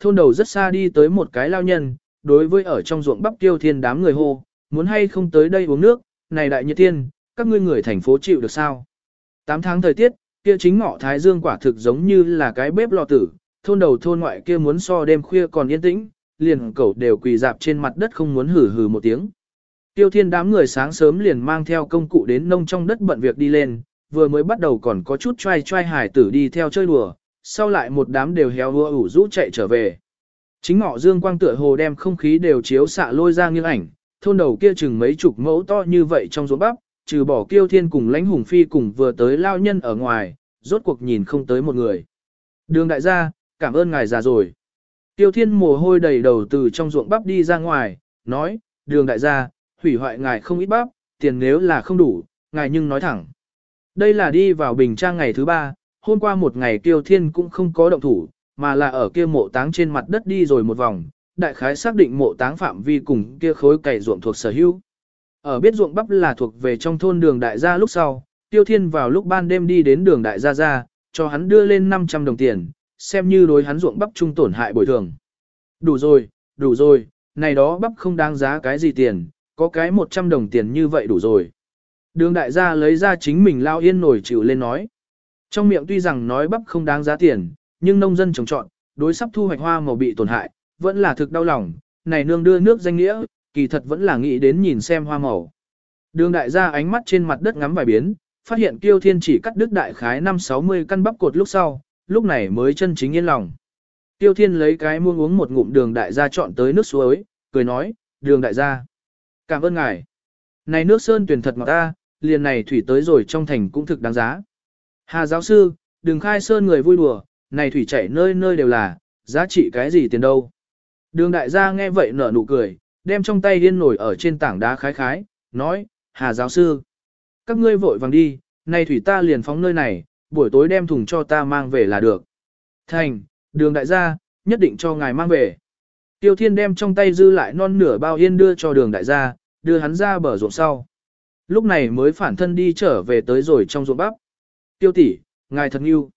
thôn đầu rất xa đi tới một cái lao nhân, đối với ở trong ruộng bắp tiêu thiên đám người hô, muốn hay không tới đây uống nước, này đại nhiệt tiên, các ngươi người thành phố chịu được sao? 8 tháng thời tiết, kia chính ngọ thái dương quả thực giống như là cái bếp lò tử, thôn đầu thôn ngoại kia muốn so đêm khuya còn yên tĩnh, liền cẩu đều quỳ dạp trên mặt đất không muốn hử hử một tiếng. Tiêu thiên đám người sáng sớm liền mang theo công cụ đến nông trong đất bận việc đi lên, vừa mới bắt đầu còn có chút trai trai hải tử đi theo chơi đùa, sau lại một đám đều héo hùa ủ rũ chạy trở về. Chính ngọ dương quang tựa hồ đem không khí đều chiếu xạ lôi ra nghiêng ảnh, thôn đầu kia chừng mấy chục mẫu to như vậy trong ruộng bắp, trừ bỏ kiêu thiên cùng lãnh hùng phi cùng vừa tới lao nhân ở ngoài, rốt cuộc nhìn không tới một người. Đường đại gia, cảm ơn ngài già rồi. Tiêu thiên mồ hôi đầy đầu từ trong ruộng bắp đi ra ngoài, nói, đường đại gia, hủy hoại ngài không ít bắp, tiền nếu là không đủ, ngài nhưng nói thẳng. Đây là đi vào bình trang ngày thứ ba, hôm qua một ngày Tiêu Thiên cũng không có động thủ, mà là ở kia mộ táng trên mặt đất đi rồi một vòng, đại khái xác định mộ táng phạm vi cùng kia khối cày ruộng thuộc sở hữu. Ở biết ruộng bắp là thuộc về trong thôn đường đại gia lúc sau, Tiêu Thiên vào lúc ban đêm đi đến đường đại gia ra, cho hắn đưa lên 500 đồng tiền, xem như đối hắn ruộng bắp trung tổn hại bồi thường. Đủ rồi, đủ rồi, này đó bắp không đáng giá cái gì tiền, có cái 100 đồng tiền như vậy đủ rồi. Đường đại gia lấy ra chính mình lao yên nổi chịu lên nói. Trong miệng tuy rằng nói bắp không đáng giá tiền, nhưng nông dân trồng trọt đối sắp thu hoạch hoa màu bị tổn hại, vẫn là thực đau lòng, này nương đưa nước danh nghĩa, kỳ thật vẫn là nghĩ đến nhìn xem hoa màu. Đường đại gia ánh mắt trên mặt đất ngắm vài biến, phát hiện kiêu thiên chỉ cắt đứt đại khái 5-60 căn bắp cột lúc sau, lúc này mới chân chính yên lòng. Tiêu thiên lấy cái muông uống một ngụm đường đại gia chọn tới nước suối, cười nói, đường đại gia. Cảm ơn ngài. Này nước sơn tuyển thật ngọt ta, liền này thủy tới rồi trong thành cũng thực đáng giá. Hà giáo sư, đừng khai sơn người vui đùa, này thủy chảy nơi nơi đều là, giá trị cái gì tiền đâu. Đường đại gia nghe vậy nở nụ cười, đem trong tay điên nổi ở trên tảng đá khái khái, nói, Hà giáo sư, các ngươi vội vàng đi, này thủy ta liền phóng nơi này, buổi tối đem thùng cho ta mang về là được. Thành, đường đại gia, nhất định cho ngài mang về. Tiêu thiên đem trong tay dư lại non nửa bao yên đưa cho đường đại gia, đưa hắn ra bờ ruộng sau. Lúc này mới phản thân đi trở về tới rồi trong ruộng bắp. Tiêu tỷ, ngài thật yêu.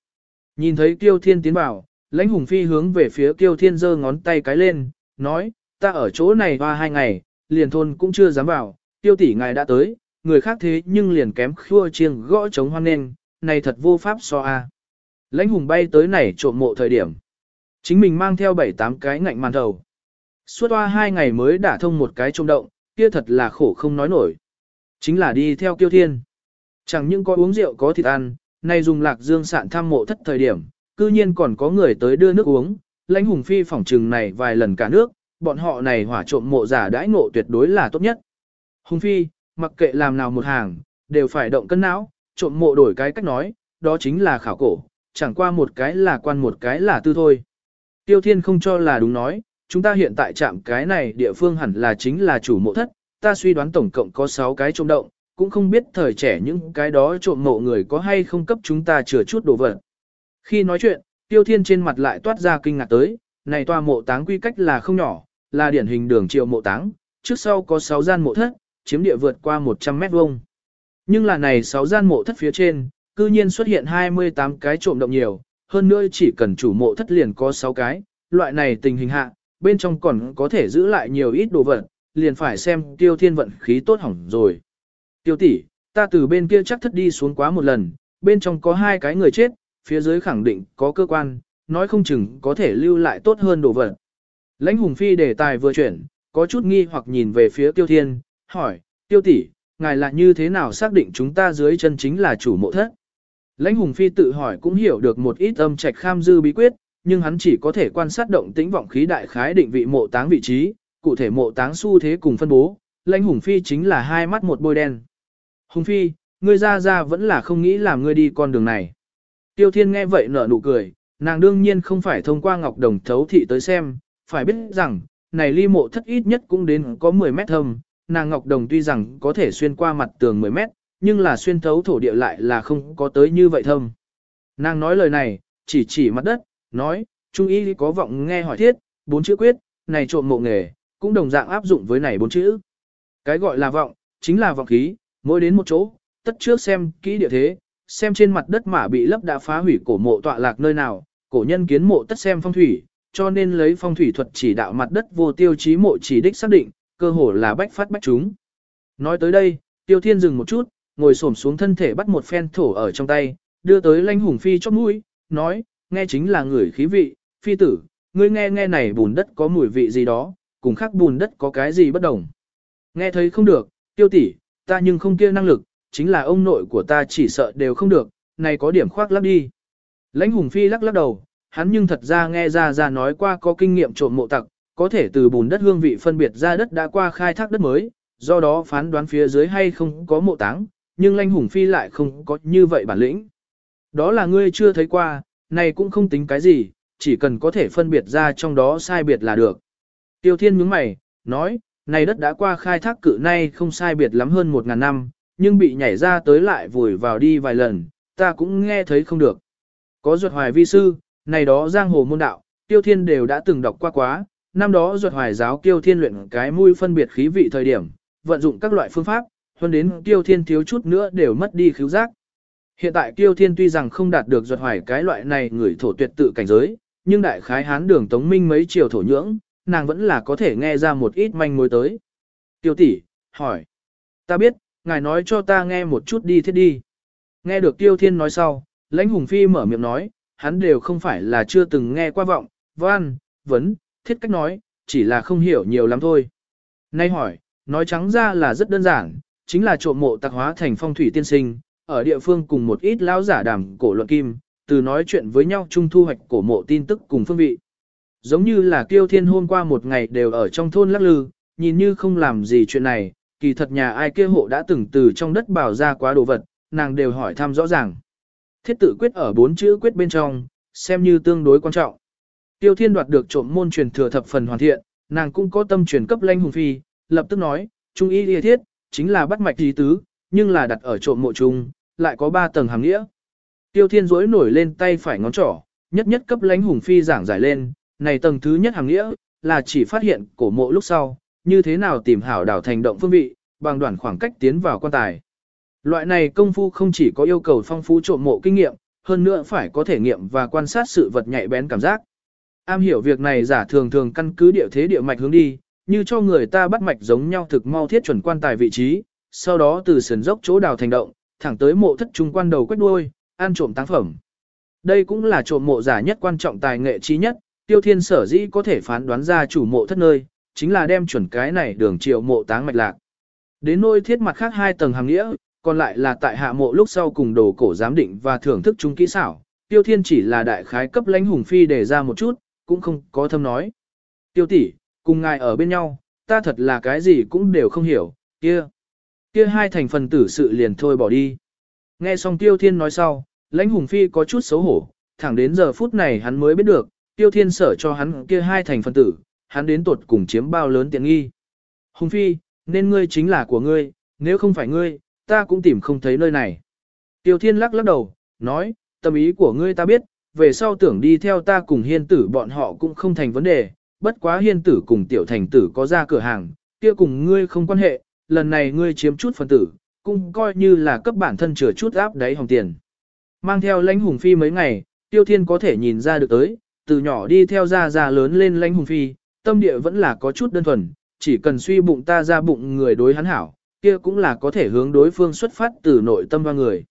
Nhìn thấy Tiêu Thiên tiến vào, lãnh hùng phi hướng về phía Tiêu Thiên giơ ngón tay cái lên, nói, ta ở chỗ này hoa hai ngày, liền thôn cũng chưa dám vào, Tiêu tỷ ngài đã tới, người khác thế nhưng liền kém khua chiêng gõ chống hoan nên, này thật vô pháp so a. Lãnh hùng bay tới này trộm mộ thời điểm. Chính mình mang theo bảy tám cái ngạnh màn đầu. Suốt hoa hai ngày mới đả thông một cái trông động, kia thật là khổ không nói nổi. Chính là đi theo Tiêu Thiên. Chẳng những có uống rượu có thịt ăn, nay dùng lạc dương sạn thăm mộ thất thời điểm, cư nhiên còn có người tới đưa nước uống, lãnh hùng phi phỏng trừng này vài lần cả nước, bọn họ này hỏa trộm mộ giả đãi ngộ tuyệt đối là tốt nhất. Hùng phi, mặc kệ làm nào một hàng, đều phải động cân não, trộm mộ đổi cái cách nói, đó chính là khảo cổ, chẳng qua một cái là quan một cái là tư thôi. Tiêu thiên không cho là đúng nói, chúng ta hiện tại chạm cái này địa phương hẳn là chính là chủ mộ thất, ta suy đoán tổng cộng có 6 cái trộm động, cũng không biết thời trẻ những cái đó trộm mộ người có hay không cấp chúng ta chừa chút đồ vật. Khi nói chuyện, tiêu thiên trên mặt lại toát ra kinh ngạc tới, này tòa mộ táng quy cách là không nhỏ, là điển hình đường triệu mộ táng, trước sau có 6 gian mộ thất, chiếm địa vượt qua 100 mét vuông. Nhưng là này 6 gian mộ thất phía trên, cư nhiên xuất hiện 28 cái trộm động nhiều, hơn nữa chỉ cần chủ mộ thất liền có 6 cái, loại này tình hình hạ, bên trong còn có thể giữ lại nhiều ít đồ vật, liền phải xem tiêu thiên vận khí tốt hỏng rồi. Tiêu tỷ, ta từ bên kia chắc thất đi xuống quá một lần, bên trong có hai cái người chết, phía dưới khẳng định có cơ quan, nói không chừng có thể lưu lại tốt hơn đồ vật. Lãnh Hùng Phi đề tài vừa chuyển, có chút nghi hoặc nhìn về phía Tiêu Thiên, hỏi, Tiêu tỷ, ngài là như thế nào xác định chúng ta dưới chân chính là chủ mộ thất? Lãnh Hùng Phi tự hỏi cũng hiểu được một ít âm trạch kham dư bí quyết, nhưng hắn chỉ có thể quan sát động tĩnh vọng khí đại khái định vị mộ táng vị trí, cụ thể mộ táng xu thế cùng phân bố, Lãnh Hùng Phi chính là hai mắt một bôi đen. Hùng Phi, ngươi ra ra vẫn là không nghĩ làm ngươi đi con đường này. Tiêu Thiên nghe vậy nở nụ cười, nàng đương nhiên không phải thông qua ngọc đồng thấu thị tới xem, phải biết rằng, này ly mộ thất ít nhất cũng đến có 10 mét thâm, nàng ngọc đồng tuy rằng có thể xuyên qua mặt tường 10 mét, nhưng là xuyên thấu thổ địa lại là không có tới như vậy thâm. Nàng nói lời này, chỉ chỉ mặt đất, nói, trung y có vọng nghe hỏi thiết, bốn chữ quyết, này trộm mộ nghề, cũng đồng dạng áp dụng với này bốn chữ. Cái gọi là vọng, chính là vọng khí, mỗi đến một chỗ, tất trước xem kỹ địa thế, xem trên mặt đất mà bị lấp đã phá hủy cổ mộ tọa lạc nơi nào, cổ nhân kiến mộ tất xem phong thủy, cho nên lấy phong thủy thuật chỉ đạo mặt đất vô tiêu chí mộ chỉ đích xác định, cơ hồ là bách phát bách chúng. Nói tới đây, Tiêu Thiên dừng một chút, ngồi xổm xuống thân thể bắt một phen thổ ở trong tay, đưa tới Lãnh Hùng Phi chóp mũi, nói, nghe chính là người khí vị, phi tử, ngươi nghe nghe này bùn đất có mùi vị gì đó, cùng khác bùn đất có cái gì bất đồng. Nghe thấy không được, tiêu tỷ, ta nhưng không kia năng lực, chính là ông nội của ta chỉ sợ đều không được, này có điểm khoác lắc đi. Lãnh Hùng Phi lắc lắc đầu, hắn nhưng thật ra nghe ra ra nói qua có kinh nghiệm trộm mộ tặc, có thể từ bùn đất hương vị phân biệt ra đất đã qua khai thác đất mới, do đó phán đoán phía dưới hay không có mộ táng, nhưng Lãnh Hùng Phi lại không có như vậy bản lĩnh. Đó là ngươi chưa thấy qua, này cũng không tính cái gì, chỉ cần có thể phân biệt ra trong đó sai biệt là được. Tiêu Thiên nhướng mày, nói, này đất đã qua khai thác cự nay không sai biệt lắm hơn một ngàn năm, nhưng bị nhảy ra tới lại vùi vào đi vài lần, ta cũng nghe thấy không được. Có ruột hoài vi sư, này đó giang hồ môn đạo, Tiêu Thiên đều đã từng đọc qua quá, năm đó ruột hoài giáo Tiêu Thiên luyện cái mũi phân biệt khí vị thời điểm, vận dụng các loại phương pháp, hơn đến Tiêu Thiên thiếu chút nữa đều mất đi khứu giác. Hiện tại Tiêu Thiên tuy rằng không đạt được ruột hoài cái loại này người thổ tuyệt tự cảnh giới, nhưng đại khái hán đường tống minh mấy chiều thổ nhưỡng, nàng vẫn là có thể nghe ra một ít manh mối tới. Tiêu tỷ, hỏi. Ta biết, ngài nói cho ta nghe một chút đi thiết đi. Nghe được Tiêu Thiên nói sau, lãnh hùng phi mở miệng nói, hắn đều không phải là chưa từng nghe qua vọng, văn, vấn, thiết cách nói, chỉ là không hiểu nhiều lắm thôi. Nay hỏi, nói trắng ra là rất đơn giản, chính là trộm mộ tạc hóa thành phong thủy tiên sinh, ở địa phương cùng một ít lão giả đàm cổ luận kim, từ nói chuyện với nhau chung thu hoạch cổ mộ tin tức cùng phương vị. Giống như là Kiêu Thiên hôm qua một ngày đều ở trong thôn lắc lư, nhìn như không làm gì chuyện này, kỳ thật nhà ai kia hộ đã từng từ trong đất bảo ra quá đồ vật, nàng đều hỏi thăm rõ ràng. Thiết tự quyết ở bốn chữ quyết bên trong, xem như tương đối quan trọng. Tiêu Thiên đoạt được trộm môn truyền thừa thập phần hoàn thiện, nàng cũng có tâm truyền cấp lanh hùng phi, lập tức nói, trung ý lý thiết, chính là bắt mạch trí tứ, nhưng là đặt ở trộm mộ chung, lại có ba tầng hàng nghĩa. Tiêu Thiên rối nổi lên tay phải ngón trỏ, nhất nhất cấp lãnh hùng phi giảng giải lên, này tầng thứ nhất hàng nghĩa, là chỉ phát hiện cổ mộ lúc sau, như thế nào tìm hảo đảo thành động phương vị, bằng đoạn khoảng cách tiến vào quan tài. Loại này công phu không chỉ có yêu cầu phong phú trộm mộ kinh nghiệm, hơn nữa phải có thể nghiệm và quan sát sự vật nhạy bén cảm giác. Am hiểu việc này giả thường thường căn cứ địa thế địa mạch hướng đi, như cho người ta bắt mạch giống nhau thực mau thiết chuẩn quan tài vị trí, sau đó từ sườn dốc chỗ đào thành động, thẳng tới mộ thất trung quan đầu quét đuôi, ăn trộm táng phẩm. Đây cũng là trộm mộ giả nhất quan trọng tài nghệ trí nhất, tiêu thiên sở dĩ có thể phán đoán ra chủ mộ thất nơi, chính là đem chuẩn cái này đường triệu mộ táng mạch lạc. Đến nôi thiết mặt khác hai tầng hàng nghĩa, còn lại là tại hạ mộ lúc sau cùng đồ cổ giám định và thưởng thức chúng kỹ xảo. Tiêu thiên chỉ là đại khái cấp lãnh hùng phi để ra một chút, cũng không có thâm nói. Tiêu tỷ, cùng ngài ở bên nhau, ta thật là cái gì cũng đều không hiểu, kia. Kia hai thành phần tử sự liền thôi bỏ đi. Nghe xong tiêu thiên nói sau, lãnh hùng phi có chút xấu hổ, thẳng đến giờ phút này hắn mới biết được, tiêu thiên sở cho hắn kia hai thành phần tử, hắn đến tột cùng chiếm bao lớn tiện nghi. Hùng phi, nên ngươi chính là của ngươi, nếu không phải ngươi, ta cũng tìm không thấy nơi này. Tiêu thiên lắc lắc đầu, nói, tâm ý của ngươi ta biết, về sau tưởng đi theo ta cùng hiên tử bọn họ cũng không thành vấn đề, bất quá hiên tử cùng tiểu thành tử có ra cửa hàng, kia cùng ngươi không quan hệ, lần này ngươi chiếm chút phần tử, cũng coi như là cấp bản thân chừa chút áp đáy hồng tiền. Mang theo lãnh hùng phi mấy ngày, tiêu thiên có thể nhìn ra được tới, từ nhỏ đi theo gia gia lớn lên lãnh hùng phi, tâm địa vẫn là có chút đơn thuần, chỉ cần suy bụng ta ra bụng người đối hắn hảo, kia cũng là có thể hướng đối phương xuất phát từ nội tâm và người.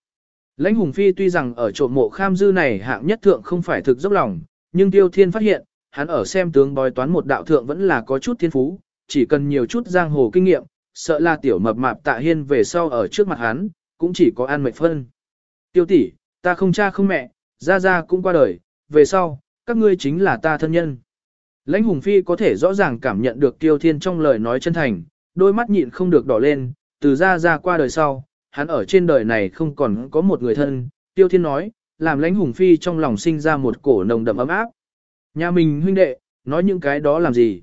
Lãnh hùng phi tuy rằng ở trộm mộ kham dư này hạng nhất thượng không phải thực dốc lòng, nhưng tiêu thiên phát hiện, hắn ở xem tướng bói toán một đạo thượng vẫn là có chút thiên phú, chỉ cần nhiều chút giang hồ kinh nghiệm, sợ là tiểu mập mạp tạ hiên về sau ở trước mặt hắn, cũng chỉ có an mệnh phân. Tiêu tỷ, ta không cha không mẹ, ra ra cũng qua đời, về sau, các ngươi chính là ta thân nhân. Lãnh Hùng Phi có thể rõ ràng cảm nhận được Tiêu Thiên trong lời nói chân thành, đôi mắt nhịn không được đỏ lên, từ ra ra qua đời sau, hắn ở trên đời này không còn có một người thân. Tiêu Thiên nói, làm Lãnh Hùng Phi trong lòng sinh ra một cổ nồng đậm ấm áp. Nhà mình huynh đệ, nói những cái đó làm gì?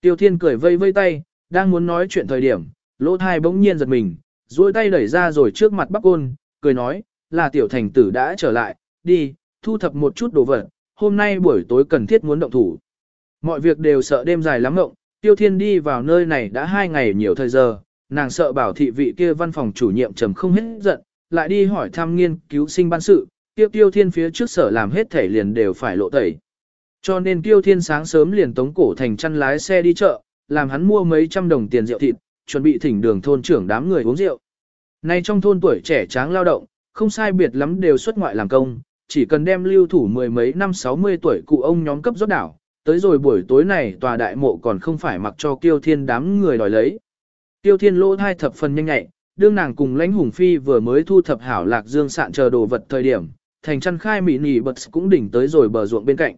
Tiêu Thiên cười vây vây tay, đang muốn nói chuyện thời điểm, lỗ thai bỗng nhiên giật mình, duỗi tay đẩy ra rồi trước mặt Bắc Côn, cười nói, là tiểu thành tử đã trở lại, đi, thu thập một chút đồ vật, hôm nay buổi tối cần thiết muốn động thủ. Mọi việc đều sợ đêm dài lắm ngộng, Tiêu Thiên đi vào nơi này đã hai ngày nhiều thời giờ, nàng sợ bảo thị vị kia văn phòng chủ nhiệm trầm không hết giận, lại đi hỏi thăm nghiên cứu sinh ban sự, Tiêu Tiêu Thiên phía trước sở làm hết thể liền đều phải lộ tẩy. Cho nên Tiêu Thiên sáng sớm liền tống cổ thành chăn lái xe đi chợ, làm hắn mua mấy trăm đồng tiền rượu thịt, chuẩn bị thỉnh đường thôn trưởng đám người uống rượu. Nay trong thôn tuổi trẻ tráng lao động, không sai biệt lắm đều xuất ngoại làm công, chỉ cần đem lưu thủ mười mấy năm 60 tuổi cụ ông nhóm cấp rốt đảo, tới rồi buổi tối này tòa đại mộ còn không phải mặc cho Kiêu Thiên đám người đòi lấy. Kiêu Thiên lỗ thai thập phần nhanh nhạy, đương nàng cùng lãnh hùng phi vừa mới thu thập hảo lạc dương sạn chờ đồ vật thời điểm, thành chăn khai mị nỉ bật cũng đỉnh tới rồi bờ ruộng bên cạnh.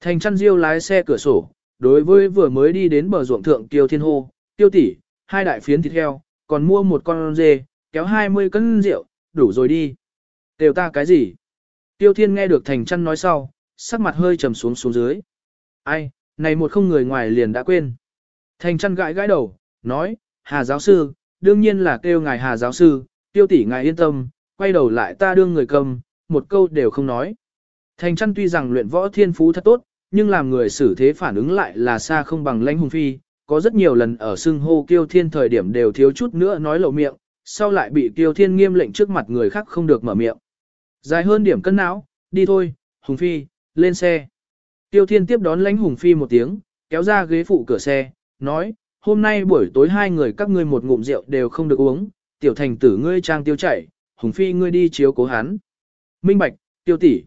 Thành chăn diêu lái xe cửa sổ, đối với vừa mới đi đến bờ ruộng thượng Kiêu Thiên hô, Kiêu tỷ, hai đại phiến thịt heo, còn mua một con dê, kéo 20 cân rượu, đủ rồi đi. Đều ta cái gì? Tiêu Thiên nghe được Thành Trăn nói sau, sắc mặt hơi trầm xuống xuống dưới. Ai, này một không người ngoài liền đã quên. Thành Trăn gãi gãi đầu, nói, Hà giáo sư, đương nhiên là kêu ngài Hà giáo sư, tiêu tỷ ngài yên tâm, quay đầu lại ta đương người cầm, một câu đều không nói. Thành Trăn tuy rằng luyện võ thiên phú thật tốt, nhưng làm người xử thế phản ứng lại là xa không bằng lãnh hùng phi, có rất nhiều lần ở xưng hô kiêu thiên thời điểm đều thiếu chút nữa nói lộ miệng, sau lại bị kiêu thiên nghiêm lệnh trước mặt người khác không được mở miệng. Dài hơn điểm cân não, đi thôi, hùng phi, lên xe. Tiêu Thiên tiếp đón lãnh Hùng Phi một tiếng, kéo ra ghế phụ cửa xe, nói, hôm nay buổi tối hai người các ngươi một ngụm rượu đều không được uống, tiểu thành tử ngươi trang tiêu chảy, Hùng Phi ngươi đi chiếu cố hắn. Minh Bạch, tiêu tỷ.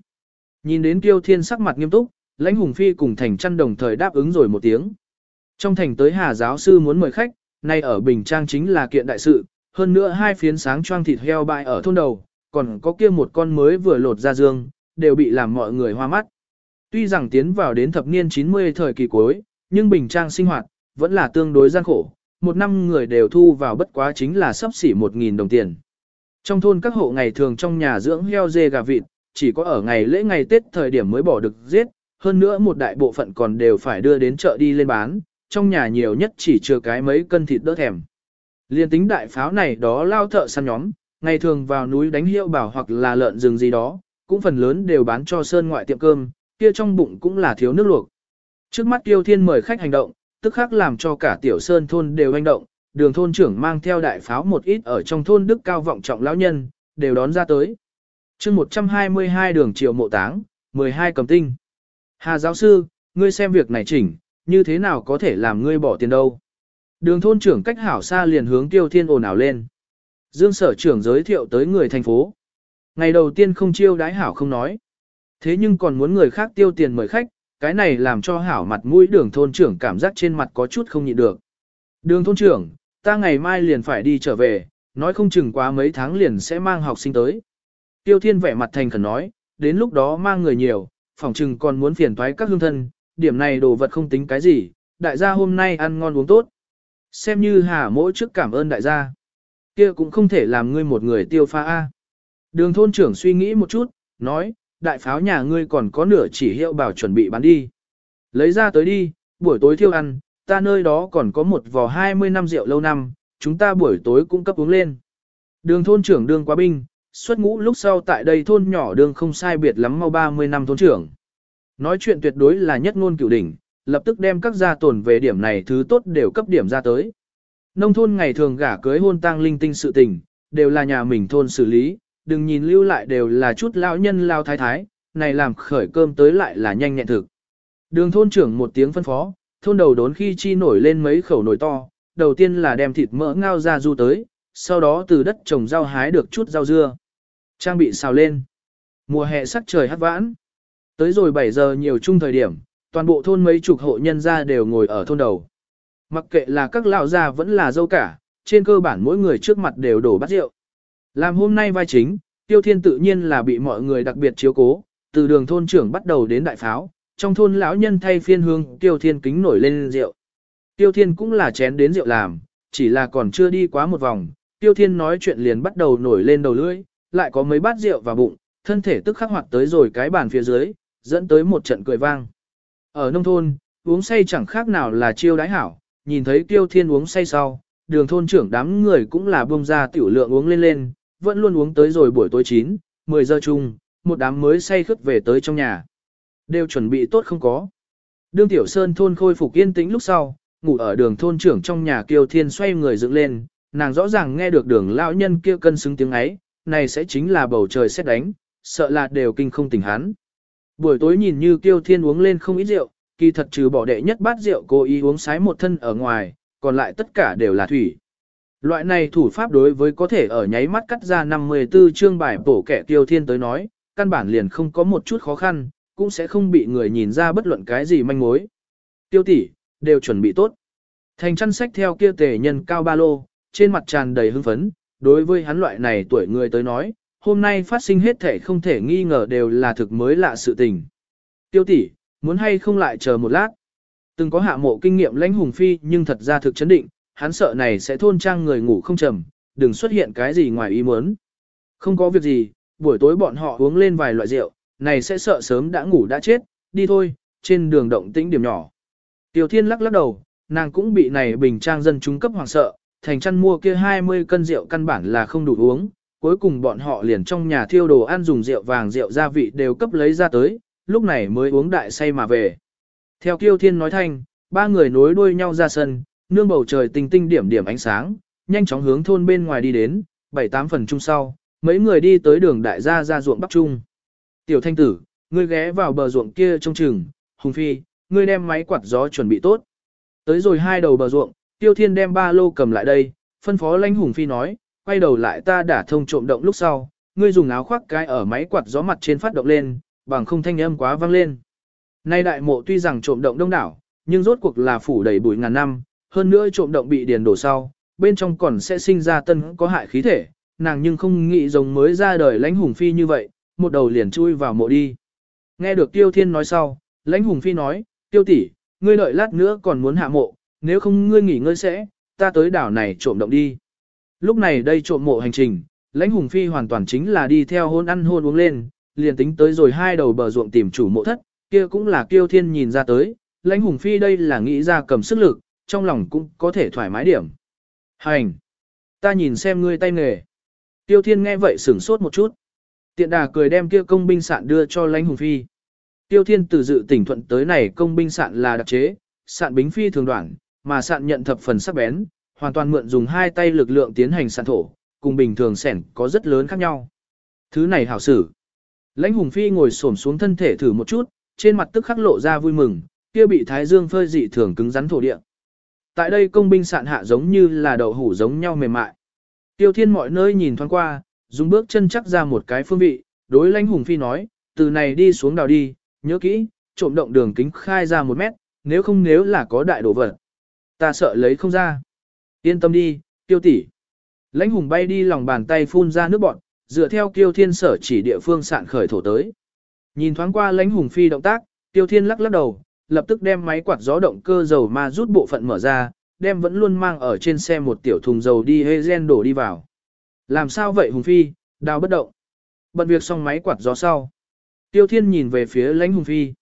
Nhìn đến Tiêu Thiên sắc mặt nghiêm túc, lãnh Hùng Phi cùng thành chăn đồng thời đáp ứng rồi một tiếng. Trong thành tới Hà giáo sư muốn mời khách, nay ở Bình Trang chính là kiện đại sự, hơn nữa hai phiến sáng choang thịt heo bại ở thôn đầu, còn có kia một con mới vừa lột ra dương, đều bị làm mọi người hoa mắt. Tuy rằng tiến vào đến thập niên 90 thời kỳ cuối, nhưng bình trang sinh hoạt, vẫn là tương đối gian khổ, một năm người đều thu vào bất quá chính là sắp xỉ 1.000 đồng tiền. Trong thôn các hộ ngày thường trong nhà dưỡng heo dê gà vịt, chỉ có ở ngày lễ ngày Tết thời điểm mới bỏ được giết, hơn nữa một đại bộ phận còn đều phải đưa đến chợ đi lên bán, trong nhà nhiều nhất chỉ chưa cái mấy cân thịt đỡ thèm. Liên tính đại pháo này đó lao thợ săn nhóm, ngày thường vào núi đánh hiệu bảo hoặc là lợn rừng gì đó, cũng phần lớn đều bán cho sơn ngoại tiệm cơm, kia trong bụng cũng là thiếu nước luộc. Trước mắt Tiêu Thiên mời khách hành động, tức khắc làm cho cả tiểu sơn thôn đều hành động, đường thôn trưởng mang theo đại pháo một ít ở trong thôn đức cao vọng trọng lão nhân, đều đón ra tới. chương 122 đường triệu mộ táng, 12 cầm tinh. Hà giáo sư, ngươi xem việc này chỉnh, như thế nào có thể làm ngươi bỏ tiền đâu. Đường thôn trưởng cách hảo xa liền hướng Tiêu Thiên ồn ào lên. Dương sở trưởng giới thiệu tới người thành phố. Ngày đầu tiên không chiêu đái hảo không nói. Thế nhưng còn muốn người khác tiêu tiền mời khách, cái này làm cho hảo mặt mũi đường thôn trưởng cảm giác trên mặt có chút không nhịn được. Đường thôn trưởng, ta ngày mai liền phải đi trở về, nói không chừng quá mấy tháng liền sẽ mang học sinh tới. Tiêu thiên vẻ mặt thành khẩn nói, đến lúc đó mang người nhiều, phòng chừng còn muốn phiền toái các hương thân, điểm này đồ vật không tính cái gì, đại gia hôm nay ăn ngon uống tốt. Xem như hà mỗi trước cảm ơn đại gia. Kia cũng không thể làm ngươi một người tiêu pha A. Đường thôn trưởng suy nghĩ một chút, nói, đại pháo nhà ngươi còn có nửa chỉ hiệu bảo chuẩn bị bán đi. Lấy ra tới đi, buổi tối thiêu ăn, ta nơi đó còn có một vò 20 năm rượu lâu năm, chúng ta buổi tối cũng cấp uống lên. Đường thôn trưởng đường quá binh, xuất ngũ lúc sau tại đây thôn nhỏ đường không sai biệt lắm mau 30 năm thôn trưởng. Nói chuyện tuyệt đối là nhất ngôn cửu đỉnh, lập tức đem các gia tồn về điểm này thứ tốt đều cấp điểm ra tới. Nông thôn ngày thường gả cưới hôn tang linh tinh sự tình, đều là nhà mình thôn xử lý, đừng nhìn lưu lại đều là chút lão nhân lao thái thái, này làm khởi cơm tới lại là nhanh nhẹn thực. Đường thôn trưởng một tiếng phân phó, thôn đầu đốn khi chi nổi lên mấy khẩu nồi to, đầu tiên là đem thịt mỡ ngao ra du tới, sau đó từ đất trồng rau hái được chút rau dưa. Trang bị xào lên. Mùa hè sắc trời hát vãn. Tới rồi 7 giờ nhiều chung thời điểm, toàn bộ thôn mấy chục hộ nhân gia đều ngồi ở thôn đầu. Mặc kệ là các lão già vẫn là dâu cả, trên cơ bản mỗi người trước mặt đều đổ bát rượu. Làm hôm nay vai chính, Tiêu Thiên tự nhiên là bị mọi người đặc biệt chiếu cố, từ đường thôn trưởng bắt đầu đến đại pháo, trong thôn lão nhân thay phiên hương Tiêu Thiên kính nổi lên rượu. Tiêu Thiên cũng là chén đến rượu làm, chỉ là còn chưa đi quá một vòng, Tiêu Thiên nói chuyện liền bắt đầu nổi lên đầu lưỡi, lại có mấy bát rượu vào bụng, thân thể tức khắc hoạt tới rồi cái bàn phía dưới, dẫn tới một trận cười vang. Ở nông thôn, uống say chẳng khác nào là chiêu đái hảo, nhìn thấy Tiêu Thiên uống say sau, đường thôn trưởng đám người cũng là bông ra tiểu lượng uống lên lên, vẫn luôn uống tới rồi buổi tối 9, 10 giờ chung, một đám mới say khướt về tới trong nhà. Đều chuẩn bị tốt không có. Đương Tiểu Sơn thôn khôi phục yên tĩnh lúc sau, ngủ ở đường thôn trưởng trong nhà Kiều Thiên xoay người dựng lên, nàng rõ ràng nghe được đường lão nhân kia cân xứng tiếng ấy, này sẽ chính là bầu trời xét đánh, sợ là đều kinh không tỉnh hắn. Buổi tối nhìn như Kiêu Thiên uống lên không ít rượu, kỳ thật trừ bỏ đệ nhất bát rượu cô ý uống sái một thân ở ngoài, còn lại tất cả đều là thủy. Loại này thủ pháp đối với có thể ở nháy mắt cắt ra 54 chương bài bổ kẻ tiêu Thiên tới nói, căn bản liền không có một chút khó khăn, cũng sẽ không bị người nhìn ra bất luận cái gì manh mối. Tiêu tỷ, đều chuẩn bị tốt. Thành chăn sách theo kia tề nhân cao ba lô, trên mặt tràn đầy hưng phấn, đối với hắn loại này tuổi người tới nói, hôm nay phát sinh hết thể không thể nghi ngờ đều là thực mới lạ sự tình. Tiêu tỷ, muốn hay không lại chờ một lát. Từng có hạ mộ kinh nghiệm lãnh hùng phi nhưng thật ra thực chấn định, hắn sợ này sẽ thôn trang người ngủ không trầm, đừng xuất hiện cái gì ngoài ý muốn. Không có việc gì, buổi tối bọn họ uống lên vài loại rượu, này sẽ sợ sớm đã ngủ đã chết, đi thôi, trên đường động tĩnh điểm nhỏ. Tiểu Thiên lắc lắc đầu, nàng cũng bị này bình trang dân chúng cấp hoàng sợ, thành chăn mua kia 20 cân rượu căn bản là không đủ uống, cuối cùng bọn họ liền trong nhà thiêu đồ ăn dùng rượu vàng rượu gia vị đều cấp lấy ra tới, lúc này mới uống đại say mà về. Theo Kiêu Thiên nói thanh, ba người nối đuôi nhau ra sân, nương bầu trời tinh tinh điểm điểm ánh sáng, nhanh chóng hướng thôn bên ngoài đi đến, bảy tám phần chung sau, mấy người đi tới đường đại gia ra ruộng bắc trung. Tiểu thanh tử, ngươi ghé vào bờ ruộng kia trong chừng, Hùng Phi, ngươi đem máy quạt gió chuẩn bị tốt. Tới rồi hai đầu bờ ruộng, Tiêu Thiên đem ba lô cầm lại đây, phân phó lãnh Hùng Phi nói, quay đầu lại ta đã thông trộm động lúc sau, ngươi dùng áo khoác cái ở máy quạt gió mặt trên phát động lên, bằng không thanh âm quá vang lên. Nay đại mộ tuy rằng trộm động đông đảo, nhưng rốt cuộc là phủ đầy bụi ngàn năm, hơn nữa trộm động bị điền đổ sau, bên trong còn sẽ sinh ra tân có hại khí thể, nàng nhưng không nghĩ giống mới ra đời lãnh hùng phi như vậy, một đầu liền chui vào mộ đi. Nghe được Tiêu Thiên nói sau, lãnh hùng phi nói, Tiêu tỷ, ngươi đợi lát nữa còn muốn hạ mộ, nếu không ngươi nghỉ ngơi sẽ, ta tới đảo này trộm động đi. Lúc này đây trộm mộ hành trình, lãnh hùng phi hoàn toàn chính là đi theo hôn ăn hôn uống lên, liền tính tới rồi hai đầu bờ ruộng tìm chủ mộ thất, kia cũng là Tiêu Thiên nhìn ra tới, lãnh hùng phi đây là nghĩ ra cầm sức lực, trong lòng cũng có thể thoải mái điểm. Hành! Ta nhìn xem ngươi tay nghề. Tiêu Thiên nghe vậy sửng sốt một chút. Tiện đà cười đem kia công binh sạn đưa cho lãnh hùng phi. Tiêu Thiên từ dự tỉnh thuận tới này công binh sạn là đặc chế, sạn bính phi thường đoạn, mà sạn nhận thập phần sắc bén, hoàn toàn mượn dùng hai tay lực lượng tiến hành sạn thổ, cùng bình thường sẻn có rất lớn khác nhau. Thứ này hảo sử Lãnh hùng phi ngồi xổm xuống thân thể thử một chút, trên mặt tức khắc lộ ra vui mừng, kia bị thái dương phơi dị thường cứng rắn thổ địa. Tại đây công binh sạn hạ giống như là đậu hủ giống nhau mềm mại. Tiêu Thiên mọi nơi nhìn thoáng qua, dùng bước chân chắc ra một cái phương vị, đối lãnh hùng phi nói, từ này đi xuống đào đi, nhớ kỹ, trộm động đường kính khai ra một mét, nếu không nếu là có đại đồ vật. Ta sợ lấy không ra. Yên tâm đi, tiêu tỷ. Lãnh hùng bay đi lòng bàn tay phun ra nước bọt dựa theo kiêu thiên sở chỉ địa phương sạn khởi thổ tới. Nhìn thoáng qua lãnh hùng phi động tác, tiêu thiên lắc lắc đầu, lập tức đem máy quạt gió động cơ dầu ma rút bộ phận mở ra, đem vẫn luôn mang ở trên xe một tiểu thùng dầu đi hê gen đổ đi vào. Làm sao vậy Hùng Phi, đào bất động. Bận việc xong máy quạt gió sau. Tiêu Thiên nhìn về phía lãnh Hùng Phi.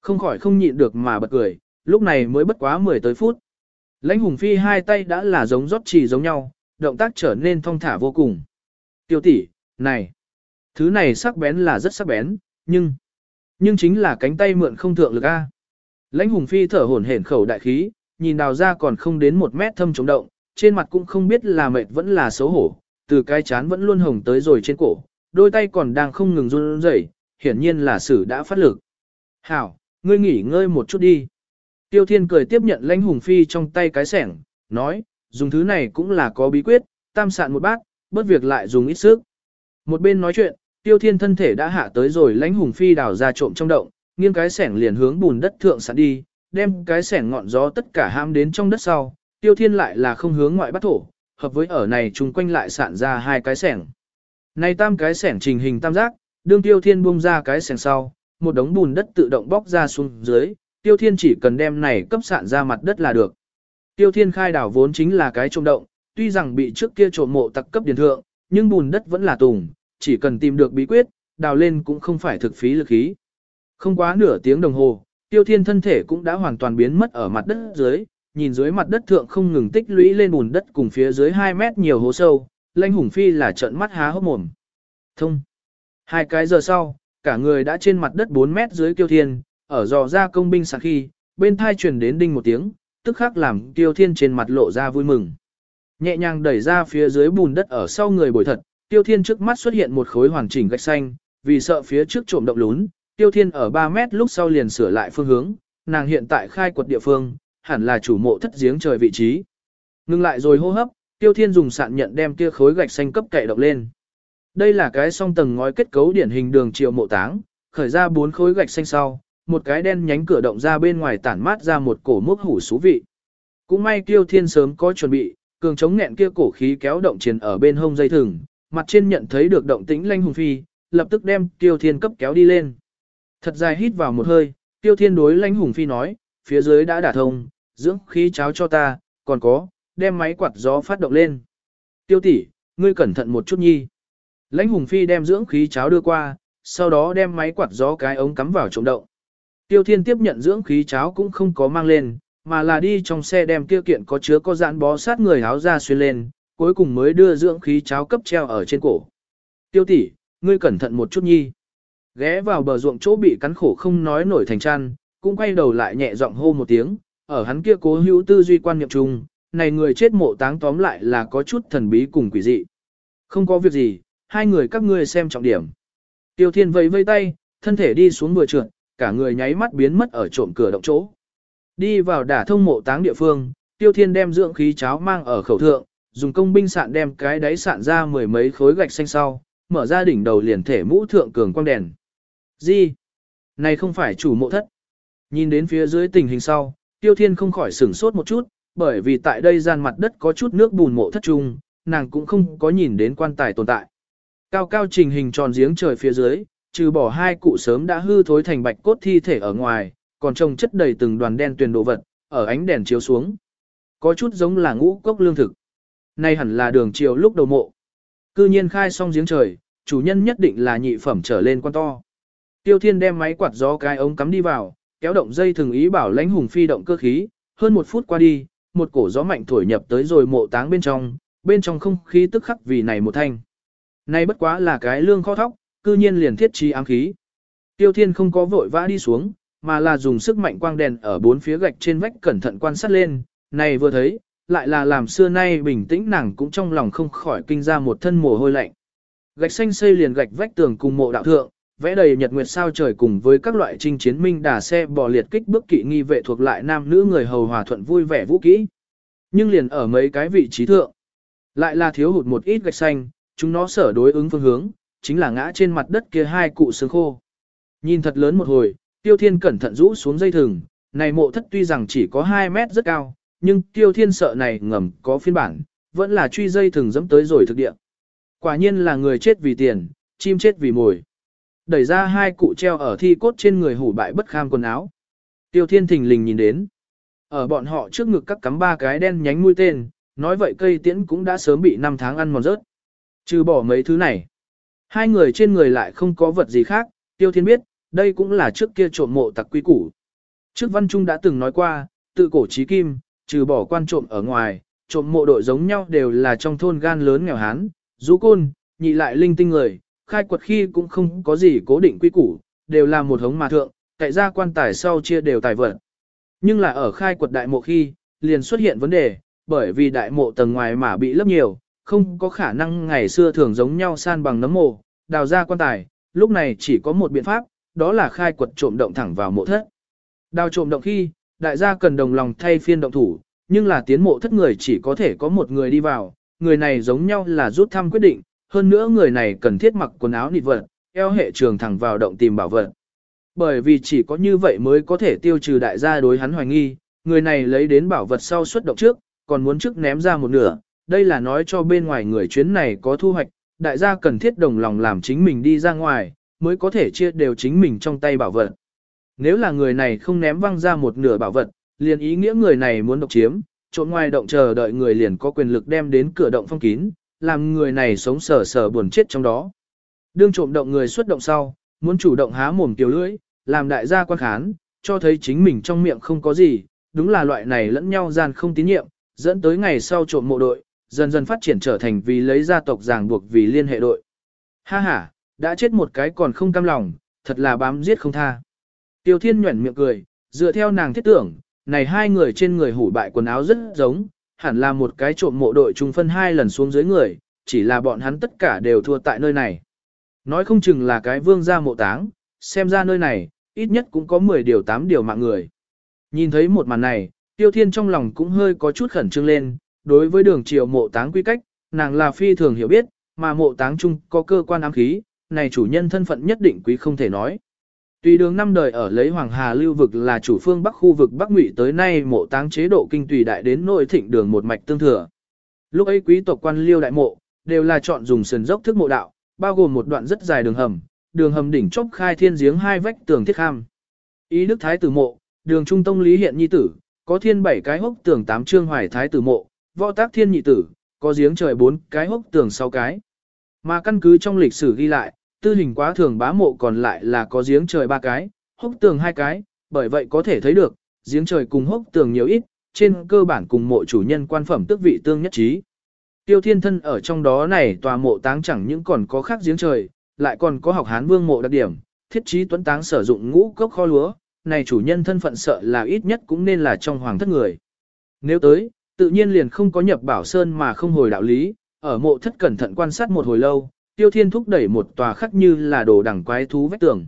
Không khỏi không nhịn được mà bật cười, lúc này mới bất quá 10 tới phút. Lãnh Hùng Phi hai tay đã là giống rót chỉ giống nhau, động tác trở nên thong thả vô cùng. Tiêu tỷ, này, thứ này sắc bén là rất sắc bén, nhưng, nhưng chính là cánh tay mượn không thượng lực a. Lãnh Hùng Phi thở hổn hển khẩu đại khí, nhìn đào ra còn không đến một mét thâm chống động, trên mặt cũng không biết là mệt vẫn là xấu hổ, từ cái chán vẫn luôn hồng tới rồi trên cổ, đôi tay còn đang không ngừng run rẩy, hiển nhiên là sử đã phát lực. Hảo, ngươi nghỉ ngơi một chút đi. Tiêu Thiên cười tiếp nhận lãnh hùng phi trong tay cái sẻng, nói, dùng thứ này cũng là có bí quyết, tam sạn một bát, bất việc lại dùng ít sức. Một bên nói chuyện, Tiêu Thiên thân thể đã hạ tới rồi lãnh hùng phi đào ra trộm trong động, nghiêng cái sẻng liền hướng bùn đất thượng sạn đi, đem cái sẻng ngọn gió tất cả ham đến trong đất sau, Tiêu Thiên lại là không hướng ngoại bắt thổ, hợp với ở này chung quanh lại sạn ra hai cái sẻng. Này tam cái sẻng trình hình tam giác, đương tiêu thiên buông ra cái sẻng sau, một đống bùn đất tự động bóc ra xuống dưới, tiêu thiên chỉ cần đem này cấp sạn ra mặt đất là được. Tiêu thiên khai đảo vốn chính là cái trộm động, tuy rằng bị trước kia trộm mộ tặc cấp điền thượng, nhưng bùn đất vẫn là tùng, chỉ cần tìm được bí quyết, đào lên cũng không phải thực phí lực khí. Không quá nửa tiếng đồng hồ, tiêu thiên thân thể cũng đã hoàn toàn biến mất ở mặt đất dưới, nhìn dưới mặt đất thượng không ngừng tích lũy lên bùn đất cùng phía dưới 2 mét nhiều hố sâu, lãnh hùng phi là trợn mắt há hốc mồm. Thông. Hai cái giờ sau, cả người đã trên mặt đất 4 mét dưới Tiêu thiên, ở dò ra công binh sạc khi, bên thai truyền đến đinh một tiếng, tức khắc làm Tiêu thiên trên mặt lộ ra vui mừng. Nhẹ nhàng đẩy ra phía dưới bùn đất ở sau người bồi thật, tiêu thiên trước mắt xuất hiện một khối hoàn chỉnh gạch xanh, vì sợ phía trước trộm động lún, Tiêu Thiên ở 3 mét lúc sau liền sửa lại phương hướng, nàng hiện tại khai quật địa phương, hẳn là chủ mộ thất giếng trời vị trí. Ngưng lại rồi hô hấp, Tiêu Thiên dùng sạn nhận đem kia khối gạch xanh cấp cậy động lên. Đây là cái song tầng ngói kết cấu điển hình đường triệu mộ táng, khởi ra bốn khối gạch xanh sau, một cái đen nhánh cửa động ra bên ngoài tản mát ra một cổ mốc hủ xú vị. Cũng may Tiêu Thiên sớm có chuẩn bị, cường chống nghẹn kia cổ khí kéo động chiến ở bên hông dây thừng, mặt trên nhận thấy được động tĩnh lanh hùng phi, lập tức đem Tiêu Thiên cấp kéo đi lên. Thật dài hít vào một hơi, Tiêu Thiên đối lanh hùng phi nói, phía dưới đã đả thông, dưỡng khí cháo cho ta, còn có, đem máy quạt gió phát động lên. Tiêu tỷ, ngươi cẩn thận một chút nhi. Lãnh hùng phi đem dưỡng khí cháo đưa qua, sau đó đem máy quạt gió cái ống cắm vào trộm động. Tiêu Thiên tiếp nhận dưỡng khí cháo cũng không có mang lên, mà là đi trong xe đem kia kiện có chứa có dạn bó sát người áo ra xuyên lên, cuối cùng mới đưa dưỡng khí cháo cấp treo ở trên cổ. Tiêu tỷ, ngươi cẩn thận một chút nhi. Ghé vào bờ ruộng chỗ bị cắn khổ không nói nổi thành chăn, cũng quay đầu lại nhẹ giọng hô một tiếng, ở hắn kia cố hữu tư duy quan niệm chung, này người chết mộ táng tóm lại là có chút thần bí cùng quỷ dị. Không có việc gì, hai người các ngươi xem trọng điểm. Tiêu Thiên vẫy vây tay, thân thể đi xuống vừa trượt, cả người nháy mắt biến mất ở trộm cửa động chỗ. Đi vào đả thông mộ táng địa phương, Tiêu Thiên đem dưỡng khí cháo mang ở khẩu thượng, dùng công binh sạn đem cái đáy sạn ra mười mấy khối gạch xanh sau, mở ra đỉnh đầu liền thể mũ thượng cường quang đèn. Gì? Này không phải chủ mộ thất. Nhìn đến phía dưới tình hình sau, Tiêu Thiên không khỏi sửng sốt một chút, bởi vì tại đây gian mặt đất có chút nước bùn mộ thất trung, nàng cũng không có nhìn đến quan tài tồn tại. Cao cao trình hình tròn giếng trời phía dưới, trừ bỏ hai cụ sớm đã hư thối thành bạch cốt thi thể ở ngoài, còn trông chất đầy từng đoàn đen tuyền đồ vật, ở ánh đèn chiếu xuống. Có chút giống là ngũ cốc lương thực. Nay hẳn là đường chiều lúc đầu mộ. Cư nhiên khai xong giếng trời, chủ nhân nhất định là nhị phẩm trở lên quan to. Tiêu Thiên đem máy quạt gió cái ống cắm đi vào, kéo động dây thường ý bảo lãnh hùng phi động cơ khí, hơn một phút qua đi, một cổ gió mạnh thổi nhập tới rồi mộ táng bên trong, bên trong không khí tức khắc vì này một thanh. nay bất quá là cái lương kho thóc, cư nhiên liền thiết trí ám khí. Tiêu Thiên không có vội vã đi xuống, mà là dùng sức mạnh quang đèn ở bốn phía gạch trên vách cẩn thận quan sát lên, này vừa thấy, lại là làm xưa nay bình tĩnh nàng cũng trong lòng không khỏi kinh ra một thân mồ hôi lạnh. Gạch xanh xây liền gạch vách tường cùng mộ đạo thượng, vẽ đầy nhật nguyệt sao trời cùng với các loại trinh chiến minh đà xe bò liệt kích bước kỵ nghi vệ thuộc lại nam nữ người hầu hòa thuận vui vẻ vũ kỹ. Nhưng liền ở mấy cái vị trí thượng, lại là thiếu hụt một ít gạch xanh, chúng nó sở đối ứng phương hướng, chính là ngã trên mặt đất kia hai cụ xương khô. Nhìn thật lớn một hồi, Tiêu Thiên cẩn thận rũ xuống dây thừng, này mộ thất tuy rằng chỉ có 2 mét rất cao, nhưng Tiêu Thiên sợ này ngầm có phiên bản, vẫn là truy dây thừng dẫm tới rồi thực địa. Quả nhiên là người chết vì tiền, chim chết vì mồi. Đẩy ra hai cụ treo ở thi cốt trên người hủ bại bất kham quần áo. Tiêu Thiên thình lình nhìn đến. Ở bọn họ trước ngực các cắm ba cái đen nhánh mũi tên, nói vậy cây tiễn cũng đã sớm bị năm tháng ăn mòn rớt. Trừ bỏ mấy thứ này. Hai người trên người lại không có vật gì khác, Tiêu Thiên biết, đây cũng là trước kia trộm mộ tặc quy củ. Trước Văn Trung đã từng nói qua, tự cổ trí kim, trừ bỏ quan trộm ở ngoài, trộm mộ đội giống nhau đều là trong thôn gan lớn nghèo hán, rú côn, nhị lại linh tinh người, khai quật khi cũng không có gì cố định quy củ, đều là một hống mà thượng, cậy ra quan tài sau chia đều tài vật. Nhưng là ở khai quật đại mộ khi, liền xuất hiện vấn đề, bởi vì đại mộ tầng ngoài mà bị lấp nhiều, không có khả năng ngày xưa thường giống nhau san bằng nấm mộ, đào ra quan tài, lúc này chỉ có một biện pháp, đó là khai quật trộm động thẳng vào mộ thất. Đào trộm động khi, đại gia cần đồng lòng thay phiên động thủ, nhưng là tiến mộ thất người chỉ có thể có một người đi vào, người này giống nhau là rút thăm quyết định, hơn nữa người này cần thiết mặc quần áo nịt vật, eo hệ trường thẳng vào động tìm bảo vật. Bởi vì chỉ có như vậy mới có thể tiêu trừ đại gia đối hắn hoài nghi, người này lấy đến bảo vật sau xuất động trước, còn muốn trước ném ra một nửa, đây là nói cho bên ngoài người chuyến này có thu hoạch, đại gia cần thiết đồng lòng làm chính mình đi ra ngoài, mới có thể chia đều chính mình trong tay bảo vật. Nếu là người này không ném văng ra một nửa bảo vật, liền ý nghĩa người này muốn độc chiếm, trộn ngoài động chờ đợi người liền có quyền lực đem đến cửa động phong kín, làm người này sống sờ sờ buồn chết trong đó. Đương trộm động người xuất động sau, muốn chủ động há mồm kiều lưỡi, làm đại gia quan khán, cho thấy chính mình trong miệng không có gì, đúng là loại này lẫn nhau gian không tín nhiệm, dẫn tới ngày sau trộm mộ đội, dần dần phát triển trở thành vì lấy gia tộc ràng buộc vì liên hệ đội. Ha ha, đã chết một cái còn không cam lòng, thật là bám giết không tha. Tiêu Thiên nhuẩn miệng cười, dựa theo nàng thiết tưởng, này hai người trên người hủ bại quần áo rất giống, hẳn là một cái trộm mộ đội chung phân hai lần xuống dưới người, chỉ là bọn hắn tất cả đều thua tại nơi này. Nói không chừng là cái vương gia mộ táng, xem ra nơi này, ít nhất cũng có 10 điều 8 điều mạng người. Nhìn thấy một màn này, tiêu thiên trong lòng cũng hơi có chút khẩn trương lên, đối với đường triều mộ táng quy cách, nàng là phi thường hiểu biết, mà mộ táng chung có cơ quan ám khí, này chủ nhân thân phận nhất định quý không thể nói. Tùy đường năm đời ở lấy Hoàng Hà lưu vực là chủ phương Bắc khu vực Bắc Ngụy tới nay mộ táng chế độ kinh tùy đại đến nội thịnh đường một mạch tương thừa. Lúc ấy quý tộc quan liêu đại mộ, đều là chọn dùng sườn dốc thức mộ đạo, bao gồm một đoạn rất dài đường hầm, đường hầm đỉnh chốc khai thiên giếng hai vách tường thiết kham. Ý đức thái tử mộ, đường trung tông lý hiện nhi tử, có thiên bảy cái hốc tường tám trương hoài thái tử mộ, võ tác thiên nhị tử, có giếng trời bốn cái hốc tường sáu cái. Mà căn cứ trong lịch sử ghi lại, tư hình quá thường bá mộ còn lại là có giếng trời ba cái, hốc tường hai cái, bởi vậy có thể thấy được, giếng trời cùng hốc tường nhiều ít, trên cơ bản cùng mộ chủ nhân quan phẩm tước vị tương nhất trí. Tiêu thiên thân ở trong đó này tòa mộ táng chẳng những còn có khác giếng trời, lại còn có học hán vương mộ đặc điểm, thiết trí tuấn táng sử dụng ngũ cốc kho lúa, này chủ nhân thân phận sợ là ít nhất cũng nên là trong hoàng thất người. Nếu tới, tự nhiên liền không có nhập bảo sơn mà không hồi đạo lý, ở mộ thất cẩn thận quan sát một hồi lâu, tiêu thiên thúc đẩy một tòa khắc như là đồ đằng quái thú vách tường.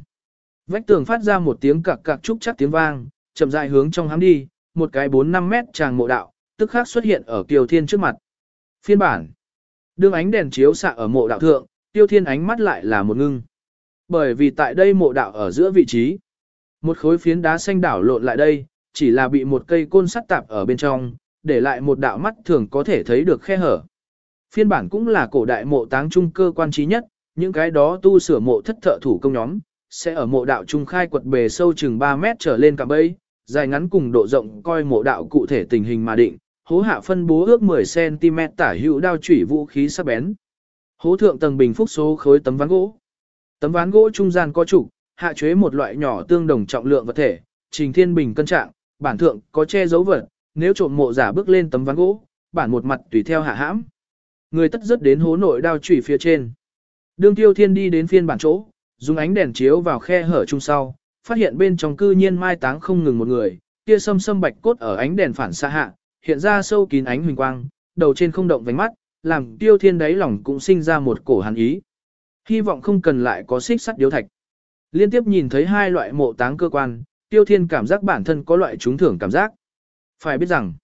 Vách tường phát ra một tiếng cạc cạc trúc chắc tiếng vang, chậm rãi hướng trong hám đi, một cái 4-5 mét tràng mộ đạo, tức khắc xuất hiện ở Tiêu Thiên trước mặt. Phiên bản. Đương ánh đèn chiếu xạ ở mộ đạo thượng, Tiêu Thiên ánh mắt lại là một ngưng. Bởi vì tại đây mộ đạo ở giữa vị trí, một khối phiến đá xanh đảo lộn lại đây, chỉ là bị một cây côn sắt tạp ở bên trong, để lại một đạo mắt thường có thể thấy được khe hở. Phiên bản cũng là cổ đại mộ táng trung cơ quan trí nhất, những cái đó tu sửa mộ thất thợ thủ công nhóm, sẽ ở mộ đạo trung khai quật bề sâu chừng 3 mét trở lên cả bấy, dài ngắn cùng độ rộng coi mộ đạo cụ thể tình hình mà định, hố hạ phân bố ước 10cm tả hữu đao chủy vũ khí sắc bén. Hố thượng tầng bình phúc số khối tấm ván gỗ. Tấm ván gỗ trung gian có trục, hạ chế một loại nhỏ tương đồng trọng lượng vật thể, trình thiên bình cân trạng, bản thượng có che dấu vật, nếu trộm mộ giả bước lên tấm ván gỗ, bản một mặt tùy theo hạ hãm. Người tất rất đến hố nội đao chủy phía trên. Đương tiêu thiên đi đến phiên bản chỗ, dùng ánh đèn chiếu vào khe hở chung sau, phát hiện bên trong cư nhiên mai táng không ngừng một người, kia sâm sâm bạch cốt ở ánh đèn phản xạ hạ, hiện ra sâu kín ánh huỳnh quang, đầu trên không động vánh mắt, làm tiêu thiên đáy lòng cũng sinh ra một cổ hàn ý. Hy vọng không cần lại có xích sắt điếu thạch. Liên tiếp nhìn thấy hai loại mộ táng cơ quan, tiêu thiên cảm giác bản thân có loại trúng thưởng cảm giác. Phải biết rằng,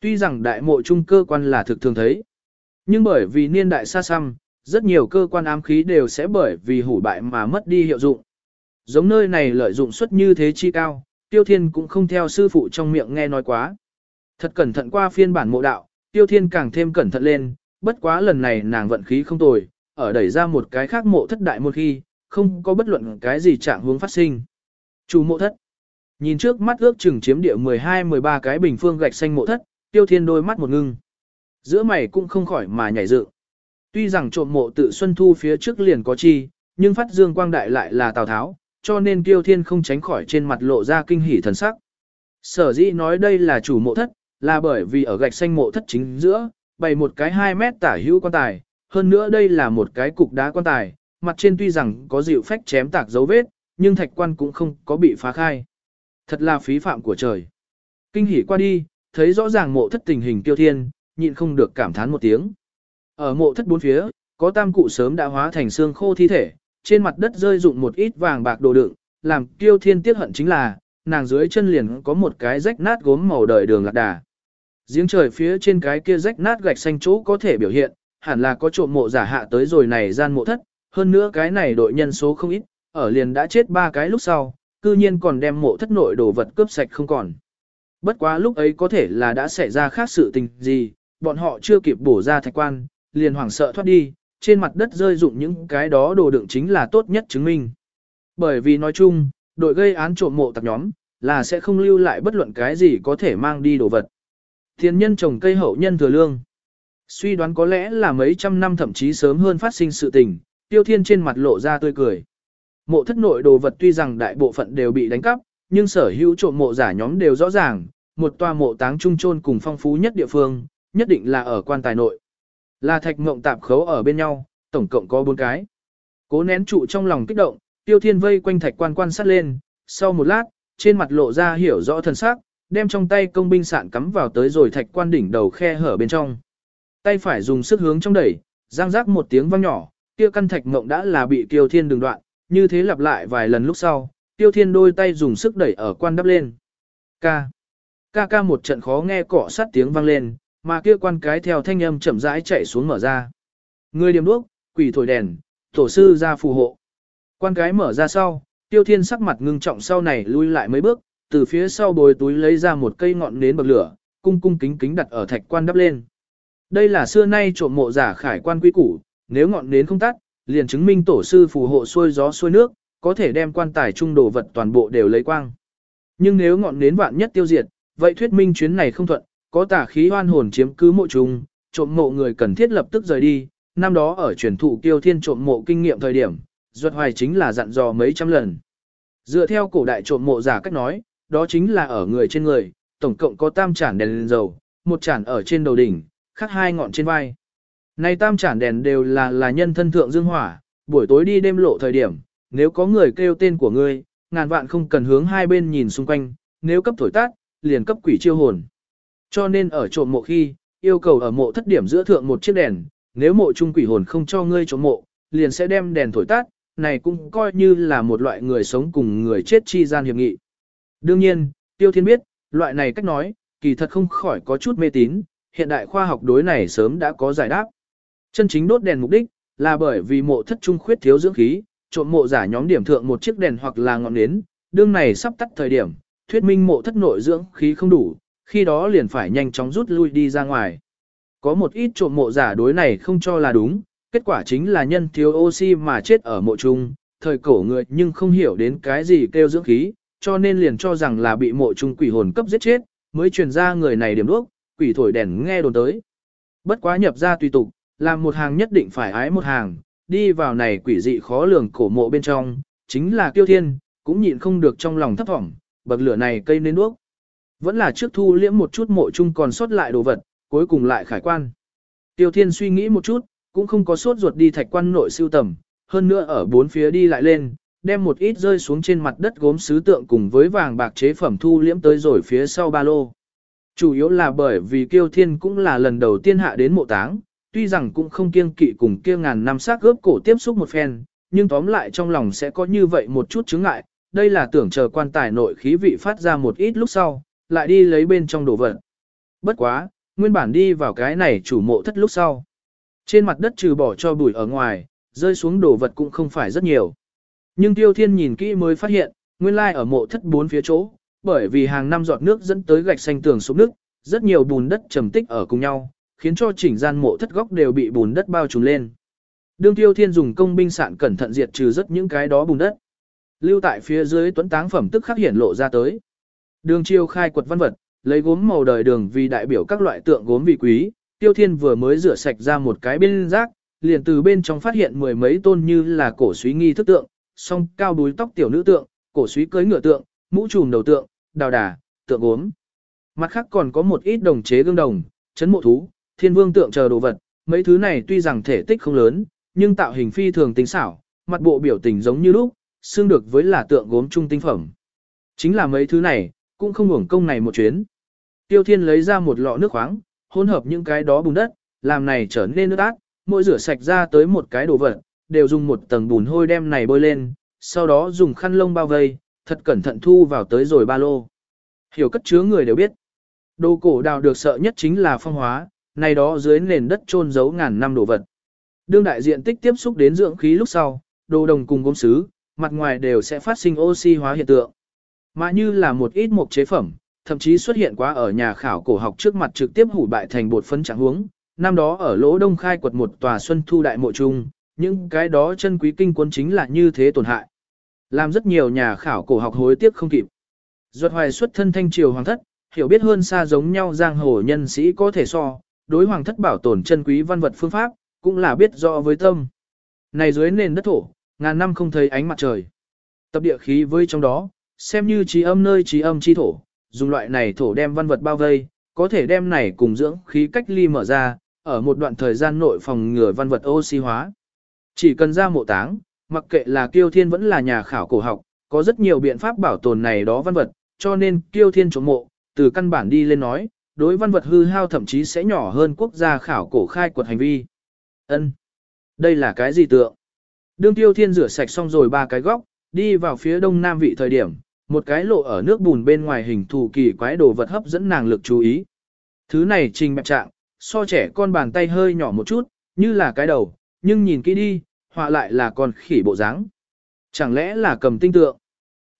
tuy rằng đại mộ trung cơ quan là thực thường thấy, nhưng bởi vì niên đại xa xăm, rất nhiều cơ quan ám khí đều sẽ bởi vì hủ bại mà mất đi hiệu dụng. Giống nơi này lợi dụng suất như thế chi cao, tiêu thiên cũng không theo sư phụ trong miệng nghe nói quá. Thật cẩn thận qua phiên bản mộ đạo, tiêu thiên càng thêm cẩn thận lên, bất quá lần này nàng vận khí không tồi, ở đẩy ra một cái khác mộ thất đại một khi, không có bất luận cái gì trạng hướng phát sinh. Chủ mộ thất. Nhìn trước mắt ước chừng chiếm địa 12-13 cái bình phương gạch xanh mộ thất, tiêu thiên đôi mắt một ngưng. Giữa mày cũng không khỏi mà nhảy dựng. Tuy rằng trộm mộ tự xuân thu phía trước liền có chi, nhưng phát dương quang đại lại là Tào Tháo, cho nên Tiêu Thiên không tránh khỏi trên mặt lộ ra kinh hỉ thần sắc. Sở dĩ nói đây là chủ mộ thất, là bởi vì ở gạch xanh mộ thất chính giữa, bày một cái 2 mét tả hữu quan tài, hơn nữa đây là một cái cục đá quan tài, mặt trên tuy rằng có dịu phách chém tạc dấu vết, nhưng thạch quan cũng không có bị phá khai. Thật là phí phạm của trời. Kinh hỉ qua đi, thấy rõ ràng mộ thất tình hình tiêu thiên, nhịn không được cảm thán một tiếng. Ở mộ thất bốn phía, có tam cụ sớm đã hóa thành xương khô thi thể, trên mặt đất rơi rụng một ít vàng bạc đồ đựng, làm tiêu thiên tiếc hận chính là, nàng dưới chân liền có một cái rách nát gốm màu đời đường lạc đà. Giếng trời phía trên cái kia rách nát gạch xanh chỗ có thể biểu hiện, hẳn là có trộm mộ giả hạ tới rồi này gian mộ thất, hơn nữa cái này đội nhân số không ít, ở liền đã chết ba cái lúc sau, cư nhiên còn đem mộ thất nội đồ vật cướp sạch không còn. Bất quá lúc ấy có thể là đã xảy ra khác sự tình gì, bọn họ chưa kịp bổ ra thạch quan, liền hoảng sợ thoát đi, trên mặt đất rơi dụng những cái đó đồ đựng chính là tốt nhất chứng minh. Bởi vì nói chung, đội gây án trộm mộ tặc nhóm, là sẽ không lưu lại bất luận cái gì có thể mang đi đồ vật. Thiên nhân trồng cây hậu nhân thừa lương. Suy đoán có lẽ là mấy trăm năm thậm chí sớm hơn phát sinh sự tình, tiêu thiên trên mặt lộ ra tươi cười. Mộ thất nội đồ vật tuy rằng đại bộ phận đều bị đánh cắp, nhưng sở hữu trộm mộ giả nhóm đều rõ ràng, một tòa mộ táng trung chôn cùng phong phú nhất địa phương, nhất định là ở quan tài nội. Là thạch mộng tạp khấu ở bên nhau, tổng cộng có bốn cái. Cố nén trụ trong lòng kích động, tiêu thiên vây quanh thạch quan quan sát lên, sau một lát, trên mặt lộ ra hiểu rõ thân xác, đem trong tay công binh sạn cắm vào tới rồi thạch quan đỉnh đầu khe hở bên trong. Tay phải dùng sức hướng trong đẩy, giang rác một tiếng vang nhỏ, kia căn thạch mộng đã là bị tiêu thiên đường đoạn, như thế lặp lại vài lần lúc sau, tiêu thiên đôi tay dùng sức đẩy ở quan đắp lên. Ca. Ca ca một trận khó nghe cọ sát tiếng vang lên, mà kia quan cái theo thanh âm chậm rãi chạy xuống mở ra. Người điểm đuốc, quỷ thổi đèn, tổ sư ra phù hộ. Quan cái mở ra sau, tiêu thiên sắc mặt ngưng trọng sau này lui lại mấy bước, từ phía sau bồi túi lấy ra một cây ngọn nến bậc lửa, cung cung kính kính đặt ở thạch quan đắp lên. Đây là xưa nay trộm mộ giả khải quan quy củ, nếu ngọn nến không tắt, liền chứng minh tổ sư phù hộ xuôi gió xuôi nước, có thể đem quan tài trung đồ vật toàn bộ đều lấy quang. Nhưng nếu ngọn nến vạn nhất tiêu diệt, vậy thuyết minh chuyến này không thuận, có tà khí hoan hồn chiếm cứ mộ trùng, trộm mộ người cần thiết lập tức rời đi. Năm đó ở truyền thụ kiêu thiên trộm mộ kinh nghiệm thời điểm, duật hoài chính là dặn dò mấy trăm lần. Dựa theo cổ đại trộm mộ giả cách nói, đó chính là ở người trên người, tổng cộng có tam chản đèn lên dầu, một chản ở trên đầu đỉnh, khác hai ngọn trên vai. Này tam chản đèn đều là là nhân thân thượng dương hỏa, buổi tối đi đêm lộ thời điểm, nếu có người kêu tên của ngươi, ngàn vạn không cần hướng hai bên nhìn xung quanh, nếu cấp thổi tát, liền cấp quỷ chiêu hồn. Cho nên ở trộm mộ khi, yêu cầu ở mộ thất điểm giữa thượng một chiếc đèn, nếu mộ trung quỷ hồn không cho ngươi trộm mộ, liền sẽ đem đèn thổi tắt này cũng coi như là một loại người sống cùng người chết chi gian hiệp nghị. Đương nhiên, Tiêu Thiên biết, loại này cách nói, kỳ thật không khỏi có chút mê tín, hiện đại khoa học đối này sớm đã có giải đáp. Chân chính đốt đèn mục đích, là bởi vì mộ thất trung khuyết thiếu dưỡng khí, trộm mộ giả nhóm điểm thượng một chiếc đèn hoặc là ngọn nến, đương này sắp tắt thời điểm, thuyết minh mộ thất nội dưỡng khí không đủ, khi đó liền phải nhanh chóng rút lui đi ra ngoài. Có một ít trộm mộ giả đối này không cho là đúng, kết quả chính là nhân thiếu oxy mà chết ở mộ trung, thời cổ người nhưng không hiểu đến cái gì kêu dưỡng khí, cho nên liền cho rằng là bị mộ trung quỷ hồn cấp giết chết, mới truyền ra người này điểm đuốc, quỷ thổi đèn nghe đồn tới. Bất quá nhập ra tùy tục, làm một hàng nhất định phải ái một hàng, đi vào này quỷ dị khó lường cổ mộ bên trong, chính là kiêu thiên, cũng nhịn không được trong lòng thấp vọng, bậc lửa này cây nên đuốc. Vẫn là trước thu liễm một chút mộ chung còn sót lại đồ vật, cuối cùng lại khải quan. Tiêu thiên suy nghĩ một chút, cũng không có sốt ruột đi thạch quan nội siêu tầm, hơn nữa ở bốn phía đi lại lên, đem một ít rơi xuống trên mặt đất gốm sứ tượng cùng với vàng bạc chế phẩm thu liễm tới rồi phía sau ba lô. Chủ yếu là bởi vì Kiêu Thiên cũng là lần đầu tiên hạ đến mộ táng, tuy rằng cũng không kiêng kỵ cùng kia ngàn năm xác gớp cổ tiếp xúc một phen, nhưng tóm lại trong lòng sẽ có như vậy một chút chứng ngại, đây là tưởng chờ quan tài nội khí vị phát ra một ít lúc sau, lại đi lấy bên trong đồ vật. Bất quá, nguyên bản đi vào cái này chủ mộ thất lúc sau. Trên mặt đất trừ bỏ cho bụi ở ngoài, rơi xuống đồ vật cũng không phải rất nhiều. Nhưng Tiêu Thiên nhìn kỹ mới phát hiện, nguyên lai ở mộ thất bốn phía chỗ, bởi vì hàng năm giọt nước dẫn tới gạch xanh tường xuống nước, rất nhiều bùn đất trầm tích ở cùng nhau, khiến cho chỉnh gian mộ thất góc đều bị bùn đất bao trùm lên. Đương Tiêu Thiên dùng công binh sạn cẩn thận diệt trừ rất những cái đó bùn đất. Lưu tại phía dưới tuấn táng phẩm tức khắc hiển lộ ra tới. Đường chiêu khai quật văn vật, lấy gốm màu đời đường vì đại biểu các loại tượng gốm vị quý, Tiêu Thiên vừa mới rửa sạch ra một cái bên rác, liền từ bên trong phát hiện mười mấy tôn như là cổ suý nghi thức tượng, song cao đuôi tóc tiểu nữ tượng, cổ suý cưới ngựa tượng, mũ trùm đầu tượng, đào đà, tượng gốm. Mặt khác còn có một ít đồng chế gương đồng, chấn mộ thú, thiên vương tượng chờ đồ vật, mấy thứ này tuy rằng thể tích không lớn, nhưng tạo hình phi thường tinh xảo, mặt bộ biểu tình giống như lúc, xương được với là tượng gốm trung tinh phẩm. Chính là mấy thứ này, cũng không hưởng công này một chuyến. Tiêu Thiên lấy ra một lọ nước khoáng, hỗn hợp những cái đó bùn đất, làm này trở nên nước át, mỗi rửa sạch ra tới một cái đồ vật, đều dùng một tầng bùn hôi đem này bôi lên, sau đó dùng khăn lông bao vây, thật cẩn thận thu vào tới rồi ba lô. Hiểu cất chứa người đều biết. Đồ cổ đào được sợ nhất chính là phong hóa, này đó dưới nền đất trôn giấu ngàn năm đồ vật. Đương đại diện tích tiếp xúc đến dưỡng khí lúc sau, đồ đồng cùng gốm sứ, mặt ngoài đều sẽ phát sinh oxy hóa hiện tượng. Mà như là một ít mộc chế phẩm, thậm chí xuất hiện quá ở nhà khảo cổ học trước mặt trực tiếp hủ bại thành bột phấn trạng huống. Năm đó ở lỗ đông khai quật một tòa xuân thu đại mộ trung, những cái đó chân quý kinh quân chính là như thế tổn hại. Làm rất nhiều nhà khảo cổ học hối tiếc không kịp. Duật hoài xuất thân thanh triều hoàng thất, hiểu biết hơn xa giống nhau giang hồ nhân sĩ có thể so, đối hoàng thất bảo tồn chân quý văn vật phương pháp, cũng là biết rõ với tâm. Này dưới nền đất thổ, ngàn năm không thấy ánh mặt trời. Tập địa khí với trong đó, xem như trí âm nơi trí âm chi thổ, dùng loại này thổ đem văn vật bao vây, có thể đem này cùng dưỡng khí cách ly mở ra, ở một đoạn thời gian nội phòng ngừa văn vật oxy hóa. Chỉ cần ra mộ táng, mặc kệ là kiêu thiên vẫn là nhà khảo cổ học, có rất nhiều biện pháp bảo tồn này đó văn vật, cho nên kiêu thiên chống mộ, từ căn bản đi lên nói, đối văn vật hư hao thậm chí sẽ nhỏ hơn quốc gia khảo cổ khai quật hành vi. Ân, Đây là cái gì tượng? Đương tiêu thiên rửa sạch xong rồi ba cái góc, đi vào phía đông nam vị thời điểm, một cái lộ ở nước bùn bên ngoài hình thù kỳ quái đồ vật hấp dẫn nàng lực chú ý. Thứ này trình bẹp trạng, so trẻ con bàn tay hơi nhỏ một chút, như là cái đầu, nhưng nhìn kỹ đi, họa lại là con khỉ bộ dáng. Chẳng lẽ là cầm tinh tượng?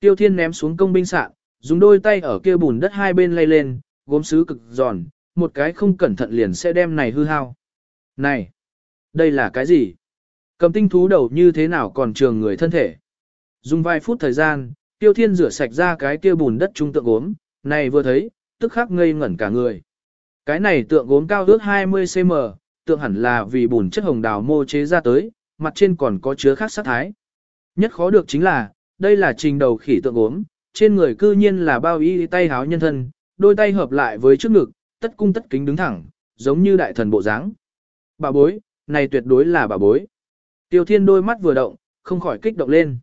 Tiêu thiên ném xuống công binh sạn, dùng đôi tay ở kia bùn đất hai bên lay lên, gốm sứ cực giòn, một cái không cẩn thận liền sẽ đem này hư hao. Này, đây là cái gì? Cầm tinh thú đầu như thế nào còn trường người thân thể? Dùng vài phút thời gian, tiêu thiên rửa sạch ra cái kia bùn đất trung tượng gốm, này vừa thấy, tức khắc ngây ngẩn cả người. Cái này tượng gốm cao ước 20cm, tượng hẳn là vì bùn chất hồng đào mô chế ra tới, mặt trên còn có chứa khác sát thái. Nhất khó được chính là, đây là trình đầu khỉ tượng gốm, trên người cư nhiên là bao y tay háo nhân thân, đôi tay hợp lại với trước ngực, tất cung tất kính đứng thẳng, giống như đại thần bộ dáng. Bà bối, này tuyệt đối là bà bối. Tiêu thiên đôi mắt vừa động, không khỏi kích động lên.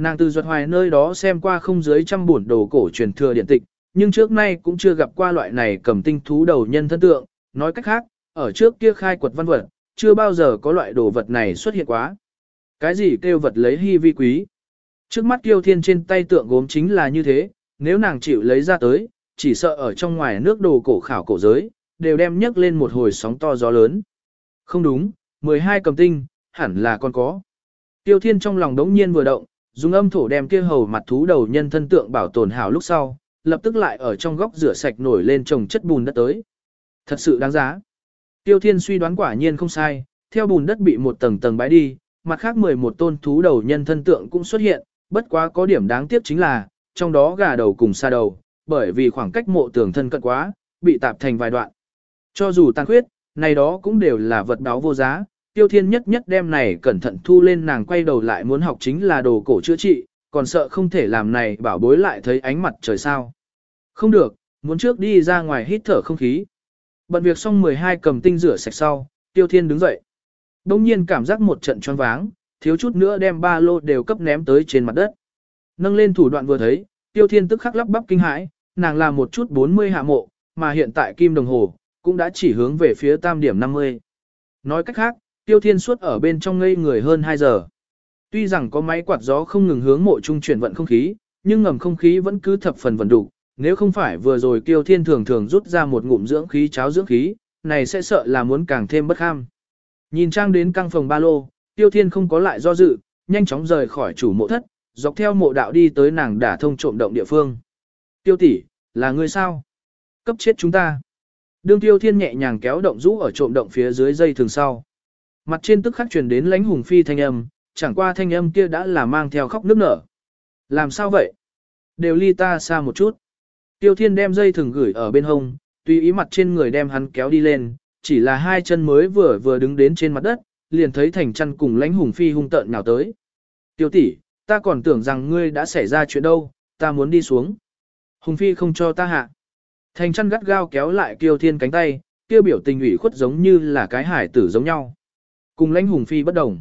Nàng từ duật hoài nơi đó xem qua không dưới trăm buồn đồ cổ truyền thừa điện tịch, nhưng trước nay cũng chưa gặp qua loại này cầm tinh thú đầu nhân thân tượng, nói cách khác, ở trước kia khai quật văn vật, chưa bao giờ có loại đồ vật này xuất hiện quá. Cái gì kêu vật lấy hy vi quý? Trước mắt kiêu thiên trên tay tượng gốm chính là như thế, nếu nàng chịu lấy ra tới, chỉ sợ ở trong ngoài nước đồ cổ khảo cổ giới, đều đem nhấc lên một hồi sóng to gió lớn. Không đúng, 12 cầm tinh, hẳn là con có. Tiêu thiên trong lòng đống nhiên vừa động, dùng âm thổ đem kia hầu mặt thú đầu nhân thân tượng bảo tồn hảo lúc sau, lập tức lại ở trong góc rửa sạch nổi lên trồng chất bùn đất tới. Thật sự đáng giá. Tiêu Thiên suy đoán quả nhiên không sai, theo bùn đất bị một tầng tầng bãi đi, mặt khác 11 tôn thú đầu nhân thân tượng cũng xuất hiện, bất quá có điểm đáng tiếc chính là, trong đó gà đầu cùng xa đầu, bởi vì khoảng cách mộ tường thân cận quá, bị tạp thành vài đoạn. Cho dù tàn khuyết, này đó cũng đều là vật đáo vô giá, Tiêu Thiên nhất nhất đem này cẩn thận thu lên nàng quay đầu lại muốn học chính là đồ cổ chữa trị, còn sợ không thể làm này bảo bối lại thấy ánh mặt trời sao. Không được, muốn trước đi ra ngoài hít thở không khí. Bận việc xong 12 cầm tinh rửa sạch sau, Tiêu Thiên đứng dậy. Đông nhiên cảm giác một trận choáng váng, thiếu chút nữa đem ba lô đều cấp ném tới trên mặt đất. Nâng lên thủ đoạn vừa thấy, Tiêu Thiên tức khắc lắp bắp kinh hãi, nàng là một chút 40 hạ mộ, mà hiện tại kim đồng hồ, cũng đã chỉ hướng về phía tam điểm 50. Nói cách khác, Tiêu Thiên suốt ở bên trong ngây người hơn 2 giờ. Tuy rằng có máy quạt gió không ngừng hướng mộ trung chuyển vận không khí, nhưng ngầm không khí vẫn cứ thập phần vận đủ, nếu không phải vừa rồi Tiêu Thiên thường thường rút ra một ngụm dưỡng khí cháo dưỡng khí, này sẽ sợ là muốn càng thêm bất ham. Nhìn trang đến căng phòng ba lô, Tiêu Thiên không có lại do dự, nhanh chóng rời khỏi chủ mộ thất, dọc theo mộ đạo đi tới nàng đả thông trộm động địa phương. Tiêu tỷ, là người sao? Cấp chết chúng ta. Đương Tiêu Thiên nhẹ nhàng kéo động rũ ở trộm động phía dưới dây thường sau. Mặt trên tức khắc truyền đến lãnh hùng phi thanh âm, chẳng qua thanh âm kia đã là mang theo khóc nước nở. Làm sao vậy? Đều ly ta xa một chút. Tiêu Thiên đem dây thừng gửi ở bên hông, tùy ý mặt trên người đem hắn kéo đi lên, chỉ là hai chân mới vừa vừa đứng đến trên mặt đất, liền thấy thành chăn cùng lãnh hùng phi hung tợn nào tới. Tiêu tỷ, ta còn tưởng rằng ngươi đã xảy ra chuyện đâu, ta muốn đi xuống. Hùng phi không cho ta hạ. Thành chăn gắt gao kéo lại Tiêu Thiên cánh tay, tiêu biểu tình ủy khuất giống như là cái hải tử giống nhau. Cùng lãnh hùng phi bất đồng.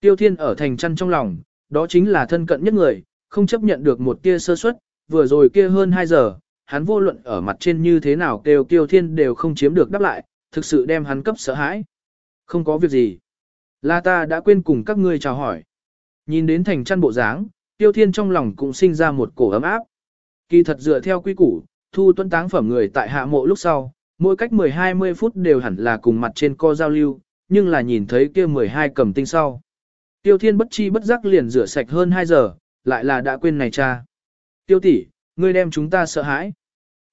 Tiêu Thiên ở thành chăn trong lòng, đó chính là thân cận nhất người, không chấp nhận được một tia sơ suất, vừa rồi kia hơn 2 giờ, hắn vô luận ở mặt trên như thế nào kêu Tiêu Thiên đều không chiếm được đáp lại, thực sự đem hắn cấp sợ hãi. Không có việc gì. Là ta đã quên cùng các ngươi chào hỏi. Nhìn đến thành chăn bộ dáng, Tiêu Thiên trong lòng cũng sinh ra một cổ ấm áp. Kỳ thật dựa theo quy củ, thu tuân táng phẩm người tại hạ mộ lúc sau, mỗi cách 10-20 phút đều hẳn là cùng mặt trên co giao lưu, nhưng là nhìn thấy kia 12 cầm tinh sau. Tiêu Thiên bất chi bất giác liền rửa sạch hơn 2 giờ, lại là đã quên này cha. Tiêu tỷ, ngươi đem chúng ta sợ hãi.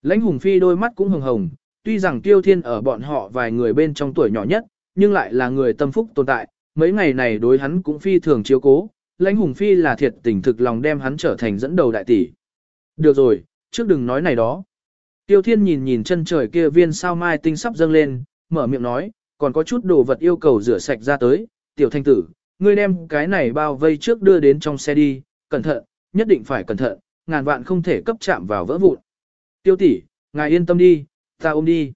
Lãnh Hùng Phi đôi mắt cũng hồng hồng, tuy rằng Tiêu Thiên ở bọn họ vài người bên trong tuổi nhỏ nhất, nhưng lại là người tâm phúc tồn tại, mấy ngày này đối hắn cũng phi thường chiếu cố, Lãnh Hùng Phi là thiệt tình thực lòng đem hắn trở thành dẫn đầu đại tỷ. Được rồi, trước đừng nói này đó. Tiêu Thiên nhìn nhìn chân trời kia viên sao mai tinh sắp dâng lên, mở miệng nói, còn có chút đồ vật yêu cầu rửa sạch ra tới, tiểu thanh tử, ngươi đem cái này bao vây trước đưa đến trong xe đi, cẩn thận, nhất định phải cẩn thận, ngàn vạn không thể cấp chạm vào vỡ vụn. Tiêu tỷ, ngài yên tâm đi, ta ôm đi.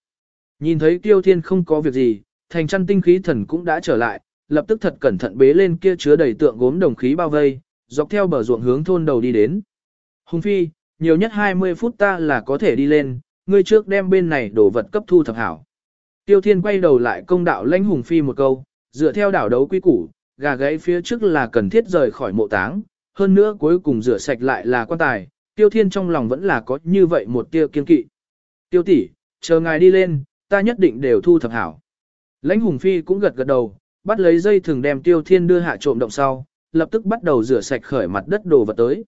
Nhìn thấy tiêu thiên không có việc gì, thành chăn tinh khí thần cũng đã trở lại, lập tức thật cẩn thận bế lên kia chứa đầy tượng gốm đồng khí bao vây, dọc theo bờ ruộng hướng thôn đầu đi đến. Hùng phi, nhiều nhất 20 phút ta là có thể đi lên, ngươi trước đem bên này đổ vật cấp thu thập hảo. Tiêu Thiên quay đầu lại công đạo lãnh hùng phi một câu, dựa theo đảo đấu quy củ, gà gáy phía trước là cần thiết rời khỏi mộ táng, hơn nữa cuối cùng rửa sạch lại là quan tài, tiêu thiên trong lòng vẫn là có như vậy một tia kiên kỵ. Tiêu tỷ, chờ ngài đi lên, ta nhất định đều thu thập hảo. Lãnh hùng phi cũng gật gật đầu, bắt lấy dây thường đem tiêu thiên đưa hạ trộm động sau, lập tức bắt đầu rửa sạch khởi mặt đất đồ vật tới.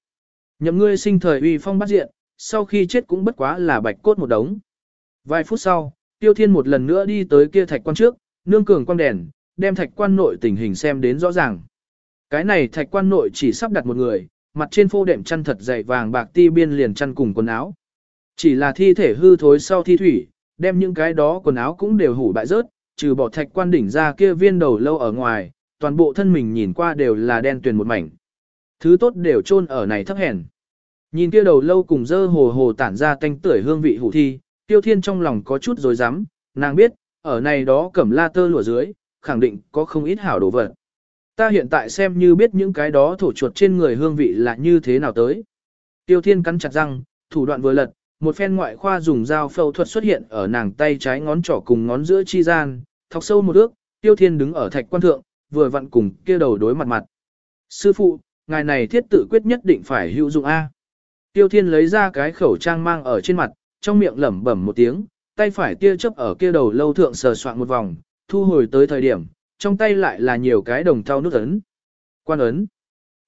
Nhậm ngươi sinh thời uy phong bắt diện, sau khi chết cũng bất quá là bạch cốt một đống. Vài phút sau, tiêu thiên một lần nữa đi tới kia thạch quan trước, nương cường quang đèn, đem thạch quan nội tình hình xem đến rõ ràng. Cái này thạch quan nội chỉ sắp đặt một người, mặt trên phô đệm chăn thật dày vàng bạc ti biên liền chăn cùng quần áo. Chỉ là thi thể hư thối sau thi thủy, đem những cái đó quần áo cũng đều hủ bại rớt, trừ bỏ thạch quan đỉnh ra kia viên đầu lâu ở ngoài, toàn bộ thân mình nhìn qua đều là đen tuyền một mảnh. Thứ tốt đều chôn ở này thấp hèn. Nhìn kia đầu lâu cùng dơ hồ hồ tản ra tanh tưởi hương vị hủ thi, tiêu thiên trong lòng có chút rồi rắm nàng biết, ở này đó cẩm la tơ lụa dưới, khẳng định có không ít hảo đồ vật. Ta hiện tại xem như biết những cái đó thổ chuột trên người hương vị là như thế nào tới. Tiêu thiên cắn chặt răng, thủ đoạn vừa lật, một phen ngoại khoa dùng dao phẫu thuật xuất hiện ở nàng tay trái ngón trỏ cùng ngón giữa chi gian, thọc sâu một ước, tiêu thiên đứng ở thạch quan thượng, vừa vặn cùng kia đầu đối mặt mặt. Sư phụ, ngài này thiết tự quyết nhất định phải hữu dụng A. Tiêu thiên lấy ra cái khẩu trang mang ở trên mặt, trong miệng lẩm bẩm một tiếng, tay phải tia chớp ở kia đầu lâu thượng sờ soạn một vòng, thu hồi tới thời điểm, trong tay lại là nhiều cái đồng thau nút ấn. Quan ấn.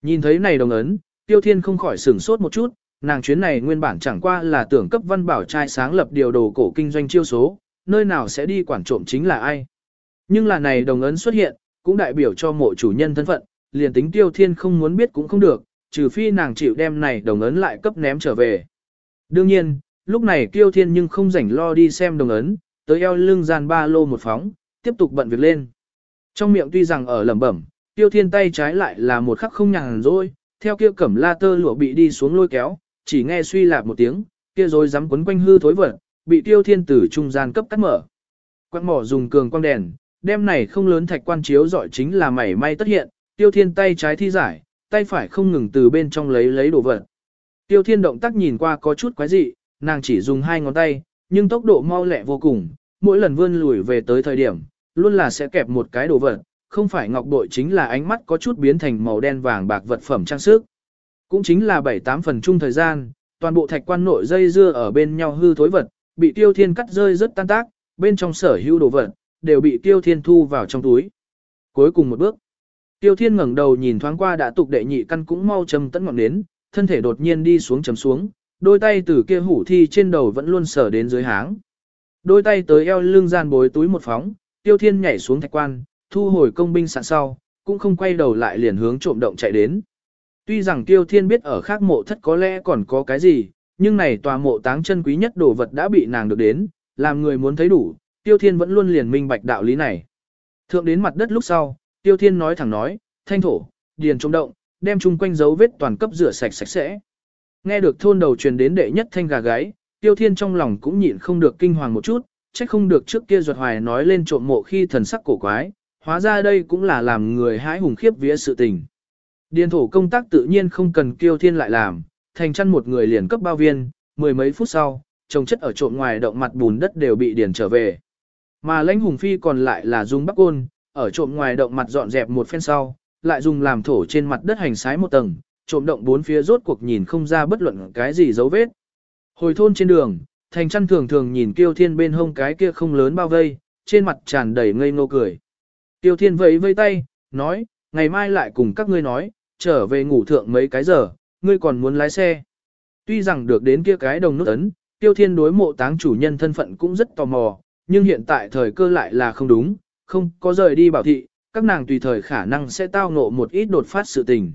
Nhìn thấy này đồng ấn, tiêu thiên không khỏi sửng sốt một chút, nàng chuyến này nguyên bản chẳng qua là tưởng cấp văn bảo trai sáng lập điều đồ cổ kinh doanh chiêu số, nơi nào sẽ đi quản trộm chính là ai. Nhưng là này đồng ấn xuất hiện, cũng đại biểu cho mộ chủ nhân thân phận, liền tính tiêu thiên không muốn biết cũng không được, trừ phi nàng chịu đem này đồng ấn lại cấp ném trở về. Đương nhiên, lúc này tiêu thiên nhưng không rảnh lo đi xem đồng ấn, tới eo lưng gian ba lô một phóng, tiếp tục bận việc lên. Trong miệng tuy rằng ở lẩm bẩm, tiêu thiên tay trái lại là một khắc không nhàn rỗi, theo kia cẩm la tơ lụa bị đi xuống lôi kéo, chỉ nghe suy lạp một tiếng, kia rồi dám quấn quanh hư thối vật, bị tiêu thiên tử trung gian cấp cắt mở. Quang mỏ dùng cường quang đèn, đem này không lớn thạch quan chiếu dọi chính là mảy may tất hiện, tiêu thiên tay trái thi giải, tay phải không ngừng từ bên trong lấy lấy đồ vật. Tiêu thiên động tác nhìn qua có chút quái dị, nàng chỉ dùng hai ngón tay, nhưng tốc độ mau lẹ vô cùng, mỗi lần vươn lùi về tới thời điểm, luôn là sẽ kẹp một cái đồ vật, không phải ngọc bội chính là ánh mắt có chút biến thành màu đen vàng bạc vật phẩm trang sức. Cũng chính là 7-8 phần chung thời gian, toàn bộ thạch quan nội dây dưa ở bên nhau hư thối vật, bị tiêu thiên cắt rơi rất tan tác, bên trong sở hữu đồ vật, đều bị tiêu thiên thu vào trong túi. Cuối cùng một bước, tiêu thiên ngẩng đầu nhìn thoáng qua đã tục đệ nhị căn cũng mau châm tấn ngọn nến, thân thể đột nhiên đi xuống chấm xuống, đôi tay từ kia hủ thi trên đầu vẫn luôn sở đến dưới háng. Đôi tay tới eo lưng gian bối túi một phóng, tiêu thiên nhảy xuống thạch quan, thu hồi công binh sạn sau, cũng không quay đầu lại liền hướng trộm động chạy đến. Tuy rằng tiêu thiên biết ở khác mộ thất có lẽ còn có cái gì, nhưng này tòa mộ táng chân quý nhất đồ vật đã bị nàng được đến, làm người muốn thấy đủ, tiêu thiên vẫn luôn liền minh bạch đạo lý này. Thượng đến mặt đất lúc sau, tiêu thiên nói thẳng nói, thanh thổ, điền trộm động, đem chung quanh dấu vết toàn cấp rửa sạch sạch sẽ. Nghe được thôn đầu truyền đến đệ nhất thanh gà gáy, tiêu thiên trong lòng cũng nhịn không được kinh hoàng một chút, trách không được trước kia ruột hoài nói lên trộm mộ khi thần sắc cổ quái, hóa ra đây cũng là làm người hái hùng khiếp vía sự tình. Điền thổ công tác tự nhiên không cần kiêu thiên lại làm, thành chăn một người liền cấp bao viên, mười mấy phút sau, trồng chất ở trộm ngoài động mặt bùn đất đều bị điền trở về. Mà lãnh hùng phi còn lại là dùng bắc côn, ở trộm ngoài động mặt dọn dẹp một phen sau, lại dùng làm thổ trên mặt đất hành sái một tầng, trộm động bốn phía rốt cuộc nhìn không ra bất luận cái gì dấu vết. Hồi thôn trên đường, thành chăn thường thường nhìn kiêu thiên bên hông cái kia không lớn bao vây, trên mặt tràn đầy ngây ngô cười. Tiêu thiên vẫy vây tay, nói, ngày mai lại cùng các ngươi nói, trở về ngủ thượng mấy cái giờ, ngươi còn muốn lái xe. Tuy rằng được đến kia cái đồng nút ấn, tiêu thiên đối mộ táng chủ nhân thân phận cũng rất tò mò, nhưng hiện tại thời cơ lại là không đúng, không có rời đi bảo thị, các nàng tùy thời khả năng sẽ tao ngộ một ít đột phát sự tình.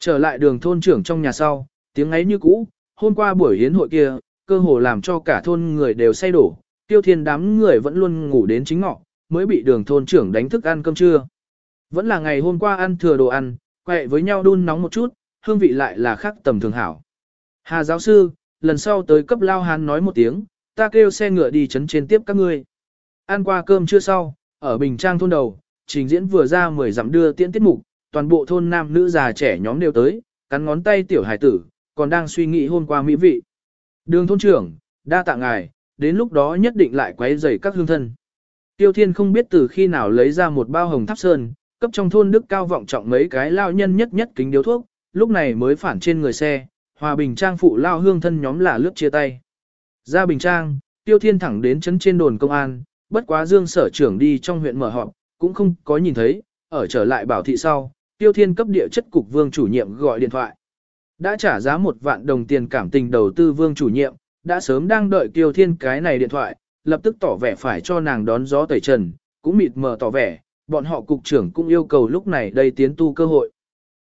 Trở lại đường thôn trưởng trong nhà sau, tiếng ấy như cũ, hôm qua buổi hiến hội kia, cơ hồ làm cho cả thôn người đều say đổ, tiêu thiên đám người vẫn luôn ngủ đến chính ngọ, mới bị đường thôn trưởng đánh thức ăn cơm trưa. Vẫn là ngày hôm qua ăn thừa đồ ăn, quẹ với nhau đun nóng một chút, hương vị lại là khác tầm thường hảo. Hà giáo sư, lần sau tới cấp lao hán nói một tiếng, ta kêu xe ngựa đi chấn trên tiếp các ngươi. Ăn qua cơm trưa sau, ở Bình Trang thôn đầu, trình diễn vừa ra 10 dặm đưa tiễn tiết mục, toàn bộ thôn nam nữ già trẻ nhóm đều tới, cắn ngón tay tiểu hải tử, còn đang suy nghĩ hôm qua mỹ vị. Đường thôn trưởng, đa tạ ngài, đến lúc đó nhất định lại quấy rầy các hương thân. Tiêu Thiên không biết từ khi nào lấy ra một bao hồng tháp sơn, cấp trong thôn đức cao vọng trọng mấy cái lao nhân nhất nhất kính điếu thuốc, lúc này mới phản trên người xe, hòa bình trang phụ lao hương thân nhóm là lướt chia tay. Ra bình trang, tiêu thiên thẳng đến chấn trên đồn công an, bất quá dương sở trưởng đi trong huyện mở họp, cũng không có nhìn thấy, ở trở lại bảo thị sau, tiêu thiên cấp địa chất cục vương chủ nhiệm gọi điện thoại. Đã trả giá một vạn đồng tiền cảm tình đầu tư vương chủ nhiệm, đã sớm đang đợi tiêu thiên cái này điện thoại, lập tức tỏ vẻ phải cho nàng đón gió tẩy trần, cũng mịt mờ tỏ vẻ, bọn họ cục trưởng cũng yêu cầu lúc này đây tiến tu cơ hội.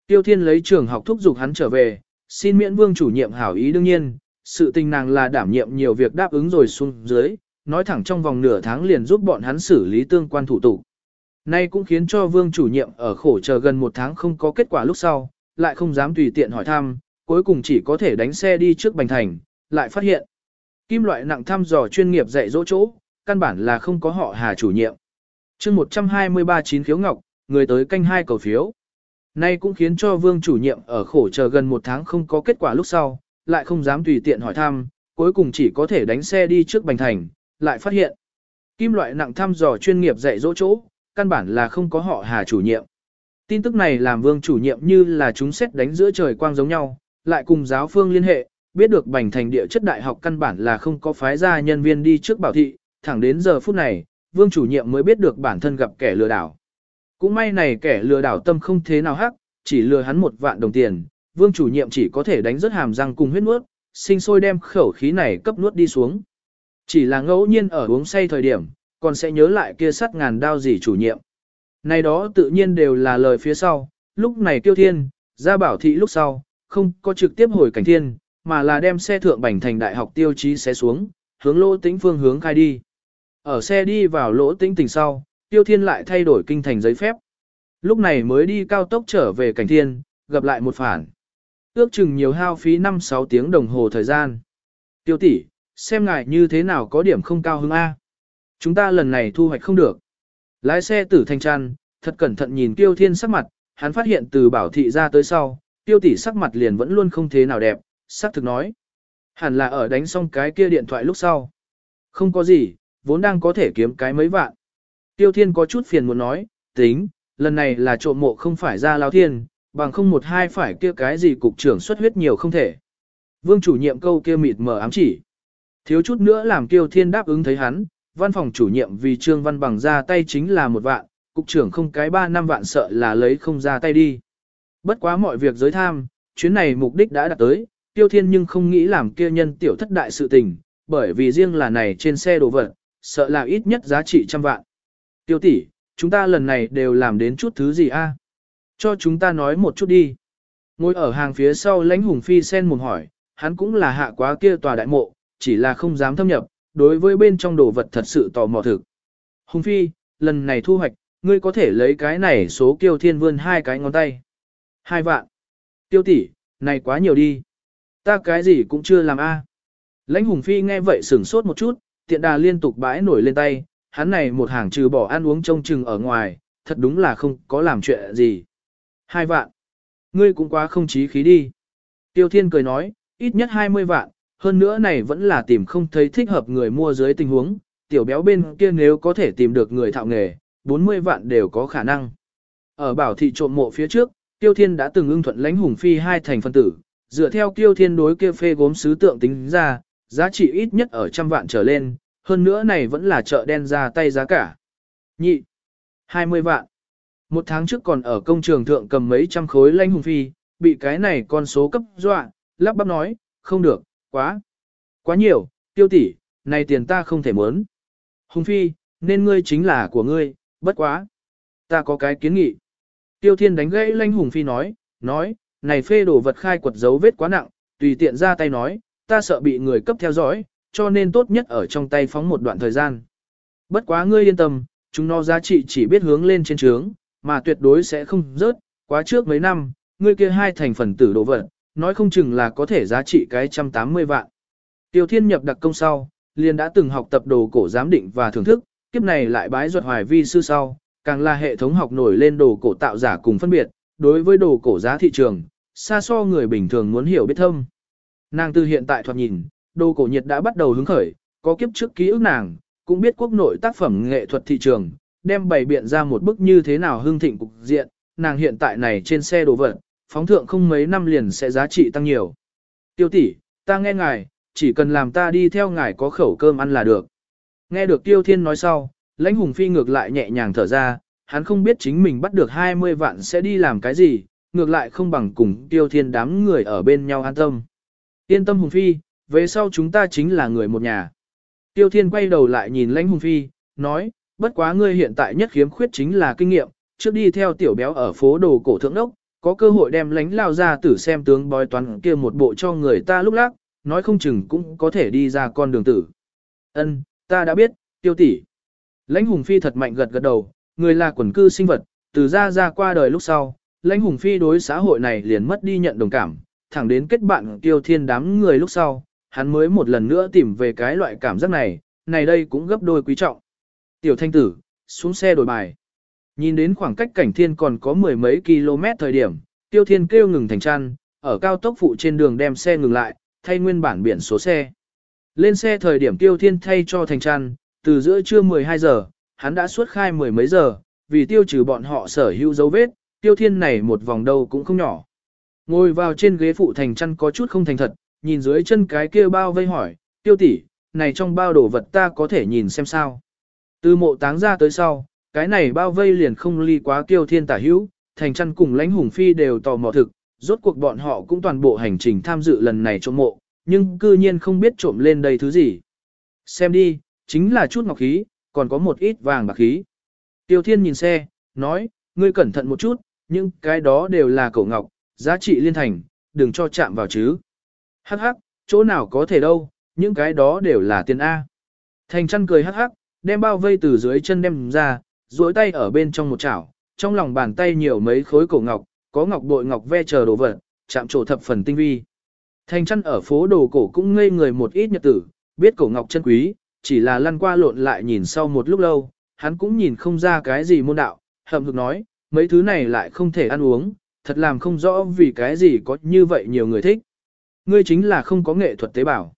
Tiêu thiên lấy trường học thúc giục hắn trở về, xin miễn vương chủ nhiệm hảo ý đương nhiên, sự tình nàng là đảm nhiệm nhiều việc đáp ứng rồi xuống dưới, nói thẳng trong vòng nửa tháng liền giúp bọn hắn xử lý tương quan thủ tục. Nay cũng khiến cho vương chủ nhiệm ở khổ chờ gần một tháng không có kết quả lúc sau, lại không dám tùy tiện hỏi thăm, cuối cùng chỉ có thể đánh xe đi trước Bành Thành, lại phát hiện. Kim loại nặng thăm dò chuyên nghiệp dạy dỗ chỗ, căn bản là không có họ hà chủ nhiệm. chương 123 chín khiếu ngọc, người tới canh hai cầu phiếu. Nay cũng khiến cho vương chủ nhiệm ở khổ chờ gần một tháng không có kết quả lúc sau, lại không dám tùy tiện hỏi thăm, cuối cùng chỉ có thể đánh xe đi trước Bành Thành, lại phát hiện. Kim loại nặng thăm dò chuyên nghiệp dạy dỗ chỗ, căn bản là không có họ hà chủ nhiệm. Tin tức này làm vương chủ nhiệm như là chúng xét đánh giữa trời quang giống nhau, lại cùng giáo phương liên hệ, biết được Bành Thành địa chất đại học căn bản là không có phái ra nhân viên đi trước bảo thị, thẳng đến giờ phút này, vương chủ nhiệm mới biết được bản thân gặp kẻ lừa đảo. Cũng may này kẻ lừa đảo tâm không thế nào hắc, chỉ lừa hắn một vạn đồng tiền, vương chủ nhiệm chỉ có thể đánh rất hàm răng cùng huyết nuốt, sinh sôi đem khẩu khí này cấp nuốt đi xuống. Chỉ là ngẫu nhiên ở uống say thời điểm, còn sẽ nhớ lại kia sắt ngàn đao gì chủ nhiệm. Này đó tự nhiên đều là lời phía sau, lúc này tiêu thiên, ra bảo thị lúc sau, không có trực tiếp hồi cảnh thiên, mà là đem xe thượng bành thành đại học tiêu chí xe xuống, hướng lỗ tĩnh phương hướng khai đi. Ở xe đi vào lỗ tĩnh tỉnh sau, tiêu thiên lại thay đổi kinh thành giấy phép. Lúc này mới đi cao tốc trở về cảnh thiên, gặp lại một phản. Ước chừng nhiều hao phí 5-6 tiếng đồng hồ thời gian. Tiêu tỷ, xem ngài như thế nào có điểm không cao hứng A. Chúng ta lần này thu hoạch không được. Lái xe tử thanh trăn, thật cẩn thận nhìn tiêu thiên sắc mặt, hắn phát hiện từ bảo thị ra tới sau, tiêu tỷ sắc mặt liền vẫn luôn không thế nào đẹp, sắc thực nói. Hẳn là ở đánh xong cái kia điện thoại lúc sau. Không có gì, vốn đang có thể kiếm cái mấy vạn. Tiêu thiên có chút phiền muốn nói, tính, lần này là trộm mộ không phải ra lao thiên, bằng không một hai phải kia cái gì cục trưởng xuất huyết nhiều không thể. Vương chủ nhiệm câu kia mịt mờ ám chỉ. Thiếu chút nữa làm tiêu thiên đáp ứng thấy hắn, văn phòng chủ nhiệm vì trương văn bằng ra tay chính là một vạn, cục trưởng không cái ba năm vạn sợ là lấy không ra tay đi. Bất quá mọi việc giới tham, chuyến này mục đích đã đạt tới, tiêu thiên nhưng không nghĩ làm kia nhân tiểu thất đại sự tình, bởi vì riêng là này trên xe đồ vật, sợ là ít nhất giá trị trăm vạn. Tiêu tỷ, chúng ta lần này đều làm đến chút thứ gì a? Cho chúng ta nói một chút đi. Ngồi ở hàng phía sau lãnh hùng phi sen mồm hỏi, hắn cũng là hạ quá kia tòa đại mộ, chỉ là không dám thâm nhập, đối với bên trong đồ vật thật sự tò mò thực. Hùng phi, lần này thu hoạch, ngươi có thể lấy cái này số kiêu thiên vươn hai cái ngón tay. Hai vạn. Tiêu tỷ, này quá nhiều đi. Ta cái gì cũng chưa làm a. Lãnh hùng phi nghe vậy sửng sốt một chút, tiện đà liên tục bãi nổi lên tay, hắn này một hàng trừ bỏ ăn uống trông chừng ở ngoài, thật đúng là không có làm chuyện gì. Hai vạn. Ngươi cũng quá không chí khí đi. Tiêu Thiên cười nói, ít nhất 20 vạn, hơn nữa này vẫn là tìm không thấy thích hợp người mua dưới tình huống, tiểu béo bên kia nếu có thể tìm được người thạo nghề, 40 vạn đều có khả năng. Ở bảo thị trộm mộ phía trước, Tiêu Thiên đã từng ưng thuận lãnh hùng phi hai thành phân tử, dựa theo Tiêu Thiên đối kia phê gốm sứ tượng tính ra, giá trị ít nhất ở trăm vạn trở lên, hơn nữa này vẫn là chợ đen ra tay giá cả. Nhị, 20 vạn. Một tháng trước còn ở công trường thượng cầm mấy trăm khối lãnh hùng phi, bị cái này con số cấp dọa, lắp bắp nói, không được, quá, quá nhiều, tiêu tỷ, này tiền ta không thể muốn. Hùng phi, nên ngươi chính là của ngươi, bất quá. Ta có cái kiến nghị. Tiêu thiên đánh gãy lanh hùng phi nói, nói, này phê đồ vật khai quật dấu vết quá nặng, tùy tiện ra tay nói, ta sợ bị người cấp theo dõi, cho nên tốt nhất ở trong tay phóng một đoạn thời gian. Bất quá ngươi yên tâm, chúng nó giá trị chỉ biết hướng lên trên trướng, mà tuyệt đối sẽ không rớt, quá trước mấy năm, ngươi kia hai thành phần tử đồ vật, nói không chừng là có thể giá trị cái trăm tám mươi vạn. Tiêu Thiên nhập đặc công sau, liền đã từng học tập đồ cổ giám định và thưởng thức, kiếp này lại bái ruột hoài vi sư sau, càng là hệ thống học nổi lên đồ cổ tạo giả cùng phân biệt, đối với đồ cổ giá thị trường, xa so người bình thường muốn hiểu biết thâm. Nàng từ hiện tại thoạt nhìn, đồ cổ nhiệt đã bắt đầu hứng khởi, có kiếp trước ký ức nàng, cũng biết quốc nội tác phẩm nghệ thuật thị trường, đem bày biện ra một bức như thế nào hương thịnh cục diện, nàng hiện tại này trên xe đồ vật, phóng thượng không mấy năm liền sẽ giá trị tăng nhiều. Tiêu tỷ, ta nghe ngài, chỉ cần làm ta đi theo ngài có khẩu cơm ăn là được. Nghe được Tiêu Thiên nói sau, lãnh hùng phi ngược lại nhẹ nhàng thở ra, hắn không biết chính mình bắt được 20 vạn sẽ đi làm cái gì, ngược lại không bằng cùng Tiêu Thiên đám người ở bên nhau an tâm. Yên tâm hùng phi, về sau chúng ta chính là người một nhà. Tiêu Thiên quay đầu lại nhìn lãnh hùng phi, nói, bất quá ngươi hiện tại nhất khiếm khuyết chính là kinh nghiệm, trước đi theo tiểu béo ở phố đồ cổ thượng đốc, có cơ hội đem lánh lao ra tử xem tướng bói toán kia một bộ cho người ta lúc lắc, nói không chừng cũng có thể đi ra con đường tử. Ân, ta đã biết, tiêu tỷ. Lãnh Hùng Phi thật mạnh gật gật đầu, người là quần cư sinh vật, từ ra ra qua đời lúc sau, Lãnh Hùng Phi đối xã hội này liền mất đi nhận đồng cảm, thẳng đến kết bạn tiêu thiên đám người lúc sau, hắn mới một lần nữa tìm về cái loại cảm giác này, này đây cũng gấp đôi quý trọng. Tiểu thanh tử, xuống xe đổi bài. Nhìn đến khoảng cách cảnh thiên còn có mười mấy km thời điểm, tiêu thiên kêu ngừng thành chăn, ở cao tốc phụ trên đường đem xe ngừng lại, thay nguyên bản biển số xe. Lên xe thời điểm tiêu thiên thay cho thành chăn, từ giữa trưa 12 giờ, hắn đã suốt khai mười mấy giờ, vì tiêu trừ bọn họ sở hữu dấu vết, tiêu thiên này một vòng đầu cũng không nhỏ. Ngồi vào trên ghế phụ thành chăn có chút không thành thật, nhìn dưới chân cái kia bao vây hỏi, tiêu tỷ, này trong bao đồ vật ta có thể nhìn xem sao. Từ mộ táng ra tới sau, cái này bao vây liền không ly quá kiêu thiên tả hữu, thành chăn cùng lãnh hùng phi đều tò mò thực, rốt cuộc bọn họ cũng toàn bộ hành trình tham dự lần này trộm mộ, nhưng cư nhiên không biết trộm lên đây thứ gì. Xem đi, chính là chút ngọc khí, còn có một ít vàng bạc khí. Tiêu thiên nhìn xe, nói, ngươi cẩn thận một chút, nhưng cái đó đều là cổ ngọc, giá trị liên thành, đừng cho chạm vào chứ. Hắc hắc, chỗ nào có thể đâu, những cái đó đều là tiền A. Thành chăn cười hắc hắc, đem bao vây từ dưới chân đem ra, duỗi tay ở bên trong một chảo, trong lòng bàn tay nhiều mấy khối cổ ngọc, có ngọc bội ngọc ve chờ đồ vật, chạm trổ thập phần tinh vi. Thành chân ở phố đồ cổ cũng ngây người một ít nhật tử, biết cổ ngọc chân quý, chỉ là lăn qua lộn lại nhìn sau một lúc lâu, hắn cũng nhìn không ra cái gì môn đạo, hậm hực nói, mấy thứ này lại không thể ăn uống, thật làm không rõ vì cái gì có như vậy nhiều người thích. Ngươi chính là không có nghệ thuật tế bào.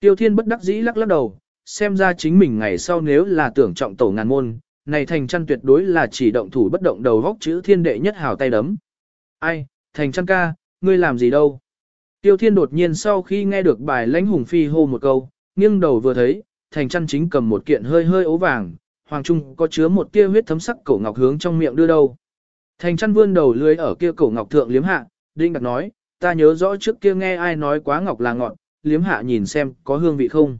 Tiêu thiên bất đắc dĩ lắc lắc đầu, xem ra chính mình ngày sau nếu là tưởng trọng tổ ngàn môn, này thành chăn tuyệt đối là chỉ động thủ bất động đầu góc chữ thiên đệ nhất hào tay đấm. Ai, thành chăn ca, ngươi làm gì đâu? Tiêu thiên đột nhiên sau khi nghe được bài lãnh hùng phi hô một câu, nghiêng đầu vừa thấy, thành chăn chính cầm một kiện hơi hơi ố vàng, hoàng trung có chứa một tia huyết thấm sắc cổ ngọc hướng trong miệng đưa đâu. Thành chăn vươn đầu lưới ở kia cổ ngọc thượng liếm hạ, đinh đặc nói, ta nhớ rõ trước kia nghe ai nói quá ngọc là ngọt, liếm hạ nhìn xem có hương vị không.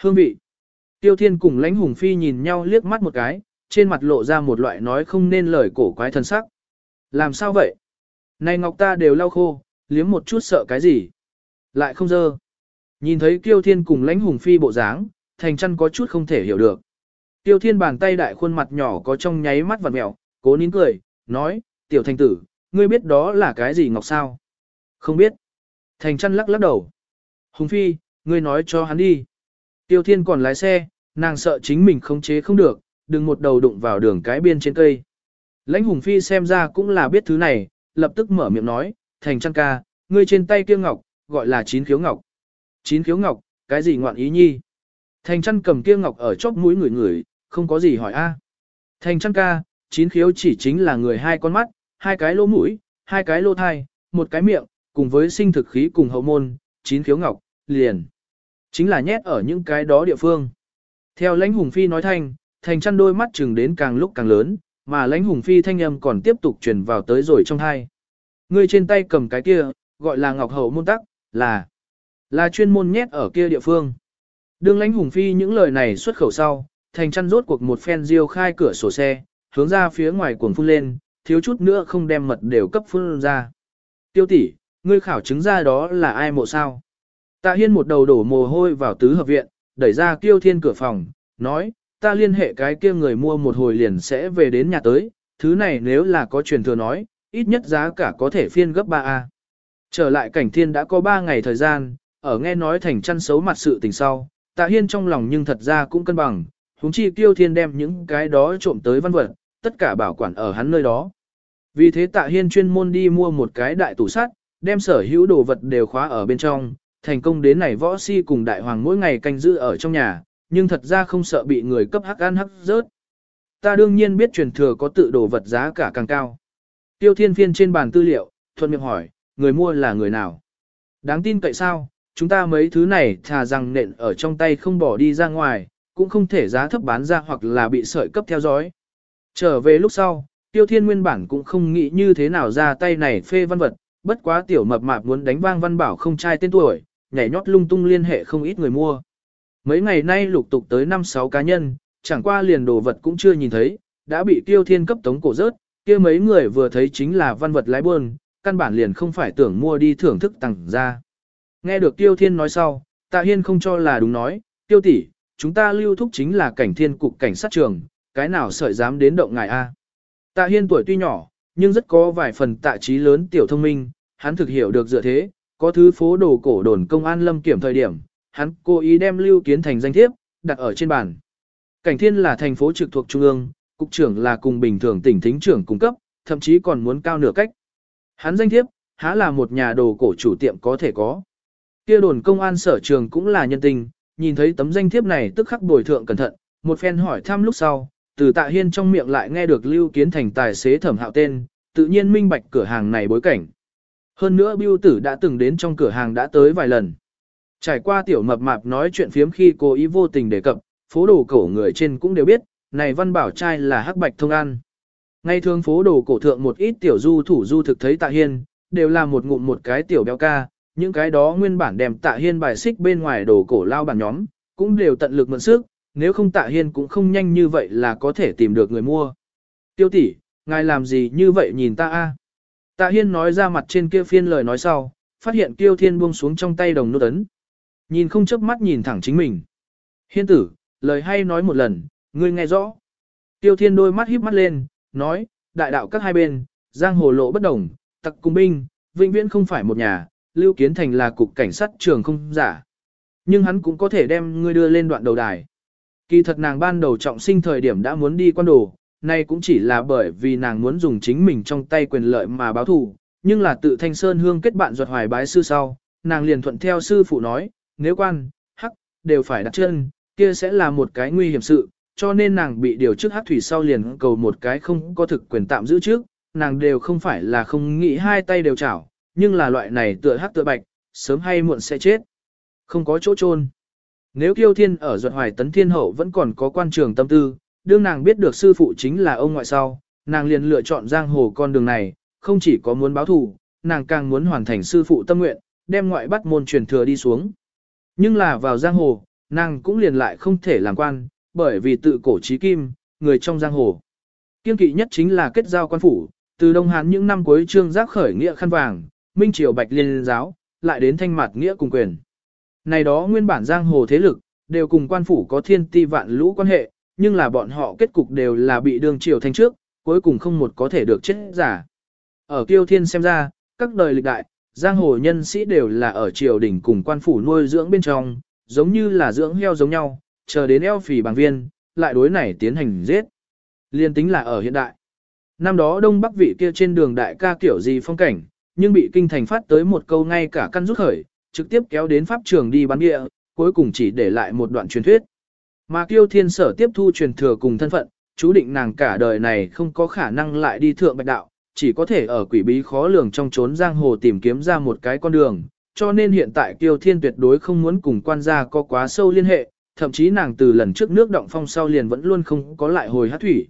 Hương vị. Tiêu Thiên cùng lãnh hùng phi nhìn nhau liếc mắt một cái, trên mặt lộ ra một loại nói không nên lời cổ quái thân sắc. Làm sao vậy? Này ngọc ta đều lau khô, liếm một chút sợ cái gì? Lại không dơ. Nhìn thấy Tiêu Thiên cùng lãnh hùng phi bộ dáng, thành chăn có chút không thể hiểu được. Tiêu Thiên bàn tay đại khuôn mặt nhỏ có trong nháy mắt vặt mẹo, cố nín cười, nói, tiểu thành tử, ngươi biết đó là cái gì ngọc sao? Không biết. Thành chăn lắc lắc đầu. Hùng phi, ngươi nói cho hắn đi. Tiêu Thiên còn lái xe, nàng sợ chính mình không chế không được, đừng một đầu đụng vào đường cái biên trên cây. Lãnh Hùng Phi xem ra cũng là biết thứ này, lập tức mở miệng nói, thành trăng ca, ngươi trên tay kia ngọc, gọi là chín khiếu ngọc. Chín khiếu ngọc, cái gì ngoạn ý nhi? Thành trăng cầm kia ngọc ở chóp mũi người người, không có gì hỏi a. Thành trăng ca, chín khiếu chỉ chính là người hai con mắt, hai cái lỗ mũi, hai cái lỗ thai, một cái miệng, cùng với sinh thực khí cùng hậu môn, chín khiếu ngọc, liền. Chính là nhét ở những cái đó địa phương. Theo lãnh hùng phi nói thanh, thành chăn đôi mắt chừng đến càng lúc càng lớn, mà lãnh hùng phi thanh âm còn tiếp tục truyền vào tới rồi trong hai. Người trên tay cầm cái kia, gọi là ngọc hậu môn tắc, là, là chuyên môn nhét ở kia địa phương. Đương lãnh hùng phi những lời này xuất khẩu sau, thành chăn rốt cuộc một phen diêu khai cửa sổ xe, hướng ra phía ngoài cuồng phun lên, thiếu chút nữa không đem mật đều cấp phun ra. Tiêu tỷ, ngươi khảo chứng ra đó là ai mộ sao? Tạ Hiên một đầu đổ mồ hôi vào tứ hợp viện, đẩy ra Kiêu Thiên cửa phòng, nói, ta liên hệ cái kia người mua một hồi liền sẽ về đến nhà tới, thứ này nếu là có truyền thừa nói, ít nhất giá cả có thể phiên gấp 3A. Trở lại cảnh thiên đã có 3 ngày thời gian, ở nghe nói thành chăn xấu mặt sự tình sau, tạ hiên trong lòng nhưng thật ra cũng cân bằng, huống chi Kiêu Thiên đem những cái đó trộm tới văn vật, tất cả bảo quản ở hắn nơi đó. Vì thế tạ hiên chuyên môn đi mua một cái đại tủ sắt, đem sở hữu đồ vật đều khóa ở bên trong, thành công đến này võ si cùng đại hoàng mỗi ngày canh giữ ở trong nhà, nhưng thật ra không sợ bị người cấp hắc ăn hắc rớt. ta đương nhiên biết truyền thừa có tự đồ vật giá cả càng cao. Tiêu thiên phiên trên bàn tư liệu, thuận miệng hỏi, người mua là người nào? Đáng tin cậy sao, chúng ta mấy thứ này thà rằng nện ở trong tay không bỏ đi ra ngoài, cũng không thể giá thấp bán ra hoặc là bị sợi cấp theo dõi. Trở về lúc sau, tiêu thiên nguyên bản cũng không nghĩ như thế nào ra tay này phê văn vật, bất quá tiểu mập mạp muốn đánh vang văn bảo không trai tên tuổi, nhảy nhót lung tung liên hệ không ít người mua. Mấy ngày nay lục tục tới 5-6 cá nhân, chẳng qua liền đồ vật cũng chưa nhìn thấy, đã bị tiêu thiên cấp tống cổ rớt, kia mấy người vừa thấy chính là văn vật lái buôn, căn bản liền không phải tưởng mua đi thưởng thức tặng ra. Nghe được tiêu thiên nói sau, tạ hiên không cho là đúng nói, tiêu tỷ, chúng ta lưu thúc chính là cảnh thiên cục cảnh sát trường, cái nào sợi dám đến động ngài A. Tạ hiên tuổi tuy nhỏ, nhưng rất có vài phần tạ trí lớn tiểu thông minh, hắn thực hiểu được dựa thế, có thứ phố đồ cổ đồn công an lâm kiểm thời điểm, hắn cố ý đem lưu kiến thành danh thiếp, đặt ở trên bàn. Cảnh thiên là thành phố trực thuộc trung ương, cục trưởng là cùng bình thường tỉnh thính trưởng cung cấp, thậm chí còn muốn cao nửa cách. Hắn danh thiếp, há là một nhà đồ cổ chủ tiệm có thể có. Kia đồn công an sở trường cũng là nhân tình, nhìn thấy tấm danh thiếp này tức khắc bồi thượng cẩn thận, một phen hỏi thăm lúc sau, từ tạ hiên trong miệng lại nghe được lưu kiến thành tài xế thẩm hạo tên, tự nhiên minh bạch cửa hàng này bối cảnh. Hơn nữa biêu tử đã từng đến trong cửa hàng đã tới vài lần. Trải qua tiểu mập mạp nói chuyện phiếm khi cô ý vô tình đề cập, phố đồ cổ người trên cũng đều biết, này văn bảo trai là hắc bạch thông an. Ngay thường phố đồ cổ thượng một ít tiểu du thủ du thực thấy tạ hiên, đều là một ngụm một cái tiểu béo ca, những cái đó nguyên bản đem tạ hiên bài xích bên ngoài đồ cổ lao bản nhóm, cũng đều tận lực mượn sức, nếu không tạ hiên cũng không nhanh như vậy là có thể tìm được người mua. Tiêu tỷ, ngài làm gì như vậy nhìn ta a? Tạ hiên nói ra mặt trên kia phiên lời nói sau, phát hiện kiêu thiên buông xuống trong tay đồng nốt ấn. Nhìn không chớp mắt nhìn thẳng chính mình. Hiên tử, lời hay nói một lần, ngươi nghe rõ. Tiêu thiên đôi mắt híp mắt lên, nói, đại đạo các hai bên, giang hồ lộ bất đồng, tặc cùng binh, vĩnh viễn không phải một nhà, Lưu Kiến Thành là cục cảnh sát trường không giả. Nhưng hắn cũng có thể đem ngươi đưa lên đoạn đầu đài. Kỳ thật nàng ban đầu trọng sinh thời điểm đã muốn đi quan đồ, nay cũng chỉ là bởi vì nàng muốn dùng chính mình trong tay quyền lợi mà báo thù, nhưng là tự thanh sơn hương kết bạn ruột hoài bái sư sau, nàng liền thuận theo sư phụ nói, nếu quan, hắc, đều phải đặt chân, kia sẽ là một cái nguy hiểm sự, cho nên nàng bị điều trước hắc thủy sau liền cầu một cái không có thực quyền tạm giữ trước, nàng đều không phải là không nghĩ hai tay đều chảo, nhưng là loại này tựa hắc tựa bạch, sớm hay muộn sẽ chết. Không có chỗ chôn. Nếu kiêu thiên ở ruột hoài tấn thiên hậu vẫn còn có quan trường tâm tư, đương nàng biết được sư phụ chính là ông ngoại sau, nàng liền lựa chọn giang hồ con đường này, không chỉ có muốn báo thù, nàng càng muốn hoàn thành sư phụ tâm nguyện, đem ngoại bắt môn truyền thừa đi xuống. Nhưng là vào giang hồ, nàng cũng liền lại không thể làm quan, bởi vì tự cổ trí kim, người trong giang hồ. Kiên kỵ nhất chính là kết giao quan phủ, từ Đông Hán những năm cuối trương giác khởi nghĩa khăn vàng, Minh Triều Bạch Liên giáo, lại đến thanh mặt nghĩa cùng quyền. Này đó nguyên bản giang hồ thế lực, đều cùng quan phủ có thiên ti vạn lũ quan hệ, nhưng là bọn họ kết cục đều là bị đường triều thanh trước, cuối cùng không một có thể được chết giả. Ở kiêu thiên xem ra, các đời lịch đại, giang hồ nhân sĩ đều là ở triều đình cùng quan phủ nuôi dưỡng bên trong, giống như là dưỡng heo giống nhau, chờ đến eo phì bằng viên, lại đối này tiến hành giết. Liên tính là ở hiện đại. Năm đó đông bắc vị kia trên đường đại ca kiểu gì phong cảnh, nhưng bị kinh thành phát tới một câu ngay cả căn rút khởi, trực tiếp kéo đến pháp trường đi bắn địa, cuối cùng chỉ để lại một đoạn truyền thuyết. Mà kiêu thiên sở tiếp thu truyền thừa cùng thân phận, chú định nàng cả đời này không có khả năng lại đi thượng bạch đạo, chỉ có thể ở quỷ bí khó lường trong trốn giang hồ tìm kiếm ra một cái con đường, cho nên hiện tại kiêu thiên tuyệt đối không muốn cùng quan gia có quá sâu liên hệ, thậm chí nàng từ lần trước nước động phong sau liền vẫn luôn không có lại hồi hát thủy.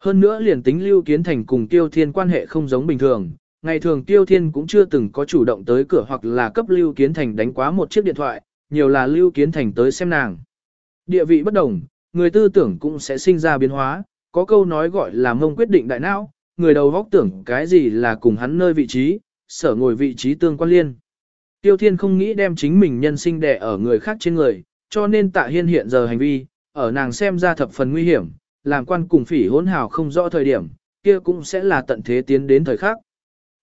Hơn nữa liền tính lưu kiến thành cùng kiêu thiên quan hệ không giống bình thường, ngày thường Tiêu Thiên cũng chưa từng có chủ động tới cửa hoặc là cấp Lưu Kiến Thành đánh quá một chiếc điện thoại, nhiều là Lưu Kiến Thành tới xem nàng. Địa vị bất đồng, người tư tưởng cũng sẽ sinh ra biến hóa, có câu nói gọi là mông quyết định đại não, người đầu góc tưởng cái gì là cùng hắn nơi vị trí, sở ngồi vị trí tương quan liên. Tiêu Thiên không nghĩ đem chính mình nhân sinh đẻ ở người khác trên người, cho nên tạ hiên hiện giờ hành vi, ở nàng xem ra thập phần nguy hiểm, làm quan cùng phỉ hỗn hào không rõ thời điểm, kia cũng sẽ là tận thế tiến đến thời khác.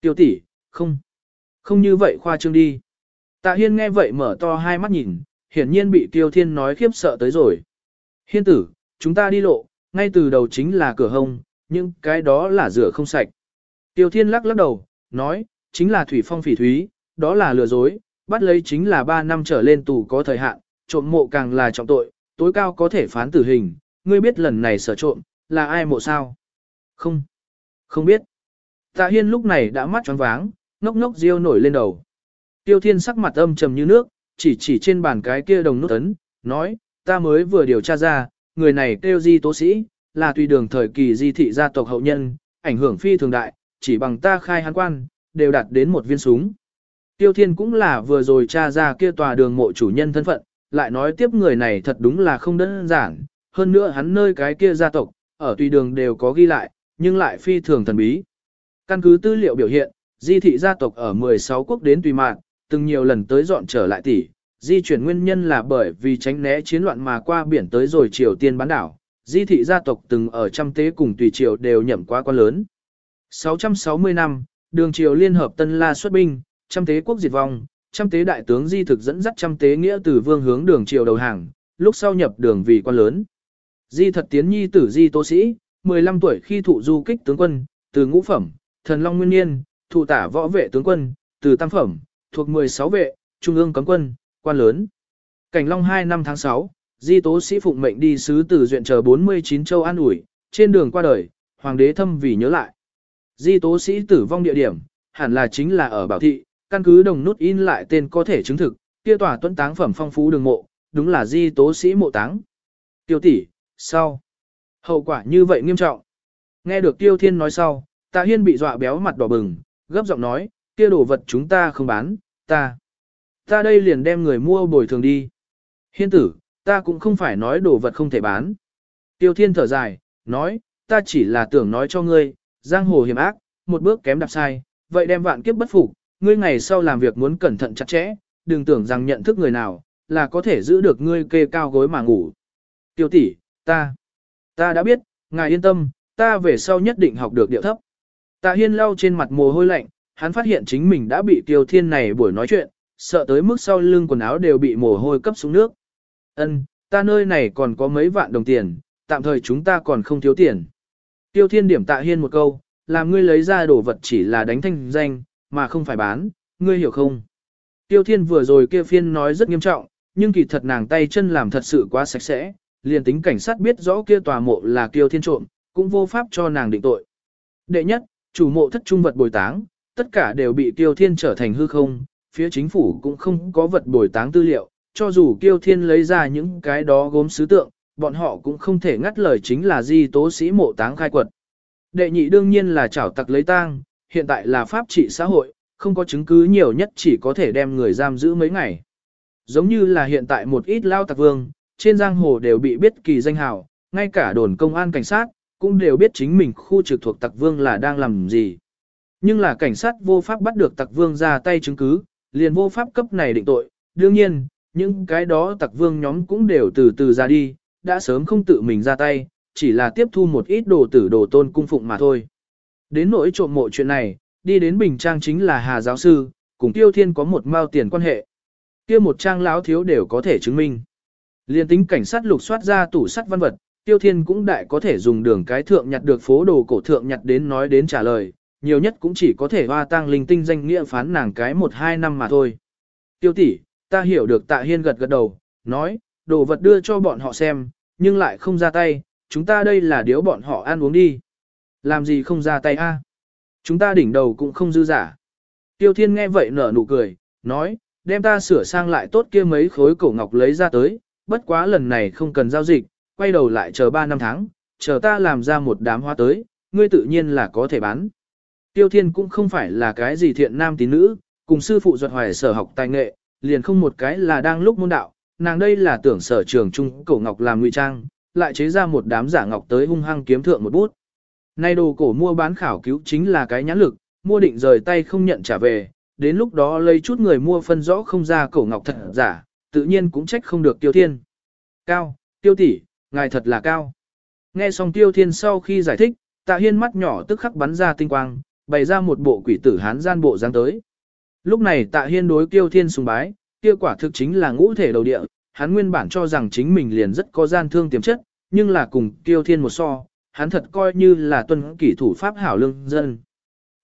Tiêu tỷ, không. Không như vậy khoa trương đi. Tạ Hiên nghe vậy mở to hai mắt nhìn, hiển nhiên bị Tiêu Thiên nói khiếp sợ tới rồi. Hiên tử, chúng ta đi lộ, ngay từ đầu chính là cửa hông, nhưng cái đó là rửa không sạch. Tiêu Thiên lắc lắc đầu, nói, chính là thủy phong phỉ thúy, đó là lừa dối, bắt lấy chính là 3 năm trở lên tù có thời hạn, trộm mộ càng là trọng tội, tối cao có thể phán tử hình, ngươi biết lần này sở trộm, là ai mộ sao? Không, không biết. Tạ Hiên lúc này đã mắt tròn váng, ngốc ngốc riêu nổi lên đầu. Tiêu Thiên sắc mặt âm trầm như nước, chỉ chỉ trên bàn cái kia đồng nút ấn, nói, ta mới vừa điều tra ra, người này kêu di tố sĩ, là tùy đường thời kỳ di thị gia tộc hậu nhân, ảnh hưởng phi thường đại, chỉ bằng ta khai hắn quan, đều đạt đến một viên súng. Tiêu Thiên cũng là vừa rồi tra ra kia tòa đường mộ chủ nhân thân phận, lại nói tiếp người này thật đúng là không đơn giản, hơn nữa hắn nơi cái kia gia tộc, ở tùy đường đều có ghi lại, nhưng lại phi thường thần bí. Căn cứ tư liệu biểu hiện, di thị gia tộc ở 16 quốc đến tùy mạng, từng nhiều lần tới dọn trở lại tỷ, di chuyển nguyên nhân là bởi vì tránh né chiến loạn mà qua biển tới rồi Triều Tiên bán đảo, di thị gia tộc từng ở trăm tế cùng tùy triều đều nhậm quá quan lớn. 660 năm, đường triều liên hợp Tân La xuất binh, trăm tế quốc diệt vong, trăm tế đại tướng di thực dẫn dắt trăm tế nghĩa từ vương hướng đường triều đầu hàng, lúc sau nhập đường vì quan lớn. Di thật tiến nhi tử di tô sĩ, 15 tuổi khi thụ du kích tướng quân, từ ngũ phẩm, thần long nguyên niên, thụ tả võ vệ tướng quân, từ tam phẩm, thuộc 16 vệ, trung ương cấm quân, quan lớn. Cảnh long 2 năm tháng 6, di tố sĩ phụng mệnh đi sứ từ duyện chờ 49 châu an ủi, trên đường qua đời, hoàng đế thâm vì nhớ lại. Di tố sĩ tử vong địa điểm, hẳn là chính là ở Bảo Thị, căn cứ đồng nút in lại tên có thể chứng thực, kia tòa tuấn táng phẩm phong phú đường mộ, đúng là di tố sĩ mộ táng. Tiêu tỷ, sau. Hậu quả như vậy nghiêm trọng. Nghe được Tiêu Thiên nói sau, Tạ Hiên bị dọa béo mặt đỏ bừng, gấp giọng nói, kia đồ vật chúng ta không bán, ta. Ta đây liền đem người mua bồi thường đi. Hiên tử, ta cũng không phải nói đồ vật không thể bán. Tiêu Thiên thở dài, nói, ta chỉ là tưởng nói cho ngươi, giang hồ hiểm ác, một bước kém đạp sai, vậy đem vạn kiếp bất phục, ngươi ngày sau làm việc muốn cẩn thận chặt chẽ, đừng tưởng rằng nhận thức người nào, là có thể giữ được ngươi kê cao gối mà ngủ. Tiêu tỷ, ta, ta đã biết, ngài yên tâm, ta về sau nhất định học được điệu thấp. Tạ Hiên lau trên mặt mồ hôi lạnh, hắn phát hiện chính mình đã bị Tiêu Thiên này buổi nói chuyện, sợ tới mức sau lưng quần áo đều bị mồ hôi cấp xuống nước. Ân, ta nơi này còn có mấy vạn đồng tiền, tạm thời chúng ta còn không thiếu tiền. Tiêu Thiên điểm Tạ Hiên một câu, làm ngươi lấy ra đồ vật chỉ là đánh thanh danh, mà không phải bán, ngươi hiểu không? Tiêu Thiên vừa rồi kia phiên nói rất nghiêm trọng, nhưng kỳ thật nàng tay chân làm thật sự quá sạch sẽ, liền tính cảnh sát biết rõ kia tòa mộ là Tiêu Thiên trộm, cũng vô pháp cho nàng định tội. Đệ nhất, chủ mộ thất trung vật bồi táng, tất cả đều bị Tiêu Thiên trở thành hư không, phía chính phủ cũng không có vật bồi táng tư liệu, cho dù Tiêu Thiên lấy ra những cái đó gốm sứ tượng, bọn họ cũng không thể ngắt lời chính là di tố sĩ mộ táng khai quật. Đệ nhị đương nhiên là chảo tặc lấy tang, hiện tại là pháp trị xã hội, không có chứng cứ nhiều nhất chỉ có thể đem người giam giữ mấy ngày. Giống như là hiện tại một ít lao tặc vương, trên giang hồ đều bị biết kỳ danh hào, ngay cả đồn công an cảnh sát, cũng đều biết chính mình khu trực thuộc tặc vương là đang làm gì. Nhưng là cảnh sát vô pháp bắt được tặc vương ra tay chứng cứ, liền vô pháp cấp này định tội. Đương nhiên, những cái đó tặc vương nhóm cũng đều từ từ ra đi, đã sớm không tự mình ra tay, chỉ là tiếp thu một ít đồ tử đồ tôn cung phụng mà thôi. Đến nỗi trộm mộ chuyện này, đi đến Bình Trang chính là Hà giáo sư, cùng Tiêu Thiên có một mao tiền quan hệ. Kia một trang lão thiếu đều có thể chứng minh. Liên tính cảnh sát lục soát ra tủ sắt văn vật, Tiêu Thiên cũng đại có thể dùng đường cái thượng nhặt được phố đồ cổ thượng nhặt đến nói đến trả lời, nhiều nhất cũng chỉ có thể hoa tăng linh tinh danh nghĩa phán nàng cái một hai năm mà thôi. Tiêu tỷ, ta hiểu được tạ hiên gật gật đầu, nói, đồ vật đưa cho bọn họ xem, nhưng lại không ra tay, chúng ta đây là điếu bọn họ ăn uống đi. Làm gì không ra tay a? Chúng ta đỉnh đầu cũng không dư giả. Tiêu Thiên nghe vậy nở nụ cười, nói, đem ta sửa sang lại tốt kia mấy khối cổ ngọc lấy ra tới, bất quá lần này không cần giao dịch, quay đầu lại chờ 3 năm tháng, chờ ta làm ra một đám hoa tới, ngươi tự nhiên là có thể bán. Tiêu Thiên cũng không phải là cái gì thiện nam tín nữ, cùng sư phụ duật hoài sở học tài nghệ, liền không một cái là đang lúc môn đạo, nàng đây là tưởng sở trường trung cổ ngọc làm ngụy trang, lại chế ra một đám giả ngọc tới hung hăng kiếm thượng một bút. Nay đồ cổ mua bán khảo cứu chính là cái nhãn lực, mua định rời tay không nhận trả về, đến lúc đó lấy chút người mua phân rõ không ra cổ ngọc thật giả, tự nhiên cũng trách không được tiêu thiên. Cao, tiêu tỷ, ngài thật là cao. Nghe xong tiêu thiên sau khi giải thích, tạ hiên mắt nhỏ tức khắc bắn ra tinh quang, bày ra một bộ quỷ tử hán gian bộ dáng tới. Lúc này tạ hiên đối tiêu thiên sùng bái, kia quả thực chính là ngũ thể đầu địa, hắn nguyên bản cho rằng chính mình liền rất có gian thương tiềm chất, nhưng là cùng tiêu thiên một so, hắn thật coi như là tuân kỷ thủ pháp hảo lương dân.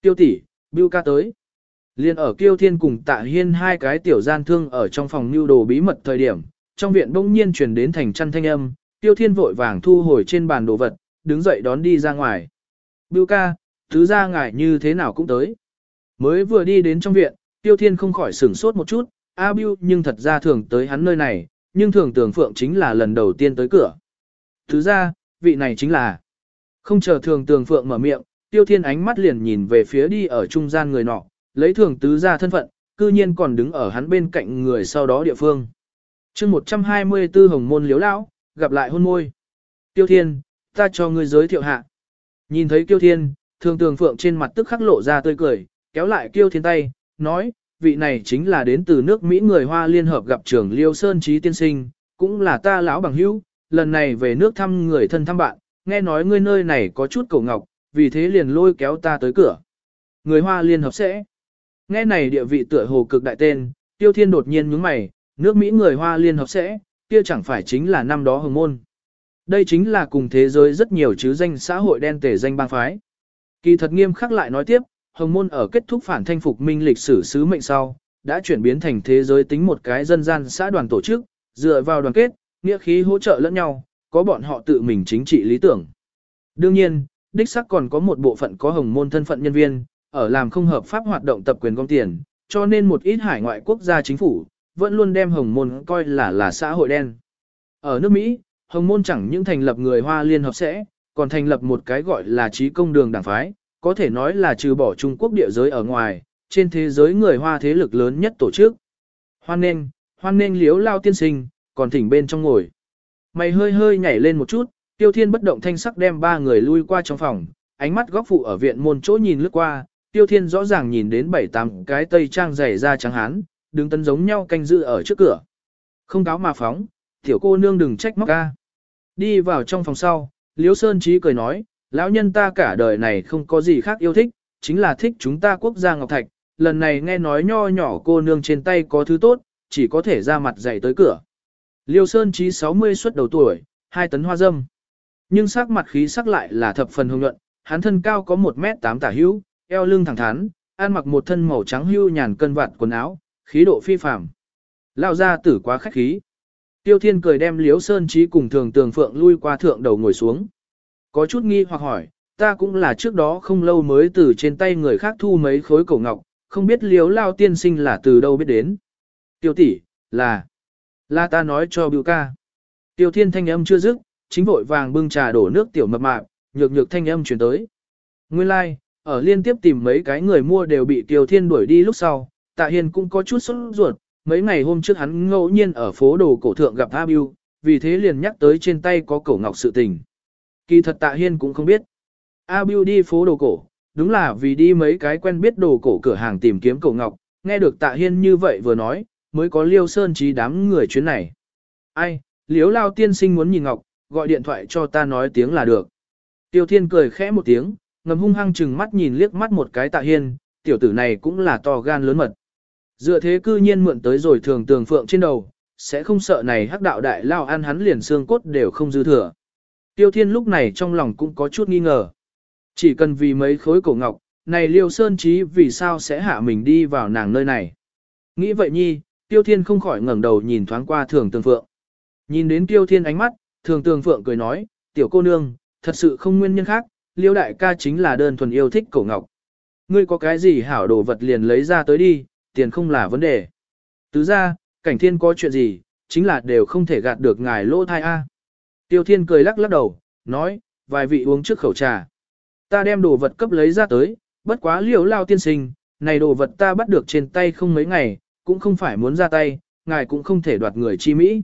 Tiêu tỷ, Bưu ca tới. Liên ở Kiêu Thiên cùng Tạ Hiên hai cái tiểu gian thương ở trong phòng lưu đồ bí mật thời điểm, trong viện bỗng nhiên truyền đến thành chăn thanh âm, Tiêu Thiên vội vàng thu hồi trên bàn đồ vật, đứng dậy đón đi ra ngoài. Bưu ca, thứ ra ngài như thế nào cũng tới. Mới vừa đi đến trong viện, Tiêu Thiên không khỏi sửng sốt một chút, A Biu nhưng thật ra thường tới hắn nơi này, nhưng thường tưởng Phượng chính là lần đầu tiên tới cửa. Thứ ra, vị này chính là... Không chờ thường tường Phượng mở miệng, Tiêu Thiên ánh mắt liền nhìn về phía đi ở trung gian người nọ, lấy thường tứ ra thân phận, cư nhiên còn đứng ở hắn bên cạnh người sau đó địa phương. chương 124 Hồng Môn Liếu Lão, gặp lại hôn môi. Tiêu Thiên, ta cho ngươi giới thiệu hạ. Nhìn thấy Tiêu Thiên, thường tường Phượng trên mặt tức khắc lộ ra tươi cười, kéo lại Tiêu Thiên tay, nói, vị này chính là đến từ nước Mỹ người Hoa Liên Hợp gặp trưởng Liêu Sơn Trí Tiên Sinh, cũng là ta lão bằng hữu, lần này về nước thăm người thân thăm bạn, nghe nói ngươi nơi này có chút cổ ngọc, vì thế liền lôi kéo ta tới cửa. Người Hoa Liên Hợp sẽ. Nghe này địa vị tựa hồ cực đại tên, Tiêu Thiên đột nhiên nhướng mày, nước Mỹ người Hoa Liên Hợp sẽ, kia chẳng phải chính là năm đó hồng môn. Đây chính là cùng thế giới rất nhiều chứ danh xã hội đen tể danh bang phái. Kỳ thật nghiêm khắc lại nói tiếp, Hồng Môn ở kết thúc phản thanh phục minh lịch sử sứ mệnh sau, đã chuyển biến thành thế giới tính một cái dân gian xã đoàn tổ chức, dựa vào đoàn kết, nghĩa khí hỗ trợ lẫn nhau, có bọn họ tự mình chính trị lý tưởng. Đương nhiên, đích xác còn có một bộ phận có Hồng Môn thân phận nhân viên, ở làm không hợp pháp hoạt động tập quyền công tiền, cho nên một ít hải ngoại quốc gia chính phủ, vẫn luôn đem Hồng Môn coi là là xã hội đen. Ở nước Mỹ, Hồng Môn chẳng những thành lập người Hoa Liên Hợp sẽ, còn thành lập một cái gọi là trí công đường đảng phái, có thể nói là trừ bỏ Trung Quốc địa giới ở ngoài, trên thế giới người Hoa thế lực lớn nhất tổ chức. Hoan nên, hoan nên liếu lao tiên sinh, còn thỉnh bên trong ngồi. Mày hơi hơi nhảy lên một chút, tiêu thiên bất động thanh sắc đem ba người lui qua trong phòng, ánh mắt góc phụ ở viện môn chỗ nhìn lướt qua, tiêu thiên rõ ràng nhìn đến bảy tám cái tây trang dày ra trắng hán, đứng tấn giống nhau canh giữ ở trước cửa. Không cáo mà phóng, tiểu cô nương đừng trách móc ca. Đi vào trong phòng sau, Liêu Sơn Trí cười nói, lão nhân ta cả đời này không có gì khác yêu thích, chính là thích chúng ta quốc gia Ngọc Thạch, lần này nghe nói nho nhỏ cô nương trên tay có thứ tốt, chỉ có thể ra mặt dạy tới cửa. Liêu Sơn Trí 60 xuất đầu tuổi, hai tấn hoa dâm. Nhưng sắc mặt khí sắc lại là thập phần hồng nhuận, hắn thân cao có 1 mét 8 tả hữu, eo lưng thẳng thắn, ăn mặc một thân màu trắng hưu nhàn cân vạt quần áo, khí độ phi phàm. Lao ra tử quá khách khí. Tiêu Thiên cười đem Liễu Sơn Trí cùng Thường Tường Phượng lui qua thượng đầu ngồi xuống. Có chút nghi hoặc hỏi, ta cũng là trước đó không lâu mới từ trên tay người khác thu mấy khối cổ ngọc, không biết Liễu Lao tiên sinh là từ đâu biết đến. Tiêu tỷ, là, là ta nói cho Bưu ca. Tiêu Thiên thanh âm chưa dứt, chính vội vàng bưng trà đổ nước tiểu mập mạp, nhược nhược thanh âm truyền tới. Nguyên lai, like, ở liên tiếp tìm mấy cái người mua đều bị Tiêu Thiên đuổi đi lúc sau, Tạ Hiên cũng có chút sốt ruột, mấy ngày hôm trước hắn ngẫu nhiên ở phố đồ cổ thượng gặp A Biu, vì thế liền nhắc tới trên tay có cổ ngọc sự tình. Kỳ thật Tạ Hiên cũng không biết. A Biu đi phố đồ cổ, đúng là vì đi mấy cái quen biết đồ cổ cửa hàng tìm kiếm cổ ngọc, nghe được Tạ Hiên như vậy vừa nói, mới có Liêu Sơn trí đám người chuyến này. Ai, Liếu Lao tiên sinh muốn nhìn ngọc, gọi điện thoại cho ta nói tiếng là được. Tiêu Thiên cười khẽ một tiếng, ngầm hung hăng chừng mắt nhìn liếc mắt một cái Tạ Hiên, tiểu tử này cũng là to gan lớn mật. Dựa thế cư nhiên mượn tới rồi thường tường phượng trên đầu, sẽ không sợ này hắc đạo đại lao ăn hắn liền xương cốt đều không dư thừa. Tiêu thiên lúc này trong lòng cũng có chút nghi ngờ. Chỉ cần vì mấy khối cổ ngọc, này liêu sơn trí vì sao sẽ hạ mình đi vào nàng nơi này. Nghĩ vậy nhi, tiêu thiên không khỏi ngẩng đầu nhìn thoáng qua thường tường phượng. Nhìn đến tiêu thiên ánh mắt, thường tường phượng cười nói, tiểu cô nương, thật sự không nguyên nhân khác, liêu đại ca chính là đơn thuần yêu thích cổ ngọc. Ngươi có cái gì hảo đồ vật liền lấy ra tới đi, tiền không là vấn đề. Tứ ra, cảnh thiên có chuyện gì, chính là đều không thể gạt được ngài lỗ thai A. Tiêu thiên cười lắc lắc đầu, nói, vài vị uống trước khẩu trà. Ta đem đồ vật cấp lấy ra tới, bất quá liều lao tiên sinh, này đồ vật ta bắt được trên tay không mấy ngày, cũng không phải muốn ra tay, ngài cũng không thể đoạt người chi Mỹ.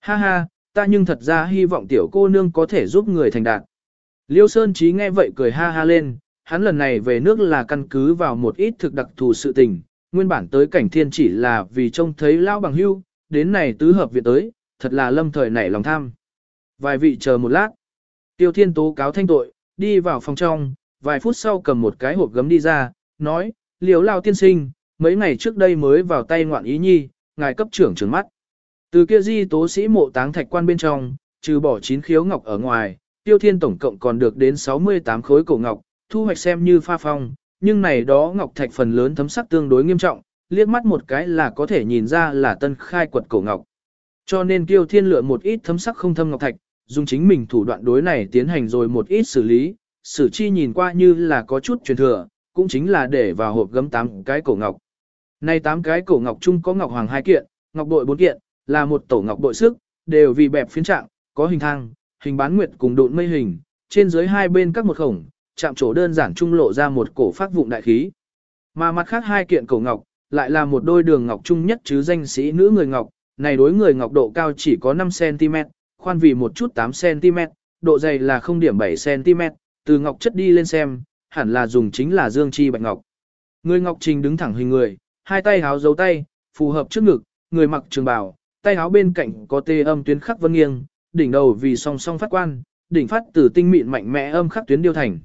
Ha ha, ta nhưng thật ra hy vọng tiểu cô nương có thể giúp người thành đạt. Liêu Sơn Chí nghe vậy cười ha ha lên, hắn lần này về nước là căn cứ vào một ít thực đặc thù sự tình, nguyên bản tới cảnh thiên chỉ là vì trông thấy lão bằng hưu, đến này tứ hợp viện tới, thật là lâm thời nảy lòng tham. Vài vị chờ một lát, tiêu thiên tố cáo thanh tội, đi vào phòng trong, vài phút sau cầm một cái hộp gấm đi ra, nói, liều lao tiên sinh, mấy ngày trước đây mới vào tay ngoạn ý nhi, ngài cấp trưởng trừng mắt. Từ kia di tố sĩ mộ táng thạch quan bên trong, trừ bỏ chín khiếu ngọc ở ngoài, tiêu thiên tổng cộng còn được đến 68 khối cổ ngọc, thu hoạch xem như pha phong, nhưng này đó ngọc thạch phần lớn thấm sắc tương đối nghiêm trọng, liếc mắt một cái là có thể nhìn ra là tân khai quật cổ ngọc. Cho nên Kiêu Thiên lựa một ít thấm sắc không thâm ngọc thạch, dùng chính mình thủ đoạn đối này tiến hành rồi một ít xử lý, sử chi nhìn qua như là có chút truyền thừa, cũng chính là để vào hộp gấm tám cái cổ ngọc. Này tám cái cổ ngọc chung có ngọc hoàng hai kiện, ngọc bội bốn kiện, là một tổ ngọc bội sức, đều vì bẹp phiến trạng, có hình thang, hình bán nguyệt cùng độn mây hình, trên dưới hai bên các một khổng, chạm chỗ đơn giản trung lộ ra một cổ phát vụng đại khí. Mà mặt khác hai kiện cổ ngọc, lại là một đôi đường ngọc trung nhất chứ danh sĩ nữ người ngọc, này đối người ngọc độ cao chỉ có 5cm, khoan vì một chút 8cm, độ dày là 0.7cm, từ ngọc chất đi lên xem, hẳn là dùng chính là dương chi bạch ngọc. Người ngọc trình đứng thẳng hình người, hai tay háo dấu tay, phù hợp trước ngực, người mặc trường bào, tay háo bên cạnh có tê âm tuyến khắc vân nghiêng, đỉnh đầu vì song song phát quan, đỉnh phát từ tinh mịn mạnh mẽ âm khắc tuyến điêu thành.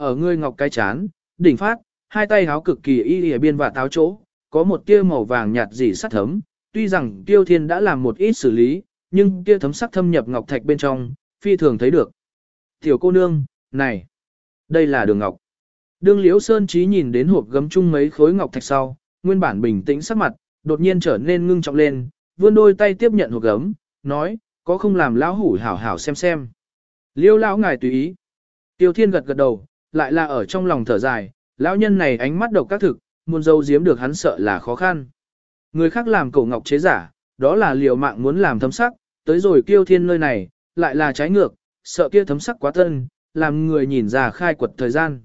Ở người ngọc cái chán, đỉnh phát, hai tay háo cực kỳ y y biên và táo chỗ, có một tia màu vàng nhạt dị sắt thấm, tuy rằng tiêu thiên đã làm một ít xử lý, nhưng tia thấm sắc thâm nhập ngọc thạch bên trong, phi thường thấy được. Tiểu cô nương, này, đây là đường ngọc. Đương Liễu Sơn Trí nhìn đến hộp gấm chung mấy khối ngọc thạch sau, nguyên bản bình tĩnh sắc mặt, đột nhiên trở nên ngưng trọng lên, vươn đôi tay tiếp nhận hộp gấm, nói, có không làm lão hủ hảo hảo xem xem. Liêu lão ngài tùy ý. Tiêu Thiên gật gật đầu, lại là ở trong lòng thở dài, lão nhân này ánh mắt độc các thực, muốn dâu giếm được hắn sợ là khó khăn. Người khác làm cổ ngọc chế giả, đó là liều mạng muốn làm thấm sắc, tới rồi kiêu Thiên nơi này, lại là trái ngược, sợ kia thấm sắc quá tân, làm người nhìn ra khai quật thời gian.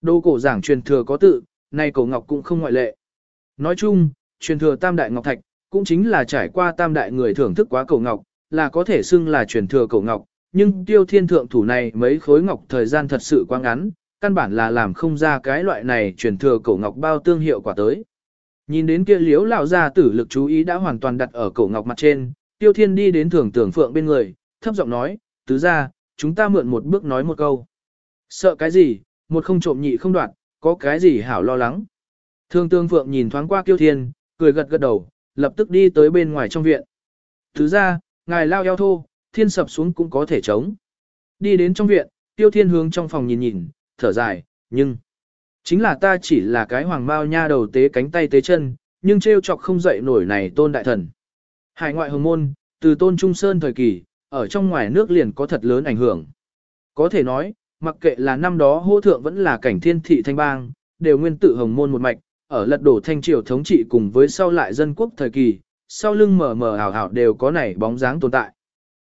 Đô cổ giảng truyền thừa có tự, nay cổ ngọc cũng không ngoại lệ. Nói chung, truyền thừa tam đại ngọc thạch, cũng chính là trải qua tam đại người thưởng thức quá cổ ngọc, là có thể xưng là truyền thừa cổ ngọc, nhưng tiêu thiên thượng thủ này mấy khối ngọc thời gian thật sự quá ngắn, căn bản là làm không ra cái loại này truyền thừa cổ ngọc bao tương hiệu quả tới. Nhìn đến kia liếu lão gia tử lực chú ý đã hoàn toàn đặt ở cổ ngọc mặt trên, tiêu thiên đi đến thường tưởng phượng bên người, thấp giọng nói, tứ ra, chúng ta mượn một bước nói một câu. Sợ cái gì, một không trộm nhị không đoạt, có cái gì hảo lo lắng. Thường tương phượng nhìn thoáng qua tiêu thiên, cười gật gật đầu, lập tức đi tới bên ngoài trong viện. Thứ ra, ngài lao eo thô, thiên sập xuống cũng có thể chống. Đi đến trong viện, tiêu thiên hướng trong phòng nhìn nhìn, thở dài, nhưng... Chính là ta chỉ là cái hoàng bao nha đầu tế cánh tay tế chân, nhưng treo chọc không dậy nổi này tôn đại thần. Hải ngoại hồng môn, từ tôn trung sơn thời kỳ, ở trong ngoài nước liền có thật lớn ảnh hưởng. Có thể nói, mặc kệ là năm đó hô thượng vẫn là cảnh thiên thị thanh bang, đều nguyên tự hồng môn một mạch, ở lật đổ thanh triều thống trị cùng với sau lại dân quốc thời kỳ, sau lưng mờ mờ ảo ảo đều có nảy bóng dáng tồn tại.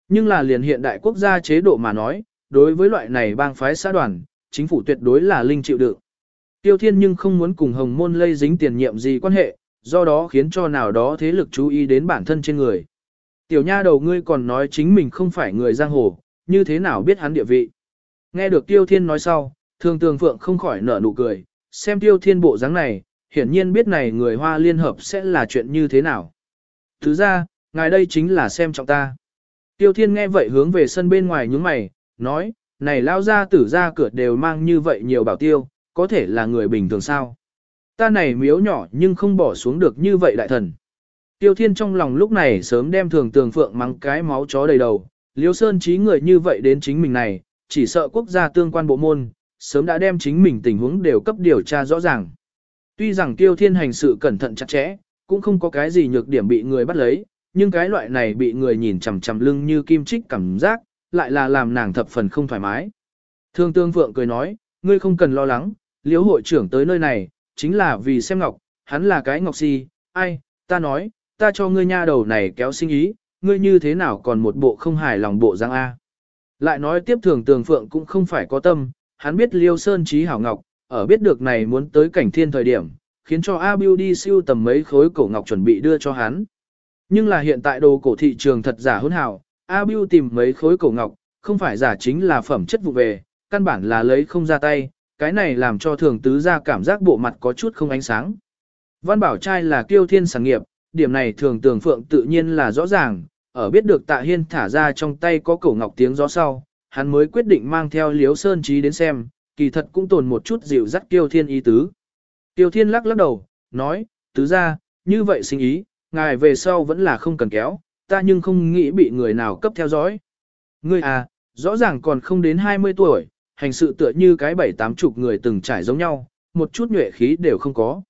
Nhưng là liền hiện đại quốc gia chế độ mà nói, đối với loại này bang phái xã đoàn, chính phủ tuyệt đối là linh chịu đựng. Tiêu Thiên nhưng không muốn cùng Hồng Môn lây dính tiền nhiệm gì quan hệ, do đó khiến cho nào đó thế lực chú ý đến bản thân trên người. Tiểu nha đầu ngươi còn nói chính mình không phải người giang hồ, như thế nào biết hắn địa vị. Nghe được Tiêu Thiên nói sau, thường tường phượng không khỏi nở nụ cười, xem Tiêu Thiên bộ dáng này, hiển nhiên biết này người hoa liên hợp sẽ là chuyện như thế nào. Thứ ra, ngài đây chính là xem trọng ta. Tiêu Thiên nghe vậy hướng về sân bên ngoài nhướng mày, nói, này lao ra tử ra cửa đều mang như vậy nhiều bảo tiêu, có thể là người bình thường sao. Ta này miếu nhỏ nhưng không bỏ xuống được như vậy đại thần. Tiêu Thiên trong lòng lúc này sớm đem thường tường phượng mắng cái máu chó đầy đầu, Liêu Sơn trí người như vậy đến chính mình này, chỉ sợ quốc gia tương quan bộ môn, sớm đã đem chính mình tình huống đều cấp điều tra rõ ràng. Tuy rằng Tiêu Thiên hành sự cẩn thận chặt chẽ, cũng không có cái gì nhược điểm bị người bắt lấy, nhưng cái loại này bị người nhìn chằm chằm lưng như kim trích cảm giác, lại là làm nàng thập phần không thoải mái. Thương Tương Phượng cười nói, ngươi không cần lo lắng, liễu hội trưởng tới nơi này, chính là vì xem ngọc, hắn là cái ngọc si, ai, ta nói, ta cho ngươi nha đầu này kéo sinh ý, ngươi như thế nào còn một bộ không hài lòng bộ giang A. Lại nói tiếp thường tường phượng cũng không phải có tâm, hắn biết liêu sơn trí hảo ngọc, ở biết được này muốn tới cảnh thiên thời điểm, khiến cho A Biu đi siêu tầm mấy khối cổ ngọc chuẩn bị đưa cho hắn. Nhưng là hiện tại đồ cổ thị trường thật giả hỗn hào, A Biu tìm mấy khối cổ ngọc, không phải giả chính là phẩm chất vụ về, căn bản là lấy không ra tay, cái này làm cho thường tứ ra cảm giác bộ mặt có chút không ánh sáng. Văn Bảo trai là kiêu thiên sản nghiệp, điểm này thường tường phượng tự nhiên là rõ ràng, ở biết được tạ hiên thả ra trong tay có cổ ngọc tiếng gió sau, hắn mới quyết định mang theo liếu sơn trí đến xem, kỳ thật cũng tồn một chút dịu dắt kiêu thiên ý tứ. Kiêu thiên lắc lắc đầu, nói, tứ ra, như vậy sinh ý, ngài về sau vẫn là không cần kéo, ta nhưng không nghĩ bị người nào cấp theo dõi. Ngươi à, rõ ràng còn không đến 20 tuổi, hành sự tựa như cái bảy tám chục người từng trải giống nhau, một chút nhuệ khí đều không có.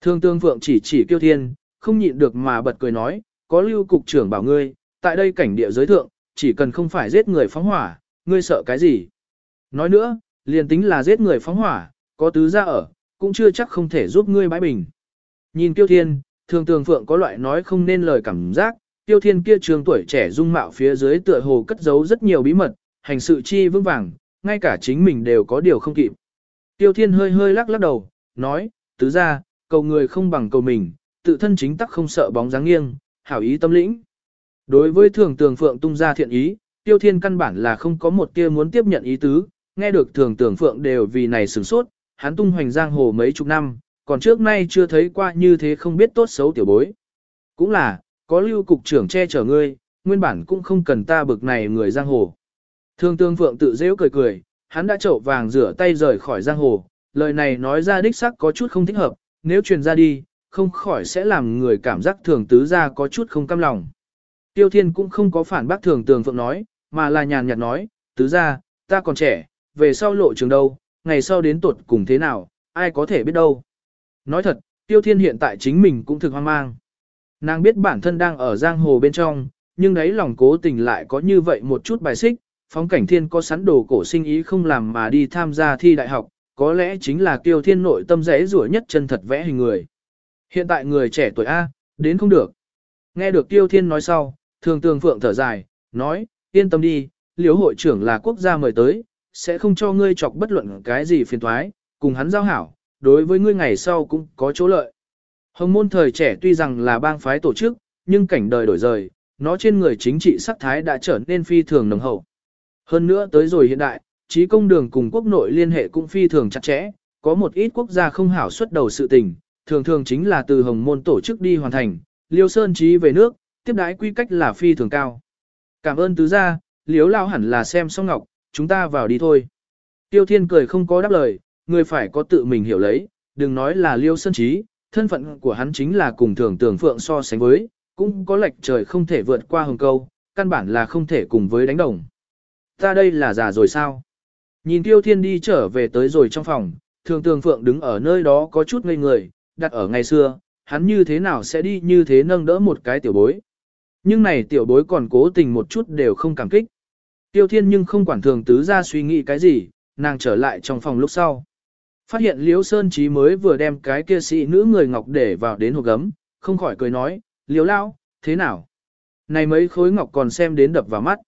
Thương tương phượng chỉ chỉ kiêu thiên, không nhịn được mà bật cười nói, có lưu cục trưởng bảo ngươi, tại đây cảnh địa giới thượng, chỉ cần không phải giết người phóng hỏa, ngươi sợ cái gì? Nói nữa, liền tính là giết người phóng hỏa, có tứ gia ở, cũng chưa chắc không thể giúp ngươi bãi bình. Nhìn kêu Thiên, thường tường phượng có loại nói không nên lời cảm giác, Tiêu Thiên kia trường tuổi trẻ dung mạo phía dưới tựa hồ cất giấu rất nhiều bí mật, hành sự chi vững vàng, ngay cả chính mình đều có điều không kịp. Tiêu Thiên hơi hơi lắc lắc đầu, nói, tứ ra, cầu người không bằng cầu mình, tự thân chính tắc không sợ bóng dáng nghiêng, hảo ý tâm lĩnh. Đối với thường tường phượng tung ra thiện ý, Tiêu Thiên căn bản là không có một tia muốn tiếp nhận ý tứ, nghe được thường tường phượng đều vì này sửng sốt, hắn tung hoành giang hồ mấy chục năm, còn trước nay chưa thấy qua như thế không biết tốt xấu tiểu bối. Cũng là, có lưu cục trưởng che chở ngươi, nguyên bản cũng không cần ta bực này người giang hồ. Thương tương phượng tự dễ cười cười, hắn đã chậu vàng rửa tay rời khỏi giang hồ, lời này nói ra đích sắc có chút không thích hợp, nếu truyền ra đi, không khỏi sẽ làm người cảm giác thường tứ ra có chút không cam lòng. Tiêu thiên cũng không có phản bác thường tường phượng nói, mà là nhàn nhạt nói, tứ ra, ta còn trẻ, về sau lộ trường đâu, ngày sau đến tuột cùng thế nào, ai có thể biết đâu. Nói thật, tiêu thiên hiện tại chính mình cũng thực hoang mang. Nàng biết bản thân đang ở giang hồ bên trong, nhưng đấy lòng cố tình lại có như vậy một chút bài xích, phóng cảnh thiên có sẵn đồ cổ sinh ý không làm mà đi tham gia thi đại học, có lẽ chính là tiêu thiên nội tâm rẽ rủa nhất chân thật vẽ hình người. Hiện tại người trẻ tuổi A, đến không được. Nghe được tiêu thiên nói sau, thường tường phượng thở dài, nói, yên tâm đi, liếu hội trưởng là quốc gia mời tới, sẽ không cho ngươi chọc bất luận cái gì phiền thoái, cùng hắn giao hảo, đối với ngươi ngày sau cũng có chỗ lợi. Hồng môn thời trẻ tuy rằng là bang phái tổ chức, nhưng cảnh đời đổi rời, nó trên người chính trị sắc thái đã trở nên phi thường nồng hậu. Hơn nữa tới rồi hiện đại, trí công đường cùng quốc nội liên hệ cũng phi thường chặt chẽ, có một ít quốc gia không hảo xuất đầu sự tình, thường thường chính là từ hồng môn tổ chức đi hoàn thành, liêu sơn trí về nước, tiếp đái quy cách là phi thường cao. Cảm ơn tứ gia, liếu lao hẳn là xem xong ngọc, chúng ta vào đi thôi. Tiêu thiên cười không có đáp lời, người phải có tự mình hiểu lấy, đừng nói là liêu sơn trí, thân phận của hắn chính là cùng thường tưởng phượng so sánh với, cũng có lệch trời không thể vượt qua hồng câu, căn bản là không thể cùng với đánh đồng. Ta đây là già rồi sao? Nhìn Tiêu Thiên đi trở về tới rồi trong phòng, thường tường phượng đứng ở nơi đó có chút ngây người, đặt ở ngày xưa, hắn như thế nào sẽ đi như thế nâng đỡ một cái tiểu bối. Nhưng này tiểu bối còn cố tình một chút đều không cảm kích. Tiêu Thiên nhưng không quản thường tứ ra suy nghĩ cái gì, nàng trở lại trong phòng lúc sau. Phát hiện Liễu Sơn Trí mới vừa đem cái kia sĩ nữ người ngọc để vào đến hộp gấm, không khỏi cười nói, Liễu Lao, thế nào? Này mấy khối ngọc còn xem đến đập vào mắt.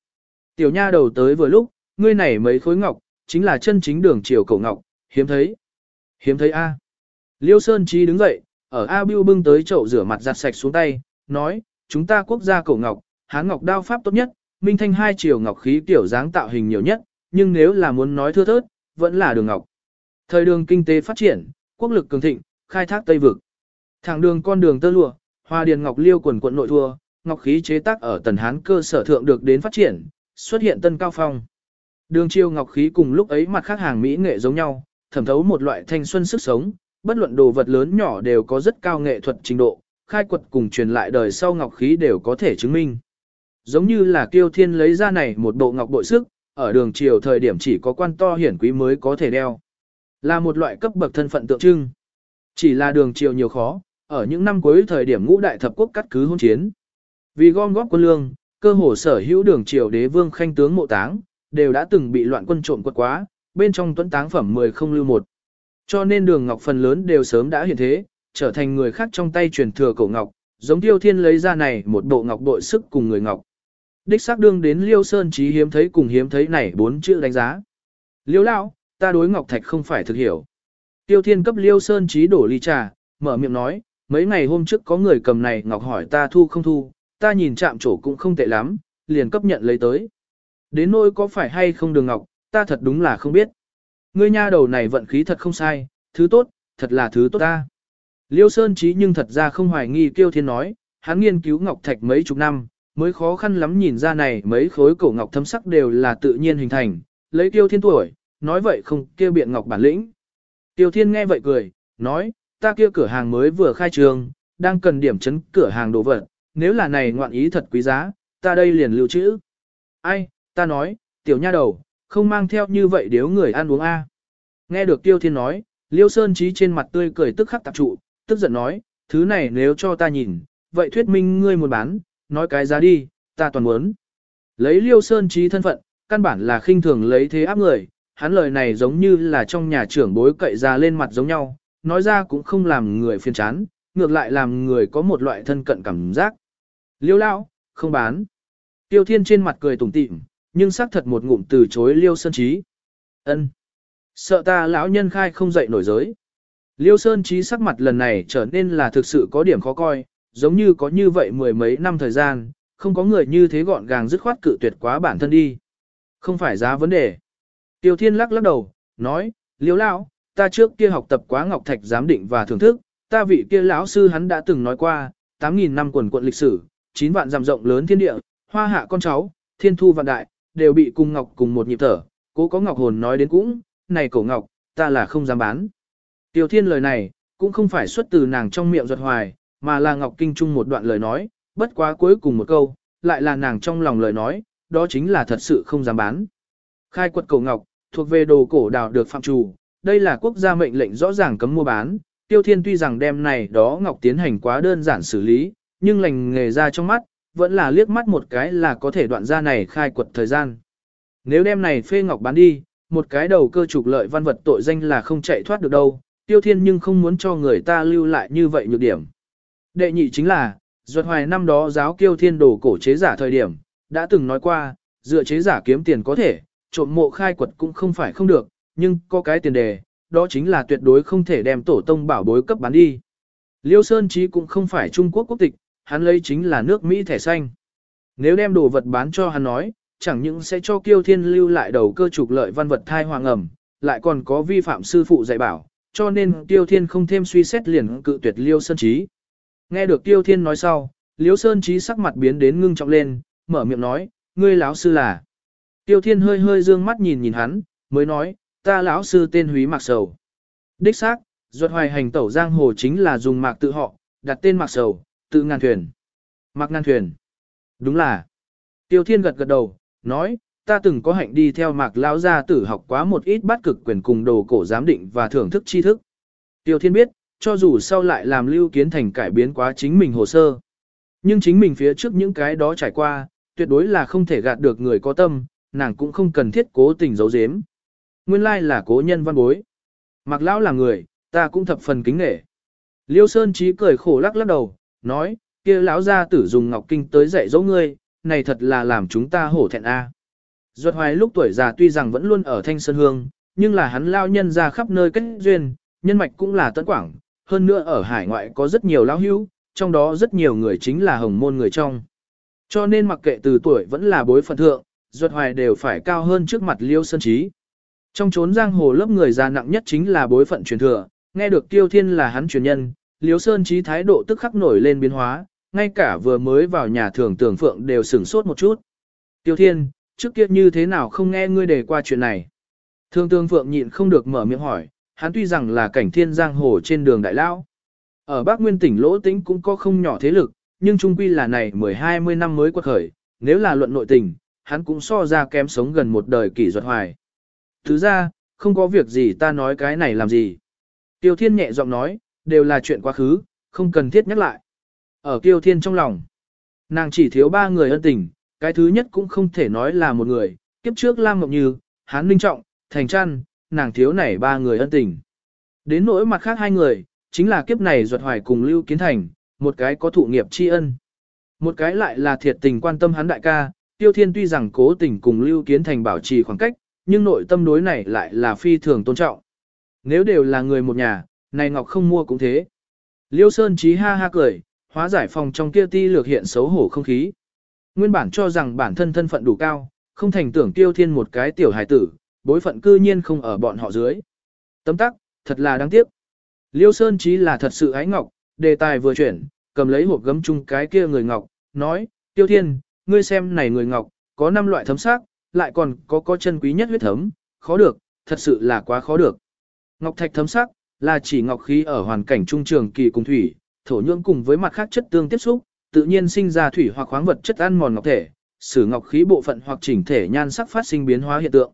Tiểu nha đầu tới vừa lúc, ngươi này mấy khối ngọc, chính là chân chính đường chiều cổ ngọc, hiếm thấy. Hiếm thấy A. Liêu Sơn Trí đứng dậy, ở A Biu bưng tới chậu rửa mặt giặt sạch xuống tay, nói, chúng ta quốc gia cổ ngọc, hán ngọc đao pháp tốt nhất, minh thanh hai chiều ngọc khí tiểu dáng tạo hình nhiều nhất, nhưng nếu là muốn nói thưa thớt, vẫn là đường ngọc. Thời đường kinh tế phát triển, quốc lực cường thịnh, khai thác Tây vực. Thẳng đường con đường tơ lụa, hoa điền ngọc liêu quần quận nội thua, ngọc khí chế tác ở tần hán cơ sở thượng được đến phát triển, xuất hiện tân cao phong. Đường chiêu ngọc khí cùng lúc ấy mặt khác hàng mỹ nghệ giống nhau, thẩm thấu một loại thanh xuân sức sống, bất luận đồ vật lớn nhỏ đều có rất cao nghệ thuật trình độ, khai quật cùng truyền lại đời sau ngọc khí đều có thể chứng minh. Giống như là kiêu thiên lấy ra này một bộ ngọc bội sức, ở đường chiều thời điểm chỉ có quan to hiển quý mới có thể đeo. Là một loại cấp bậc thân phận tượng trưng. Chỉ là đường chiều nhiều khó, ở những năm cuối thời điểm ngũ đại thập quốc cắt cứ hôn chiến. Vì gom góp quân lương, cơ hồ sở hữu đường triều đế vương khanh tướng mộ táng, đều đã từng bị loạn quân trộm quật quá, bên trong tuấn táng phẩm 10 không lưu một. Cho nên đường ngọc phần lớn đều sớm đã hiện thế, trở thành người khác trong tay truyền thừa cổ ngọc, giống tiêu thiên lấy ra này một bộ ngọc đội sức cùng người ngọc. Đích xác đương đến liêu sơn trí hiếm thấy cùng hiếm thấy này bốn chữ đánh giá. Liêu lão, ta đối ngọc thạch không phải thực hiểu. Tiêu thiên cấp liêu sơn trí đổ ly trà, mở miệng nói, mấy ngày hôm trước có người cầm này ngọc hỏi ta thu không thu, ta nhìn chạm chỗ cũng không tệ lắm, liền cấp nhận lấy tới. Đến nỗi có phải hay không đường ngọc, ta thật đúng là không biết. Ngươi nha đầu này vận khí thật không sai, thứ tốt, thật là thứ tốt ta. Liêu Sơn Trí nhưng thật ra không hoài nghi tiêu Thiên nói, hắn nghiên cứu ngọc thạch mấy chục năm, mới khó khăn lắm nhìn ra này mấy khối cổ ngọc thâm sắc đều là tự nhiên hình thành, lấy tiêu Thiên tuổi, nói vậy không kêu biện ngọc bản lĩnh. Tiêu Thiên nghe vậy cười, nói, ta kia cửa hàng mới vừa khai trường, đang cần điểm chấn cửa hàng đồ vật, nếu là này ngoạn ý thật quý giá, ta đây liền lưu trữ. Ai, ta nói, tiểu nha đầu, không mang theo như vậy nếu người ăn uống a. Nghe được Tiêu Thiên nói, Liêu Sơn Trí trên mặt tươi cười tức khắc tạp trụ, tức giận nói, thứ này nếu cho ta nhìn, vậy thuyết minh ngươi muốn bán, nói cái giá đi, ta toàn muốn. Lấy Liêu Sơn trí thân phận, căn bản là khinh thường lấy thế áp người, hắn lời này giống như là trong nhà trưởng bối cậy ra lên mặt giống nhau, nói ra cũng không làm người phiền chán, ngược lại làm người có một loại thân cận cảm giác. Liêu lão, không bán. Tiêu Thiên trên mặt cười tủm tỉm, nhưng xác thật một ngụm từ chối Liêu Sơn trí. Ân, Sợ ta lão nhân khai không dậy nổi giới. Liêu Sơn trí sắc mặt lần này trở nên là thực sự có điểm khó coi, giống như có như vậy mười mấy năm thời gian, không có người như thế gọn gàng dứt khoát cự tuyệt quá bản thân đi. Không phải giá vấn đề. Tiêu Thiên lắc lắc đầu, nói, liêu lão, ta trước kia học tập quá Ngọc Thạch giám định và thưởng thức, ta vị kia lão sư hắn đã từng nói qua, 8.000 năm quần quận lịch sử, 9 vạn dặm rộng lớn thiên địa, hoa hạ con cháu, thiên thu vạn đại, đều bị cùng Ngọc cùng một nhịp thở, cố có Ngọc hồn nói đến cũng, này cổ Ngọc, ta là không dám bán. Tiêu Thiên lời này, cũng không phải xuất từ nàng trong miệng ruột hoài, mà là Ngọc Kinh Trung một đoạn lời nói, bất quá cuối cùng một câu, lại là nàng trong lòng lời nói, đó chính là thật sự không dám bán. Khai quật cổ Ngọc, thuộc về đồ cổ đào được phạm chủ, đây là quốc gia mệnh lệnh rõ ràng cấm mua bán. Tiêu Thiên tuy rằng đem này đó Ngọc tiến hành quá đơn giản xử lý, nhưng lành nghề ra trong mắt, vẫn là liếc mắt một cái là có thể đoạn ra này khai quật thời gian. Nếu đem này phê Ngọc bán đi, một cái đầu cơ trục lợi văn vật tội danh là không chạy thoát được đâu, Tiêu Thiên nhưng không muốn cho người ta lưu lại như vậy nhược điểm. Đệ nhị chính là, Duật Hoài năm đó giáo kiêu thiên đồ cổ chế giả thời điểm, đã từng nói qua, dựa chế giả kiếm tiền có thể, trộm mộ khai quật cũng không phải không được, nhưng có cái tiền đề, đó chính là tuyệt đối không thể đem tổ tông bảo bối cấp bán đi. Liêu Sơn Chí cũng không phải Trung Quốc quốc tịch, hắn lấy chính là nước Mỹ thẻ xanh. Nếu đem đồ vật bán cho hắn nói, chẳng những sẽ cho kiêu thiên lưu lại đầu cơ trục lợi văn vật thai hoàng ẩm, lại còn có vi phạm sư phụ dạy bảo, cho nên Tiêu Thiên không thêm suy xét liền cự tuyệt Liêu Sơn Chí. Nghe được Tiêu Thiên nói sau, Liêu Sơn Chí sắc mặt biến đến ngưng trọng lên, mở miệng nói, ngươi lão sư là. Tiêu Thiên hơi hơi dương mắt nhìn nhìn hắn, mới nói, ta lão sư tên Húy Mạc Sầu. Đích xác, ruột hoài hành tẩu giang hồ chính là dùng mạc tự họ, đặt tên Mạc Sầu, tự ngàn thuyền. Mạc ngàn thuyền. Đúng là. Tiêu Thiên gật gật đầu, nói, ta từng có hạnh đi theo mạc lão gia tử học quá một ít bát cực quyền cùng đồ cổ giám định và thưởng thức tri thức. Tiêu Thiên biết, cho dù sau lại làm lưu kiến thành cải biến quá chính mình hồ sơ. Nhưng chính mình phía trước những cái đó trải qua, tuyệt đối là không thể gạt được người có tâm, nàng cũng không cần thiết cố tình giấu giếm. Nguyên lai là cố nhân văn bối. Mạc lão là người, ta cũng thập phần kính nể. Liêu Sơn Chí cười khổ lắc lắc đầu, nói, kia lão gia tử dùng ngọc kinh tới dạy dỗ ngươi, này thật là làm chúng ta hổ thẹn a. Duật hoài lúc tuổi già tuy rằng vẫn luôn ở thanh sơn hương, nhưng là hắn lao nhân ra khắp nơi kết duyên, nhân mạch cũng là tận quảng, hơn nữa ở hải ngoại có rất nhiều lão hữu, trong đó rất nhiều người chính là hồng môn người trong. Cho nên mặc kệ từ tuổi vẫn là bối phận thượng, ruột hoài đều phải cao hơn trước mặt liêu sơn trí. Trong chốn giang hồ lớp người già nặng nhất chính là bối phận truyền thừa, nghe được tiêu thiên là hắn truyền nhân, liêu sơn trí thái độ tức khắc nổi lên biến hóa, ngay cả vừa mới vào nhà thường tưởng phượng đều sửng sốt một chút. Tiêu thiên, trước kia như thế nào không nghe ngươi đề qua chuyện này. Thường tương phượng nhịn không được mở miệng hỏi, hắn tuy rằng là cảnh thiên giang hồ trên đường đại lao. Ở Bắc Nguyên tỉnh Lỗ Tĩnh cũng có không nhỏ thế lực, nhưng trung quy là này 10-20 năm mới quật khởi, nếu là luận nội tình, hắn cũng so ra kém sống gần một đời kỷ duật hoài. Thứ ra, không có việc gì ta nói cái này làm gì. Tiêu Thiên nhẹ giọng nói, đều là chuyện quá khứ, không cần thiết nhắc lại. Ở Tiêu Thiên trong lòng, nàng chỉ thiếu ba người ân tình, cái thứ nhất cũng không thể nói là một người, kiếp trước Lam Ngọc Như, Hán linh Trọng, Thành Trăn, nàng thiếu này ba người ân tình. Đến nỗi mặt khác hai người, chính là kiếp này ruột hoài cùng Lưu Kiến Thành, một cái có thụ nghiệp tri ân. Một cái lại là thiệt tình quan tâm hắn đại ca, Tiêu Thiên tuy rằng cố tình cùng Lưu Kiến Thành bảo trì khoảng cách, nhưng nội tâm đối này lại là phi thường tôn trọng. Nếu đều là người một nhà, này Ngọc không mua cũng thế. Liêu Sơn Chí ha ha cười, hóa giải phòng trong kia ti lược hiện xấu hổ không khí. Nguyên bản cho rằng bản thân thân phận đủ cao, không thành tưởng tiêu thiên một cái tiểu hài tử, bối phận cư nhiên không ở bọn họ dưới. Tấm tắc, thật là đáng tiếc. Liêu Sơn Chí là thật sự ái ngọc, đề tài vừa chuyển, cầm lấy hộp gấm chung cái kia người ngọc, nói, tiêu thiên, ngươi xem này người ngọc, có 5 loại thấm sắc, lại còn có có chân quý nhất huyết thấm, khó được, thật sự là quá khó được. Ngọc thạch thấm sắc, là chỉ ngọc khí ở hoàn cảnh trung trường kỳ cùng thủy, thổ nhưỡng cùng với mặt khác chất tương tiếp xúc, tự nhiên sinh ra thủy hoặc khoáng vật chất ăn mòn ngọc thể, sử ngọc khí bộ phận hoặc chỉnh thể nhan sắc phát sinh biến hóa hiện tượng.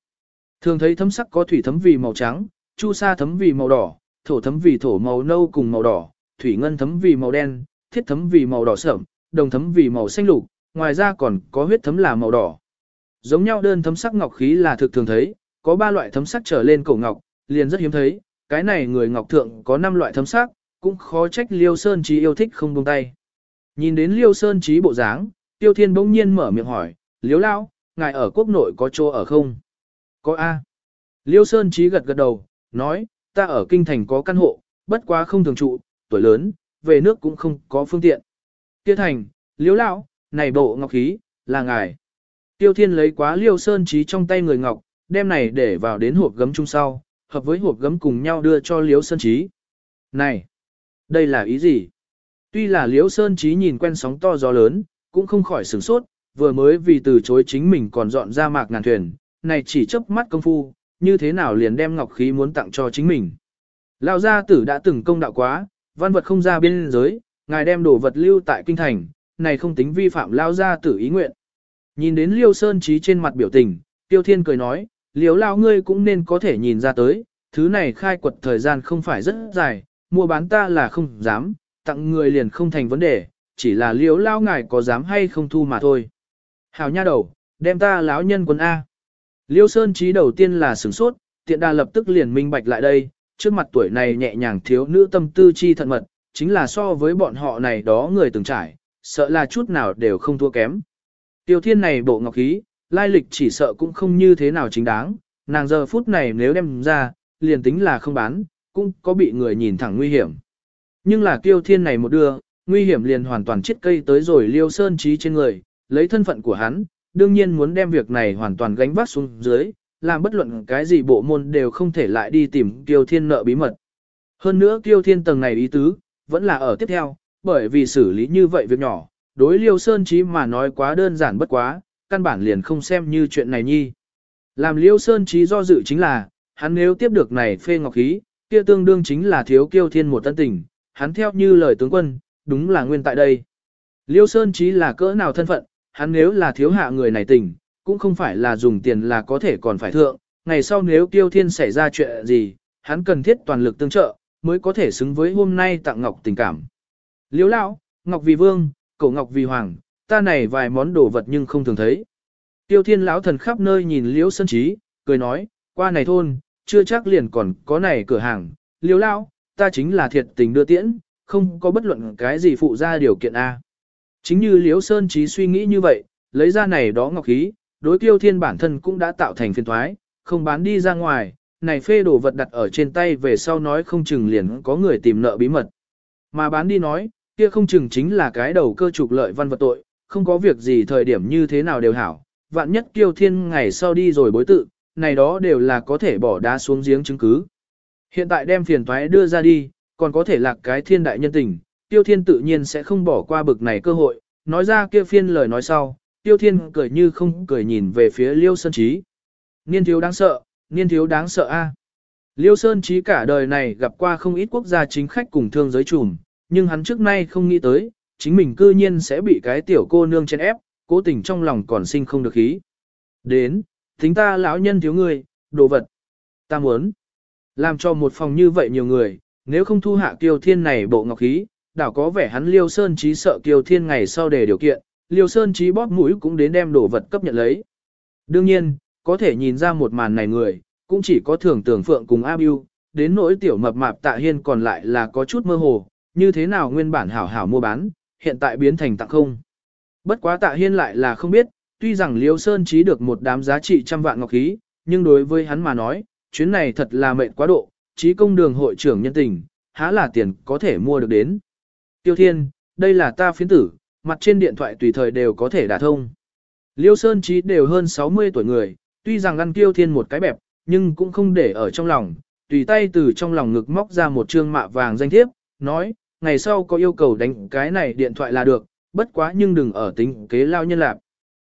Thường thấy thấm sắc có thủy thấm vì màu trắng, chu sa thấm vì màu đỏ, thổ thấm vì thổ màu nâu cùng màu đỏ, thủy ngân thấm vì màu đen, thiết thấm vì màu đỏ sẫm, đồng thấm vì màu xanh lục, ngoài ra còn có huyết thấm là màu đỏ, giống nhau đơn thấm sắc ngọc khí là thực thường thấy, có ba loại thấm sắc trở lên cổ ngọc, liền rất hiếm thấy, cái này người ngọc thượng có 5 loại thấm sắc, cũng khó trách Liêu Sơn Trí yêu thích không buông tay. Nhìn đến Liêu Sơn Trí bộ dáng, Tiêu Thiên bỗng nhiên mở miệng hỏi, Liêu Lao, ngài ở quốc nội có chỗ ở không? Có A. Liêu Sơn Trí gật gật đầu, nói, ta ở kinh thành có căn hộ, bất quá không thường trụ, tuổi lớn, về nước cũng không có phương tiện. Kia thành, Liêu Lao, này bộ ngọc khí, là ngài. Tiêu Thiên lấy quá Liêu Sơn Trí trong tay người ngọc, đem này để vào đến hộp gấm chung sau, hợp với hộp gấm cùng nhau đưa cho Liêu Sơn Trí. Này, đây là ý gì? Tuy là Liêu Sơn Trí nhìn quen sóng to gió lớn, cũng không khỏi sửng sốt, vừa mới vì từ chối chính mình còn dọn ra mạc ngàn thuyền, này chỉ chớp mắt công phu, như thế nào liền đem ngọc khí muốn tặng cho chính mình. Lão gia tử đã từng công đạo quá, văn vật không ra biên giới, ngài đem đồ vật lưu tại kinh thành, này không tính vi phạm lao gia tử ý nguyện. Nhìn đến Liêu Sơn Trí trên mặt biểu tình, Tiêu Thiên cười nói, Liêu lao ngươi cũng nên có thể nhìn ra tới, thứ này khai quật thời gian không phải rất dài, mua bán ta là không dám, tặng người liền không thành vấn đề, chỉ là Liêu lao ngài có dám hay không thu mà thôi. Hào nha đầu, đem ta lão nhân quân A. Liêu Sơn Trí đầu tiên là sửng sốt, tiện đà lập tức liền minh bạch lại đây, trước mặt tuổi này nhẹ nhàng thiếu nữ tâm tư chi thận mật, chính là so với bọn họ này đó người từng trải, sợ là chút nào đều không thua kém. Tiêu thiên này bộ ngọc khí, lai lịch chỉ sợ cũng không như thế nào chính đáng, nàng giờ phút này nếu đem ra, liền tính là không bán, cũng có bị người nhìn thẳng nguy hiểm. Nhưng là tiêu thiên này một đưa, nguy hiểm liền hoàn toàn chết cây tới rồi liêu sơn trí trên người, lấy thân phận của hắn, đương nhiên muốn đem việc này hoàn toàn gánh vác xuống dưới, làm bất luận cái gì bộ môn đều không thể lại đi tìm Kiêu Thiên nợ bí mật. Hơn nữa Kiêu Thiên tầng này ý tứ, vẫn là ở tiếp theo, bởi vì xử lý như vậy việc nhỏ, đối Liêu Sơn trí mà nói quá đơn giản bất quá, căn bản liền không xem như chuyện này nhi. Làm Liêu Sơn trí do dự chính là, hắn nếu tiếp được này phê ngọc khí, kia tương đương chính là thiếu Kiêu Thiên một tân tình, hắn theo như lời tướng quân, đúng là nguyên tại đây. Liêu Sơn trí là cỡ nào thân phận, hắn nếu là thiếu hạ người này tình, cũng không phải là dùng tiền là có thể còn phải thượng, ngày sau nếu Tiêu Thiên xảy ra chuyện gì, hắn cần thiết toàn lực tương trợ, mới có thể xứng với hôm nay tặng ngọc tình cảm. Liễu lão, ngọc vì vương, cổ ngọc vì hoàng, ta này vài món đồ vật nhưng không thường thấy. Tiêu Thiên lão thần khắp nơi nhìn Liễu Sơn Trí, cười nói, qua này thôn, chưa chắc liền còn có này cửa hàng, Liễu lão, ta chính là thiệt tình đưa tiễn, không có bất luận cái gì phụ ra điều kiện a. Chính như Liễu Sơn Trí suy nghĩ như vậy, lấy ra này đó ngọc khí, đối tiêu thiên bản thân cũng đã tạo thành phiền thoái, không bán đi ra ngoài, này phê đồ vật đặt ở trên tay về sau nói không chừng liền có người tìm nợ bí mật. Mà bán đi nói, kia không chừng chính là cái đầu cơ trục lợi văn vật tội, không có việc gì thời điểm như thế nào đều hảo, vạn nhất tiêu thiên ngày sau đi rồi bối tự, này đó đều là có thể bỏ đá xuống giếng chứng cứ. Hiện tại đem phiền toái đưa ra đi, còn có thể lạc cái thiên đại nhân tình, tiêu thiên tự nhiên sẽ không bỏ qua bực này cơ hội, nói ra kia phiên lời nói sau, tiêu thiên cười như không cười nhìn về phía liêu sơn trí. Niên thiếu đáng sợ, niên thiếu đáng sợ a. Liêu Sơn Trí cả đời này gặp qua không ít quốc gia chính khách cùng thương giới trùm, nhưng hắn trước nay không nghĩ tới, chính mình cư nhiên sẽ bị cái tiểu cô nương chen ép, cố tình trong lòng còn sinh không được khí. Đến, tính ta lão nhân thiếu người, đồ vật. Ta muốn làm cho một phòng như vậy nhiều người, nếu không thu hạ kiều thiên này bộ ngọc khí, đảo có vẻ hắn Liêu Sơn Trí sợ kiều thiên ngày sau để điều kiện, Liêu Sơn Trí bóp mũi cũng đến đem đồ vật cấp nhận lấy. Đương nhiên, có thể nhìn ra một màn này người, cũng chỉ có thường tưởng phượng cùng A Biu, đến nỗi tiểu mập mạp tạ hiên còn lại là có chút mơ hồ, như thế nào nguyên bản hảo hảo mua bán, hiện tại biến thành tặng không. Bất quá tạ hiên lại là không biết, tuy rằng Liêu Sơn Trí được một đám giá trị trăm vạn ngọc khí, nhưng đối với hắn mà nói, chuyến này thật là mệnh quá độ, trí công đường hội trưởng nhân tình, há là tiền có thể mua được đến. Tiêu Thiên, đây là ta phiến tử, mặt trên điện thoại tùy thời đều có thể đả thông. Liêu Sơn Trí đều hơn 60 tuổi người, tuy rằng ăn Tiêu Thiên một cái bẹp, nhưng cũng không để ở trong lòng, tùy tay từ trong lòng ngực móc ra một trương mạ vàng danh thiếp, nói, ngày sau có yêu cầu đánh cái này điện thoại là được, bất quá nhưng đừng ở tính kế lao nhân lạc.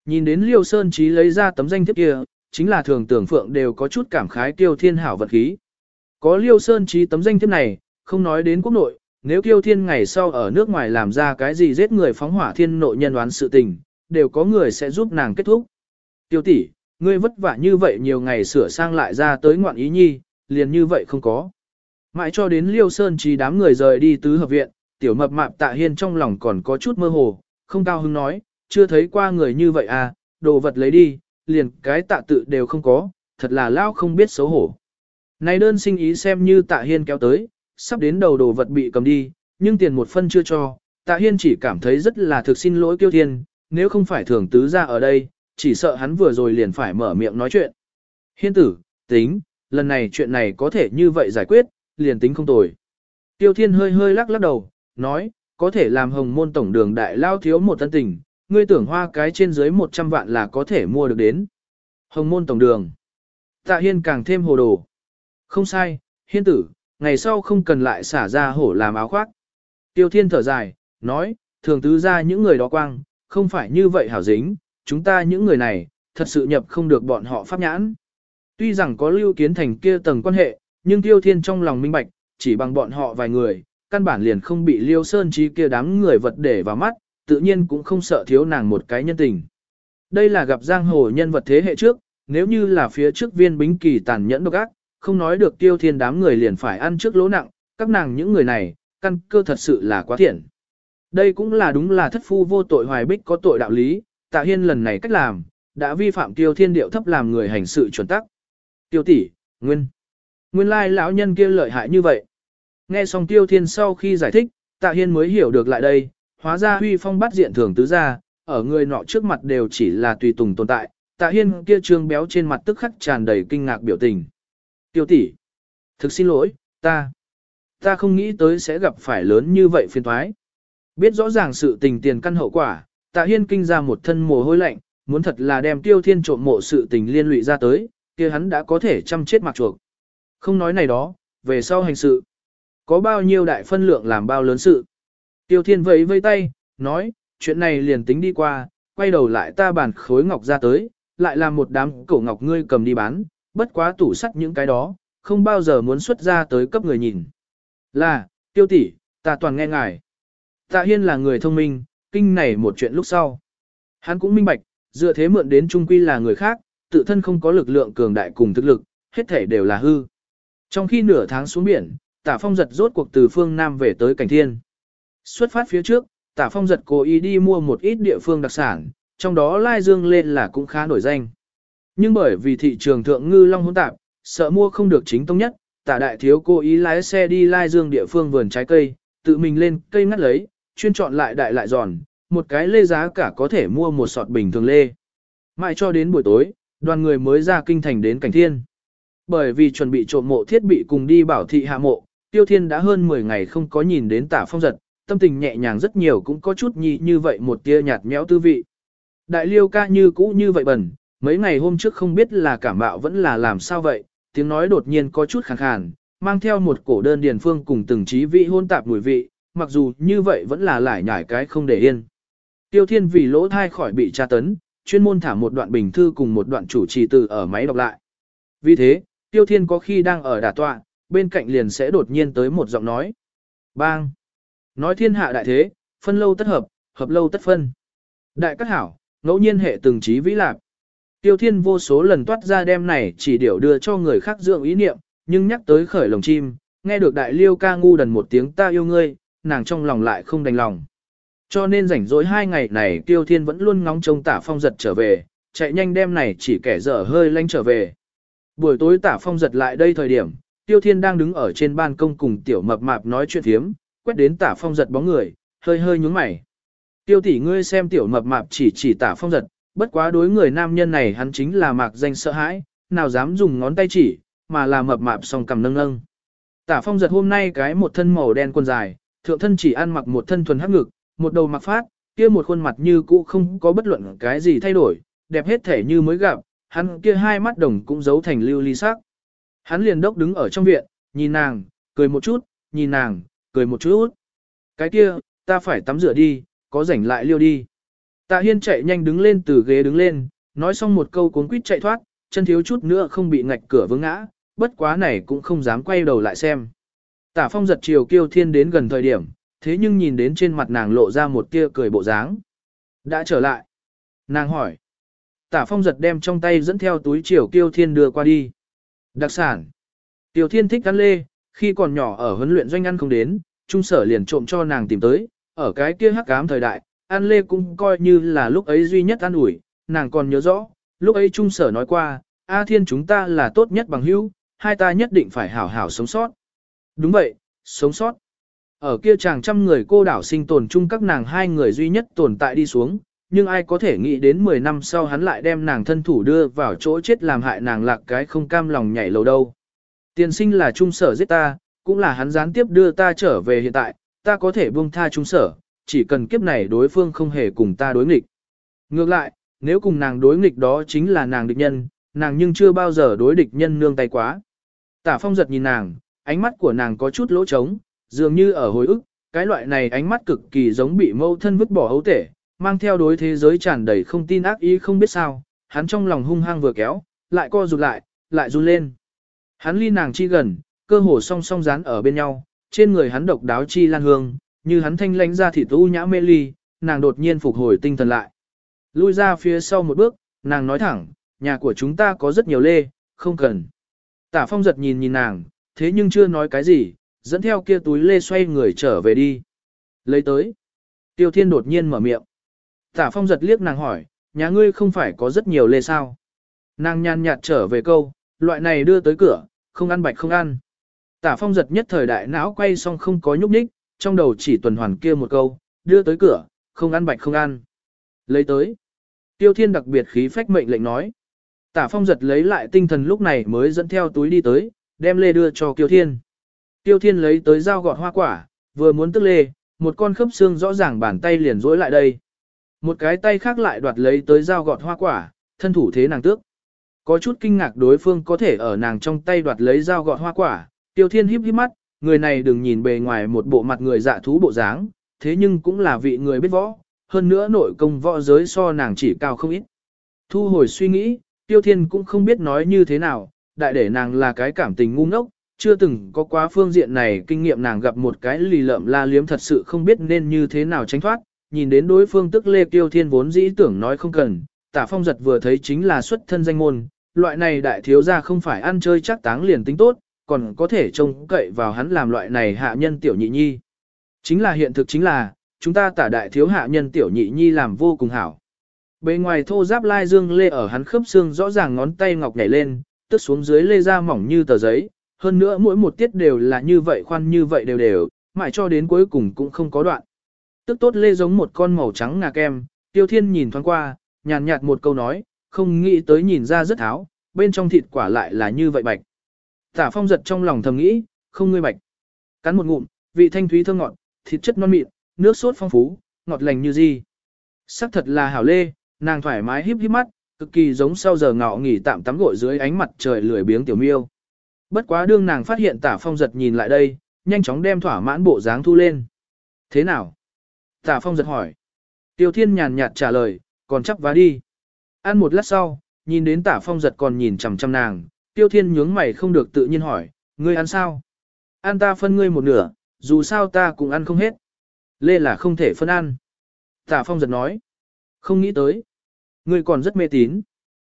Nhìn đến Liêu Sơn Trí lấy ra tấm danh thiếp kia, chính là thường tưởng phượng đều có chút cảm khái Tiêu Thiên hảo vật khí. Có Liêu Sơn Trí tấm danh thiếp này, không nói đến quốc nội, nếu Tiêu Thiên ngày sau ở nước ngoài làm ra cái gì giết người phóng hỏa thiên nội nhân đoán sự tình, đều có người sẽ giúp nàng kết thúc. Tiêu tỷ, ngươi vất vả như vậy nhiều ngày sửa sang lại ra tới ngoạn ý nhi, liền như vậy không có. Mãi cho đến Liêu Sơn chỉ đám người rời đi tứ hợp viện, tiểu mập mạp tạ hiên trong lòng còn có chút mơ hồ, không cao hứng nói, chưa thấy qua người như vậy à, đồ vật lấy đi, liền cái tạ tự đều không có, thật là lao không biết xấu hổ. Này đơn sinh ý xem như tạ hiên kéo tới, sắp đến đầu đồ vật bị cầm đi, nhưng tiền một phân chưa cho, tạ hiên chỉ cảm thấy rất là thực xin lỗi kiêu thiên, nếu không phải thường tứ ra ở đây, chỉ sợ hắn vừa rồi liền phải mở miệng nói chuyện. Hiên tử, tính, lần này chuyện này có thể như vậy giải quyết, liền tính không tồi. Tiêu thiên hơi hơi lắc lắc đầu, nói, có thể làm hồng môn tổng đường đại lao thiếu một tân tình, ngươi tưởng hoa cái trên dưới 100 vạn là có thể mua được đến. Hồng môn tổng đường. Tạ hiên càng thêm hồ đồ. Không sai, hiên tử, ngày sau không cần lại xả ra hổ làm áo khoác. Tiêu thiên thở dài, nói, thường tứ ra những người đó quang, không phải như vậy hảo dính, chúng ta những người này, thật sự nhập không được bọn họ pháp nhãn. Tuy rằng có lưu kiến thành kia tầng quan hệ, nhưng tiêu thiên trong lòng minh bạch, chỉ bằng bọn họ vài người, căn bản liền không bị liêu sơn trí kia đám người vật để vào mắt, tự nhiên cũng không sợ thiếu nàng một cái nhân tình. Đây là gặp giang hồ nhân vật thế hệ trước, nếu như là phía trước viên bính kỳ tàn nhẫn độc ác, không nói được tiêu thiên đám người liền phải ăn trước lỗ nặng, các nàng những người này, căn cơ thật sự là quá thiện. Đây cũng là đúng là thất phu vô tội hoài bích có tội đạo lý, tạ hiên lần này cách làm, đã vi phạm tiêu thiên điệu thấp làm người hành sự chuẩn tắc. Tiêu tỷ, nguyên. Nguyên lai lão nhân kia lợi hại như vậy. Nghe xong tiêu thiên sau khi giải thích, tạ hiên mới hiểu được lại đây, hóa ra huy phong bắt diện thường tứ gia ở người nọ trước mặt đều chỉ là tùy tùng tồn tại, tạ hiên kia trương béo trên mặt tức khắc tràn đầy kinh ngạc biểu tình. Tiêu tỷ, thực xin lỗi, ta, ta không nghĩ tới sẽ gặp phải lớn như vậy phiền thoái. Biết rõ ràng sự tình tiền căn hậu quả, tạ hiên kinh ra một thân mồ hôi lạnh, muốn thật là đem tiêu thiên trộm mộ sự tình liên lụy ra tới, kia hắn đã có thể chăm chết mặc chuộc. Không nói này đó, về sau hành sự. Có bao nhiêu đại phân lượng làm bao lớn sự. Tiêu thiên vẫy vây tay, nói, chuyện này liền tính đi qua, quay đầu lại ta bàn khối ngọc ra tới, lại làm một đám cổ ngọc ngươi cầm đi bán, bất quá tủ sắt những cái đó, không bao giờ muốn xuất ra tới cấp người nhìn. Là, tiêu tỷ, ta toàn nghe ngài. Tạ Hiên là người thông minh, kinh này một chuyện lúc sau. Hắn cũng minh bạch, dựa thế mượn đến trung quy là người khác, tự thân không có lực lượng cường đại cùng thực lực, hết thể đều là hư. Trong khi nửa tháng xuống biển, Tả Phong giật rốt cuộc từ phương Nam về tới Cảnh Thiên. Xuất phát phía trước, Tả Phong giật cố ý đi mua một ít địa phương đặc sản, trong đó Lai Dương lên là cũng khá nổi danh. Nhưng bởi vì thị trường thượng ngư long hỗn tạp, sợ mua không được chính tông nhất, Tả Đại Thiếu cố ý lái xe đi Lai Dương địa phương vườn trái cây, tự mình lên cây ngắt lấy, chuyên chọn lại đại lại giòn, một cái lê giá cả có thể mua một sọt bình thường lê. Mãi cho đến buổi tối, đoàn người mới ra kinh thành đến cảnh thiên. Bởi vì chuẩn bị trộm mộ thiết bị cùng đi bảo thị hạ mộ, tiêu thiên đã hơn 10 ngày không có nhìn đến tả phong giật, tâm tình nhẹ nhàng rất nhiều cũng có chút nhị như vậy một tia nhạt nhẽo tư vị. Đại liêu ca như cũ như vậy bẩn, mấy ngày hôm trước không biết là cảm bạo vẫn là làm sao vậy, tiếng nói đột nhiên có chút khàn khàn, mang theo một cổ đơn điền phương cùng từng trí vị hôn tạp mùi vị, mặc dù như vậy vẫn là lải nhải cái không để yên. Tiêu Thiên vì lỗ thai khỏi bị tra tấn, chuyên môn thả một đoạn bình thư cùng một đoạn chủ trì từ ở máy đọc lại. Vì thế, Tiêu Thiên có khi đang ở đả tọa, bên cạnh liền sẽ đột nhiên tới một giọng nói. Bang! Nói thiên hạ đại thế, phân lâu tất hợp, hợp lâu tất phân. Đại cát hảo, ngẫu nhiên hệ từng trí vĩ lạc. Tiêu Thiên vô số lần toát ra đem này chỉ điều đưa cho người khác dưỡng ý niệm, nhưng nhắc tới khởi lồng chim, nghe được đại liêu ca ngu đần một tiếng ta yêu ngươi, nàng trong lòng lại không đành lòng. Cho nên rảnh rỗi hai ngày này Tiêu Thiên vẫn luôn ngóng trông tả phong giật trở về, chạy nhanh đem này chỉ kẻ dở hơi lanh trở về. Buổi tối tả phong giật lại đây thời điểm, Tiêu Thiên đang đứng ở trên ban công cùng tiểu mập mạp nói chuyện thiếm, quét đến tả phong giật bóng người, hơi hơi nhúng mày. Tiêu tỷ ngươi xem tiểu mập mạp chỉ chỉ tả phong giật, bất quá đối người nam nhân này hắn chính là mạc danh sợ hãi, nào dám dùng ngón tay chỉ, mà là mập mạp song cầm nâng nâng. Tả phong giật hôm nay cái một thân màu đen quần dài, thượng thân chỉ ăn mặc một thân thuần hắc ngực, một đầu mặc phát, kia một khuôn mặt như cũ không có bất luận cái gì thay đổi, đẹp hết thể như mới gặp, hắn kia hai mắt đồng cũng giấu thành lưu ly sắc. Hắn liền đốc đứng ở trong viện, nhìn nàng, cười một chút, nhìn nàng, cười một chút. Cái kia, ta phải tắm rửa đi, có rảnh lại liêu đi. Tạ Hiên chạy nhanh đứng lên từ ghế đứng lên, nói xong một câu cuốn quýt chạy thoát, chân thiếu chút nữa không bị ngạch cửa vướng ngã, bất quá này cũng không dám quay đầu lại xem. Tả phong giật chiều kiêu thiên đến gần thời điểm, thế nhưng nhìn đến trên mặt nàng lộ ra một tia cười bộ dáng. Đã trở lại. Nàng hỏi. Tả phong giật đem trong tay dẫn theo túi chiều kiêu thiên đưa qua đi. Đặc sản. Tiểu thiên thích ăn lê, khi còn nhỏ ở huấn luyện doanh ăn không đến, trung sở liền trộm cho nàng tìm tới, ở cái kia hắc ám thời đại, ăn lê cũng coi như là lúc ấy duy nhất ăn ủi, nàng còn nhớ rõ, lúc ấy trung sở nói qua, A Thiên chúng ta là tốt nhất bằng hữu, hai ta nhất định phải hảo hảo sống sót. Đúng vậy, sống sót. Ở kia chàng trăm người cô đảo sinh tồn chung các nàng hai người duy nhất tồn tại đi xuống, nhưng ai có thể nghĩ đến 10 năm sau hắn lại đem nàng thân thủ đưa vào chỗ chết làm hại nàng lạc cái không cam lòng nhảy lầu đâu. Tiền sinh là trung sở giết ta, cũng là hắn gián tiếp đưa ta trở về hiện tại, ta có thể buông tha trung sở, chỉ cần kiếp này đối phương không hề cùng ta đối nghịch. Ngược lại, nếu cùng nàng đối nghịch đó chính là nàng địch nhân, nàng nhưng chưa bao giờ đối địch nhân nương tay quá. Tả phong giật nhìn nàng, ánh mắt của nàng có chút lỗ trống, dường như ở hồi ức, cái loại này ánh mắt cực kỳ giống bị mâu thân vứt bỏ hấu tể, mang theo đối thế giới tràn đầy không tin ác ý không biết sao, hắn trong lòng hung hăng vừa kéo, lại co rụt lại, lại run lên. Hắn ly nàng chi gần, cơ hồ song song dán ở bên nhau, trên người hắn độc đáo chi lan hương, như hắn thanh lãnh ra thịt u nhã mê ly, nàng đột nhiên phục hồi tinh thần lại. Lui ra phía sau một bước, nàng nói thẳng, nhà của chúng ta có rất nhiều lê, không cần. Tả phong giật nhìn nhìn nàng, thế nhưng chưa nói cái gì, dẫn theo kia túi lê xoay người trở về đi. Lấy tới. Tiêu thiên đột nhiên mở miệng. Tả phong giật liếc nàng hỏi, nhà ngươi không phải có rất nhiều lê sao? Nàng nhàn nhạt trở về câu, loại này đưa tới cửa, không ăn bạch không ăn. Tả phong giật nhất thời đại não quay xong không có nhúc nhích, trong đầu chỉ tuần hoàn kia một câu, đưa tới cửa, không ăn bạch không ăn. Lấy tới. Tiêu thiên đặc biệt khí phách mệnh lệnh nói. Tả phong giật lấy lại tinh thần lúc này mới dẫn theo túi đi tới, đem lê đưa cho Tiêu Thiên. Tiêu Thiên lấy tới dao gọt hoa quả, vừa muốn tức lê, một con khớp xương rõ ràng bàn tay liền rối lại đây. Một cái tay khác lại đoạt lấy tới dao gọt hoa quả, thân thủ thế nàng tước. Có chút kinh ngạc đối phương có thể ở nàng trong tay đoạt lấy dao gọt hoa quả, Tiêu Thiên híp híp mắt, người này đừng nhìn bề ngoài một bộ mặt người dạ thú bộ dáng, thế nhưng cũng là vị người biết võ, hơn nữa nội công võ giới so nàng chỉ cao không ít. Thu hồi suy nghĩ, Tiêu Thiên cũng không biết nói như thế nào, đại để nàng là cái cảm tình ngu ngốc, chưa từng có quá phương diện này kinh nghiệm nàng gặp một cái lì lợm la liếm thật sự không biết nên như thế nào tránh thoát, nhìn đến đối phương tức Lê Tiêu Thiên vốn dĩ tưởng nói không cần, tả phong giật vừa thấy chính là xuất thân danh môn, loại này đại thiếu gia không phải ăn chơi chắc táng liền tính tốt, còn có thể trông cậy vào hắn làm loại này hạ nhân tiểu nhị nhi. Chính là hiện thực chính là, chúng ta tả đại thiếu hạ nhân tiểu nhị nhi làm vô cùng hảo. Bề ngoài thô giáp lai dương lê ở hắn khớp xương rõ ràng ngón tay ngọc nhảy lên, tức xuống dưới lê ra mỏng như tờ giấy, hơn nữa mỗi một tiết đều là như vậy khoan như vậy đều đều, mãi cho đến cuối cùng cũng không có đoạn. Tức tốt lê giống một con màu trắng ngà kem, tiêu thiên nhìn thoáng qua, nhàn nhạt một câu nói, không nghĩ tới nhìn ra rất tháo, bên trong thịt quả lại là như vậy bạch. Tả phong giật trong lòng thầm nghĩ, không ngươi bạch. Cắn một ngụm, vị thanh thúy thơm ngọt, thịt chất non mịn, nước sốt phong phú, ngọt lành như gì. Sắc thật là hảo lê, nàng thoải mái híp híp mắt, cực kỳ giống sau giờ ngọ nghỉ tạm tắm gội dưới ánh mặt trời lười biếng tiểu miêu. Bất quá đương nàng phát hiện tả phong giật nhìn lại đây, nhanh chóng đem thỏa mãn bộ dáng thu lên. Thế nào? Tả phong giật hỏi. Tiêu thiên nhàn nhạt trả lời, còn chắc vá đi. Ăn một lát sau, nhìn đến tả phong giật còn nhìn chằm chằm nàng, tiêu thiên nhướng mày không được tự nhiên hỏi, ngươi ăn sao? Ăn ta phân ngươi một nửa, dù sao ta cũng ăn không hết. Lê là không thể phân ăn. Tả phong giật nói. Không nghĩ tới. Ngươi còn rất mê tín.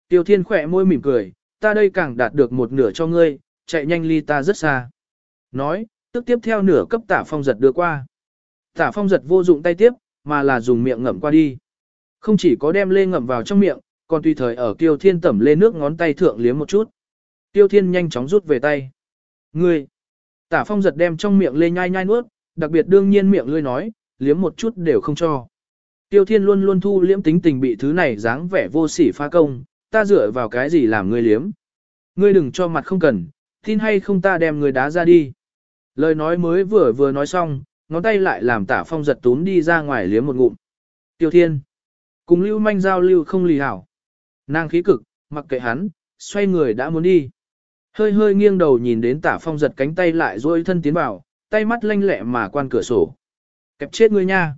Tiêu thiên khỏe môi mỉm cười, ta đây càng đạt được một nửa cho ngươi, chạy nhanh ly ta rất xa. Nói, tức tiếp theo nửa cấp tả phong giật đưa qua. Tả phong giật vô dụng tay tiếp, mà là dùng miệng ngậm qua đi. Không chỉ có đem lê ngậm vào trong miệng, còn tùy thời ở kiêu thiên tẩm lê nước ngón tay thượng liếm một chút. Tiêu thiên nhanh chóng rút về tay. Ngươi! Tả phong giật đem trong miệng lê nhai nhai nuốt, đặc biệt đương nhiên miệng lươi nói, liếm một chút đều không cho. Tiêu Thiên luôn luôn thu liếm tính tình bị thứ này dáng vẻ vô sỉ pha công, ta dựa vào cái gì làm ngươi liếm. Ngươi đừng cho mặt không cần, tin hay không ta đem người đá ra đi. Lời nói mới vừa vừa nói xong, ngón tay lại làm tả phong giật túm đi ra ngoài liếm một ngụm. Tiêu Thiên. Cùng lưu manh giao lưu không lì hảo. Nàng khí cực, mặc kệ hắn, xoay người đã muốn đi. Hơi hơi nghiêng đầu nhìn đến tả phong giật cánh tay lại duỗi thân tiến vào, tay mắt lanh lẹ mà quan cửa sổ. Kẹp chết ngươi nha.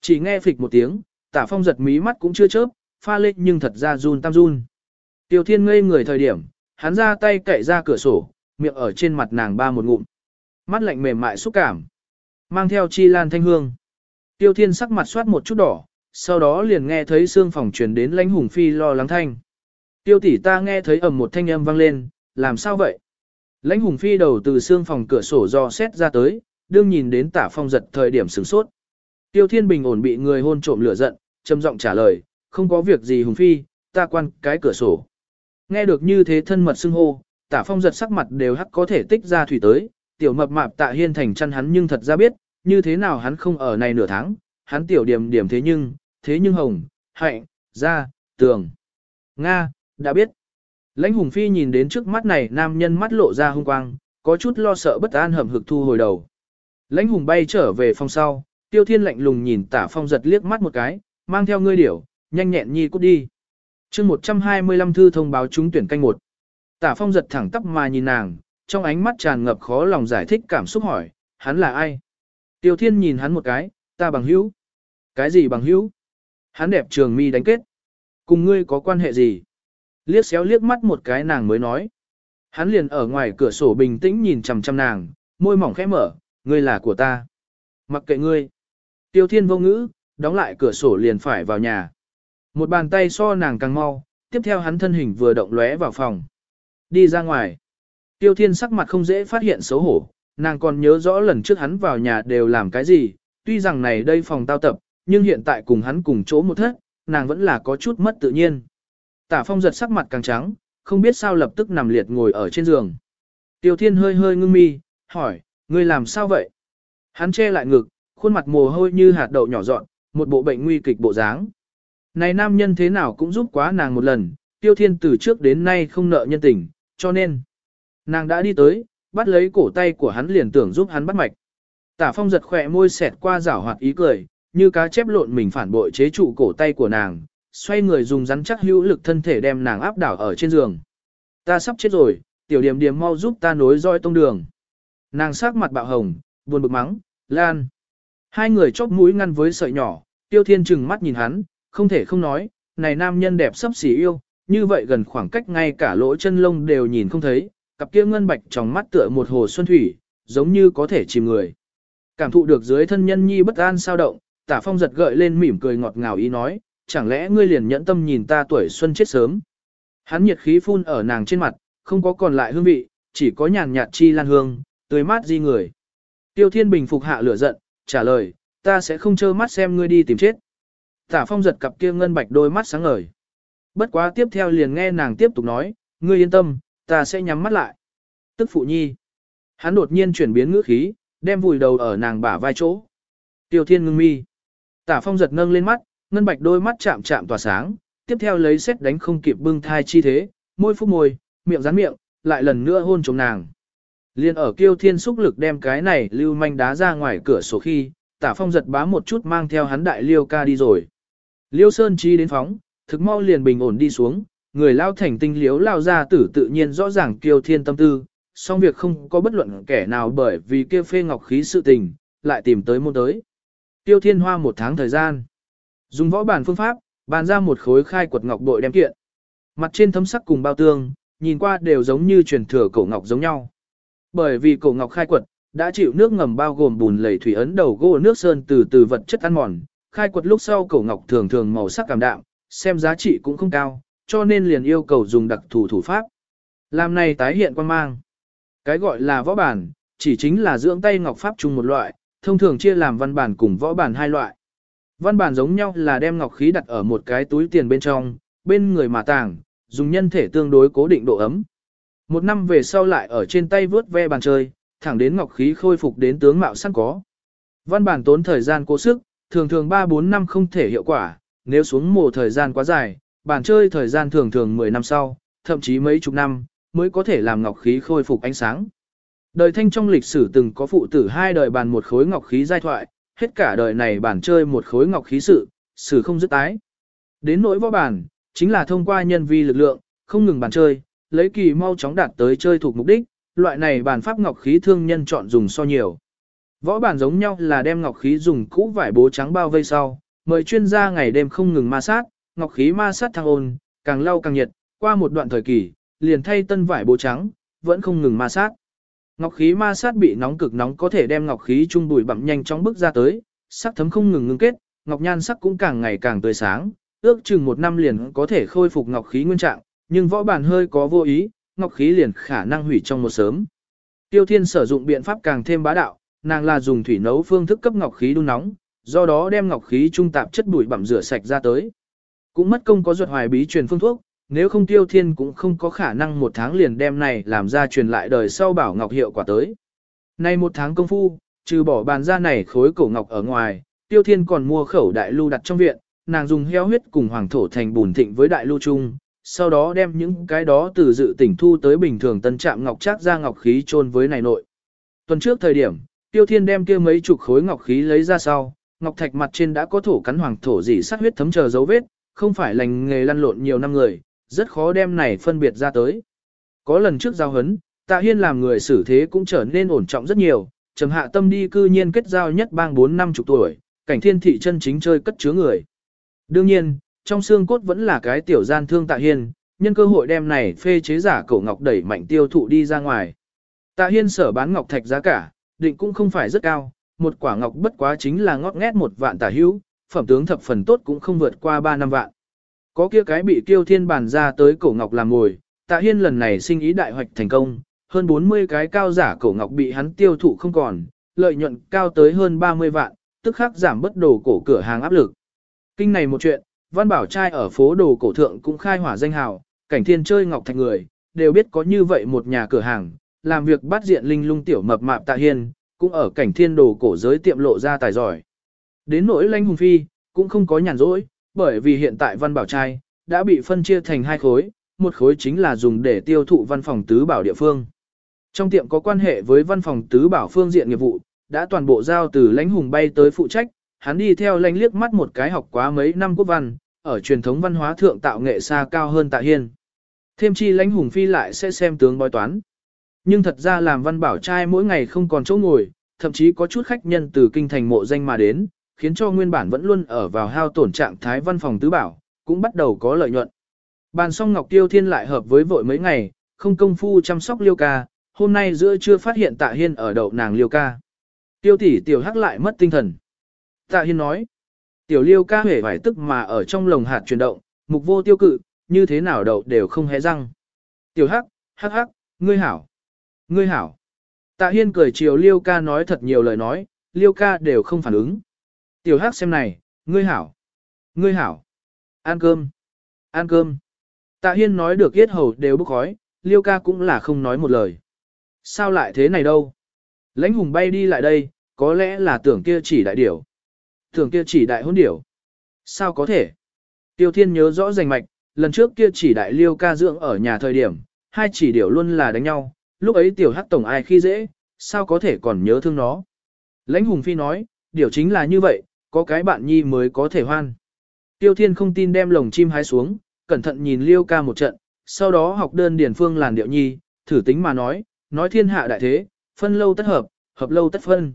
Chỉ nghe phịch một tiếng, tả phong giật mí mắt cũng chưa chớp, pha lên nhưng thật ra run tam run. Tiêu thiên ngây người thời điểm, hắn ra tay cậy ra cửa sổ, miệng ở trên mặt nàng ba một ngụm. Mắt lạnh mềm mại xúc cảm. Mang theo chi lan thanh hương. Tiêu thiên sắc mặt soát một chút đỏ, sau đó liền nghe thấy xương phòng truyền đến lãnh hùng phi lo lắng thanh. Tiêu tỷ ta nghe thấy ầm một thanh âm vang lên, làm sao vậy? Lãnh hùng phi đầu từ xương phòng cửa sổ do xét ra tới, đương nhìn đến tả phong giật thời điểm sửng sốt. Tiêu Thiên Bình ổn bị người hôn trộm lửa giận, trầm giọng trả lời, không có việc gì Hùng Phi, ta quan cái cửa sổ. Nghe được như thế thân mật xưng hô, tả phong giật sắc mặt đều hắc có thể tích ra thủy tới, tiểu mập mạp tạ hiên thành chăn hắn nhưng thật ra biết, như thế nào hắn không ở này nửa tháng, hắn tiểu điểm điểm thế nhưng, thế nhưng hồng, hạnh, ra, tường. Nga, đã biết. Lãnh hùng phi nhìn đến trước mắt này nam nhân mắt lộ ra hung quang, có chút lo sợ bất an hầm hực thu hồi đầu. Lãnh hùng bay trở về phòng sau, tiêu thiên lạnh lùng nhìn tả phong giật liếc mắt một cái, mang theo ngươi điểu, nhanh nhẹn nhi cút đi. chương 125 thư thông báo trúng tuyển canh một. Tả phong giật thẳng tắp mà nhìn nàng, trong ánh mắt tràn ngập khó lòng giải thích cảm xúc hỏi, hắn là ai? Tiêu thiên nhìn hắn một cái, ta bằng hữu. Cái gì bằng hữu? Hắn đẹp trường mi đánh kết. Cùng ngươi có quan hệ gì? Liếc xéo liếc mắt một cái nàng mới nói. Hắn liền ở ngoài cửa sổ bình tĩnh nhìn chằm chằm nàng, môi mỏng khẽ mở, ngươi là của ta. Mặc kệ ngươi. Tiêu thiên vô ngữ, đóng lại cửa sổ liền phải vào nhà. Một bàn tay so nàng càng mau, tiếp theo hắn thân hình vừa động lóe vào phòng. Đi ra ngoài. Tiêu thiên sắc mặt không dễ phát hiện xấu hổ, nàng còn nhớ rõ lần trước hắn vào nhà đều làm cái gì, tuy rằng này đây phòng tao tập, nhưng hiện tại cùng hắn cùng chỗ một thất, nàng vẫn là có chút mất tự nhiên. Tả phong giật sắc mặt càng trắng, không biết sao lập tức nằm liệt ngồi ở trên giường. Tiêu thiên hơi hơi ngưng mi, hỏi, ngươi làm sao vậy? Hắn che lại ngực, khuôn mặt mồ hôi như hạt đậu nhỏ dọn, một bộ bệnh nguy kịch bộ dáng. Này nam nhân thế nào cũng giúp quá nàng một lần, tiêu thiên từ trước đến nay không nợ nhân tình, cho nên, nàng đã đi tới, bắt lấy cổ tay của hắn liền tưởng giúp hắn bắt mạch. Tả phong giật khỏe môi xẹt qua rảo hoạt ý cười, như cá chép lộn mình phản bội chế trụ cổ tay của nàng, xoay người dùng rắn chắc hữu lực thân thể đem nàng áp đảo ở trên giường. Ta sắp chết rồi, tiểu điểm điểm mau giúp ta nối roi tông đường. Nàng sắc mặt bạo hồng, buồn bực mắng, lan. Hai người chóp mũi ngăn với sợi nhỏ, tiêu thiên trừng mắt nhìn hắn, không thể không nói, này nam nhân đẹp sắp xỉ yêu, như vậy gần khoảng cách ngay cả lỗ chân lông đều nhìn không thấy, cặp kia ngân bạch trong mắt tựa một hồ xuân thủy, giống như có thể chìm người. Cảm thụ được dưới thân nhân nhi bất an sao động, tả phong giật gợi lên mỉm cười ngọt ngào ý nói, chẳng lẽ ngươi liền nhẫn tâm nhìn ta tuổi xuân chết sớm. Hắn nhiệt khí phun ở nàng trên mặt, không có còn lại hương vị, chỉ có nhàn nhạt chi lan hương, tươi mát di người. Tiêu thiên bình phục hạ lửa giận, trả lời, ta sẽ không trơ mắt xem ngươi đi tìm chết. Tả phong giật cặp kia ngân bạch đôi mắt sáng ngời. Bất quá tiếp theo liền nghe nàng tiếp tục nói, ngươi yên tâm, ta sẽ nhắm mắt lại. Tức phụ nhi. Hắn đột nhiên chuyển biến ngữ khí, đem vùi đầu ở nàng bả vai chỗ. Tiêu thiên ngưng mi. Tả phong giật nâng lên mắt, ngân bạch đôi mắt chạm chạm tỏa sáng, tiếp theo lấy xét đánh không kịp bưng thai chi thế, môi phúc môi, miệng rắn miệng, lại lần nữa hôn chống nàng. Liên ở kiêu thiên xúc lực đem cái này lưu manh đá ra ngoài cửa sổ khi, tả phong giật bá một chút mang theo hắn đại liêu ca đi rồi. Liêu sơn chi đến phóng, thực mau liền bình ổn đi xuống, người lao thành tinh liếu lao ra tử tự nhiên rõ ràng kiêu thiên tâm tư, song việc không có bất luận kẻ nào bởi vì kia phê ngọc khí sự tình, lại tìm tới môn tới. Tiêu thiên hoa một tháng thời gian. Dùng võ bản phương pháp, bàn ra một khối khai quật ngọc bội đem kiện. Mặt trên thấm sắc cùng bao tương, nhìn qua đều giống như truyền thừa cổ ngọc giống nhau. Bởi vì cổ ngọc khai quật, đã chịu nước ngầm bao gồm bùn lầy thủy ấn đầu gỗ nước sơn từ từ vật chất ăn mòn, khai quật lúc sau cổ ngọc thường thường màu sắc cảm đạm, xem giá trị cũng không cao, cho nên liền yêu cầu dùng đặc thủ thủ pháp. Làm này tái hiện quan mang. Cái gọi là võ bản, chỉ chính là dưỡng tay ngọc pháp chung một loại, thông thường chia làm văn bản cùng võ bản hai loại. Văn bản giống nhau là đem ngọc khí đặt ở một cái túi tiền bên trong, bên người mà tàng, dùng nhân thể tương đối cố định độ ấm. Một năm về sau lại ở trên tay vớt ve bàn chơi, thẳng đến ngọc khí khôi phục đến tướng mạo sẵn có. Văn bản tốn thời gian cố sức, thường thường 3-4 năm không thể hiệu quả, nếu xuống mùa thời gian quá dài, bàn chơi thời gian thường thường 10 năm sau, thậm chí mấy chục năm, mới có thể làm ngọc khí khôi phục ánh sáng. Đời thanh trong lịch sử từng có phụ tử hai đời bàn một khối ngọc khí giai thoại, hết cả đời này bản chơi một khối ngọc khí sự, sử không dứt tái. Đến nỗi võ bản, chính là thông qua nhân vi lực lượng, không ngừng bàn chơi, lấy kỳ mau chóng đạt tới chơi thuộc mục đích, loại này bản pháp ngọc khí thương nhân chọn dùng so nhiều. Võ bản giống nhau là đem ngọc khí dùng cũ vải bố trắng bao vây sau, mời chuyên gia ngày đêm không ngừng ma sát, ngọc khí ma sát thăng ôn, càng lâu càng nhiệt, qua một đoạn thời kỳ, liền thay tân vải bố trắng, vẫn không ngừng ma sát. Ngọc khí ma sát bị nóng cực nóng có thể đem ngọc khí trung bụi bặm nhanh chóng bước ra tới, sắc thấm không ngừng ngưng kết, ngọc nhan sắc cũng càng ngày càng tươi sáng, ước chừng một năm liền có thể khôi phục ngọc khí nguyên trạng, nhưng võ bản hơi có vô ý, ngọc khí liền khả năng hủy trong một sớm. Tiêu Thiên sử dụng biện pháp càng thêm bá đạo, nàng là dùng thủy nấu phương thức cấp ngọc khí đun nóng, do đó đem ngọc khí trung tạp chất bụi bặm rửa sạch ra tới. Cũng mất công có ruột hoài bí truyền phương thuốc, nếu không tiêu thiên cũng không có khả năng một tháng liền đem này làm ra truyền lại đời sau bảo ngọc hiệu quả tới. Nay một tháng công phu, trừ bỏ bàn ra này khối cổ ngọc ở ngoài, tiêu thiên còn mua khẩu đại lưu đặt trong viện, nàng dùng heo huyết cùng hoàng thổ thành bùn thịnh với đại lưu chung, sau đó đem những cái đó từ dự tỉnh thu tới bình thường tân trạm ngọc trác ra ngọc khí chôn với này nội. Tuần trước thời điểm, tiêu thiên đem kia mấy chục khối ngọc khí lấy ra sau, ngọc thạch mặt trên đã có thổ cắn hoàng thổ dỉ sát huyết thấm chờ dấu vết, không phải lành nghề lăn lộn nhiều năm người, rất khó đem này phân biệt ra tới. Có lần trước giao hấn, tạ hiên làm người xử thế cũng trở nên ổn trọng rất nhiều, trầm hạ tâm đi cư nhiên kết giao nhất bang 4 năm chục tuổi, cảnh thiên thị chân chính chơi cất chứa người. Đương nhiên, trong xương cốt vẫn là cái tiểu gian thương tạ hiên, nhân cơ hội đem này phê chế giả cổ ngọc đẩy mạnh tiêu thụ đi ra ngoài. Tạ hiên sở bán ngọc thạch giá cả, định cũng không phải rất cao, một quả ngọc bất quá chính là ngót nghét một vạn tả hữu, phẩm tướng thập phần tốt cũng không vượt qua 3 năm vạn. Có kia cái bị tiêu thiên bàn ra tới cổ ngọc làm ngồi, tạ hiên lần này sinh ý đại hoạch thành công, hơn 40 cái cao giả cổ ngọc bị hắn tiêu thụ không còn, lợi nhuận cao tới hơn 30 vạn, tức khắc giảm bất đồ cổ cửa hàng áp lực. Kinh này một chuyện, Văn Bảo trai ở phố đồ cổ thượng cũng khai hỏa danh hào, cảnh thiên chơi ngọc thạch người, đều biết có như vậy một nhà cửa hàng, làm việc bắt diện linh lung tiểu mập mạp tạ hiên, cũng ở cảnh thiên đồ cổ giới tiệm lộ ra tài giỏi. Đến nỗi lanh hùng phi, cũng không có nhàn rỗi, bởi vì hiện tại văn bảo trai, đã bị phân chia thành hai khối, một khối chính là dùng để tiêu thụ văn phòng tứ bảo địa phương. Trong tiệm có quan hệ với văn phòng tứ bảo phương diện nghiệp vụ, đã toàn bộ giao từ lãnh hùng bay tới phụ trách, hắn đi theo lãnh liếc mắt một cái học quá mấy năm quốc văn, ở truyền thống văn hóa thượng tạo nghệ xa cao hơn tạ hiên. Thêm chi lãnh hùng phi lại sẽ xem tướng bói toán. Nhưng thật ra làm văn bảo trai mỗi ngày không còn chỗ ngồi, thậm chí có chút khách nhân từ kinh thành mộ danh mà đến, khiến cho nguyên bản vẫn luôn ở vào hao tổn trạng thái văn phòng tứ bảo, cũng bắt đầu có lợi nhuận. Bàn xong Ngọc Tiêu Thiên lại hợp với vội mấy ngày, không công phu chăm sóc Liêu ca, hôm nay giữa chưa phát hiện Tạ Hiên ở đậu nàng Liêu ca. Tiêu tỷ tiểu hắc lại mất tinh thần. Tạ Hiên nói, tiểu Liêu ca hể vải tức mà ở trong lồng hạt chuyển động, mục vô tiêu cự, như thế nào đậu đều không hé răng. Tiểu hắc, hắc hắc, ngươi hảo, ngươi hảo. Tạ Hiên cười chiều Liêu ca nói thật nhiều lời nói, Liêu ca đều không phản ứng. Tiểu Hắc xem này, ngươi hảo, ngươi hảo, ăn cơm, ăn cơm. Tạ Hiên nói được yết hầu đều bốc khói, Liêu ca cũng là không nói một lời. Sao lại thế này đâu? Lãnh hùng bay đi lại đây, có lẽ là tưởng kia chỉ đại điểu. Tưởng kia chỉ đại hôn điểu. Sao có thể? Tiêu Thiên nhớ rõ rành mạch, lần trước kia chỉ đại liêu ca dưỡng ở nhà thời điểm, hai chỉ điểu luôn là đánh nhau, lúc ấy tiểu hắc tổng ai khi dễ, sao có thể còn nhớ thương nó. Lãnh Hùng Phi nói, điều chính là như vậy, có cái bạn nhi mới có thể hoan. Tiêu Thiên không tin đem lồng chim hái xuống, cẩn thận nhìn Liêu ca một trận, sau đó học đơn điển phương làn điệu nhi, thử tính mà nói, nói thiên hạ đại thế, phân lâu tất hợp, hợp lâu tất phân.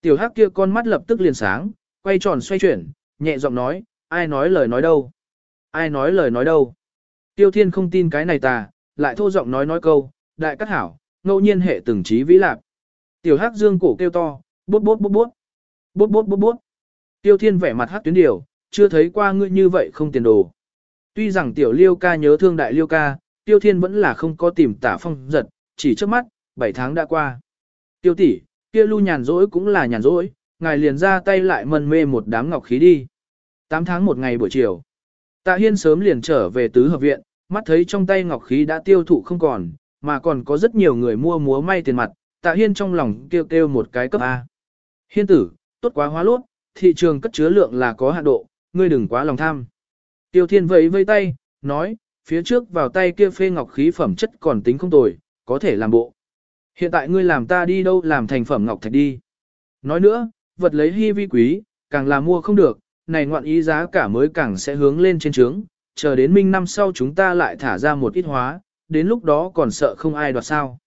Tiểu hắc kia con mắt lập tức liền sáng, quay tròn xoay chuyển, nhẹ giọng nói, ai nói lời nói đâu? Ai nói lời nói đâu? Tiêu Thiên không tin cái này tà, lại thô giọng nói nói câu, đại cát hảo, ngẫu nhiên hệ từng trí vĩ lạc. Tiểu Hắc Dương cổ kêu to, bút bút bút bút. Bút bút bút bút. Tiêu Thiên vẻ mặt hắc tuyến điều, chưa thấy qua ngươi như vậy không tiền đồ. Tuy rằng tiểu Liêu ca nhớ thương đại Liêu ca, Tiêu Thiên vẫn là không có tìm tả phong giật, chỉ trước mắt, 7 tháng đã qua. Tiêu tỷ, kia lưu nhàn rỗi cũng là nhàn rỗi, ngài liền ra tay lại mân mê một đám ngọc khí đi. 8 tháng một ngày buổi chiều. Tạ Hiên sớm liền trở về tứ hợp viện, mắt thấy trong tay ngọc khí đã tiêu thụ không còn, mà còn có rất nhiều người mua múa may tiền mặt, tạ hiên trong lòng kêu kêu một cái cấp A. Hiên tử, tốt quá hóa lốt, thị trường cất chứa lượng là có hạn độ, ngươi đừng quá lòng tham. Tiêu thiên vẫy vây tay, nói, phía trước vào tay kia phê ngọc khí phẩm chất còn tính không tồi, có thể làm bộ. Hiện tại ngươi làm ta đi đâu làm thành phẩm ngọc thạch đi. Nói nữa, vật lấy hy vi quý, càng là mua không được, này ngoạn ý giá cả mới càng sẽ hướng lên trên trướng, chờ đến minh năm sau chúng ta lại thả ra một ít hóa, đến lúc đó còn sợ không ai đoạt sao.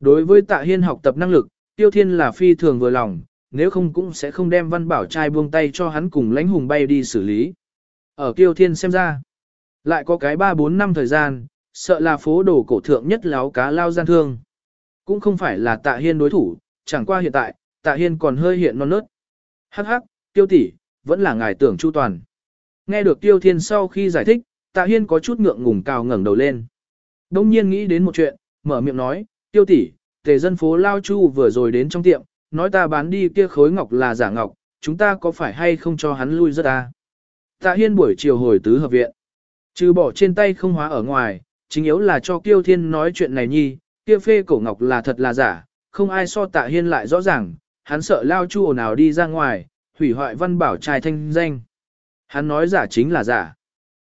Đối với tạ hiên học tập năng lực, tiêu thiên là phi thường vừa lòng, nếu không cũng sẽ không đem văn bảo trai buông tay cho hắn cùng lãnh hùng bay đi xử lý. Ở tiêu thiên xem ra, lại có cái 3-4 năm thời gian, sợ là phố đồ cổ thượng nhất láo cá lao gian thương. Cũng không phải là tạ hiên đối thủ, chẳng qua hiện tại, tạ hiên còn hơi hiện non nớt. Hắc hắc, tiêu tỷ, vẫn là ngài tưởng chu toàn. Nghe được tiêu thiên sau khi giải thích, tạ hiên có chút ngượng ngùng cao ngẩng đầu lên. Đông nhiên nghĩ đến một chuyện, mở miệng nói, tiêu tỷ, tề dân phố Lao Chu vừa rồi đến trong tiệm, nói ta bán đi kia khối ngọc là giả ngọc, chúng ta có phải hay không cho hắn lui rất ta? Tạ Hiên buổi chiều hồi tứ hợp viện. Trừ bỏ trên tay không hóa ở ngoài, chính yếu là cho Kiêu Thiên nói chuyện này nhi, kia phê cổ ngọc là thật là giả, không ai so Tạ Hiên lại rõ ràng, hắn sợ lao chu ồn nào đi ra ngoài, hủy hoại văn bảo trai thanh danh. Hắn nói giả chính là giả.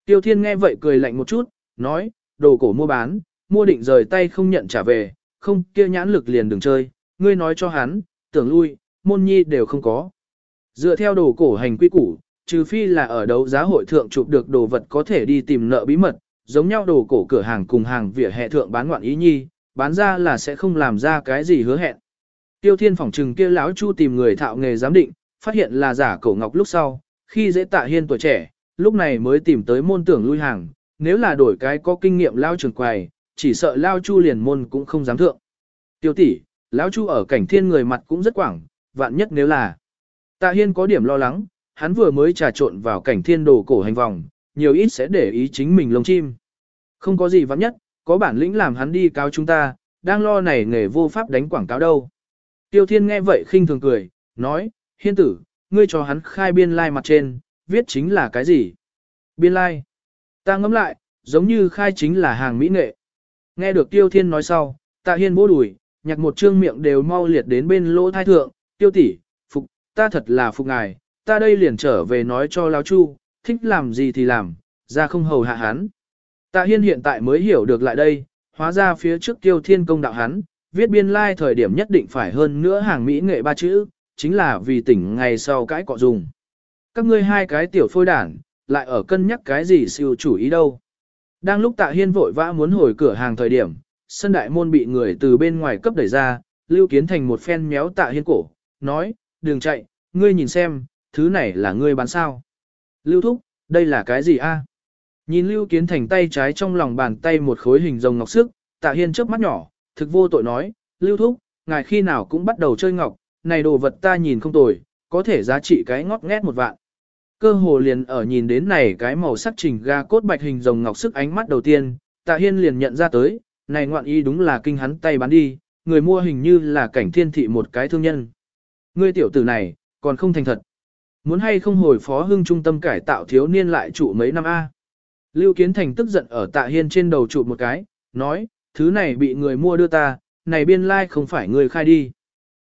Tiêu Thiên nghe vậy cười lạnh một chút, nói, đồ cổ mua bán, mua định rời tay không nhận trả về, không kia nhãn lực liền đừng chơi, ngươi nói cho hắn, tưởng lui, môn nhi đều không có. Dựa theo đồ cổ hành quy củ, trừ phi là ở đấu giá hội thượng chụp được đồ vật có thể đi tìm nợ bí mật, giống nhau đồ cổ cửa hàng cùng hàng vỉa hè thượng bán ngoạn ý nhi, bán ra là sẽ không làm ra cái gì hứa hẹn. Tiêu Thiên phỏng trừng kia lão Chu tìm người thạo nghề giám định, phát hiện là giả cổ ngọc lúc sau, khi dễ tạ hiên tuổi trẻ, lúc này mới tìm tới môn tưởng lui hàng, nếu là đổi cái có kinh nghiệm lao trường quầy, chỉ sợ lao Chu liền môn cũng không dám thượng. Tiêu tỷ, lão Chu ở cảnh thiên người mặt cũng rất quảng, vạn nhất nếu là. Tạ hiên có điểm lo lắng, hắn vừa mới trà trộn vào cảnh thiên đồ cổ hành vòng, nhiều ít sẽ để ý chính mình lông chim. Không có gì vắng nhất, có bản lĩnh làm hắn đi cáo chúng ta, đang lo này nghề vô pháp đánh quảng cáo đâu. Tiêu Thiên nghe vậy khinh thường cười, nói, hiên tử, ngươi cho hắn khai biên lai like mặt trên, viết chính là cái gì? Biên lai. Like. Ta ngẫm lại, giống như khai chính là hàng mỹ nghệ. Nghe được Tiêu Thiên nói sau, tạ hiên bố đùi, Nhạc một trương miệng đều mau liệt đến bên lỗ thai thượng, tiêu tỷ, phục, ta thật là phục ngài, ta đây liền trở về nói cho Lão Chu, thích làm gì thì làm, ra không hầu hạ hắn. Tạ Hiên hiện tại mới hiểu được lại đây, hóa ra phía trước tiêu thiên công đạo hắn, viết biên lai like thời điểm nhất định phải hơn nữa hàng mỹ nghệ ba chữ, chính là vì tỉnh ngày sau cái cọ dùng. Các ngươi hai cái tiểu phôi đản, lại ở cân nhắc cái gì siêu chủ ý đâu. Đang lúc tạ hiên vội vã muốn hồi cửa hàng thời điểm, sân đại môn bị người từ bên ngoài cấp đẩy ra, lưu kiến thành một phen méo tạ hiên cổ, nói, đừng chạy, ngươi nhìn xem, thứ này là ngươi bán sao. Lưu thúc, đây là cái gì a? Nhìn Lưu Kiến Thành tay trái trong lòng bàn tay một khối hình rồng ngọc sức, Tạ Hiên chớp mắt nhỏ, thực vô tội nói, Lưu Thúc, ngài khi nào cũng bắt đầu chơi ngọc, này đồ vật ta nhìn không tồi, có thể giá trị cái ngót nghét một vạn. Cơ hồ liền ở nhìn đến này cái màu sắc trình ga cốt bạch hình rồng ngọc sức ánh mắt đầu tiên, Tạ Hiên liền nhận ra tới, này ngoạn y đúng là kinh hắn tay bán đi, người mua hình như là cảnh thiên thị một cái thương nhân. Ngươi tiểu tử này, còn không thành thật. Muốn hay không hồi phó hưng trung tâm cải tạo thiếu niên lại trụ mấy năm A. Lưu Kiến Thành tức giận ở tạ hiên trên đầu trụ một cái, nói, thứ này bị người mua đưa ta, này biên lai like không phải người khai đi.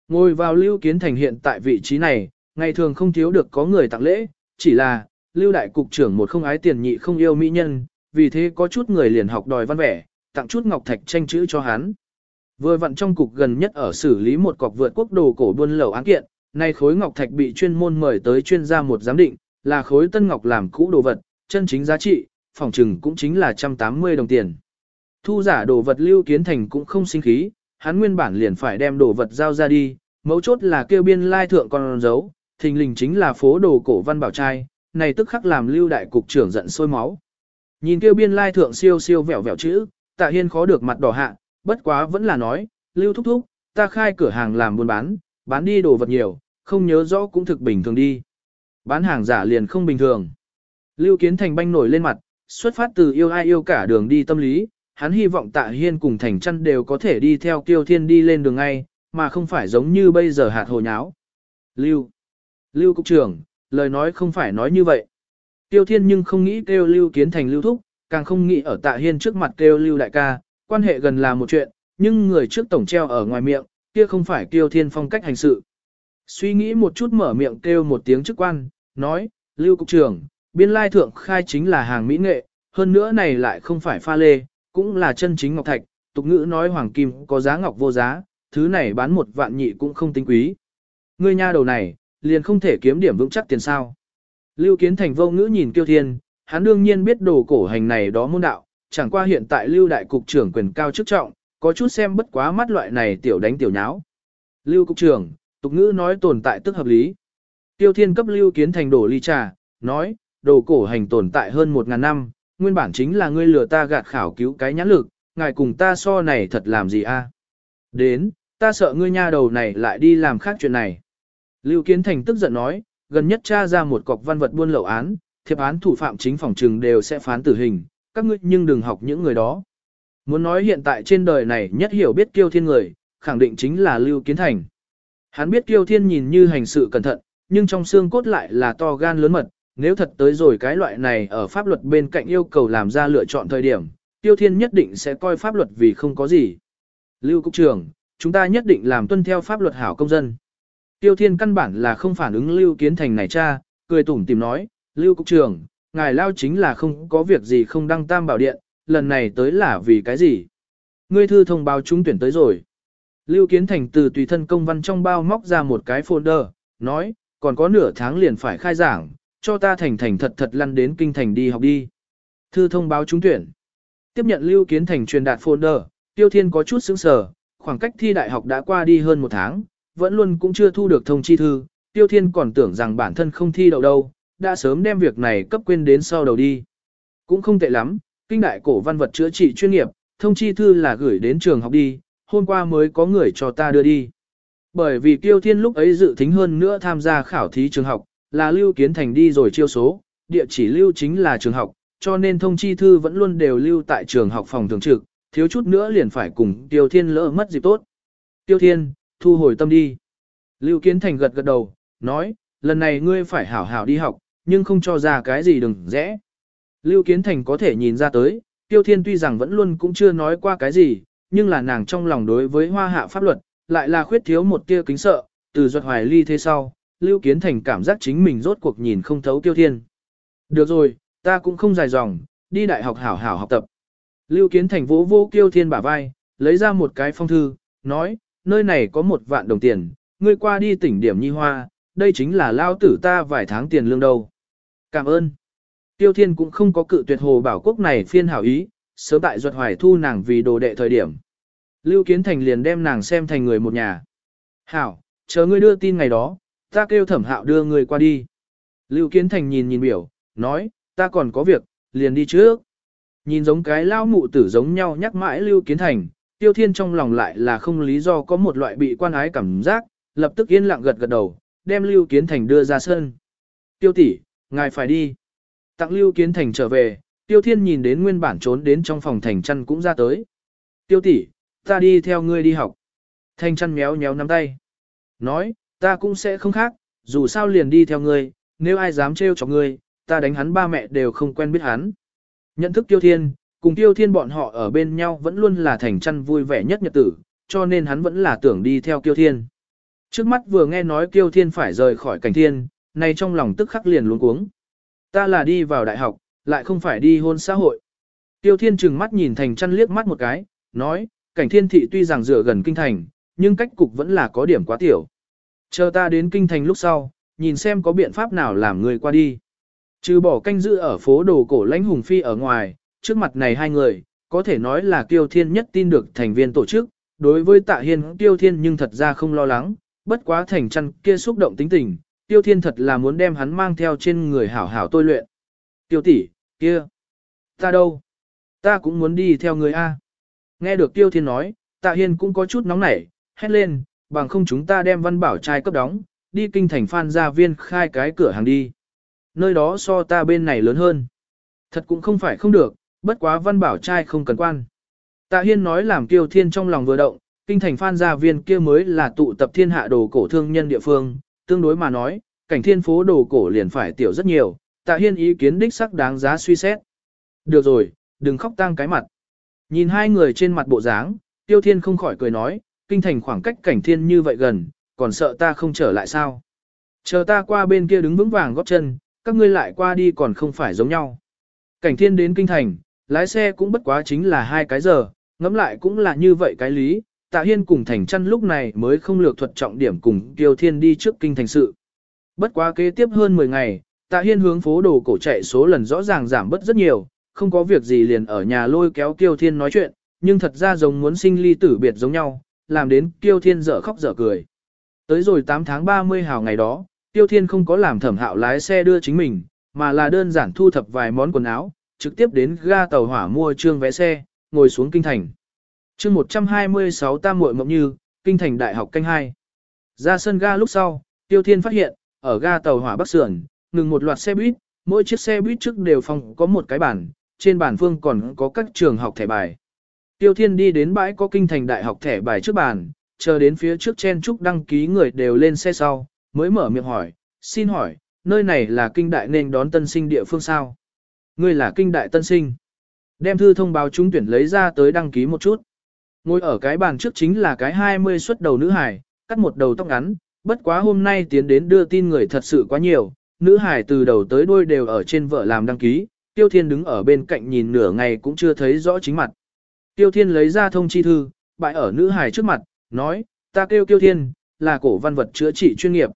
Ngồi vào Lưu Kiến Thành hiện tại vị trí này, ngày thường không thiếu được có người tặng lễ, chỉ là, Lưu Đại Cục trưởng một không ái tiền nhị không yêu mỹ nhân, vì thế có chút người liền học đòi văn vẻ, tặng chút ngọc thạch tranh chữ cho hắn. Vừa vặn trong cục gần nhất ở xử lý một cọc vượt quốc đồ cổ buôn lậu án kiện, nay khối ngọc thạch bị chuyên môn mời tới chuyên gia một giám định, là khối tân ngọc làm cũ đồ vật, chân chính giá trị, phòng trừng cũng chính là 180 đồng tiền. Thu giả đồ vật lưu kiến thành cũng không sinh khí, hắn nguyên bản liền phải đem đồ vật giao ra đi, mấu chốt là kêu biên lai thượng còn giấu, thình lình chính là phố đồ cổ văn bảo trai, này tức khắc làm lưu đại cục trưởng giận sôi máu. Nhìn kêu biên lai thượng siêu siêu vẹo vẹo chữ, tạ hiên khó được mặt đỏ hạ, bất quá vẫn là nói, lưu thúc thúc, ta khai cửa hàng làm buôn bán, bán đi đồ vật nhiều, không nhớ rõ cũng thực bình thường đi. Bán hàng giả liền không bình thường. Lưu Kiến Thành banh nổi lên mặt, xuất phát từ yêu ai yêu cả đường đi tâm lý, hắn hy vọng tạ hiên cùng thành chân đều có thể đi theo kiêu thiên đi lên đường ngay, mà không phải giống như bây giờ hạt hồ nháo. Lưu, Lưu Cục trưởng, lời nói không phải nói như vậy. Tiêu thiên nhưng không nghĩ kêu Lưu Kiến Thành Lưu Thúc, càng không nghĩ ở tạ hiên trước mặt kêu Lưu Đại ca, quan hệ gần là một chuyện, nhưng người trước tổng treo ở ngoài miệng, kia không phải Tiêu thiên phong cách hành sự. Suy nghĩ một chút mở miệng kêu một tiếng chức quan, nói, Lưu Cục trưởng, biên lai thượng khai chính là hàng mỹ nghệ, hơn nữa này lại không phải pha lê, cũng là chân chính ngọc thạch, tục ngữ nói hoàng kim có giá ngọc vô giá, thứ này bán một vạn nhị cũng không tính quý. Ngươi nha đầu này, liền không thể kiếm điểm vững chắc tiền sao. Lưu Kiến Thành vô ngữ nhìn Kiêu Thiên, hắn đương nhiên biết đồ cổ hành này đó môn đạo, chẳng qua hiện tại Lưu Đại Cục trưởng quyền cao chức trọng, có chút xem bất quá mắt loại này tiểu đánh tiểu nháo. Lưu Cục trưởng, tục ngữ nói tồn tại tức hợp lý. Tiêu Thiên cấp Lưu Kiến Thành đổ ly trà, nói, đồ cổ hành tồn tại hơn một ngàn năm, nguyên bản chính là ngươi lừa ta gạt khảo cứu cái nhãn lực, ngài cùng ta so này thật làm gì a? Đến, ta sợ ngươi nha đầu này lại đi làm khác chuyện này. Lưu Kiến Thành tức giận nói, gần nhất tra ra một cọc văn vật buôn lậu án, thiệp án thủ phạm chính phòng trừng đều sẽ phán tử hình, các ngươi nhưng đừng học những người đó. Muốn nói hiện tại trên đời này nhất hiểu biết kiêu thiên người, khẳng định chính là Lưu Kiến Thành. Hắn biết kiêu thiên nhìn như hành sự cẩn thận, nhưng trong xương cốt lại là to gan lớn mật, nếu thật tới rồi cái loại này ở pháp luật bên cạnh yêu cầu làm ra lựa chọn thời điểm, Tiêu Thiên nhất định sẽ coi pháp luật vì không có gì. Lưu Cục trưởng, chúng ta nhất định làm tuân theo pháp luật hảo công dân. Tiêu Thiên căn bản là không phản ứng Lưu Kiến Thành này cha, cười tủm tìm nói, Lưu Cục trưởng, ngài lao chính là không có việc gì không đăng tam bảo điện, lần này tới là vì cái gì? Ngươi thư thông báo chúng tuyển tới rồi. Lưu Kiến Thành từ tùy thân công văn trong bao móc ra một cái folder, nói, còn có nửa tháng liền phải khai giảng, cho ta thành thành thật thật lăn đến kinh thành đi học đi. Thư thông báo trúng tuyển. Tiếp nhận Lưu Kiến Thành truyền đạt folder, Tiêu Thiên có chút sững sờ, khoảng cách thi đại học đã qua đi hơn một tháng, vẫn luôn cũng chưa thu được thông chi thư, Tiêu Thiên còn tưởng rằng bản thân không thi đậu đâu, đã sớm đem việc này cấp quên đến sau đầu đi. Cũng không tệ lắm, kinh đại cổ văn vật chữa trị chuyên nghiệp, thông chi thư là gửi đến trường học đi, hôm qua mới có người cho ta đưa đi. Bởi vì Tiêu Thiên lúc ấy dự tính hơn nữa tham gia khảo thí trường học, là Lưu Kiến Thành đi rồi chiêu số, địa chỉ lưu chính là trường học, cho nên thông chi thư vẫn luôn đều lưu tại trường học phòng thường trực, thiếu chút nữa liền phải cùng Tiêu Thiên lỡ mất dịp tốt. Tiêu Thiên, thu hồi tâm đi. Lưu Kiến Thành gật gật đầu, nói, lần này ngươi phải hảo hảo đi học, nhưng không cho ra cái gì đừng rẽ. Lưu Kiến Thành có thể nhìn ra tới, Tiêu Thiên tuy rằng vẫn luôn cũng chưa nói qua cái gì, nhưng là nàng trong lòng đối với hoa hạ pháp luật, lại là khuyết thiếu một tia kính sợ, từ duật hoài ly thế sau, Lưu Kiến Thành cảm giác chính mình rốt cuộc nhìn không thấu Tiêu Thiên. Được rồi, ta cũng không dài dòng, đi đại học hảo hảo học tập. Lưu Kiến Thành vỗ vô Tiêu Thiên bả vai, lấy ra một cái phong thư, nói, nơi này có một vạn đồng tiền, ngươi qua đi tỉnh điểm nhi hoa, đây chính là lao tử ta vài tháng tiền lương đâu. Cảm ơn. Tiêu Thiên cũng không có cự tuyệt hồ bảo quốc này phiên hảo ý, sớm tại duật hoài thu nàng vì đồ đệ thời điểm. Lưu Kiến Thành liền đem nàng xem thành người một nhà. Hảo, chờ ngươi đưa tin ngày đó, ta kêu thẩm hạo đưa ngươi qua đi. Lưu Kiến Thành nhìn nhìn biểu, nói, ta còn có việc, liền đi trước. Nhìn giống cái lao mụ tử giống nhau nhắc mãi Lưu Kiến Thành, Tiêu Thiên trong lòng lại là không lý do có một loại bị quan ái cảm giác, lập tức yên lặng gật gật đầu, đem Lưu Kiến Thành đưa ra sân. Tiêu tỷ, ngài phải đi. Tặng Lưu Kiến Thành trở về, Tiêu Thiên nhìn đến nguyên bản trốn đến trong phòng thành chăn cũng ra tới. Tiêu tỷ, ta đi theo ngươi đi học. Thành chăn méo méo nắm tay. Nói, ta cũng sẽ không khác, dù sao liền đi theo ngươi, nếu ai dám trêu chọc ngươi, ta đánh hắn ba mẹ đều không quen biết hắn. Nhận thức Tiêu Thiên, cùng Tiêu Thiên bọn họ ở bên nhau vẫn luôn là thành chăn vui vẻ nhất nhật tử, cho nên hắn vẫn là tưởng đi theo Tiêu Thiên. Trước mắt vừa nghe nói Tiêu Thiên phải rời khỏi cảnh thiên, nay trong lòng tức khắc liền luống cuống. Ta là đi vào đại học, lại không phải đi hôn xã hội. Tiêu Thiên trừng mắt nhìn thành chăn liếc mắt một cái, nói, cảnh thiên thị tuy rằng dựa gần kinh thành, nhưng cách cục vẫn là có điểm quá tiểu. Chờ ta đến kinh thành lúc sau, nhìn xem có biện pháp nào làm người qua đi. Trừ bỏ canh giữ ở phố đồ cổ lãnh hùng phi ở ngoài, trước mặt này hai người, có thể nói là Tiêu Thiên nhất tin được thành viên tổ chức, đối với tạ hiên Tiêu Thiên nhưng thật ra không lo lắng, bất quá thành chăn kia xúc động tính tình, Tiêu Thiên thật là muốn đem hắn mang theo trên người hảo hảo tôi luyện. Tiêu tỷ, kia, ta đâu? Ta cũng muốn đi theo người A. Nghe được Tiêu Thiên nói, tạ hiên cũng có chút nóng nảy, hét lên, bằng không chúng ta đem văn bảo trai cấp đóng, đi kinh thành phan gia viên khai cái cửa hàng đi. Nơi đó so ta bên này lớn hơn. Thật cũng không phải không được, bất quá văn bảo trai không cần quan. Tạ Hiên nói làm Tiêu Thiên trong lòng vừa động, kinh thành phan gia viên kia mới là tụ tập thiên hạ đồ cổ thương nhân địa phương, tương đối mà nói, cảnh thiên phố đồ cổ liền phải tiểu rất nhiều, Tạ Hiên ý kiến đích sắc đáng giá suy xét. Được rồi, đừng khóc tang cái mặt. Nhìn hai người trên mặt bộ dáng, Tiêu Thiên không khỏi cười nói, kinh thành khoảng cách cảnh thiên như vậy gần, còn sợ ta không trở lại sao. Chờ ta qua bên kia đứng vững vàng góp chân, các ngươi lại qua đi còn không phải giống nhau. Cảnh thiên đến kinh thành, lái xe cũng bất quá chính là hai cái giờ, ngẫm lại cũng là như vậy cái lý. Tạ Hiên cùng Thành Trăn lúc này mới không lược thuật trọng điểm cùng Tiêu Thiên đi trước kinh thành sự. Bất quá kế tiếp hơn 10 ngày, Tạ Hiên hướng phố đồ cổ chạy số lần rõ ràng giảm bớt rất nhiều, không có việc gì liền ở nhà lôi kéo Tiêu Thiên nói chuyện, nhưng thật ra giống muốn sinh ly tử biệt giống nhau, làm đến Tiêu Thiên dở khóc dở cười. Tới rồi 8 tháng 30 hào ngày đó, Tiêu Thiên không có làm thẩm hạo lái xe đưa chính mình, mà là đơn giản thu thập vài món quần áo, trực tiếp đến ga tàu hỏa mua trương vé xe, ngồi xuống kinh thành chương 126 tam muội mộng như, kinh thành đại học canh 2. Ra sân ga lúc sau, Tiêu Thiên phát hiện, ở ga tàu hỏa Bắc Sườn, ngừng một loạt xe buýt, mỗi chiếc xe buýt trước đều phòng có một cái bản, trên bản phương còn có các trường học thẻ bài. Tiêu Thiên đi đến bãi có kinh thành đại học thẻ bài trước bàn, chờ đến phía trước chen trúc đăng ký người đều lên xe sau, mới mở miệng hỏi, xin hỏi, nơi này là kinh đại nên đón tân sinh địa phương sao. Ngươi là kinh đại tân sinh. Đem thư thông báo trúng tuyển lấy ra tới đăng ký một chút. Ngồi ở cái bàn trước chính là cái 20 xuất đầu nữ hải, cắt một đầu tóc ngắn, bất quá hôm nay tiến đến đưa tin người thật sự quá nhiều, nữ hải từ đầu tới đuôi đều ở trên vợ làm đăng ký, Tiêu Thiên đứng ở bên cạnh nhìn nửa ngày cũng chưa thấy rõ chính mặt. Tiêu Thiên lấy ra thông chi thư, bại ở nữ hải trước mặt, nói, ta kêu Tiêu Thiên, là cổ văn vật chữa trị chuyên nghiệp.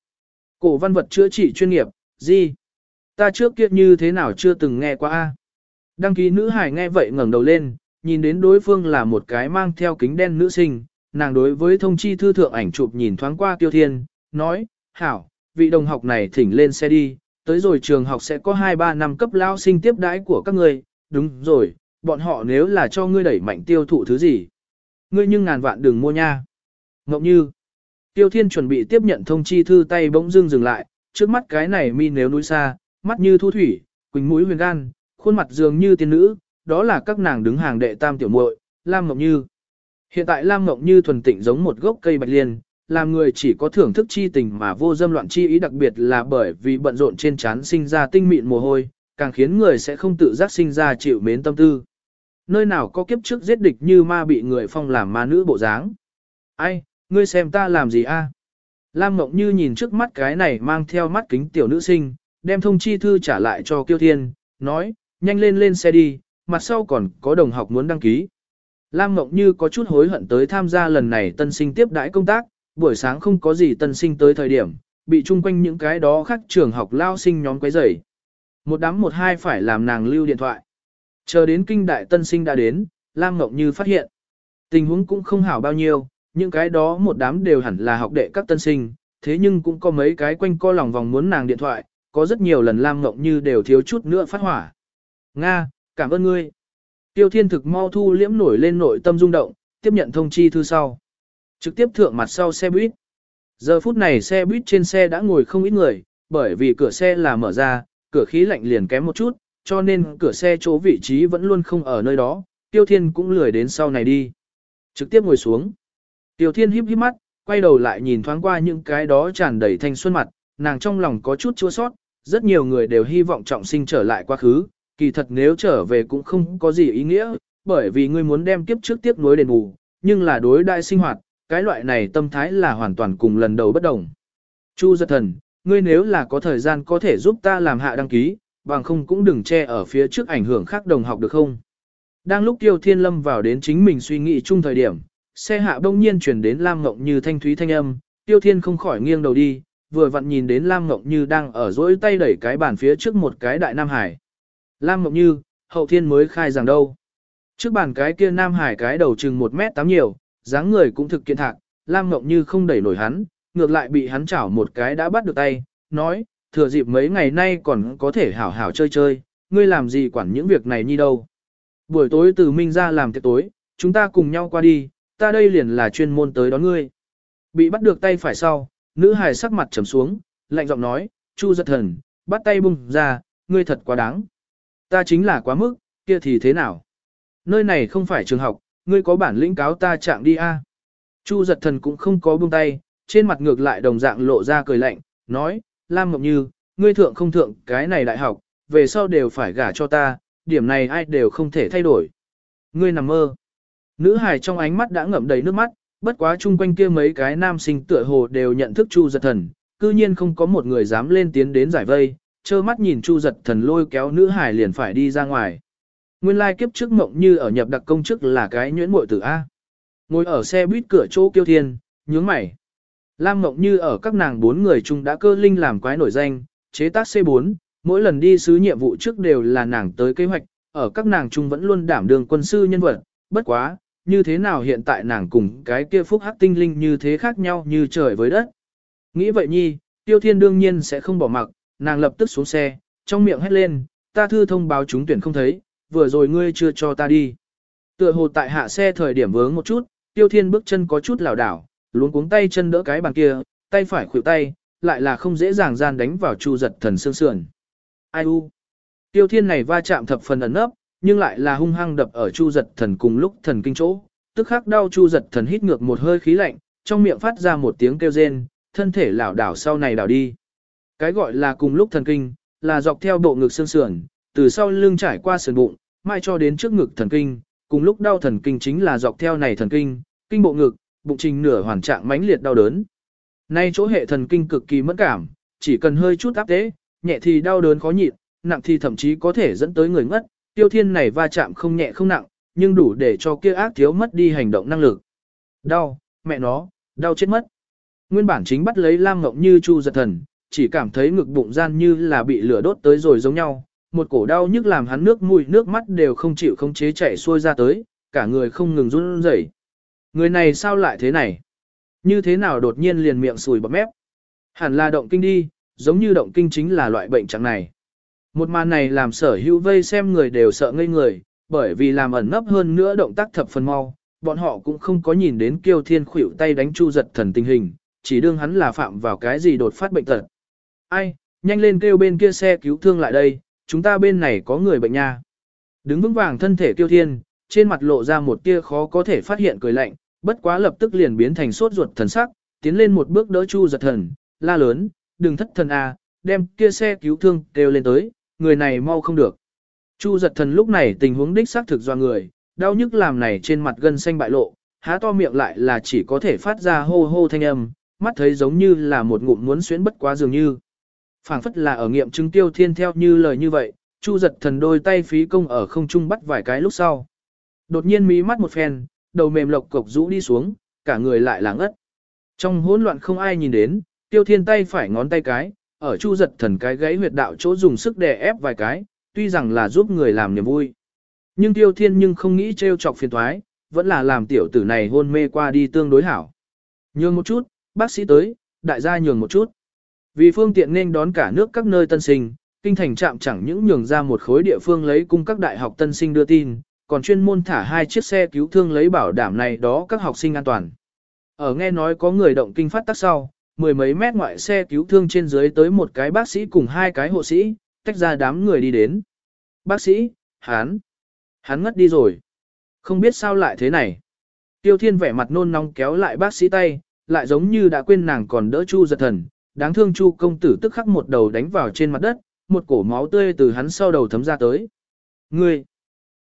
Cổ văn vật chữa trị chuyên nghiệp, gì? Ta trước kia như thế nào chưa từng nghe qua a? Đăng ký nữ hải nghe vậy ngẩng đầu lên, nhìn đến đối phương là một cái mang theo kính đen nữ sinh, nàng đối với thông chi thư thượng ảnh chụp nhìn thoáng qua Tiêu Thiên, nói, hảo, vị đồng học này thỉnh lên xe đi, tới rồi trường học sẽ có 2-3 năm cấp lao sinh tiếp đãi của các ngươi, đúng rồi, bọn họ nếu là cho ngươi đẩy mạnh tiêu thụ thứ gì. Ngươi nhưng ngàn vạn đừng mua nha. Ngọc Như, Tiêu Thiên chuẩn bị tiếp nhận thông chi thư tay bỗng dưng dừng lại, trước mắt cái này mi nếu núi xa, mắt như thu thủy, quỳnh mũi huyền gan, khuôn mặt dường như tiên nữ, đó là các nàng đứng hàng đệ tam tiểu muội, Lam Ngọc Như. Hiện tại Lam Ngọc Như thuần tịnh giống một gốc cây bạch liên, làm người chỉ có thưởng thức chi tình mà vô dâm loạn chi ý đặc biệt là bởi vì bận rộn trên trán sinh ra tinh mịn mồ hôi, càng khiến người sẽ không tự giác sinh ra chịu mến tâm tư. Nơi nào có kiếp trước giết địch như ma bị người phong làm ma nữ bộ dáng. Ai, ngươi xem ta làm gì a? Lam Mộng Như nhìn trước mắt cái này mang theo mắt kính tiểu nữ sinh, đem thông chi thư trả lại cho Kiêu Thiên, nói, nhanh lên lên xe đi, mặt sau còn có đồng học muốn đăng ký. Lam Ngọc Như có chút hối hận tới tham gia lần này tân sinh tiếp đãi công tác, buổi sáng không có gì tân sinh tới thời điểm, bị chung quanh những cái đó khác trường học lao sinh nhóm quấy rầy. Một đám một hai phải làm nàng lưu điện thoại. Chờ đến kinh đại tân sinh đã đến, Lam Ngọc Như phát hiện. Tình huống cũng không hảo bao nhiêu, những cái đó một đám đều hẳn là học đệ các tân sinh, thế nhưng cũng có mấy cái quanh co lòng vòng muốn nàng điện thoại, có rất nhiều lần Lam Ngọc Như đều thiếu chút nữa phát hỏa. Nga, cảm ơn ngươi. Tiêu Thiên thực mau thu liễm nổi lên nội tâm rung động, tiếp nhận thông chi thư sau. Trực tiếp thượng mặt sau xe buýt. Giờ phút này xe buýt trên xe đã ngồi không ít người, bởi vì cửa xe là mở ra, cửa khí lạnh liền kém một chút, cho nên cửa xe chỗ vị trí vẫn luôn không ở nơi đó, Tiêu Thiên cũng lười đến sau này đi. Trực tiếp ngồi xuống. Tiêu Thiên híp híp mắt, quay đầu lại nhìn thoáng qua những cái đó tràn đầy thanh xuân mặt, nàng trong lòng có chút chua sót, rất nhiều người đều hy vọng trọng sinh trở lại quá khứ, kỳ thật nếu trở về cũng không có gì ý nghĩa, bởi vì ngươi muốn đem kiếp trước tiếp nối đền bù, nhưng là đối đại sinh hoạt, cái loại này tâm thái là hoàn toàn cùng lần đầu bất đồng. Chu giật thần, ngươi nếu là có thời gian có thể giúp ta làm hạ đăng ký, bằng không cũng đừng che ở phía trước ảnh hưởng khác đồng học được không? Đang lúc Tiêu Thiên Lâm vào đến chính mình suy nghĩ chung thời điểm, xe hạ đông nhiên chuyển đến Lam Ngộng Như thanh thúy thanh âm, Tiêu Thiên không khỏi nghiêng đầu đi, vừa vặn nhìn đến Lam Ngộng Như đang ở dỗi tay đẩy cái bàn phía trước một cái đại Nam Hải. Lam Ngộng Như, hậu thiên mới khai rằng đâu. Trước bàn cái kia Nam Hải cái đầu chừng 1 mét 8 nhiều, dáng người cũng thực kiện thạc, Lam Ngộng Như không đẩy nổi hắn, ngược lại bị hắn chảo một cái đã bắt được tay, nói, thừa dịp mấy ngày nay còn có thể hảo hảo chơi chơi, ngươi làm gì quản những việc này như đâu. Buổi tối từ Minh ra làm tiệc tối, chúng ta cùng nhau qua đi, ta đây liền là chuyên môn tới đón ngươi. Bị bắt được tay phải sau, nữ hài sắc mặt trầm xuống, lạnh giọng nói, Chu giật thần, bắt tay bung ra, ngươi thật quá đáng. Ta chính là quá mức, kia thì thế nào? Nơi này không phải trường học, ngươi có bản lĩnh cáo ta chạm đi a. Chu giật thần cũng không có buông tay, trên mặt ngược lại đồng dạng lộ ra cười lạnh, nói, Lam Ngọc Như, ngươi thượng không thượng cái này đại học, về sau đều phải gả cho ta, điểm này ai đều không thể thay đổi. Ngươi nằm mơ. Nữ hài trong ánh mắt đã ngậm đầy nước mắt, bất quá chung quanh kia mấy cái nam sinh tựa hồ đều nhận thức Chu giật thần, cư nhiên không có một người dám lên tiến đến giải vây, trơ mắt nhìn Chu giật thần lôi kéo nữ hài liền phải đi ra ngoài. Nguyên lai kiếp trước mộng như ở nhập đặc công chức là cái nhuyễn muội tử A. Ngồi ở xe buýt cửa chỗ kiêu thiên, nhướng mày. Lam mộng như ở các nàng bốn người chung đã cơ linh làm quái nổi danh, chế tác C4, mỗi lần đi sứ nhiệm vụ trước đều là nàng tới kế hoạch, ở các nàng chung vẫn luôn đảm đường quân sư nhân vật, bất quá, như thế nào hiện tại nàng cùng cái kia phúc hắc tinh linh như thế khác nhau như trời với đất. Nghĩ vậy nhi, tiêu thiên đương nhiên sẽ không bỏ mặc, nàng lập tức xuống xe, trong miệng hét lên, ta thư thông báo chúng tuyển không thấy, vừa rồi ngươi chưa cho ta đi. Tựa hồ tại hạ xe thời điểm vướng một chút, tiêu thiên bước chân có chút lảo đảo, luống cuống tay chân đỡ cái bàn kia, tay phải khuỷu tay, lại là không dễ dàng gian đánh vào chu giật thần xương sườn. Ai u? Tiêu thiên này va chạm thập phần ẩn nấp, nhưng lại là hung hăng đập ở chu giật thần cùng lúc thần kinh chỗ, tức khắc đau chu giật thần hít ngược một hơi khí lạnh, trong miệng phát ra một tiếng kêu rên, thân thể lảo đảo sau này đảo đi. Cái gọi là cùng lúc thần kinh, là dọc theo bộ ngực xương sườn, từ sau lưng trải qua sườn bụng, mai cho đến trước ngực thần kinh, cùng lúc đau thần kinh chính là dọc theo này thần kinh, kinh bộ ngực, bụng trình nửa hoàn trạng mãnh liệt đau đớn. Nay chỗ hệ thần kinh cực kỳ mẫn cảm, chỉ cần hơi chút áp tế, nhẹ thì đau đớn khó nhịn, nặng thì thậm chí có thể dẫn tới người ngất. Tiêu thiên này va chạm không nhẹ không nặng, nhưng đủ để cho kia ác thiếu mất đi hành động năng lực. Đau, mẹ nó, đau chết mất. Nguyên bản chính bắt lấy Lam Ngọc Như chu giật thần, chỉ cảm thấy ngực bụng gian như là bị lửa đốt tới rồi giống nhau, một cổ đau nhức làm hắn nước mũi nước mắt đều không chịu không chế chảy xuôi ra tới, cả người không ngừng run rẩy. Người này sao lại thế này? Như thế nào đột nhiên liền miệng sùi bọt mép? Hẳn là động kinh đi, giống như động kinh chính là loại bệnh trạng này. Một màn này làm sở hữu vây xem người đều sợ ngây người, bởi vì làm ẩn nấp hơn nữa động tác thập phần mau, bọn họ cũng không có nhìn đến kiêu thiên khuỷu tay đánh chu giật thần tình hình, chỉ đương hắn là phạm vào cái gì đột phát bệnh tật. Ai, nhanh lên kêu bên kia xe cứu thương lại đây, chúng ta bên này có người bệnh nha. Đứng vững vàng thân thể tiêu thiên, trên mặt lộ ra một tia khó có thể phát hiện cười lạnh, bất quá lập tức liền biến thành sốt ruột thần sắc, tiến lên một bước đỡ chu giật thần, la lớn, đừng thất thần à, đem kia xe cứu thương kêu lên tới, người này mau không được. Chu giật thần lúc này tình huống đích xác thực do người, đau nhức làm này trên mặt gân xanh bại lộ, há to miệng lại là chỉ có thể phát ra hô hô thanh âm, mắt thấy giống như là một ngụm muốn xuyến bất quá dường như phảng phất là ở nghiệm chứng tiêu thiên theo như lời như vậy, chu giật thần đôi tay phí công ở không trung bắt vài cái lúc sau. Đột nhiên mí mắt một phen, đầu mềm lộc cộc rũ đi xuống, cả người lại láng ất. Trong hỗn loạn không ai nhìn đến, tiêu thiên tay phải ngón tay cái, ở chu giật thần cái gãy huyệt đạo chỗ dùng sức đè ép vài cái, tuy rằng là giúp người làm niềm vui. Nhưng tiêu thiên nhưng không nghĩ trêu chọc phiền thoái, vẫn là làm tiểu tử này hôn mê qua đi tương đối hảo. Nhường một chút, bác sĩ tới, đại gia nhường một chút. Vì phương tiện nên đón cả nước các nơi tân sinh, kinh thành trạm chẳng những nhường ra một khối địa phương lấy cung các đại học tân sinh đưa tin, còn chuyên môn thả hai chiếc xe cứu thương lấy bảo đảm này đó các học sinh an toàn. Ở nghe nói có người động kinh phát tắc sau, mười mấy mét ngoại xe cứu thương trên dưới tới một cái bác sĩ cùng hai cái hộ sĩ, tách ra đám người đi đến. Bác sĩ, hắn, hắn ngất đi rồi. Không biết sao lại thế này. Tiêu thiên vẻ mặt nôn nóng kéo lại bác sĩ tay, lại giống như đã quên nàng còn đỡ chu giật thần. Đáng thương chu công tử tức khắc một đầu đánh vào trên mặt đất, một cổ máu tươi từ hắn sau đầu thấm ra tới. Ngươi,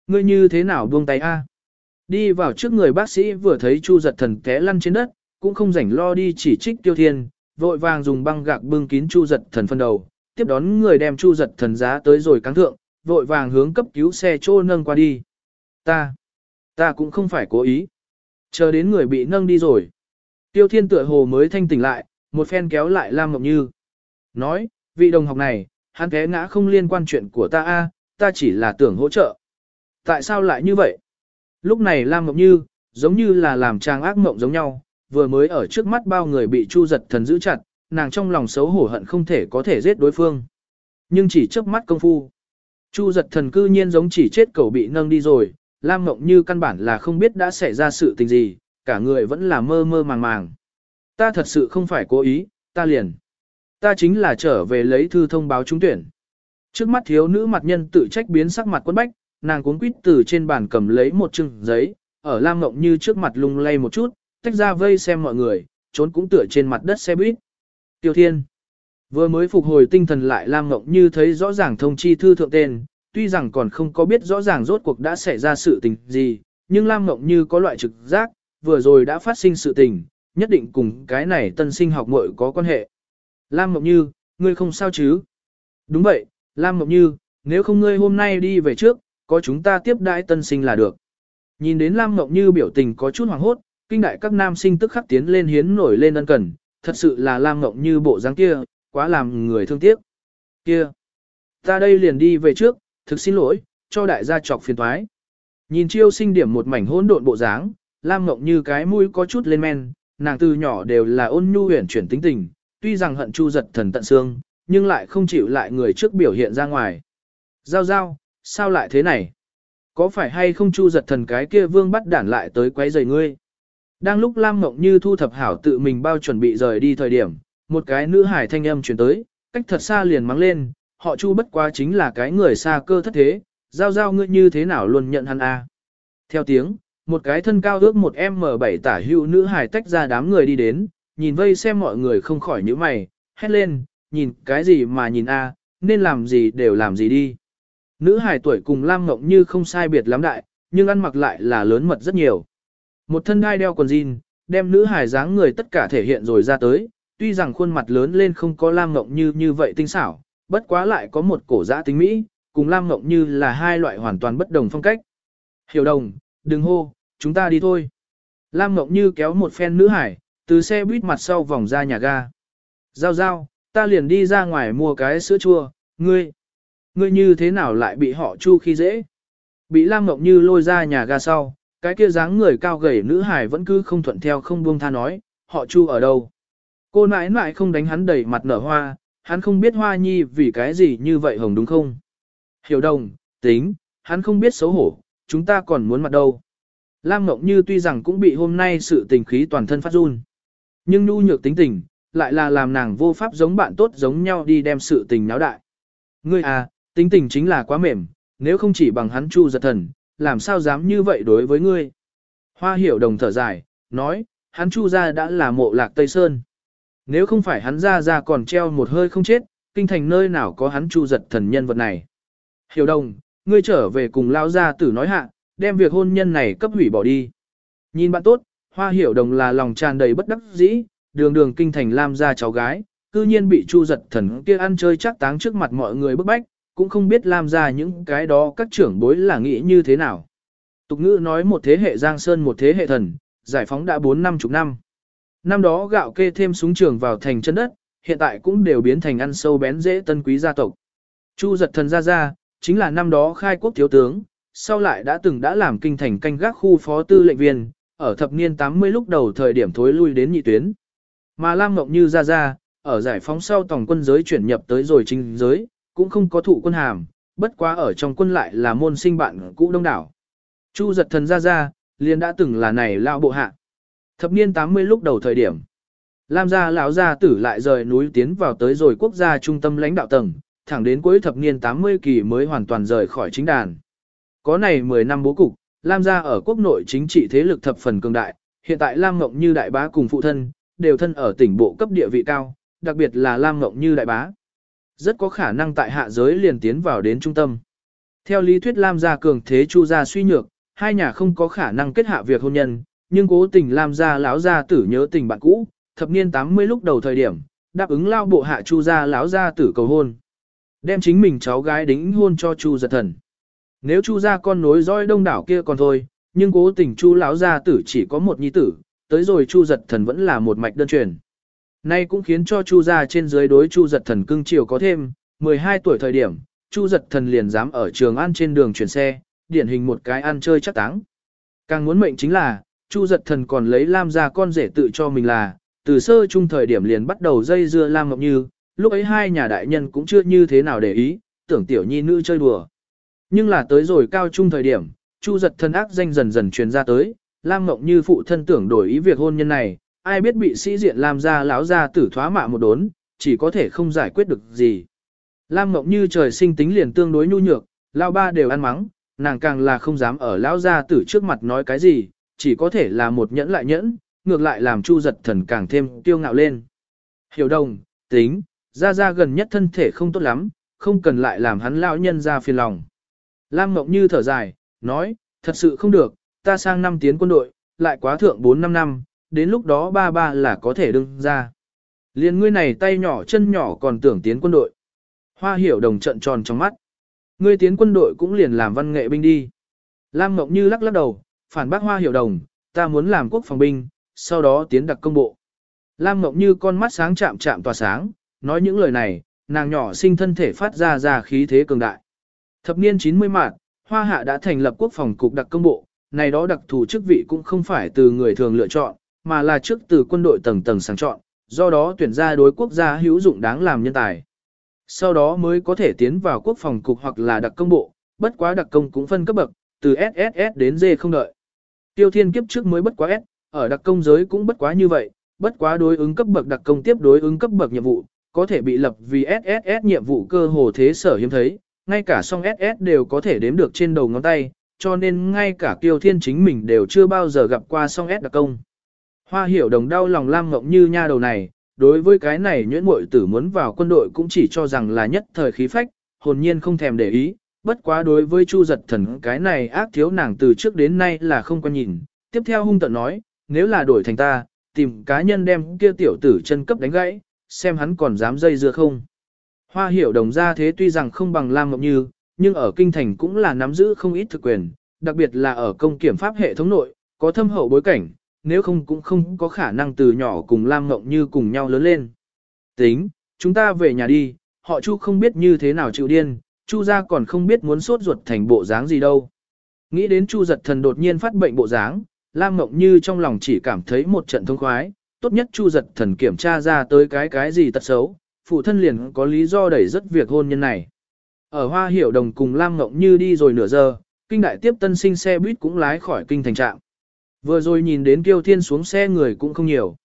ngươi như thế nào buông tay a? Đi vào trước người bác sĩ vừa thấy chu giật thần té lăn trên đất, cũng không rảnh lo đi chỉ trích tiêu thiên, vội vàng dùng băng gạc bưng kín chu giật thần phân đầu, tiếp đón người đem chu giật thần giá tới rồi cáng thượng, vội vàng hướng cấp cứu xe trô nâng qua đi. Ta, ta cũng không phải cố ý. Chờ đến người bị nâng đi rồi. Tiêu thiên tựa hồ mới thanh tỉnh lại, một phen kéo lại Lam Ngọc Như. Nói, vị đồng học này, hắn té ngã không liên quan chuyện của ta a, ta chỉ là tưởng hỗ trợ. Tại sao lại như vậy? Lúc này Lam Ngọc Như, giống như là làm trang ác mộng giống nhau, vừa mới ở trước mắt bao người bị chu giật thần giữ chặt, nàng trong lòng xấu hổ hận không thể có thể giết đối phương. Nhưng chỉ trước mắt công phu. Chu giật thần cư nhiên giống chỉ chết cầu bị nâng đi rồi, Lam Ngọc Như căn bản là không biết đã xảy ra sự tình gì, cả người vẫn là mơ mơ màng màng. Ta thật sự không phải cố ý, ta liền. Ta chính là trở về lấy thư thông báo trúng tuyển. Trước mắt thiếu nữ mặt nhân tự trách biến sắc mặt quân bách, nàng cuốn quýt từ trên bàn cầm lấy một chừng giấy, ở Lam ngọng Như trước mặt lung lay một chút, tách ra vây xem mọi người, trốn cũng tựa trên mặt đất xe buýt. Tiêu Thiên vừa mới phục hồi tinh thần lại Lam ngọng Như thấy rõ ràng thông chi thư thượng tên, tuy rằng còn không có biết rõ ràng rốt cuộc đã xảy ra sự tình gì, nhưng Lam ngọng Như có loại trực giác, vừa rồi đã phát sinh sự tình, nhất định cùng cái này tân sinh học muội có quan hệ. Lam Ngọc Như, ngươi không sao chứ? Đúng vậy, Lam Ngọc Như, nếu không ngươi hôm nay đi về trước, có chúng ta tiếp đãi tân sinh là được. Nhìn đến Lam Ngọc Như biểu tình có chút hoảng hốt, kinh đại các nam sinh tức khắc tiến lên hiến nổi lên ân cần, thật sự là Lam Ngọc Như bộ dáng kia, quá làm người thương tiếc. Kia, ta đây liền đi về trước, thực xin lỗi, cho đại gia chọc phiền toái Nhìn chiêu sinh điểm một mảnh hỗn độn bộ dáng, Lam Ngọc Như cái mũi có chút lên men, nàng từ nhỏ đều là ôn nhu huyền chuyển tính tình, tuy rằng hận chu giật thần tận xương, nhưng lại không chịu lại người trước biểu hiện ra ngoài. Giao giao, sao lại thế này? Có phải hay không chu giật thần cái kia vương bắt đản lại tới quấy rầy ngươi? Đang lúc Lam Ngọc Như thu thập hảo tự mình bao chuẩn bị rời đi thời điểm, một cái nữ hải thanh âm chuyển tới, cách thật xa liền mắng lên, họ chu bất quá chính là cái người xa cơ thất thế, giao giao ngươi như thế nào luôn nhận hắn a? Theo tiếng, một cái thân cao ước một M7 tả hữu nữ hải tách ra đám người đi đến, nhìn vây xem mọi người không khỏi nhíu mày, hét lên, nhìn cái gì mà nhìn a, nên làm gì đều làm gì đi. Nữ hài tuổi cùng Lam Ngọc Như không sai biệt lắm đại, nhưng ăn mặc lại là lớn mật rất nhiều. Một thân đai đeo quần jean, đem nữ hài dáng người tất cả thể hiện rồi ra tới, tuy rằng khuôn mặt lớn lên không có Lam Ngọc Như như vậy tinh xảo, bất quá lại có một cổ giã tính mỹ, cùng Lam Ngọc Như là hai loại hoàn toàn bất đồng phong cách. Hiểu đồng, đừng hô, chúng ta đi thôi. Lam Ngọc Như kéo một phen nữ hải, từ xe buýt mặt sau vòng ra nhà ga. Giao giao, ta liền đi ra ngoài mua cái sữa chua, ngươi. Ngươi như thế nào lại bị họ chu khi dễ? Bị Lam Ngọc Như lôi ra nhà ga sau, cái kia dáng người cao gầy nữ hải vẫn cứ không thuận theo không buông tha nói, họ chu ở đâu? Cô nãi nãi không đánh hắn đẩy mặt nở hoa, hắn không biết hoa nhi vì cái gì như vậy hồng đúng không? Hiểu đồng, tính, hắn không biết xấu hổ, chúng ta còn muốn mặt đâu. Lam Ngọc Như tuy rằng cũng bị hôm nay sự tình khí toàn thân phát run. Nhưng nhu nhược tính tình, lại là làm nàng vô pháp giống bạn tốt giống nhau đi đem sự tình náo đại. Ngươi à, tính tình chính là quá mềm, nếu không chỉ bằng hắn chu giật thần, làm sao dám như vậy đối với ngươi. Hoa hiểu đồng thở dài, nói, hắn chu ra đã là mộ lạc Tây Sơn. Nếu không phải hắn ra ra còn treo một hơi không chết, kinh thành nơi nào có hắn chu giật thần nhân vật này. Hiểu đồng, ngươi trở về cùng lao gia tử nói hạ, đem việc hôn nhân này cấp hủy bỏ đi. Nhìn bạn tốt, hoa hiểu đồng là lòng tràn đầy bất đắc dĩ, đường đường kinh thành lam gia cháu gái, cư nhiên bị chu giật thần kia ăn chơi chắc táng trước mặt mọi người bức bách, cũng không biết lam gia những cái đó các trưởng bối là nghĩ như thế nào. Tục ngữ nói một thế hệ giang sơn một thế hệ thần, giải phóng đã 4 năm chục năm. Năm đó gạo kê thêm súng trường vào thành chân đất, hiện tại cũng đều biến thành ăn sâu bén dễ tân quý gia tộc. Chu giật thần ra ra, chính là năm đó khai quốc thiếu tướng, sau lại đã từng đã làm kinh thành canh gác khu phó tư lệnh viên, ở thập niên 80 lúc đầu thời điểm thối lui đến nhị tuyến. Mà Lam Ngọc Như ra ra, ở giải phóng sau tổng quân giới chuyển nhập tới rồi chính giới, cũng không có thụ quân hàm, bất quá ở trong quân lại là môn sinh bạn cũ đông đảo. Chu giật thần ra ra, liền đã từng là này lao bộ hạ. Thập niên 80 lúc đầu thời điểm, Lam gia lão gia tử lại rời núi tiến vào tới rồi quốc gia trung tâm lãnh đạo tầng, thẳng đến cuối thập niên 80 kỳ mới hoàn toàn rời khỏi chính đàn. Có này 10 năm bố cục, Lam gia ở quốc nội chính trị thế lực thập phần cường đại, hiện tại Lam Ngộng Như đại bá cùng phụ thân, đều thân ở tỉnh bộ cấp địa vị cao, đặc biệt là Lam Ngộng Như đại bá. Rất có khả năng tại hạ giới liền tiến vào đến trung tâm. Theo lý thuyết Lam gia cường thế Chu gia suy nhược, hai nhà không có khả năng kết hạ việc hôn nhân, nhưng cố tình Lam gia lão gia tử nhớ tình bạn cũ, thập niên 80 lúc đầu thời điểm, đáp ứng lao bộ hạ Chu gia lão gia tử cầu hôn. Đem chính mình cháu gái đính hôn cho Chu giật thần. Nếu Chu gia con nối dõi đông đảo kia còn thôi, nhưng cố tình Chu lão gia tử chỉ có một nhi tử, tới rồi Chu giật thần vẫn là một mạch đơn truyền. Nay cũng khiến cho Chu gia trên dưới đối Chu giật thần cưng chiều có thêm, 12 tuổi thời điểm, Chu giật thần liền dám ở trường ăn trên đường chuyển xe, điển hình một cái ăn chơi chắc táng. Càng muốn mệnh chính là, Chu giật thần còn lấy Lam gia con rể tự cho mình là, từ sơ trung thời điểm liền bắt đầu dây dưa Lam Ngọc Như, lúc ấy hai nhà đại nhân cũng chưa như thế nào để ý, tưởng tiểu nhi nữ chơi đùa. Nhưng là tới rồi cao trung thời điểm, Chu giật thân ác danh dần dần truyền ra tới, Lam Ngọc Như phụ thân tưởng đổi ý việc hôn nhân này, ai biết bị sĩ diện làm ra lão ra tử thoá mạ một đốn, chỉ có thể không giải quyết được gì. Lam Ngọc Như trời sinh tính liền tương đối nhu nhược, lão ba đều ăn mắng, nàng càng là không dám ở lão gia tử trước mặt nói cái gì, chỉ có thể là một nhẫn lại nhẫn, ngược lại làm Chu giật thần càng thêm tiêu ngạo lên. Hiểu đồng, tính, ra ra gần nhất thân thể không tốt lắm, không cần lại làm hắn lão nhân ra phiền lòng. Lam Mộng Như thở dài, nói, thật sự không được, ta sang năm tiến quân đội, lại quá thượng 4-5 năm, đến lúc đó ba ba là có thể đương ra. Liên ngươi này tay nhỏ chân nhỏ còn tưởng tiến quân đội. Hoa hiểu đồng trận tròn trong mắt. Ngươi tiến quân đội cũng liền làm văn nghệ binh đi. Lam Mộng Như lắc lắc đầu, phản bác hoa hiểu đồng, ta muốn làm quốc phòng binh, sau đó tiến đặc công bộ. Lam Mộng Như con mắt sáng chạm chạm tỏa sáng, nói những lời này, nàng nhỏ sinh thân thể phát ra ra khí thế cường đại. Thập niên 90 mạt, Hoa Hạ đã thành lập quốc phòng cục đặc công bộ, này đó đặc thù chức vị cũng không phải từ người thường lựa chọn, mà là trước từ quân đội tầng tầng sáng chọn, do đó tuyển ra đối quốc gia hữu dụng đáng làm nhân tài. Sau đó mới có thể tiến vào quốc phòng cục hoặc là đặc công bộ, bất quá đặc công cũng phân cấp bậc, từ SSS đến D không đợi. Tiêu thiên kiếp trước mới bất quá S, ở đặc công giới cũng bất quá như vậy, bất quá đối ứng cấp bậc đặc công tiếp đối ứng cấp bậc nhiệm vụ, có thể bị lập vì SSS nhiệm vụ cơ hồ thế sở hiếm thấy, ngay cả song SS đều có thể đếm được trên đầu ngón tay, cho nên ngay cả Kiều Thiên chính mình đều chưa bao giờ gặp qua song S đặc công. Hoa hiểu đồng đau lòng Lam Ngọc Như nha đầu này, đối với cái này nhuyễn muội tử muốn vào quân đội cũng chỉ cho rằng là nhất thời khí phách, hồn nhiên không thèm để ý, bất quá đối với Chu giật thần cái này ác thiếu nàng từ trước đến nay là không quan nhìn. Tiếp theo hung tận nói, nếu là đổi thành ta, tìm cá nhân đem kia tiểu tử chân cấp đánh gãy, xem hắn còn dám dây dưa không. Hoa hiểu đồng gia thế tuy rằng không bằng Lam Ngọc Như, nhưng ở kinh thành cũng là nắm giữ không ít thực quyền, đặc biệt là ở công kiểm pháp hệ thống nội, có thâm hậu bối cảnh, nếu không cũng không có khả năng từ nhỏ cùng Lam Ngọc Như cùng nhau lớn lên. Tính, chúng ta về nhà đi, họ Chu không biết như thế nào chịu điên, Chu Gia còn không biết muốn sốt ruột thành bộ dáng gì đâu. Nghĩ đến Chu giật thần đột nhiên phát bệnh bộ dáng, Lam Ngọc Như trong lòng chỉ cảm thấy một trận thông khoái, tốt nhất Chu giật thần kiểm tra ra tới cái cái gì tật xấu, phụ thân liền có lý do đẩy rất việc hôn nhân này. Ở Hoa Hiểu Đồng cùng Lam Ngộng Như đi rồi nửa giờ, kinh đại tiếp tân sinh xe buýt cũng lái khỏi kinh thành trạm. Vừa rồi nhìn đến Kiêu Thiên xuống xe người cũng không nhiều.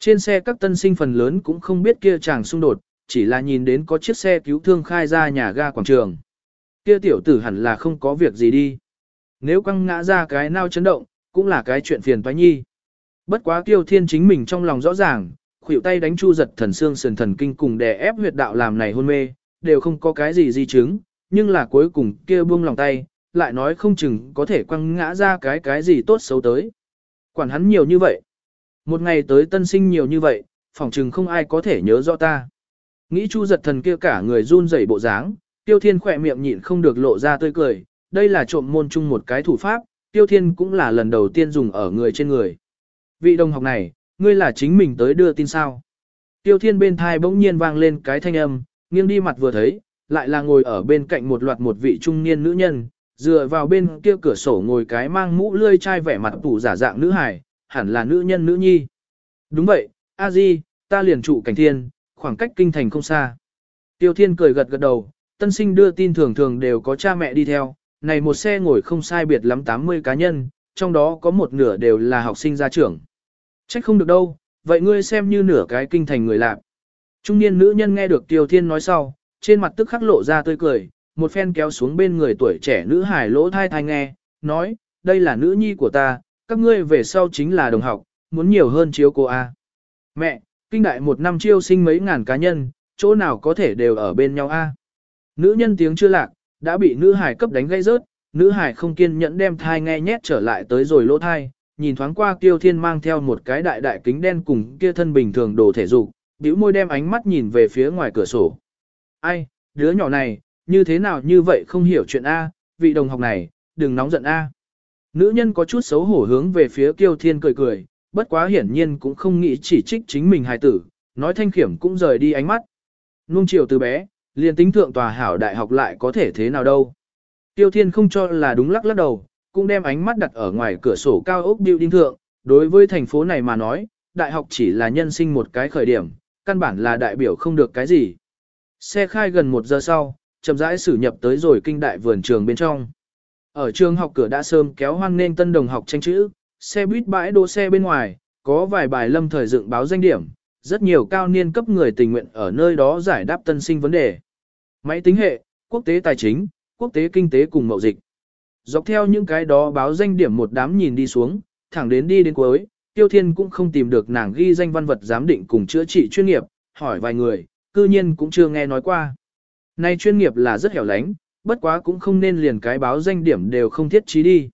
Trên xe các tân sinh phần lớn cũng không biết kia chàng xung đột, chỉ là nhìn đến có chiếc xe cứu thương khai ra nhà ga quảng trường. Kia tiểu tử hẳn là không có việc gì đi. Nếu quăng ngã ra cái nao chấn động, cũng là cái chuyện phiền toái nhi. Bất quá Kiêu Thiên chính mình trong lòng rõ ràng, khuỷu tay đánh chu giật thần xương sườn thần kinh cùng đè ép huyệt đạo làm này hôn mê, đều không có cái gì di chứng, nhưng là cuối cùng kia buông lòng tay, lại nói không chừng có thể quăng ngã ra cái cái gì tốt xấu tới. Quản hắn nhiều như vậy. Một ngày tới tân sinh nhiều như vậy, phỏng chừng không ai có thể nhớ rõ ta. Nghĩ chu giật thần kia cả người run rẩy bộ dáng, tiêu thiên khỏe miệng nhịn không được lộ ra tươi cười, đây là trộm môn chung một cái thủ pháp, tiêu thiên cũng là lần đầu tiên dùng ở người trên người. Vị đồng học này, ngươi là chính mình tới đưa tin sao. Tiêu thiên bên thai bỗng nhiên vang lên cái thanh âm, nghiêng đi mặt vừa thấy, lại là ngồi ở bên cạnh một loạt một vị trung niên nữ nhân, dựa vào bên kia cửa sổ ngồi cái mang mũ lươi chai vẻ mặt tủ giả dạng nữ hài, hẳn là nữ nhân nữ nhi. Đúng vậy, a di, ta liền trụ cảnh thiên, khoảng cách kinh thành không xa. Tiêu thiên cười gật gật đầu, tân sinh đưa tin thường thường đều có cha mẹ đi theo, này một xe ngồi không sai biệt lắm 80 cá nhân, trong đó có một nửa đều là học sinh gia trưởng. Trách không được đâu, vậy ngươi xem như nửa cái kinh thành người lạc. Trung niên nữ nhân nghe được Tiêu Thiên nói sau, trên mặt tức khắc lộ ra tươi cười, một phen kéo xuống bên người tuổi trẻ nữ hải lỗ thai thai nghe, nói, đây là nữ nhi của ta, các ngươi về sau chính là đồng học, muốn nhiều hơn chiếu cô A. Mẹ, kinh đại một năm chiêu sinh mấy ngàn cá nhân, chỗ nào có thể đều ở bên nhau A. Nữ nhân tiếng chưa lạc, đã bị nữ hải cấp đánh gây rớt, nữ hải không kiên nhẫn đem thai nghe nhét trở lại tới rồi lỗ thai, nhìn thoáng qua Tiêu Thiên mang theo một cái đại đại kính đen cùng kia thân bình thường đồ thể dục, bĩu môi đem ánh mắt nhìn về phía ngoài cửa sổ. Ai, đứa nhỏ này, như thế nào như vậy không hiểu chuyện A, vị đồng học này, đừng nóng giận A. Nữ nhân có chút xấu hổ hướng về phía Tiêu Thiên cười cười, bất quá hiển nhiên cũng không nghĩ chỉ trích chính mình hài tử, nói thanh khiểm cũng rời đi ánh mắt. Nuông chiều từ bé, liền tính thượng tòa hảo đại học lại có thể thế nào đâu. Tiêu Thiên không cho là đúng lắc lắc đầu, cũng đem ánh mắt đặt ở ngoài cửa sổ cao ốc building thượng, đối với thành phố này mà nói, đại học chỉ là nhân sinh một cái khởi điểm, căn bản là đại biểu không được cái gì. Xe khai gần một giờ sau, chậm rãi xử nhập tới rồi kinh đại vườn trường bên trong. Ở trường học cửa đã sớm kéo hoan nên tân đồng học tranh chữ, xe buýt bãi đỗ xe bên ngoài, có vài bài lâm thời dựng báo danh điểm, rất nhiều cao niên cấp người tình nguyện ở nơi đó giải đáp tân sinh vấn đề. Máy tính hệ, quốc tế tài chính, quốc tế kinh tế cùng mậu dịch. Dọc theo những cái đó báo danh điểm một đám nhìn đi xuống, thẳng đến đi đến cuối, Tiêu Thiên cũng không tìm được nàng ghi danh văn vật giám định cùng chữa trị chuyên nghiệp, hỏi vài người, cư nhiên cũng chưa nghe nói qua. Nay chuyên nghiệp là rất hẻo lánh, bất quá cũng không nên liền cái báo danh điểm đều không thiết trí đi.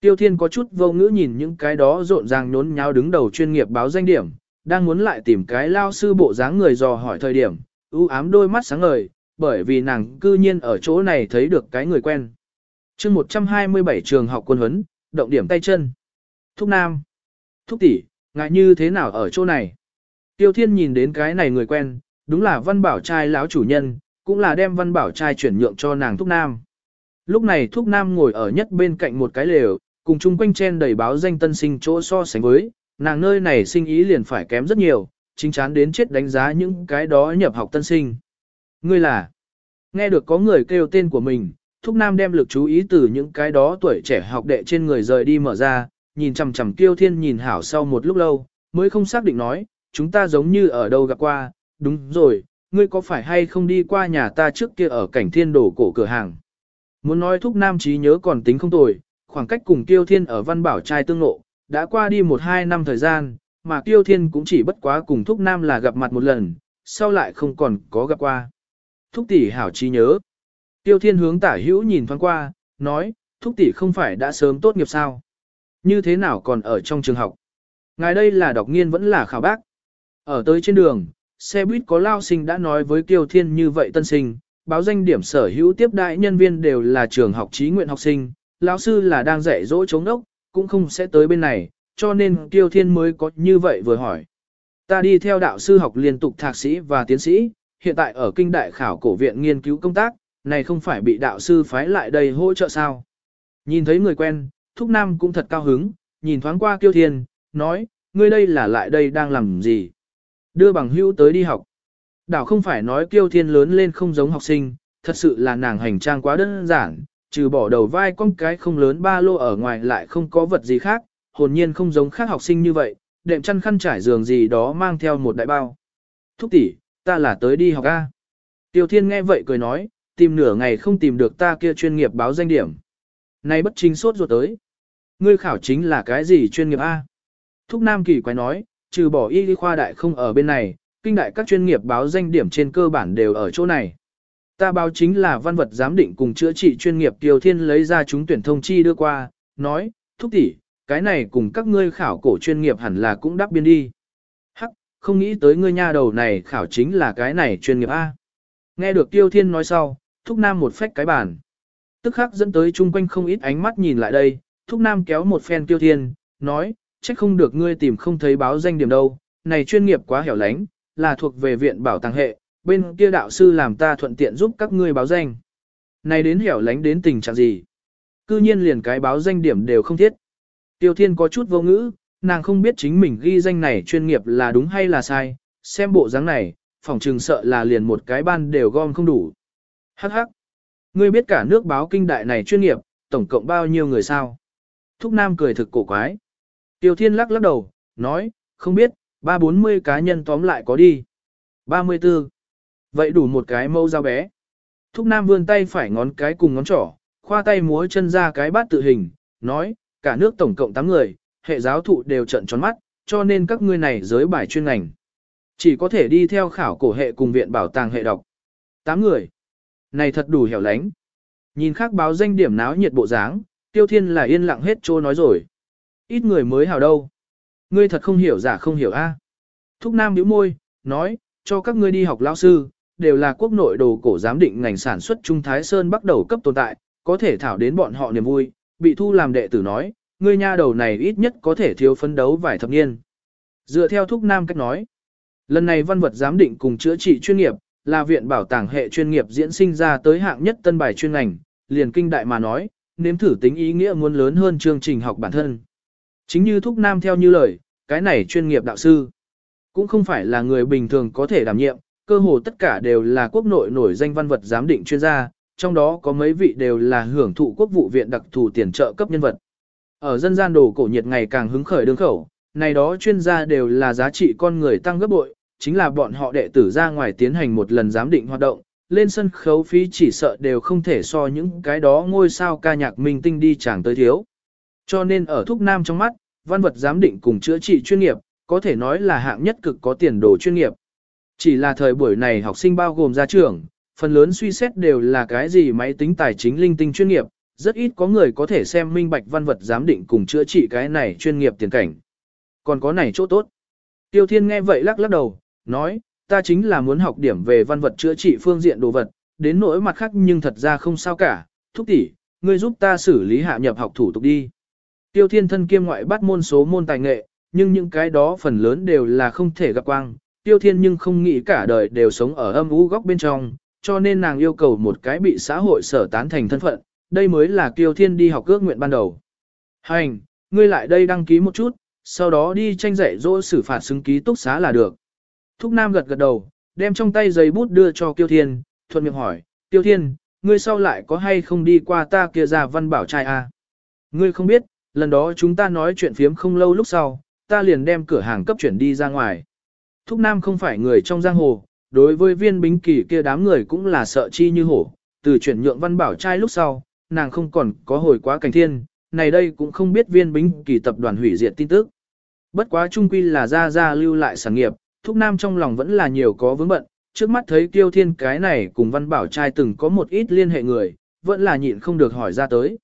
Tiêu Thiên có chút vô ngữ nhìn những cái đó rộn ràng nhốn nháo đứng đầu chuyên nghiệp báo danh điểm, đang muốn lại tìm cái lao sư bộ dáng người dò hỏi thời điểm, ưu ám đôi mắt sáng ngời, bởi vì nàng cư nhiên ở chỗ này thấy được cái người quen chương 127 trường học quân huấn, động điểm tay chân. Thúc Nam. Thúc tỷ, ngại như thế nào ở chỗ này? Tiêu Thiên nhìn đến cái này người quen, đúng là văn bảo trai lão chủ nhân, cũng là đem văn bảo trai chuyển nhượng cho nàng Thúc Nam. Lúc này Thúc Nam ngồi ở nhất bên cạnh một cái lều, cùng chung quanh chen đầy báo danh tân sinh chỗ so sánh với, nàng nơi này sinh ý liền phải kém rất nhiều, chính chán đến chết đánh giá những cái đó nhập học tân sinh. Ngươi là, nghe được có người kêu tên của mình, Thúc Nam đem lực chú ý từ những cái đó tuổi trẻ học đệ trên người rời đi mở ra, nhìn chằm chằm Kiêu Thiên nhìn hảo sau một lúc lâu, mới không xác định nói, chúng ta giống như ở đâu gặp qua, đúng rồi, ngươi có phải hay không đi qua nhà ta trước kia ở cảnh thiên đổ cổ cửa hàng. Muốn nói Thúc Nam trí nhớ còn tính không tồi, khoảng cách cùng Kiêu Thiên ở Văn Bảo trai tương lộ, đã qua đi một hai năm thời gian, mà Tiêu Thiên cũng chỉ bất quá cùng Thúc Nam là gặp mặt một lần, sau lại không còn có gặp qua. Thúc tỷ hảo trí nhớ. Tiêu Thiên hướng tả hữu nhìn thoáng qua, nói, Thúc tỷ không phải đã sớm tốt nghiệp sao? Như thế nào còn ở trong trường học? Ngài đây là đọc nghiên vẫn là khảo bác. Ở tới trên đường, xe buýt có lao sinh đã nói với Tiêu Thiên như vậy tân sinh, báo danh điểm sở hữu tiếp đại nhân viên đều là trường học trí nguyện học sinh, lão sư là đang dạy dỗ chống đốc, cũng không sẽ tới bên này, cho nên Tiêu Thiên mới có như vậy vừa hỏi. Ta đi theo đạo sư học liên tục thạc sĩ và tiến sĩ, hiện tại ở kinh đại khảo cổ viện nghiên cứu công tác, này không phải bị đạo sư phái lại đây hỗ trợ sao. Nhìn thấy người quen, Thúc Nam cũng thật cao hứng, nhìn thoáng qua Tiêu Thiên, nói, ngươi đây là lại đây đang làm gì? Đưa bằng hữu tới đi học. Đảo không phải nói Tiêu Thiên lớn lên không giống học sinh, thật sự là nàng hành trang quá đơn giản, trừ bỏ đầu vai con cái không lớn ba lô ở ngoài lại không có vật gì khác, hồn nhiên không giống khác học sinh như vậy, đệm chăn khăn trải giường gì đó mang theo một đại bao. Thúc tỷ, ta là tới đi học A. Tiêu Thiên nghe vậy cười nói, tìm nửa ngày không tìm được ta kia chuyên nghiệp báo danh điểm. Nay bất chính sốt ruột tới. Ngươi khảo chính là cái gì chuyên nghiệp A? Thúc Nam Kỳ quái nói, trừ bỏ y khoa đại không ở bên này, kinh đại các chuyên nghiệp báo danh điểm trên cơ bản đều ở chỗ này. Ta báo chính là văn vật giám định cùng chữa trị chuyên nghiệp Tiêu Thiên lấy ra chúng tuyển thông chi đưa qua, nói, thúc tỷ, cái này cùng các ngươi khảo cổ chuyên nghiệp hẳn là cũng đáp biên đi. Hắc, không nghĩ tới ngươi nha đầu này khảo chính là cái này chuyên nghiệp A. Nghe được Tiêu Thiên nói sau, Thúc Nam một phách cái bàn. Tức khắc dẫn tới chung quanh không ít ánh mắt nhìn lại đây, Thúc Nam kéo một phen Tiêu Thiên, nói, trách không được ngươi tìm không thấy báo danh điểm đâu, này chuyên nghiệp quá hẻo lánh, là thuộc về viện bảo tàng hệ, bên kia đạo sư làm ta thuận tiện giúp các ngươi báo danh. Này đến hẻo lánh đến tình trạng gì? Cư nhiên liền cái báo danh điểm đều không thiết. Tiêu Thiên có chút vô ngữ, nàng không biết chính mình ghi danh này chuyên nghiệp là đúng hay là sai, xem bộ dáng này, phòng trừng sợ là liền một cái ban đều gom không đủ. Hắc hắc. Ngươi biết cả nước báo kinh đại này chuyên nghiệp, tổng cộng bao nhiêu người sao? Thúc Nam cười thực cổ quái. Tiêu Thiên lắc lắc đầu, nói, không biết, ba bốn mươi cá nhân tóm lại có đi. 34. Vậy đủ một cái mâu dao bé. Thúc Nam vươn tay phải ngón cái cùng ngón trỏ, khoa tay múa chân ra cái bát tự hình, nói, cả nước tổng cộng 8 người, hệ giáo thụ đều trận tròn mắt, cho nên các ngươi này giới bài chuyên ngành. Chỉ có thể đi theo khảo cổ hệ cùng viện bảo tàng hệ đọc. 8 người. Này thật đủ hẻo lánh. Nhìn khác báo danh điểm náo nhiệt bộ dáng, tiêu thiên là yên lặng hết trô nói rồi. Ít người mới hào đâu. Ngươi thật không hiểu giả không hiểu a. Thúc Nam nhíu môi, nói, cho các ngươi đi học lão sư, đều là quốc nội đồ cổ giám định ngành sản xuất Trung Thái Sơn bắt đầu cấp tồn tại, có thể thảo đến bọn họ niềm vui, bị thu làm đệ tử nói, ngươi nha đầu này ít nhất có thể thiếu phấn đấu vài thập niên. Dựa theo thúc nam cách nói, lần này văn vật giám định cùng chữa trị chuyên nghiệp, là viện bảo tàng hệ chuyên nghiệp diễn sinh ra tới hạng nhất tân bài chuyên ngành, liền kinh đại mà nói, nếm thử tính ý nghĩa muốn lớn hơn chương trình học bản thân. Chính như thúc nam theo như lời, cái này chuyên nghiệp đạo sư, cũng không phải là người bình thường có thể đảm nhiệm, cơ hồ tất cả đều là quốc nội nổi danh văn vật giám định chuyên gia, trong đó có mấy vị đều là hưởng thụ quốc vụ viện đặc thù tiền trợ cấp nhân vật. Ở dân gian đồ cổ nhiệt ngày càng hứng khởi đương khẩu, này đó chuyên gia đều là giá trị con người tăng gấp bội, chính là bọn họ đệ tử ra ngoài tiến hành một lần giám định hoạt động, lên sân khấu phí chỉ sợ đều không thể so những cái đó ngôi sao ca nhạc minh tinh đi chẳng tới thiếu. Cho nên ở Thúc Nam trong mắt, văn vật giám định cùng chữa trị chuyên nghiệp, có thể nói là hạng nhất cực có tiền đồ chuyên nghiệp. Chỉ là thời buổi này học sinh bao gồm gia trưởng, phần lớn suy xét đều là cái gì máy tính tài chính linh tinh chuyên nghiệp, rất ít có người có thể xem minh bạch văn vật giám định cùng chữa trị cái này chuyên nghiệp tiền cảnh. Còn có này chỗ tốt. Tiêu Thiên nghe vậy lắc lắc đầu, nói, ta chính là muốn học điểm về văn vật chữa trị phương diện đồ vật, đến nỗi mặt khác nhưng thật ra không sao cả, thúc tỷ, ngươi giúp ta xử lý hạ nhập học thủ tục đi. Tiêu Thiên thân kiêm ngoại bắt môn số môn tài nghệ, nhưng những cái đó phần lớn đều là không thể gặp quang. Tiêu Thiên nhưng không nghĩ cả đời đều sống ở âm u góc bên trong, cho nên nàng yêu cầu một cái bị xã hội sở tán thành thân phận, đây mới là tiêu Thiên đi học ước nguyện ban đầu. Hành, ngươi lại đây đăng ký một chút, sau đó đi tranh dạy dỗ xử phạt xứng ký túc xá là được. Thúc Nam gật gật đầu, đem trong tay giấy bút đưa cho Kiêu Thiên, thuận miệng hỏi, Kiêu Thiên, ngươi sau lại có hay không đi qua ta kia ra văn bảo trai a? À? Ngươi không biết, lần đó chúng ta nói chuyện phiếm không lâu lúc sau, ta liền đem cửa hàng cấp chuyển đi ra ngoài. Thúc Nam không phải người trong giang hồ, đối với viên bính kỳ kia đám người cũng là sợ chi như hổ, từ chuyển nhượng văn bảo trai lúc sau, nàng không còn có hồi quá cảnh thiên, này đây cũng không biết viên bính kỳ tập đoàn hủy diệt tin tức. Bất quá trung quy là ra ra lưu lại sản nghiệp, Thúc Nam trong lòng vẫn là nhiều có vướng bận, trước mắt thấy Tiêu Thiên cái này cùng Văn Bảo trai từng có một ít liên hệ người, vẫn là nhịn không được hỏi ra tới.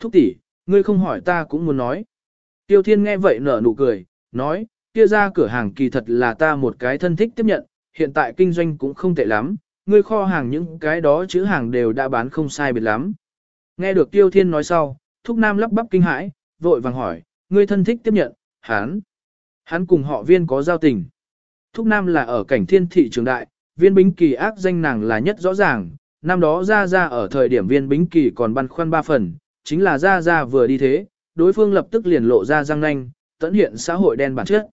Thúc tỷ, ngươi không hỏi ta cũng muốn nói. Tiêu Thiên nghe vậy nở nụ cười, nói, kia ra cửa hàng kỳ thật là ta một cái thân thích tiếp nhận, hiện tại kinh doanh cũng không tệ lắm, ngươi kho hàng những cái đó chữ hàng đều đã bán không sai biệt lắm. Nghe được Tiêu Thiên nói sau, Thúc Nam lắp bắp kinh hãi, vội vàng hỏi, ngươi thân thích tiếp nhận, hắn. Hắn cùng họ viên có giao tình. Thúc Nam là ở cảnh thiên thị trường đại, viên bính kỳ ác danh nàng là nhất rõ ràng, năm đó ra ra ở thời điểm viên bính kỳ còn băn khoăn ba phần, chính là ra ra vừa đi thế, đối phương lập tức liền lộ ra răng nanh, tận hiện xã hội đen bản chất.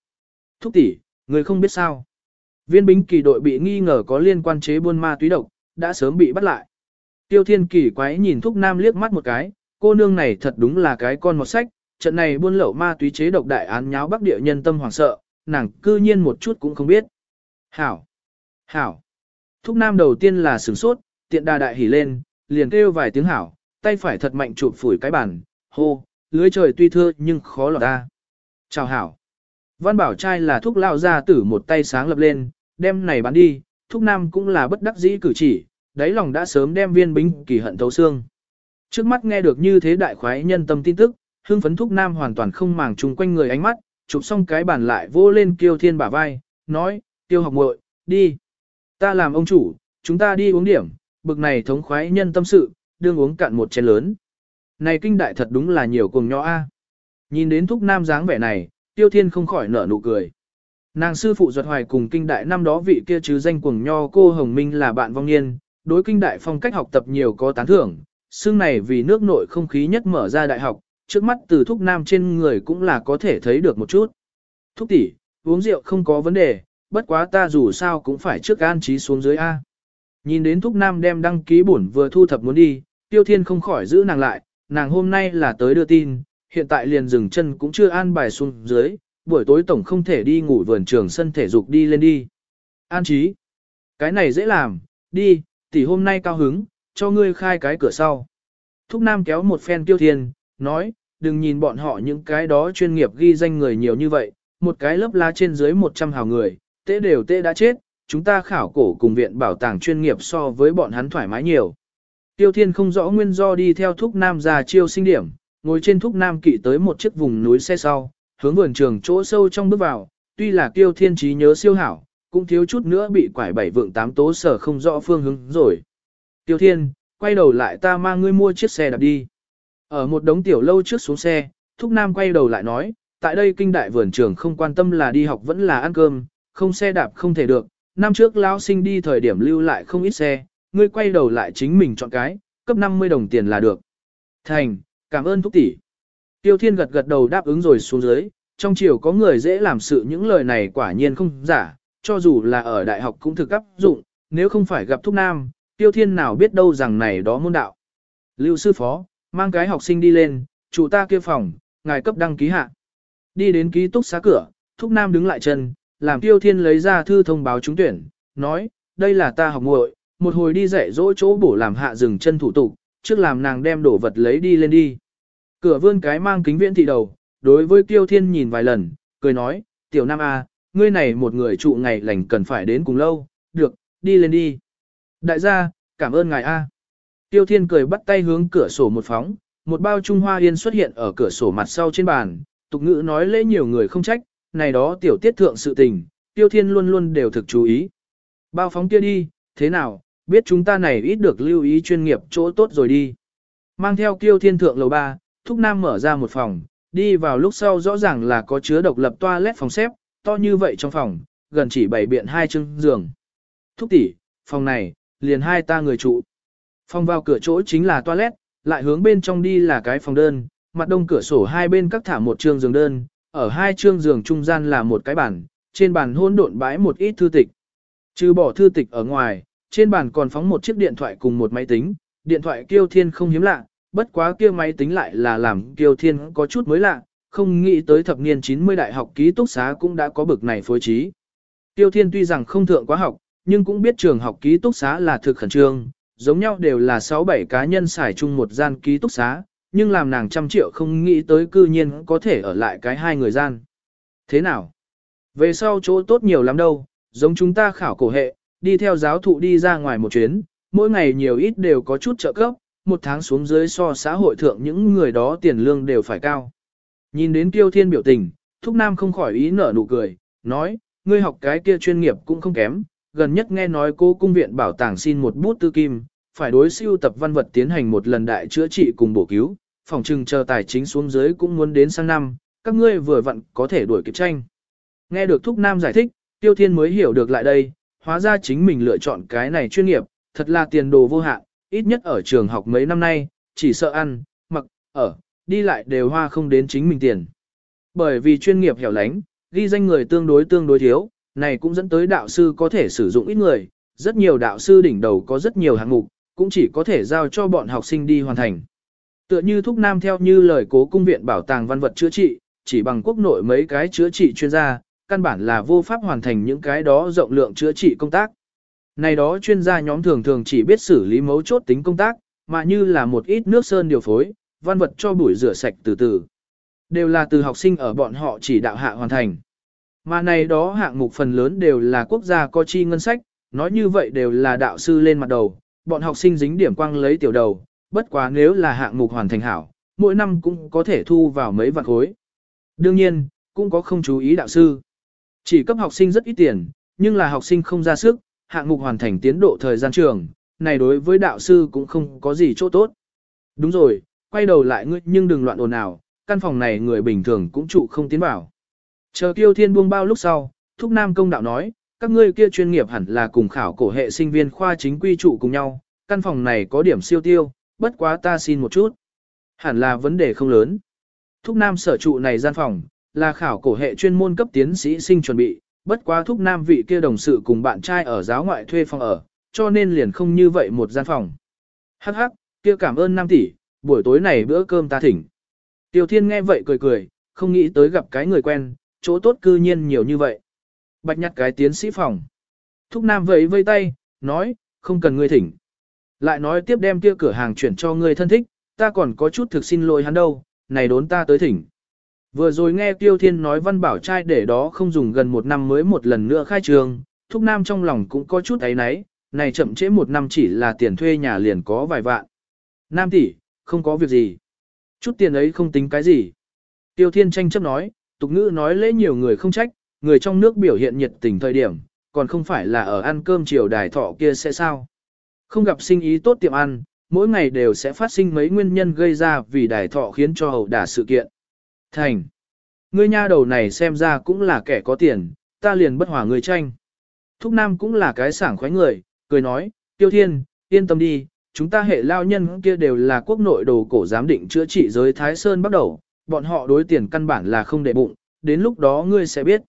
Thúc tỷ, người không biết sao. Viên bính kỳ đội bị nghi ngờ có liên quan chế buôn ma túy độc, đã sớm bị bắt lại. Tiêu thiên kỳ quái nhìn thúc nam liếc mắt một cái, cô nương này thật đúng là cái con một sách, trận này buôn lậu ma túy chế độc đại án nháo bắc địa nhân tâm hoảng sợ, nàng cư nhiên một chút cũng không biết. Hảo! Hảo! Thúc nam đầu tiên là sửng sốt, tiện đà đại hỉ lên, liền kêu vài tiếng hảo, tay phải thật mạnh chụp phủi cái bàn, hô, lưới trời tuy thưa nhưng khó lọt ta. Chào hảo! Văn bảo trai là thúc lao ra tử một tay sáng lập lên, đem này bán đi, thúc nam cũng là bất đắc dĩ cử chỉ, đáy lòng đã sớm đem viên binh kỳ hận thấu xương. Trước mắt nghe được như thế đại khoái nhân tâm tin tức, hưng phấn thúc nam hoàn toàn không màng chung quanh người ánh mắt, chụp xong cái bàn lại vô lên kiêu thiên bả vai, nói, tiêu học muội đi. Ta làm ông chủ, chúng ta đi uống điểm, bực này thống khoái nhân tâm sự, đương uống cạn một chén lớn. Này kinh đại thật đúng là nhiều cùng nhỏ a. Nhìn đến thúc nam dáng vẻ này, tiêu thiên không khỏi nở nụ cười. Nàng sư phụ duật hoài cùng kinh đại năm đó vị kia chứ danh cuồng nho cô Hồng Minh là bạn vong niên, đối kinh đại phong cách học tập nhiều có tán thưởng, xương này vì nước nội không khí nhất mở ra đại học, trước mắt từ thúc nam trên người cũng là có thể thấy được một chút. Thúc tỷ, uống rượu không có vấn đề, bất quá ta dù sao cũng phải trước an trí xuống dưới A. Nhìn đến thúc nam đem đăng ký bổn vừa thu thập muốn đi, tiêu thiên không khỏi giữ nàng lại, nàng hôm nay là tới đưa tin, hiện tại liền dừng chân cũng chưa an bài xuống dưới, buổi tối tổng không thể đi ngủ vườn trường sân thể dục đi lên đi. An trí. Cái này dễ làm, đi, tỷ hôm nay cao hứng, cho ngươi khai cái cửa sau. Thúc Nam kéo một phen tiêu thiên, nói, đừng nhìn bọn họ những cái đó chuyên nghiệp ghi danh người nhiều như vậy, một cái lớp lá trên dưới 100 hào người, tế đều tế đã chết, chúng ta khảo cổ cùng viện bảo tàng chuyên nghiệp so với bọn hắn thoải mái nhiều. Tiêu Thiên không rõ nguyên do đi theo Thúc Nam ra chiêu sinh điểm, ngồi trên Thúc Nam kỵ tới một chiếc vùng núi xe sau, hướng vườn trường chỗ sâu trong bước vào, tuy là Tiêu Thiên trí nhớ siêu hảo, cũng thiếu chút nữa bị quải bảy vượng tám tố sở không rõ phương hướng rồi. Tiêu Thiên, quay đầu lại ta mang ngươi mua chiếc xe đạp đi. Ở một đống tiểu lâu trước xuống xe, Thúc Nam quay đầu lại nói, tại đây kinh đại vườn trường không quan tâm là đi học vẫn là ăn cơm, không xe đạp không thể được. Năm trước lão sinh đi thời điểm lưu lại không ít xe, ngươi quay đầu lại chính mình chọn cái, cấp 50 đồng tiền là được. Thành, cảm ơn Thúc tỷ. Tiêu Thiên gật gật đầu đáp ứng rồi xuống dưới, trong chiều có người dễ làm sự những lời này quả nhiên không giả, cho dù là ở đại học cũng thực áp dụng, nếu không phải gặp Thúc Nam, Tiêu Thiên nào biết đâu rằng này đó môn đạo. Lưu sư phó, mang cái học sinh đi lên, chủ ta kia phòng, ngài cấp đăng ký hạ. Đi đến ký túc xá cửa, Thúc Nam đứng lại chân, làm Tiêu Thiên lấy ra thư thông báo trúng tuyển, nói, đây là ta học muội, một hồi đi dạy dỗ chỗ bổ làm hạ dừng chân thủ tục, trước làm nàng đem đồ vật lấy đi lên đi. Cửa vươn cái mang kính viễn thị đầu, đối với Tiêu Thiên nhìn vài lần, cười nói, tiểu Nam A, ngươi này một người trụ ngày lành cần phải đến cùng lâu, được, đi lên đi. Đại gia, cảm ơn ngài A. Tiêu Thiên cười bắt tay hướng cửa sổ một phóng, một bao Trung Hoa Yên xuất hiện ở cửa sổ mặt sau trên bàn, tục ngữ nói lễ nhiều người không trách, này đó tiểu tiết thượng sự tình, Tiêu Thiên luôn luôn đều thực chú ý. Bao phóng kia đi, thế nào, biết chúng ta này ít được lưu ý chuyên nghiệp chỗ tốt rồi đi. Mang theo Tiêu Thiên thượng lầu 3, Thúc Nam mở ra một phòng, đi vào lúc sau rõ ràng là có chứa độc lập toilet phòng xếp, to như vậy trong phòng, gần chỉ bảy biện hai chân giường. Thúc tỷ, phòng này, liền hai ta người trụ. Phòng vào cửa chỗ chính là toilet, lại hướng bên trong đi là cái phòng đơn, mặt đông cửa sổ hai bên các thả một trương giường đơn, ở hai trương giường trung gian là một cái bàn, trên bàn hỗn độn bãi một ít thư tịch. Trừ bỏ thư tịch ở ngoài, trên bàn còn phóng một chiếc điện thoại cùng một máy tính, điện thoại Kiêu Thiên không hiếm lạ, bất quá kia máy tính lại là làm Kiêu Thiên có chút mới lạ, không nghĩ tới thập niên 90 đại học ký túc xá cũng đã có bực này phối trí. Tiêu Thiên tuy rằng không thượng quá học, nhưng cũng biết trường học ký túc xá là thực khẩn trương, giống nhau đều là 6-7 cá nhân xài chung một gian ký túc xá, nhưng làm nàng trăm triệu không nghĩ tới cư nhiên có thể ở lại cái hai người gian. Thế nào? Về sau chỗ tốt nhiều lắm đâu, giống chúng ta khảo cổ hệ, đi theo giáo thụ đi ra ngoài một chuyến, mỗi ngày nhiều ít đều có chút trợ cấp, một tháng xuống dưới so xã hội thượng những người đó tiền lương đều phải cao. Nhìn đến tiêu Thiên biểu tình, Thúc Nam không khỏi ý nở nụ cười, nói, ngươi học cái kia chuyên nghiệp cũng không kém, gần nhất nghe nói cô cung viện bảo tàng xin một bút tư kim, phải đối siêu tập văn vật tiến hành một lần đại chữa trị cùng bổ cứu, phòng trừng chờ tài chính xuống dưới cũng muốn đến sang năm, các ngươi vừa vặn có thể đuổi kịp tranh. Nghe được Thúc Nam giải thích, Tiêu Thiên mới hiểu được lại đây, hóa ra chính mình lựa chọn cái này chuyên nghiệp, thật là tiền đồ vô hạn, ít nhất ở trường học mấy năm nay, chỉ sợ ăn, mặc, ở, đi lại đều hoa không đến chính mình tiền. Bởi vì chuyên nghiệp hẻo lánh, ghi danh người tương đối tương đối thiếu, này cũng dẫn tới đạo sư có thể sử dụng ít người, rất nhiều đạo sư đỉnh đầu có rất nhiều hạng mục, cũng chỉ có thể giao cho bọn học sinh đi hoàn thành. Tựa như Thúc Nam theo như lời cố cung viện bảo tàng văn vật chữa trị, chỉ bằng quốc nội mấy cái chữa trị chuyên gia, căn bản là vô pháp hoàn thành những cái đó rộng lượng chữa trị công tác. Này đó chuyên gia nhóm thường thường chỉ biết xử lý mấu chốt tính công tác, mà như là một ít nước sơn điều phối, văn vật cho bụi rửa sạch từ từ. Đều là từ học sinh ở bọn họ chỉ đạo hạ hoàn thành. Mà này đó hạng mục phần lớn đều là quốc gia có chi ngân sách, nói như vậy đều là đạo sư lên mặt đầu, bọn học sinh dính điểm quang lấy tiểu đầu, bất quá nếu là hạng mục hoàn thành hảo, mỗi năm cũng có thể thu vào mấy vạn khối. Đương nhiên, cũng có không chú ý đạo sư. Chỉ cấp học sinh rất ít tiền, nhưng là học sinh không ra sức, hạng mục hoàn thành tiến độ thời gian trường, này đối với đạo sư cũng không có gì chỗ tốt. Đúng rồi, quay đầu lại ngươi nhưng đừng loạn ồn nào, căn phòng này người bình thường cũng trụ không tiến vào. Chờ kiêu thiên buông bao lúc sau, Thúc Nam công đạo nói, các ngươi kia chuyên nghiệp hẳn là cùng khảo cổ hệ sinh viên khoa chính quy trụ cùng nhau, căn phòng này có điểm siêu tiêu, bất quá ta xin một chút. Hẳn là vấn đề không lớn. Thúc Nam sở trụ này gian phòng, là khảo cổ hệ chuyên môn cấp tiến sĩ sinh chuẩn bị, bất quá Thúc Nam vị kia đồng sự cùng bạn trai ở giáo ngoại thuê phòng ở, cho nên liền không như vậy một gian phòng. Hắc hắc, kia cảm ơn Nam tỷ, buổi tối này bữa cơm ta thỉnh. Tiêu Thiên nghe vậy cười cười, không nghĩ tới gặp cái người quen, chỗ tốt cư nhiên nhiều như vậy. Bạch nhặt cái tiến sĩ phòng. Thúc Nam vẫy vây tay, nói, không cần ngươi thỉnh. Lại nói tiếp đem kia cửa hàng chuyển cho ngươi thân thích, ta còn có chút thực xin lỗi hắn đâu, này đốn ta tới thỉnh. Vừa rồi nghe Tiêu Thiên nói văn bảo trai để đó không dùng gần một năm mới một lần nữa khai trường, Thúc Nam trong lòng cũng có chút ấy náy, này chậm trễ một năm chỉ là tiền thuê nhà liền có vài vạn. Nam tỷ, không có việc gì. Chút tiền ấy không tính cái gì. Tiêu Thiên tranh chấp nói, tục ngữ nói lễ nhiều người không trách, người trong nước biểu hiện nhiệt tình thời điểm, còn không phải là ở ăn cơm chiều đài thọ kia sẽ sao. Không gặp sinh ý tốt tiệm ăn, mỗi ngày đều sẽ phát sinh mấy nguyên nhân gây ra vì đài thọ khiến cho hậu đả sự kiện. Thành. Ngươi nha đầu này xem ra cũng là kẻ có tiền, ta liền bất hòa người tranh. Thúc Nam cũng là cái sảng khoái người, cười nói, Tiêu Thiên, yên tâm đi, chúng ta hệ lao nhân kia đều là quốc nội đồ cổ giám định chữa trị giới Thái Sơn bắt đầu, bọn họ đối tiền căn bản là không để bụng, đến lúc đó ngươi sẽ biết.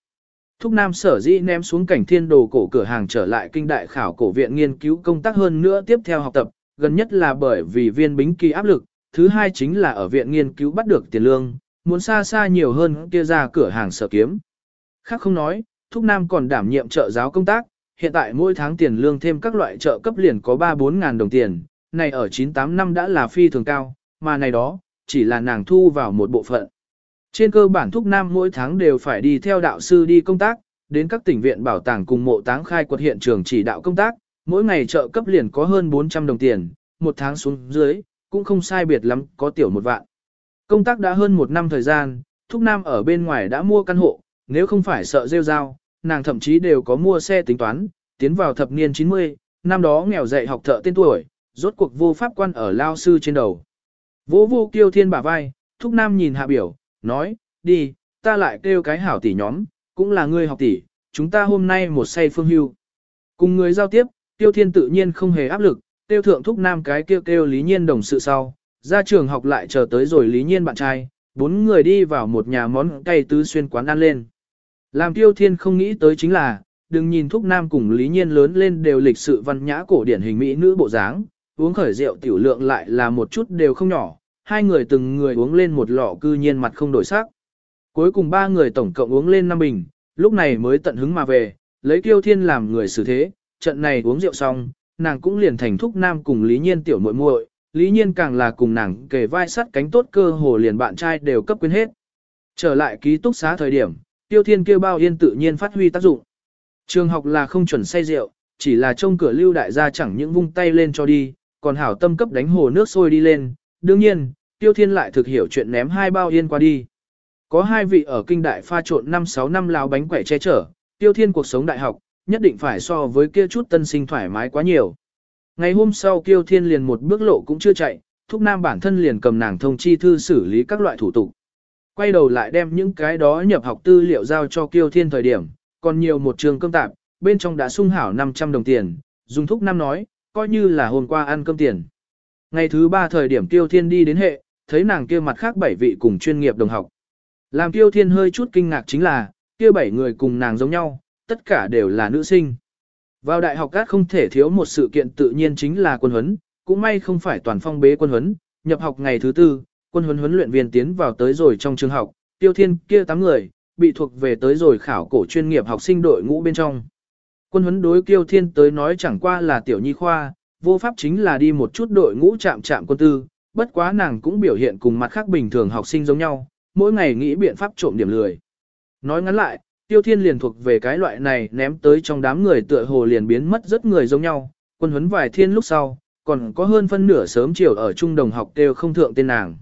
Thúc Nam sở dĩ ném xuống cảnh thiên đồ cổ cửa hàng trở lại kinh đại khảo cổ viện nghiên cứu công tác hơn nữa tiếp theo học tập, gần nhất là bởi vì viên bính kỳ áp lực, thứ hai chính là ở viện nghiên cứu bắt được tiền lương, muốn xa xa nhiều hơn kia ra cửa hàng sở kiếm. Khác không nói, Thúc Nam còn đảm nhiệm trợ giáo công tác, hiện tại mỗi tháng tiền lương thêm các loại trợ cấp liền có 3-4 ngàn đồng tiền, này ở 9-8 năm đã là phi thường cao, mà này đó, chỉ là nàng thu vào một bộ phận. Trên cơ bản Thúc Nam mỗi tháng đều phải đi theo đạo sư đi công tác, đến các tỉnh viện bảo tàng cùng mộ táng khai quật hiện trường chỉ đạo công tác, mỗi ngày trợ cấp liền có hơn 400 đồng tiền, một tháng xuống dưới, cũng không sai biệt lắm, có tiểu một vạn. Công tác đã hơn một năm thời gian, Thúc Nam ở bên ngoài đã mua căn hộ, nếu không phải sợ rêu rao, nàng thậm chí đều có mua xe tính toán, tiến vào thập niên 90, năm đó nghèo dạy học thợ tên tuổi, rốt cuộc vô pháp quan ở lao sư trên đầu. Vô vô kiêu thiên bả vai, Thúc Nam nhìn hạ biểu, nói, đi, ta lại kêu cái hảo tỷ nhóm, cũng là ngươi học tỷ, chúng ta hôm nay một say phương hưu. Cùng người giao tiếp, tiêu thiên tự nhiên không hề áp lực, tiêu thượng thúc nam cái kêu kêu lý nhiên đồng sự sau, ra trường học lại chờ tới rồi lý nhiên bạn trai, bốn người đi vào một nhà món cay tứ xuyên quán ăn lên. Làm tiêu thiên không nghĩ tới chính là, đừng nhìn thúc nam cùng lý nhiên lớn lên đều lịch sự văn nhã cổ điển hình mỹ nữ bộ dáng, uống khởi rượu tiểu lượng lại là một chút đều không nhỏ, hai người từng người uống lên một lọ cư nhiên mặt không đổi sắc. Cuối cùng ba người tổng cộng uống lên năm bình, lúc này mới tận hứng mà về, lấy Tiêu Thiên làm người xử thế, trận này uống rượu xong, nàng cũng liền thành thúc nam cùng Lý Nhiên tiểu muội muội, Lý Nhiên càng là cùng nàng kề vai sắt cánh tốt cơ hồ liền bạn trai đều cấp quyến hết. Trở lại ký túc xá thời điểm, tiêu thiên kêu bao yên tự nhiên phát huy tác dụng. Trường học là không chuẩn say rượu, chỉ là trông cửa lưu đại gia chẳng những vung tay lên cho đi, còn hảo tâm cấp đánh hồ nước sôi đi lên. Đương nhiên, tiêu thiên lại thực hiểu chuyện ném hai bao yên qua đi. Có hai vị ở kinh đại pha trộn 5-6 năm lao bánh quẻ che chở, tiêu thiên cuộc sống đại học, nhất định phải so với kia chút tân sinh thoải mái quá nhiều. Ngày hôm sau tiêu Thiên liền một bước lộ cũng chưa chạy, Thúc Nam bản thân liền cầm nàng thông chi thư xử lý các loại thủ tục. Quay đầu lại đem những cái đó nhập học tư liệu giao cho Kiêu Thiên thời điểm, còn nhiều một trường cơm tạp, bên trong đã sung hảo 500 đồng tiền, dùng Thúc Nam nói, coi như là hôm qua ăn cơm tiền. Ngày thứ ba thời điểm tiêu Thiên đi đến hệ, thấy nàng kia mặt khác bảy vị cùng chuyên nghiệp đồng học. Làm tiêu Thiên hơi chút kinh ngạc chính là, kia bảy người cùng nàng giống nhau, tất cả đều là nữ sinh. Vào đại học các không thể thiếu một sự kiện tự nhiên chính là quân huấn, cũng may không phải toàn phong bế quân huấn, nhập học ngày thứ tư, quân huấn huấn luyện viên tiến vào tới rồi trong trường học, tiêu thiên kia 8 người, bị thuộc về tới rồi khảo cổ chuyên nghiệp học sinh đội ngũ bên trong. Quân huấn đối tiêu thiên tới nói chẳng qua là tiểu nhi khoa, vô pháp chính là đi một chút đội ngũ chạm chạm quân tư, bất quá nàng cũng biểu hiện cùng mặt khác bình thường học sinh giống nhau, mỗi ngày nghĩ biện pháp trộm điểm lười. Nói ngắn lại, tiêu thiên liền thuộc về cái loại này ném tới trong đám người tựa hồ liền biến mất rất người giống nhau, quân huấn vài thiên lúc sau, còn có hơn phân nửa sớm chiều ở trung đồng học đều không thượng tên nàng.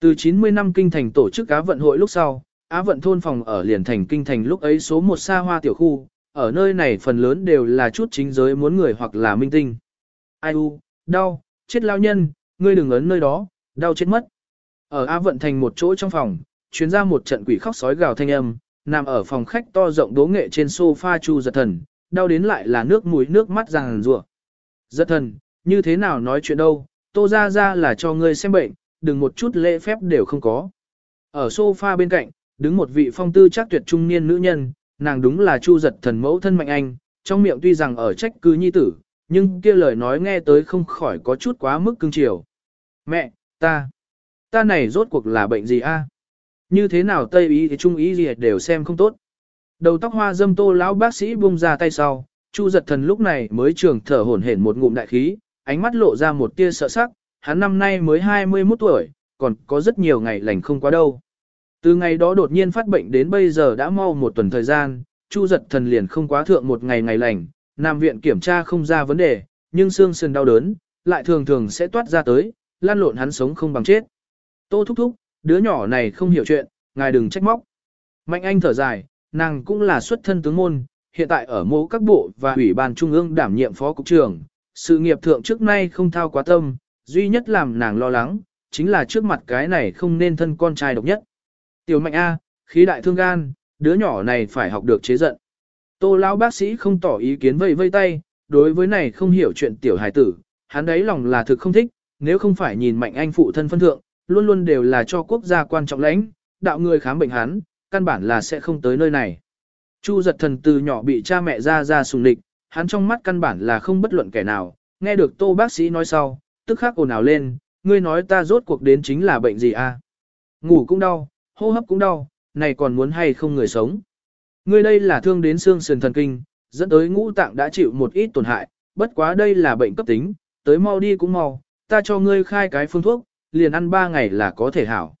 Từ 90 năm kinh thành tổ chức Á vận hội lúc sau, Á vận thôn phòng ở liền thành kinh thành lúc ấy số một xa hoa tiểu khu, ở nơi này phần lớn đều là chút chính giới muốn người hoặc là minh tinh. Ai u, đau, chết lao nhân, ngươi đừng ấn nơi đó, đau chết mất. Ở Á vận thành một chỗ trong phòng, chuyến ra một trận quỷ khóc sói gào thanh âm, nằm ở phòng khách to rộng đố nghệ trên sofa chu giật thần, đau đến lại là nước mũi nước mắt ràng rùa. Giật thần, như thế nào nói chuyện đâu, tô ra ra là cho ngươi xem bệnh, đừng một chút lễ phép đều không có. Ở sofa bên cạnh, đứng một vị phong tư chắc tuyệt trung niên nữ nhân, nàng đúng là chu giật thần mẫu thân mạnh anh, trong miệng tuy rằng ở trách cứ nhi tử, nhưng kia lời nói nghe tới không khỏi có chút quá mức cưng chiều. Mẹ, ta, ta này rốt cuộc là bệnh gì a? Như thế nào Tây ý thì Trung ý gì đều xem không tốt. Đầu tóc hoa dâm tô lão bác sĩ buông ra tay sau, Chu giật thần lúc này mới trường thở hổn hển một ngụm đại khí, ánh mắt lộ ra một tia sợ sắc, hắn năm nay mới 21 tuổi, còn có rất nhiều ngày lành không quá đâu. Từ ngày đó đột nhiên phát bệnh đến bây giờ đã mau một tuần thời gian, Chu giật thần liền không quá thượng một ngày ngày lành, Nam viện kiểm tra không ra vấn đề, nhưng xương sườn đau đớn, lại thường thường sẽ toát ra tới, lan lộn hắn sống không bằng chết. Tô thúc thúc, đứa nhỏ này không hiểu chuyện, ngài đừng trách móc. Mạnh Anh thở dài, nàng cũng là xuất thân tướng môn, hiện tại ở mô các bộ và ủy ban trung ương đảm nhiệm phó cục trưởng, sự nghiệp thượng trước nay không thao quá tâm, duy nhất làm nàng lo lắng, chính là trước mặt cái này không nên thân con trai độc nhất. Tiểu Mạnh A, khí đại thương gan, đứa nhỏ này phải học được chế giận. Tô lão bác sĩ không tỏ ý kiến vây vây tay, đối với này không hiểu chuyện tiểu hài tử, hắn ấy lòng là thực không thích, nếu không phải nhìn Mạnh Anh phụ thân phân thượng, luôn luôn đều là cho quốc gia quan trọng lãnh, đạo người khám bệnh hắn, căn bản là sẽ không tới nơi này. Chu giật thần từ nhỏ bị cha mẹ ra ra sùng địch, hắn trong mắt căn bản là không bất luận kẻ nào, nghe được tô bác sĩ nói sau, tức khắc ồn ào lên, ngươi nói ta rốt cuộc đến chính là bệnh gì a? À? Ngủ cũng đau, hô hấp cũng đau, này còn muốn hay không người sống. Ngươi đây là thương đến xương sườn thần kinh, dẫn tới ngũ tạng đã chịu một ít tổn hại, bất quá đây là bệnh cấp tính, tới mau đi cũng mau, ta cho ngươi khai cái phương thuốc, liền ăn 3 ngày là có thể hảo.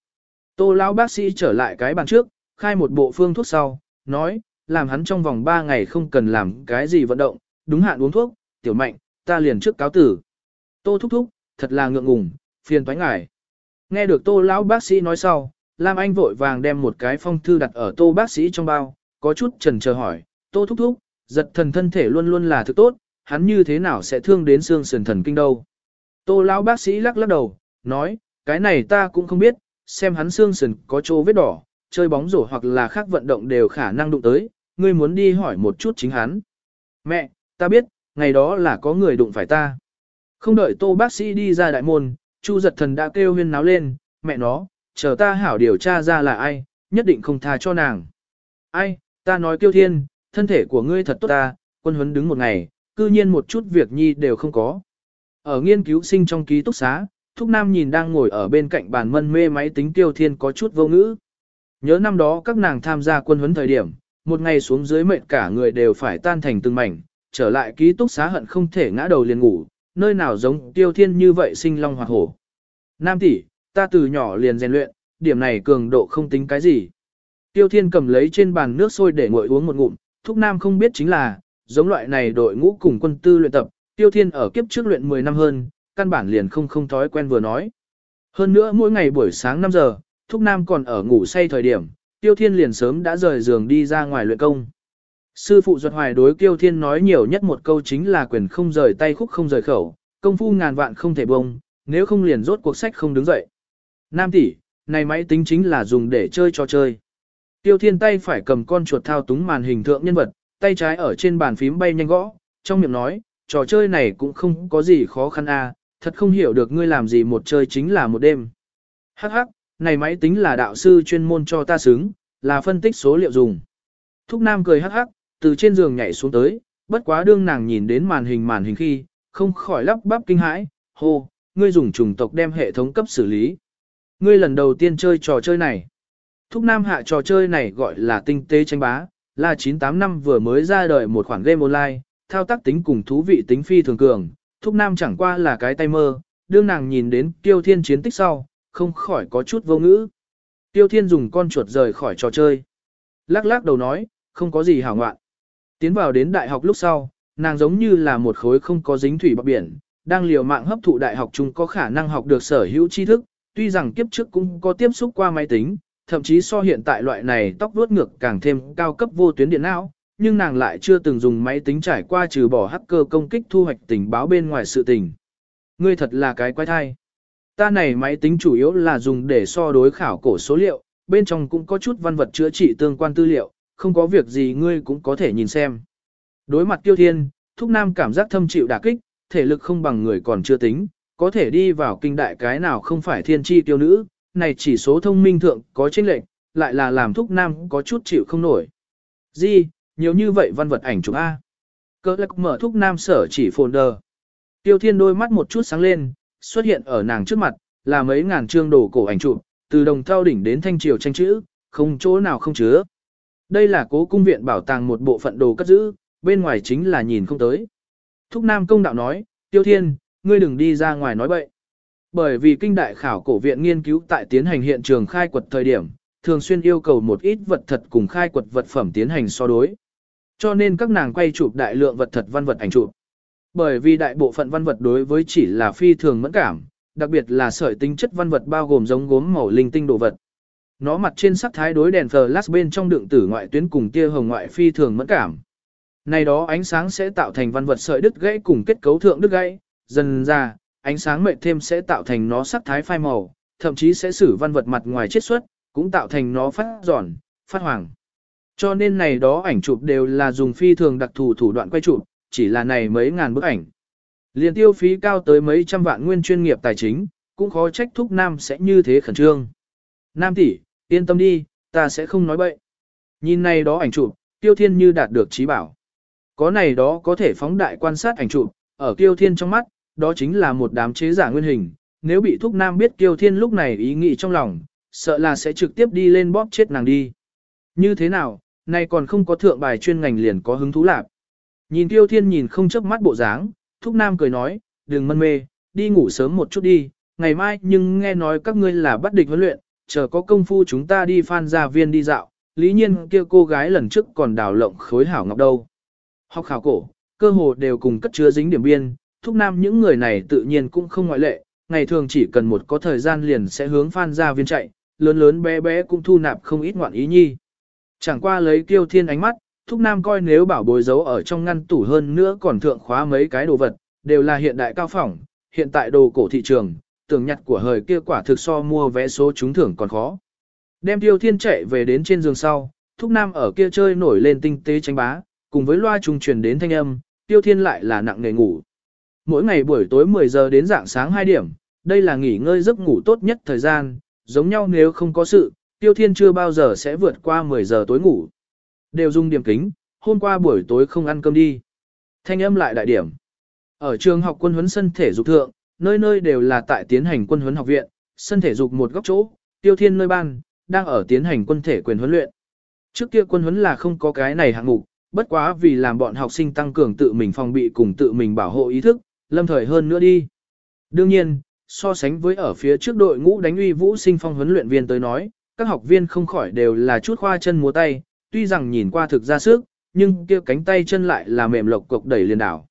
Tô lão bác sĩ trở lại cái bàn trước, khai một bộ phương thuốc sau, nói, làm hắn trong vòng 3 ngày không cần làm cái gì vận động, đúng hạn uống thuốc, tiểu mạnh, ta liền trước cáo tử. Tô thúc thúc, thật là ngượng ngùng, phiền toái ngại. Nghe được tô lão bác sĩ nói sau, Lam Anh vội vàng đem một cái phong thư đặt ở tô bác sĩ trong bao, có chút trần chờ hỏi, tô thúc thúc, giật thần thân thể luôn luôn là thứ tốt, hắn như thế nào sẽ thương đến xương sườn thần kinh đâu. Tô lão bác sĩ lắc lắc đầu, nói, cái này ta cũng không biết, xem hắn xương sườn có chỗ vết đỏ, chơi bóng rổ hoặc là khác vận động đều khả năng đụng tới, ngươi muốn đi hỏi một chút chính hắn. Mẹ, ta biết, ngày đó là có người đụng phải ta. Không đợi tô bác sĩ đi ra đại môn, Chu giật thần đã kêu huyên náo lên, mẹ nó, chờ ta hảo điều tra ra là ai, nhất định không tha cho nàng. Ai, ta nói kiêu thiên, thân thể của ngươi thật tốt ta, quân huấn đứng một ngày, cư nhiên một chút việc nhi đều không có. Ở nghiên cứu sinh trong ký túc xá, Thúc Nam nhìn đang ngồi ở bên cạnh bàn mân mê máy tính tiêu thiên có chút vô ngữ. Nhớ năm đó các nàng tham gia quân huấn thời điểm, một ngày xuống dưới mệnh cả người đều phải tan thành từng mảnh, trở lại ký túc xá hận không thể ngã đầu liền ngủ, nơi nào giống tiêu thiên như vậy sinh long hoạt hổ. Nam tỷ, ta từ nhỏ liền rèn luyện, điểm này cường độ không tính cái gì. Tiêu Thiên cầm lấy trên bàn nước sôi để nguội uống một ngụm, Thúc Nam không biết chính là, giống loại này đội ngũ cùng quân tư luyện tập, Tiêu Thiên ở kiếp trước luyện 10 năm hơn, căn bản liền không không thói quen vừa nói. Hơn nữa mỗi ngày buổi sáng 5 giờ, Thúc Nam còn ở ngủ say thời điểm, Tiêu Thiên liền sớm đã rời giường đi ra ngoài luyện công. Sư phụ Duật Hoài đối Tiêu Thiên nói nhiều nhất một câu chính là quyền không rời tay khúc không rời khẩu, công phu ngàn vạn không thể bông, nếu không liền rốt cuộc sách không đứng dậy. Nam tỷ, này máy tính chính là dùng để chơi cho chơi. Tiêu Thiên tay phải cầm con chuột thao túng màn hình thượng nhân vật, tay trái ở trên bàn phím bay nhanh gõ, trong miệng nói, trò chơi này cũng không có gì khó khăn a, à, thật không hiểu được ngươi làm gì một chơi chính là một đêm. Hắc hắc, này máy tính là đạo sư chuyên môn cho ta xứng, là phân tích số liệu dùng. Thúc Nam cười hắc hắc, từ trên giường nhảy xuống tới, bất quá đương nàng nhìn đến màn hình màn hình khi, không khỏi lắp bắp kinh hãi, hô, ngươi dùng trùng tộc đem hệ thống cấp xử lý. Ngươi lần đầu tiên chơi trò chơi này. Thúc Nam hạ trò chơi này gọi là tinh tế tranh bá, là 98 năm vừa mới ra đời một khoản game online, thao tác tính cùng thú vị tính phi thường cường. Thúc Nam chẳng qua là cái tay mơ, đương nàng nhìn đến Tiêu Thiên chiến tích sau, không khỏi có chút vô ngữ. Tiêu Thiên dùng con chuột rời khỏi trò chơi. Lắc lắc đầu nói, không có gì hảo ngoạn. Tiến vào đến đại học lúc sau, nàng giống như là một khối không có dính thủy bọc biển, đang liều mạng hấp thụ đại học chung có khả năng học được sở hữu tri thức, tuy rằng kiếp trước cũng có tiếp xúc qua máy tính, thậm chí so hiện tại loại này tóc vuốt ngược càng thêm cao cấp vô tuyến điện não, nhưng nàng lại chưa từng dùng máy tính trải qua trừ bỏ hacker công kích thu hoạch tình báo bên ngoài sự tình. Ngươi thật là cái quái thai. Ta này máy tính chủ yếu là dùng để so đối khảo cổ số liệu, bên trong cũng có chút văn vật chữa trị tương quan tư liệu, không có việc gì ngươi cũng có thể nhìn xem. Đối mặt tiêu thiên, Thúc Nam cảm giác thâm chịu đả kích, thể lực không bằng người còn chưa tính, có thể đi vào kinh đại cái nào không phải thiên tri tiêu nữ, này chỉ số thông minh thượng có chênh lệch, lại là làm Thúc Nam có chút chịu không nổi. Gì, nhiều như vậy văn vật ảnh chụp A. Cơ lạc mở Thúc Nam sở chỉ folder. Tiêu thiên đôi mắt một chút sáng lên, xuất hiện ở nàng trước mặt, là mấy ngàn trương đồ cổ ảnh chụp, từ đồng thao đỉnh đến thanh triều tranh chữ, không chỗ nào không chứa. Đây là cố cung viện bảo tàng một bộ phận đồ cất giữ, bên ngoài chính là nhìn không tới. Thúc Nam công đạo nói, Tiêu Thiên, ngươi đừng đi ra ngoài nói bậy. Bởi vì kinh đại khảo cổ viện nghiên cứu tại tiến hành hiện trường khai quật thời điểm, thường xuyên yêu cầu một ít vật thật cùng khai quật vật phẩm tiến hành so đối. Cho nên các nàng quay chụp đại lượng vật thật văn vật ảnh chụp. Bởi vì đại bộ phận văn vật đối với chỉ là phi thường mẫn cảm, đặc biệt là sợi tính chất văn vật bao gồm giống gốm màu linh tinh đồ vật. Nó mặt trên sắc thái đối đèn flash bên trong đựng tử ngoại tuyến cùng tia hồng ngoại phi thường mẫn cảm. Này đó ánh sáng sẽ tạo thành văn vật sợi đứt gãy cùng kết cấu thượng đứt gãy, dần ra, ánh sáng mệt thêm sẽ tạo thành nó sắc thái phai màu, thậm chí sẽ xử văn vật mặt ngoài chết xuất, cũng tạo thành nó phát giòn, phát hoàng. Cho nên này đó ảnh chụp đều là dùng phi thường đặc thù thủ đoạn quay chụp, chỉ là này mấy ngàn bức ảnh. Liên tiêu phí cao tới mấy trăm vạn nguyên chuyên nghiệp tài chính, cũng khó trách thúc Nam sẽ như thế khẩn trương. Nam tỷ, yên tâm đi, ta sẽ không nói bậy. Nhìn này đó ảnh chụp, tiêu thiên như đạt được trí bảo. Có này đó có thể phóng đại quan sát ảnh chụp, ở tiêu thiên trong mắt, đó chính là một đám chế giả nguyên hình. Nếu bị thúc nam biết tiêu thiên lúc này ý nghĩ trong lòng, sợ là sẽ trực tiếp đi lên bóp chết nàng đi. Như thế nào, nay còn không có thượng bài chuyên ngành liền có hứng thú lạc. Nhìn tiêu thiên nhìn không chớp mắt bộ dáng, thúc nam cười nói, đừng mân mê, đi ngủ sớm một chút đi, ngày mai nhưng nghe nói các ngươi là bắt địch huấn luyện, chờ có công phu chúng ta đi phan gia viên đi dạo, lý nhiên kia cô gái lần trước còn đào lộng khối hảo ngọc đâu. Học khảo cổ, cơ hồ đều cùng cất chứa dính điểm biên, thúc nam những người này tự nhiên cũng không ngoại lệ, ngày thường chỉ cần một có thời gian liền sẽ hướng phan gia viên chạy, lớn lớn bé bé cũng thu nạp không ít ngoạn ý nhi. Chẳng qua lấy kiêu thiên ánh mắt, thúc nam coi nếu bảo bối giấu ở trong ngăn tủ hơn nữa còn thượng khóa mấy cái đồ vật, đều là hiện đại cao phỏng, hiện tại đồ cổ thị trường, tưởng nhặt của hời kia quả thực so mua vé số trúng thưởng còn khó. Đem tiêu thiên chạy về đến trên giường sau, thúc nam ở kia chơi nổi lên tinh tế tranh bá, cùng với loa trung truyền đến thanh âm, tiêu thiên lại là nặng nề ngủ. Mỗi ngày buổi tối 10 giờ đến dạng sáng 2 điểm, đây là nghỉ ngơi giấc ngủ tốt nhất thời gian, giống nhau nếu không có sự, tiêu thiên chưa bao giờ sẽ vượt qua 10 giờ tối ngủ. Đều dùng điểm kính, hôm qua buổi tối không ăn cơm đi. Thanh âm lại đại điểm. Ở trường học quân huấn sân thể dục thượng, nơi nơi đều là tại tiến hành quân huấn học viện, sân thể dục một góc chỗ, tiêu thiên nơi ban, đang ở tiến hành quân thể quyền huấn luyện. Trước kia quân huấn là không có cái này hạng mục, bất quá vì làm bọn học sinh tăng cường tự mình phòng bị cùng tự mình bảo hộ ý thức, lâm thời hơn nữa đi. Đương nhiên, so sánh với ở phía trước đội ngũ đánh uy vũ sinh phong huấn luyện viên tới nói, các học viên không khỏi đều là chút khoa chân múa tay, tuy rằng nhìn qua thực ra sức, nhưng kia cánh tay chân lại là mềm lộc cục đẩy liền đảo.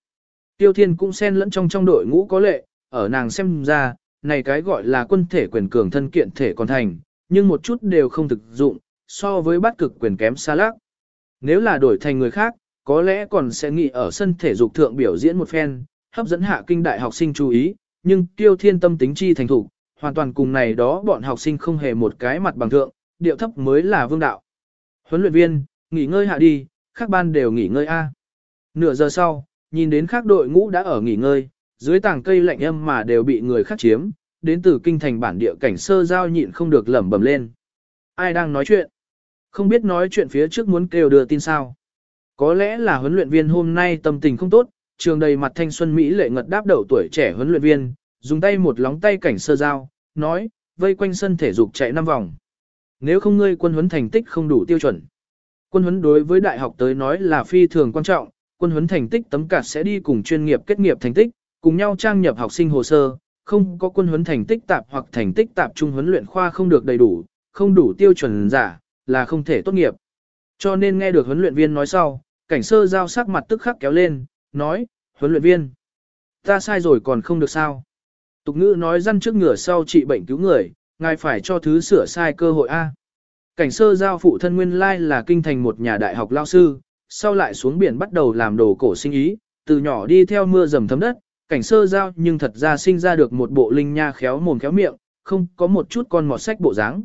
Tiêu Thiên cũng xen lẫn trong trong đội ngũ có lệ, ở nàng xem ra, này cái gọi là quân thể quyền cường thân kiện thể còn thành, nhưng một chút đều không thực dụng, so với bắt cực quyền kém xa lác. Nếu là đổi thành người khác, có lẽ còn sẽ nghĩ ở sân thể dục thượng biểu diễn một phen, hấp dẫn hạ kinh đại học sinh chú ý, nhưng tiêu thiên tâm tính chi thành thủ, hoàn toàn cùng này đó bọn học sinh không hề một cái mặt bằng thượng, điệu thấp mới là vương đạo. Huấn luyện viên, nghỉ ngơi hạ đi, các ban đều nghỉ ngơi A. Nửa giờ sau, nhìn đến các đội ngũ đã ở nghỉ ngơi, dưới tảng cây lạnh âm mà đều bị người khác chiếm, đến từ kinh thành bản địa cảnh sơ giao nhịn không được lẩm bẩm lên. Ai đang nói chuyện? Không biết nói chuyện phía trước muốn kêu đưa tin sao? Có lẽ là huấn luyện viên hôm nay tâm tình không tốt, trường đầy mặt thanh xuân Mỹ lệ ngật đáp đầu tuổi trẻ huấn luyện viên, dùng tay một lóng tay cảnh sơ giao, nói, vây quanh sân thể dục chạy năm vòng. Nếu không ngươi quân huấn thành tích không đủ tiêu chuẩn. Quân huấn đối với đại học tới nói là phi thường quan trọng, quân huấn thành tích tấm cả sẽ đi cùng chuyên nghiệp kết nghiệp thành tích, cùng nhau trang nhập học sinh hồ sơ, không có quân huấn thành tích tạp hoặc thành tích tạp trung huấn luyện khoa không được đầy đủ, không đủ tiêu chuẩn giả, là không thể tốt nghiệp. Cho nên nghe được huấn luyện viên nói sau, cảnh sơ giao sắc mặt tức khắc kéo lên, nói, huấn luyện viên, ta sai rồi còn không được sao. Tục ngữ nói răn trước ngửa sau trị bệnh cứu người, ngài phải cho thứ sửa sai cơ hội A. Cảnh sơ giao phụ thân nguyên lai là kinh thành một nhà đại học lao sư, sau lại xuống biển bắt đầu làm đồ cổ sinh ý, từ nhỏ đi theo mưa dầm thấm đất, cảnh sơ giao nhưng thật ra sinh ra được một bộ linh nha khéo mồm khéo miệng, không có một chút con mọt sách bộ dáng.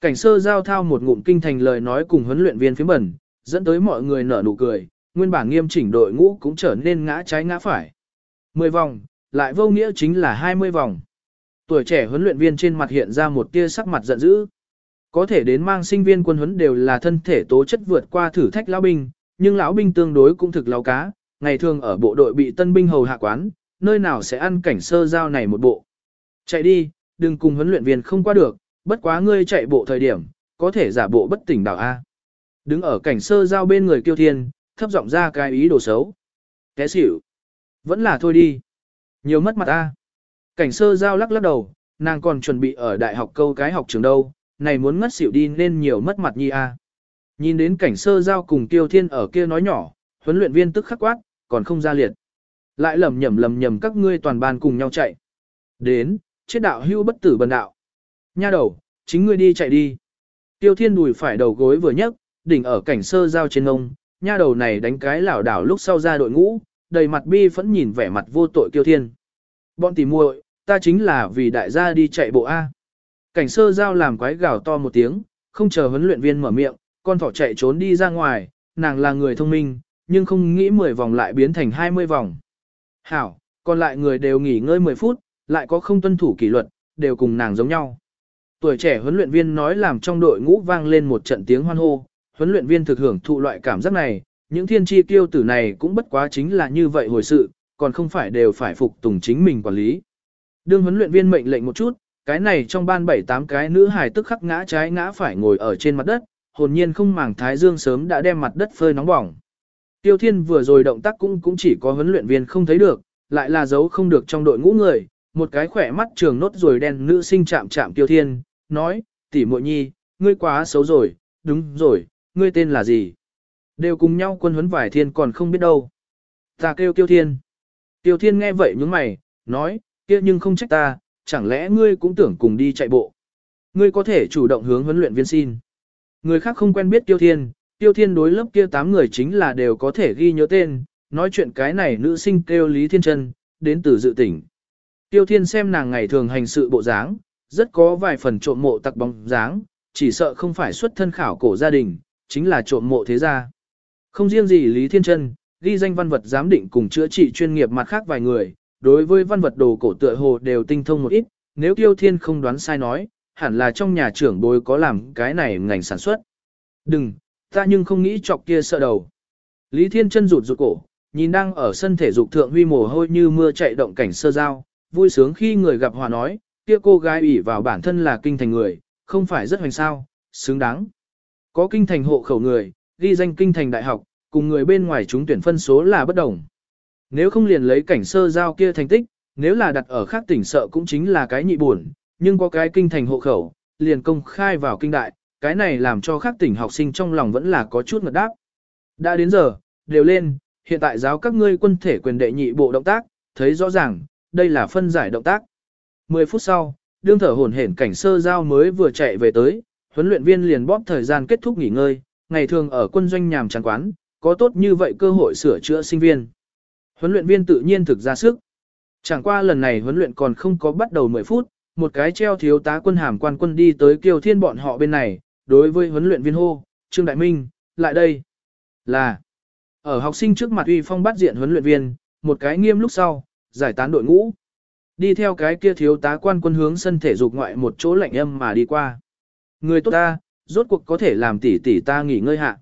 Cảnh sơ giao thao một ngụm kinh thành lời nói cùng huấn luyện viên phía bẩn, dẫn tới mọi người nở nụ cười, nguyên bản nghiêm chỉnh đội ngũ cũng trở nên ngã trái ngã phải. 10 vòng, lại vô nghĩa chính là 20 vòng. Tuổi trẻ huấn luyện viên trên mặt hiện ra một tia sắc mặt giận dữ. Có thể đến mang sinh viên quân huấn đều là thân thể tố chất vượt qua thử thách lão binh, nhưng lão binh tương đối cũng thực lão cá, ngày thường ở bộ đội bị tân binh hầu hạ quán, nơi nào sẽ ăn cảnh sơ giao này một bộ. Chạy đi, đừng cùng huấn luyện viên không qua được, bất quá ngươi chạy bộ thời điểm, có thể giả bộ bất tỉnh đảo A. Đứng ở cảnh sơ giao bên người kiêu thiên, thấp giọng ra cái ý đồ xấu. Té xỉu. Vẫn là thôi đi. Nhiều mất mặt A. Cảnh sơ giao lắc lắc đầu, nàng còn chuẩn bị ở đại học câu cái học trường đâu, này muốn ngất xỉu đi nên nhiều mất mặt nhi A. Nhìn đến cảnh sơ giao cùng tiêu thiên ở kia nói nhỏ, huấn luyện viên tức khắc quát, còn không ra liệt. Lại lầm nhầm lầm nhầm các ngươi toàn bàn cùng nhau chạy. Đến, chết đạo hưu bất tử bần đạo. Nha đầu, chính ngươi đi chạy đi. Tiêu thiên đùi phải đầu gối vừa nhấc, đỉnh ở cảnh sơ giao trên ông, nha đầu này đánh cái lảo đảo lúc sau ra đội ngũ, đầy mặt bi phẫn nhìn vẻ mặt vô tội kiêu Thiên. Bọn tỉ muội, ta chính là vì đại gia đi chạy bộ A. Cảnh sơ giao làm quái gào to một tiếng, không chờ huấn luyện viên mở miệng, con thỏ chạy trốn đi ra ngoài, nàng là người thông minh, nhưng không nghĩ 10 vòng lại biến thành 20 vòng. Hảo, còn lại người đều nghỉ ngơi 10 phút, lại có không tuân thủ kỷ luật, đều cùng nàng giống nhau. Tuổi trẻ huấn luyện viên nói làm trong đội ngũ vang lên một trận tiếng hoan hô, huấn luyện viên thực hưởng thụ loại cảm giác này, những thiên tri tiêu tử này cũng bất quá chính là như vậy hồi sự, còn không phải đều phải phục tùng chính mình quản lý. Đương huấn luyện viên mệnh lệnh một chút, cái này trong ban bảy tám cái nữ hài tức khắc ngã trái ngã phải ngồi ở trên mặt đất, hồn nhiên không màng thái dương sớm đã đem mặt đất phơi nóng bỏng. Tiêu Thiên vừa rồi động tác cũng cũng chỉ có huấn luyện viên không thấy được, lại là dấu không được trong đội ngũ người, một cái khỏe mắt trường nốt rồi đen nữ sinh chạm chạm Tiêu Thiên, nói, tỷ muội nhi, ngươi quá xấu rồi, đúng rồi, ngươi tên là gì? Đều cùng nhau quân huấn vải thiên còn không biết đâu. Ta kêu Tiêu Thiên. Tiêu Thiên nghe vậy nhướng mày, nói, kia nhưng không trách ta, chẳng lẽ ngươi cũng tưởng cùng đi chạy bộ. Ngươi có thể chủ động hướng huấn luyện viên xin. Người khác không quen biết Tiêu Thiên, Tiêu Thiên đối lớp kia 8 người chính là đều có thể ghi nhớ tên, nói chuyện cái này nữ sinh kêu Lý Thiên Trân, đến từ dự tỉnh. Tiêu Thiên xem nàng ngày thường hành sự bộ dáng, rất có vài phần trộm mộ tặc bóng dáng, chỉ sợ không phải xuất thân khảo cổ gia đình, chính là trộm mộ thế gia. Không riêng gì Lý Thiên Trân, ghi danh văn vật giám định cùng chữa trị chuyên nghiệp mặt khác vài người, đối với văn vật đồ cổ tựa hồ đều tinh thông một ít, nếu Tiêu Thiên không đoán sai nói, hẳn là trong nhà trưởng bối có làm cái này ngành sản xuất. Đừng, ta nhưng không nghĩ chọc kia sợ đầu. Lý Thiên Trân rụt rụt cổ, nhìn đang ở sân thể dục thượng huy mồ hôi như mưa chạy động cảnh sơ giao, vui sướng khi người gặp hòa nói, kia cô gái ủy vào bản thân là kinh thành người, không phải rất hoành sao, xứng đáng. Có kinh thành hộ khẩu người, ghi danh kinh thành đại học, cùng người bên ngoài chúng tuyển phân số là bất đồng. Nếu không liền lấy cảnh sơ giao kia thành tích, nếu là đặt ở khác tỉnh sợ cũng chính là cái nhị buồn, nhưng có cái kinh thành hộ khẩu, liền công khai vào kinh đại, cái này làm cho các tỉnh học sinh trong lòng vẫn là có chút ngật đáp. Đã đến giờ, đều lên, hiện tại giáo các ngươi quân thể quyền đệ nhị bộ động tác, thấy rõ ràng, đây là phân giải động tác. 10 phút sau, đương thở hổn hển cảnh sơ giao mới vừa chạy về tới, huấn luyện viên liền bóp thời gian kết thúc nghỉ ngơi, ngày thường ở quân doanh nhàm chán quán, có tốt như vậy cơ hội sửa chữa sinh viên. Huấn luyện viên tự nhiên thực ra sức. Chẳng qua lần này huấn luyện còn không có bắt đầu 10 phút, một cái treo thiếu tá quân hàm quan quân đi tới kiều thiên bọn họ bên này, đối với huấn luyện viên hô, Trương Đại Minh, lại đây. Là, ở học sinh trước mặt uy phong bắt diện huấn luyện viên, một cái nghiêm lúc sau, giải tán đội ngũ. Đi theo cái kia thiếu tá quan quân hướng sân thể dục ngoại một chỗ lạnh âm mà đi qua. Người tốt ta, rốt cuộc có thể làm tỷ tỷ ta nghỉ ngơi hạ.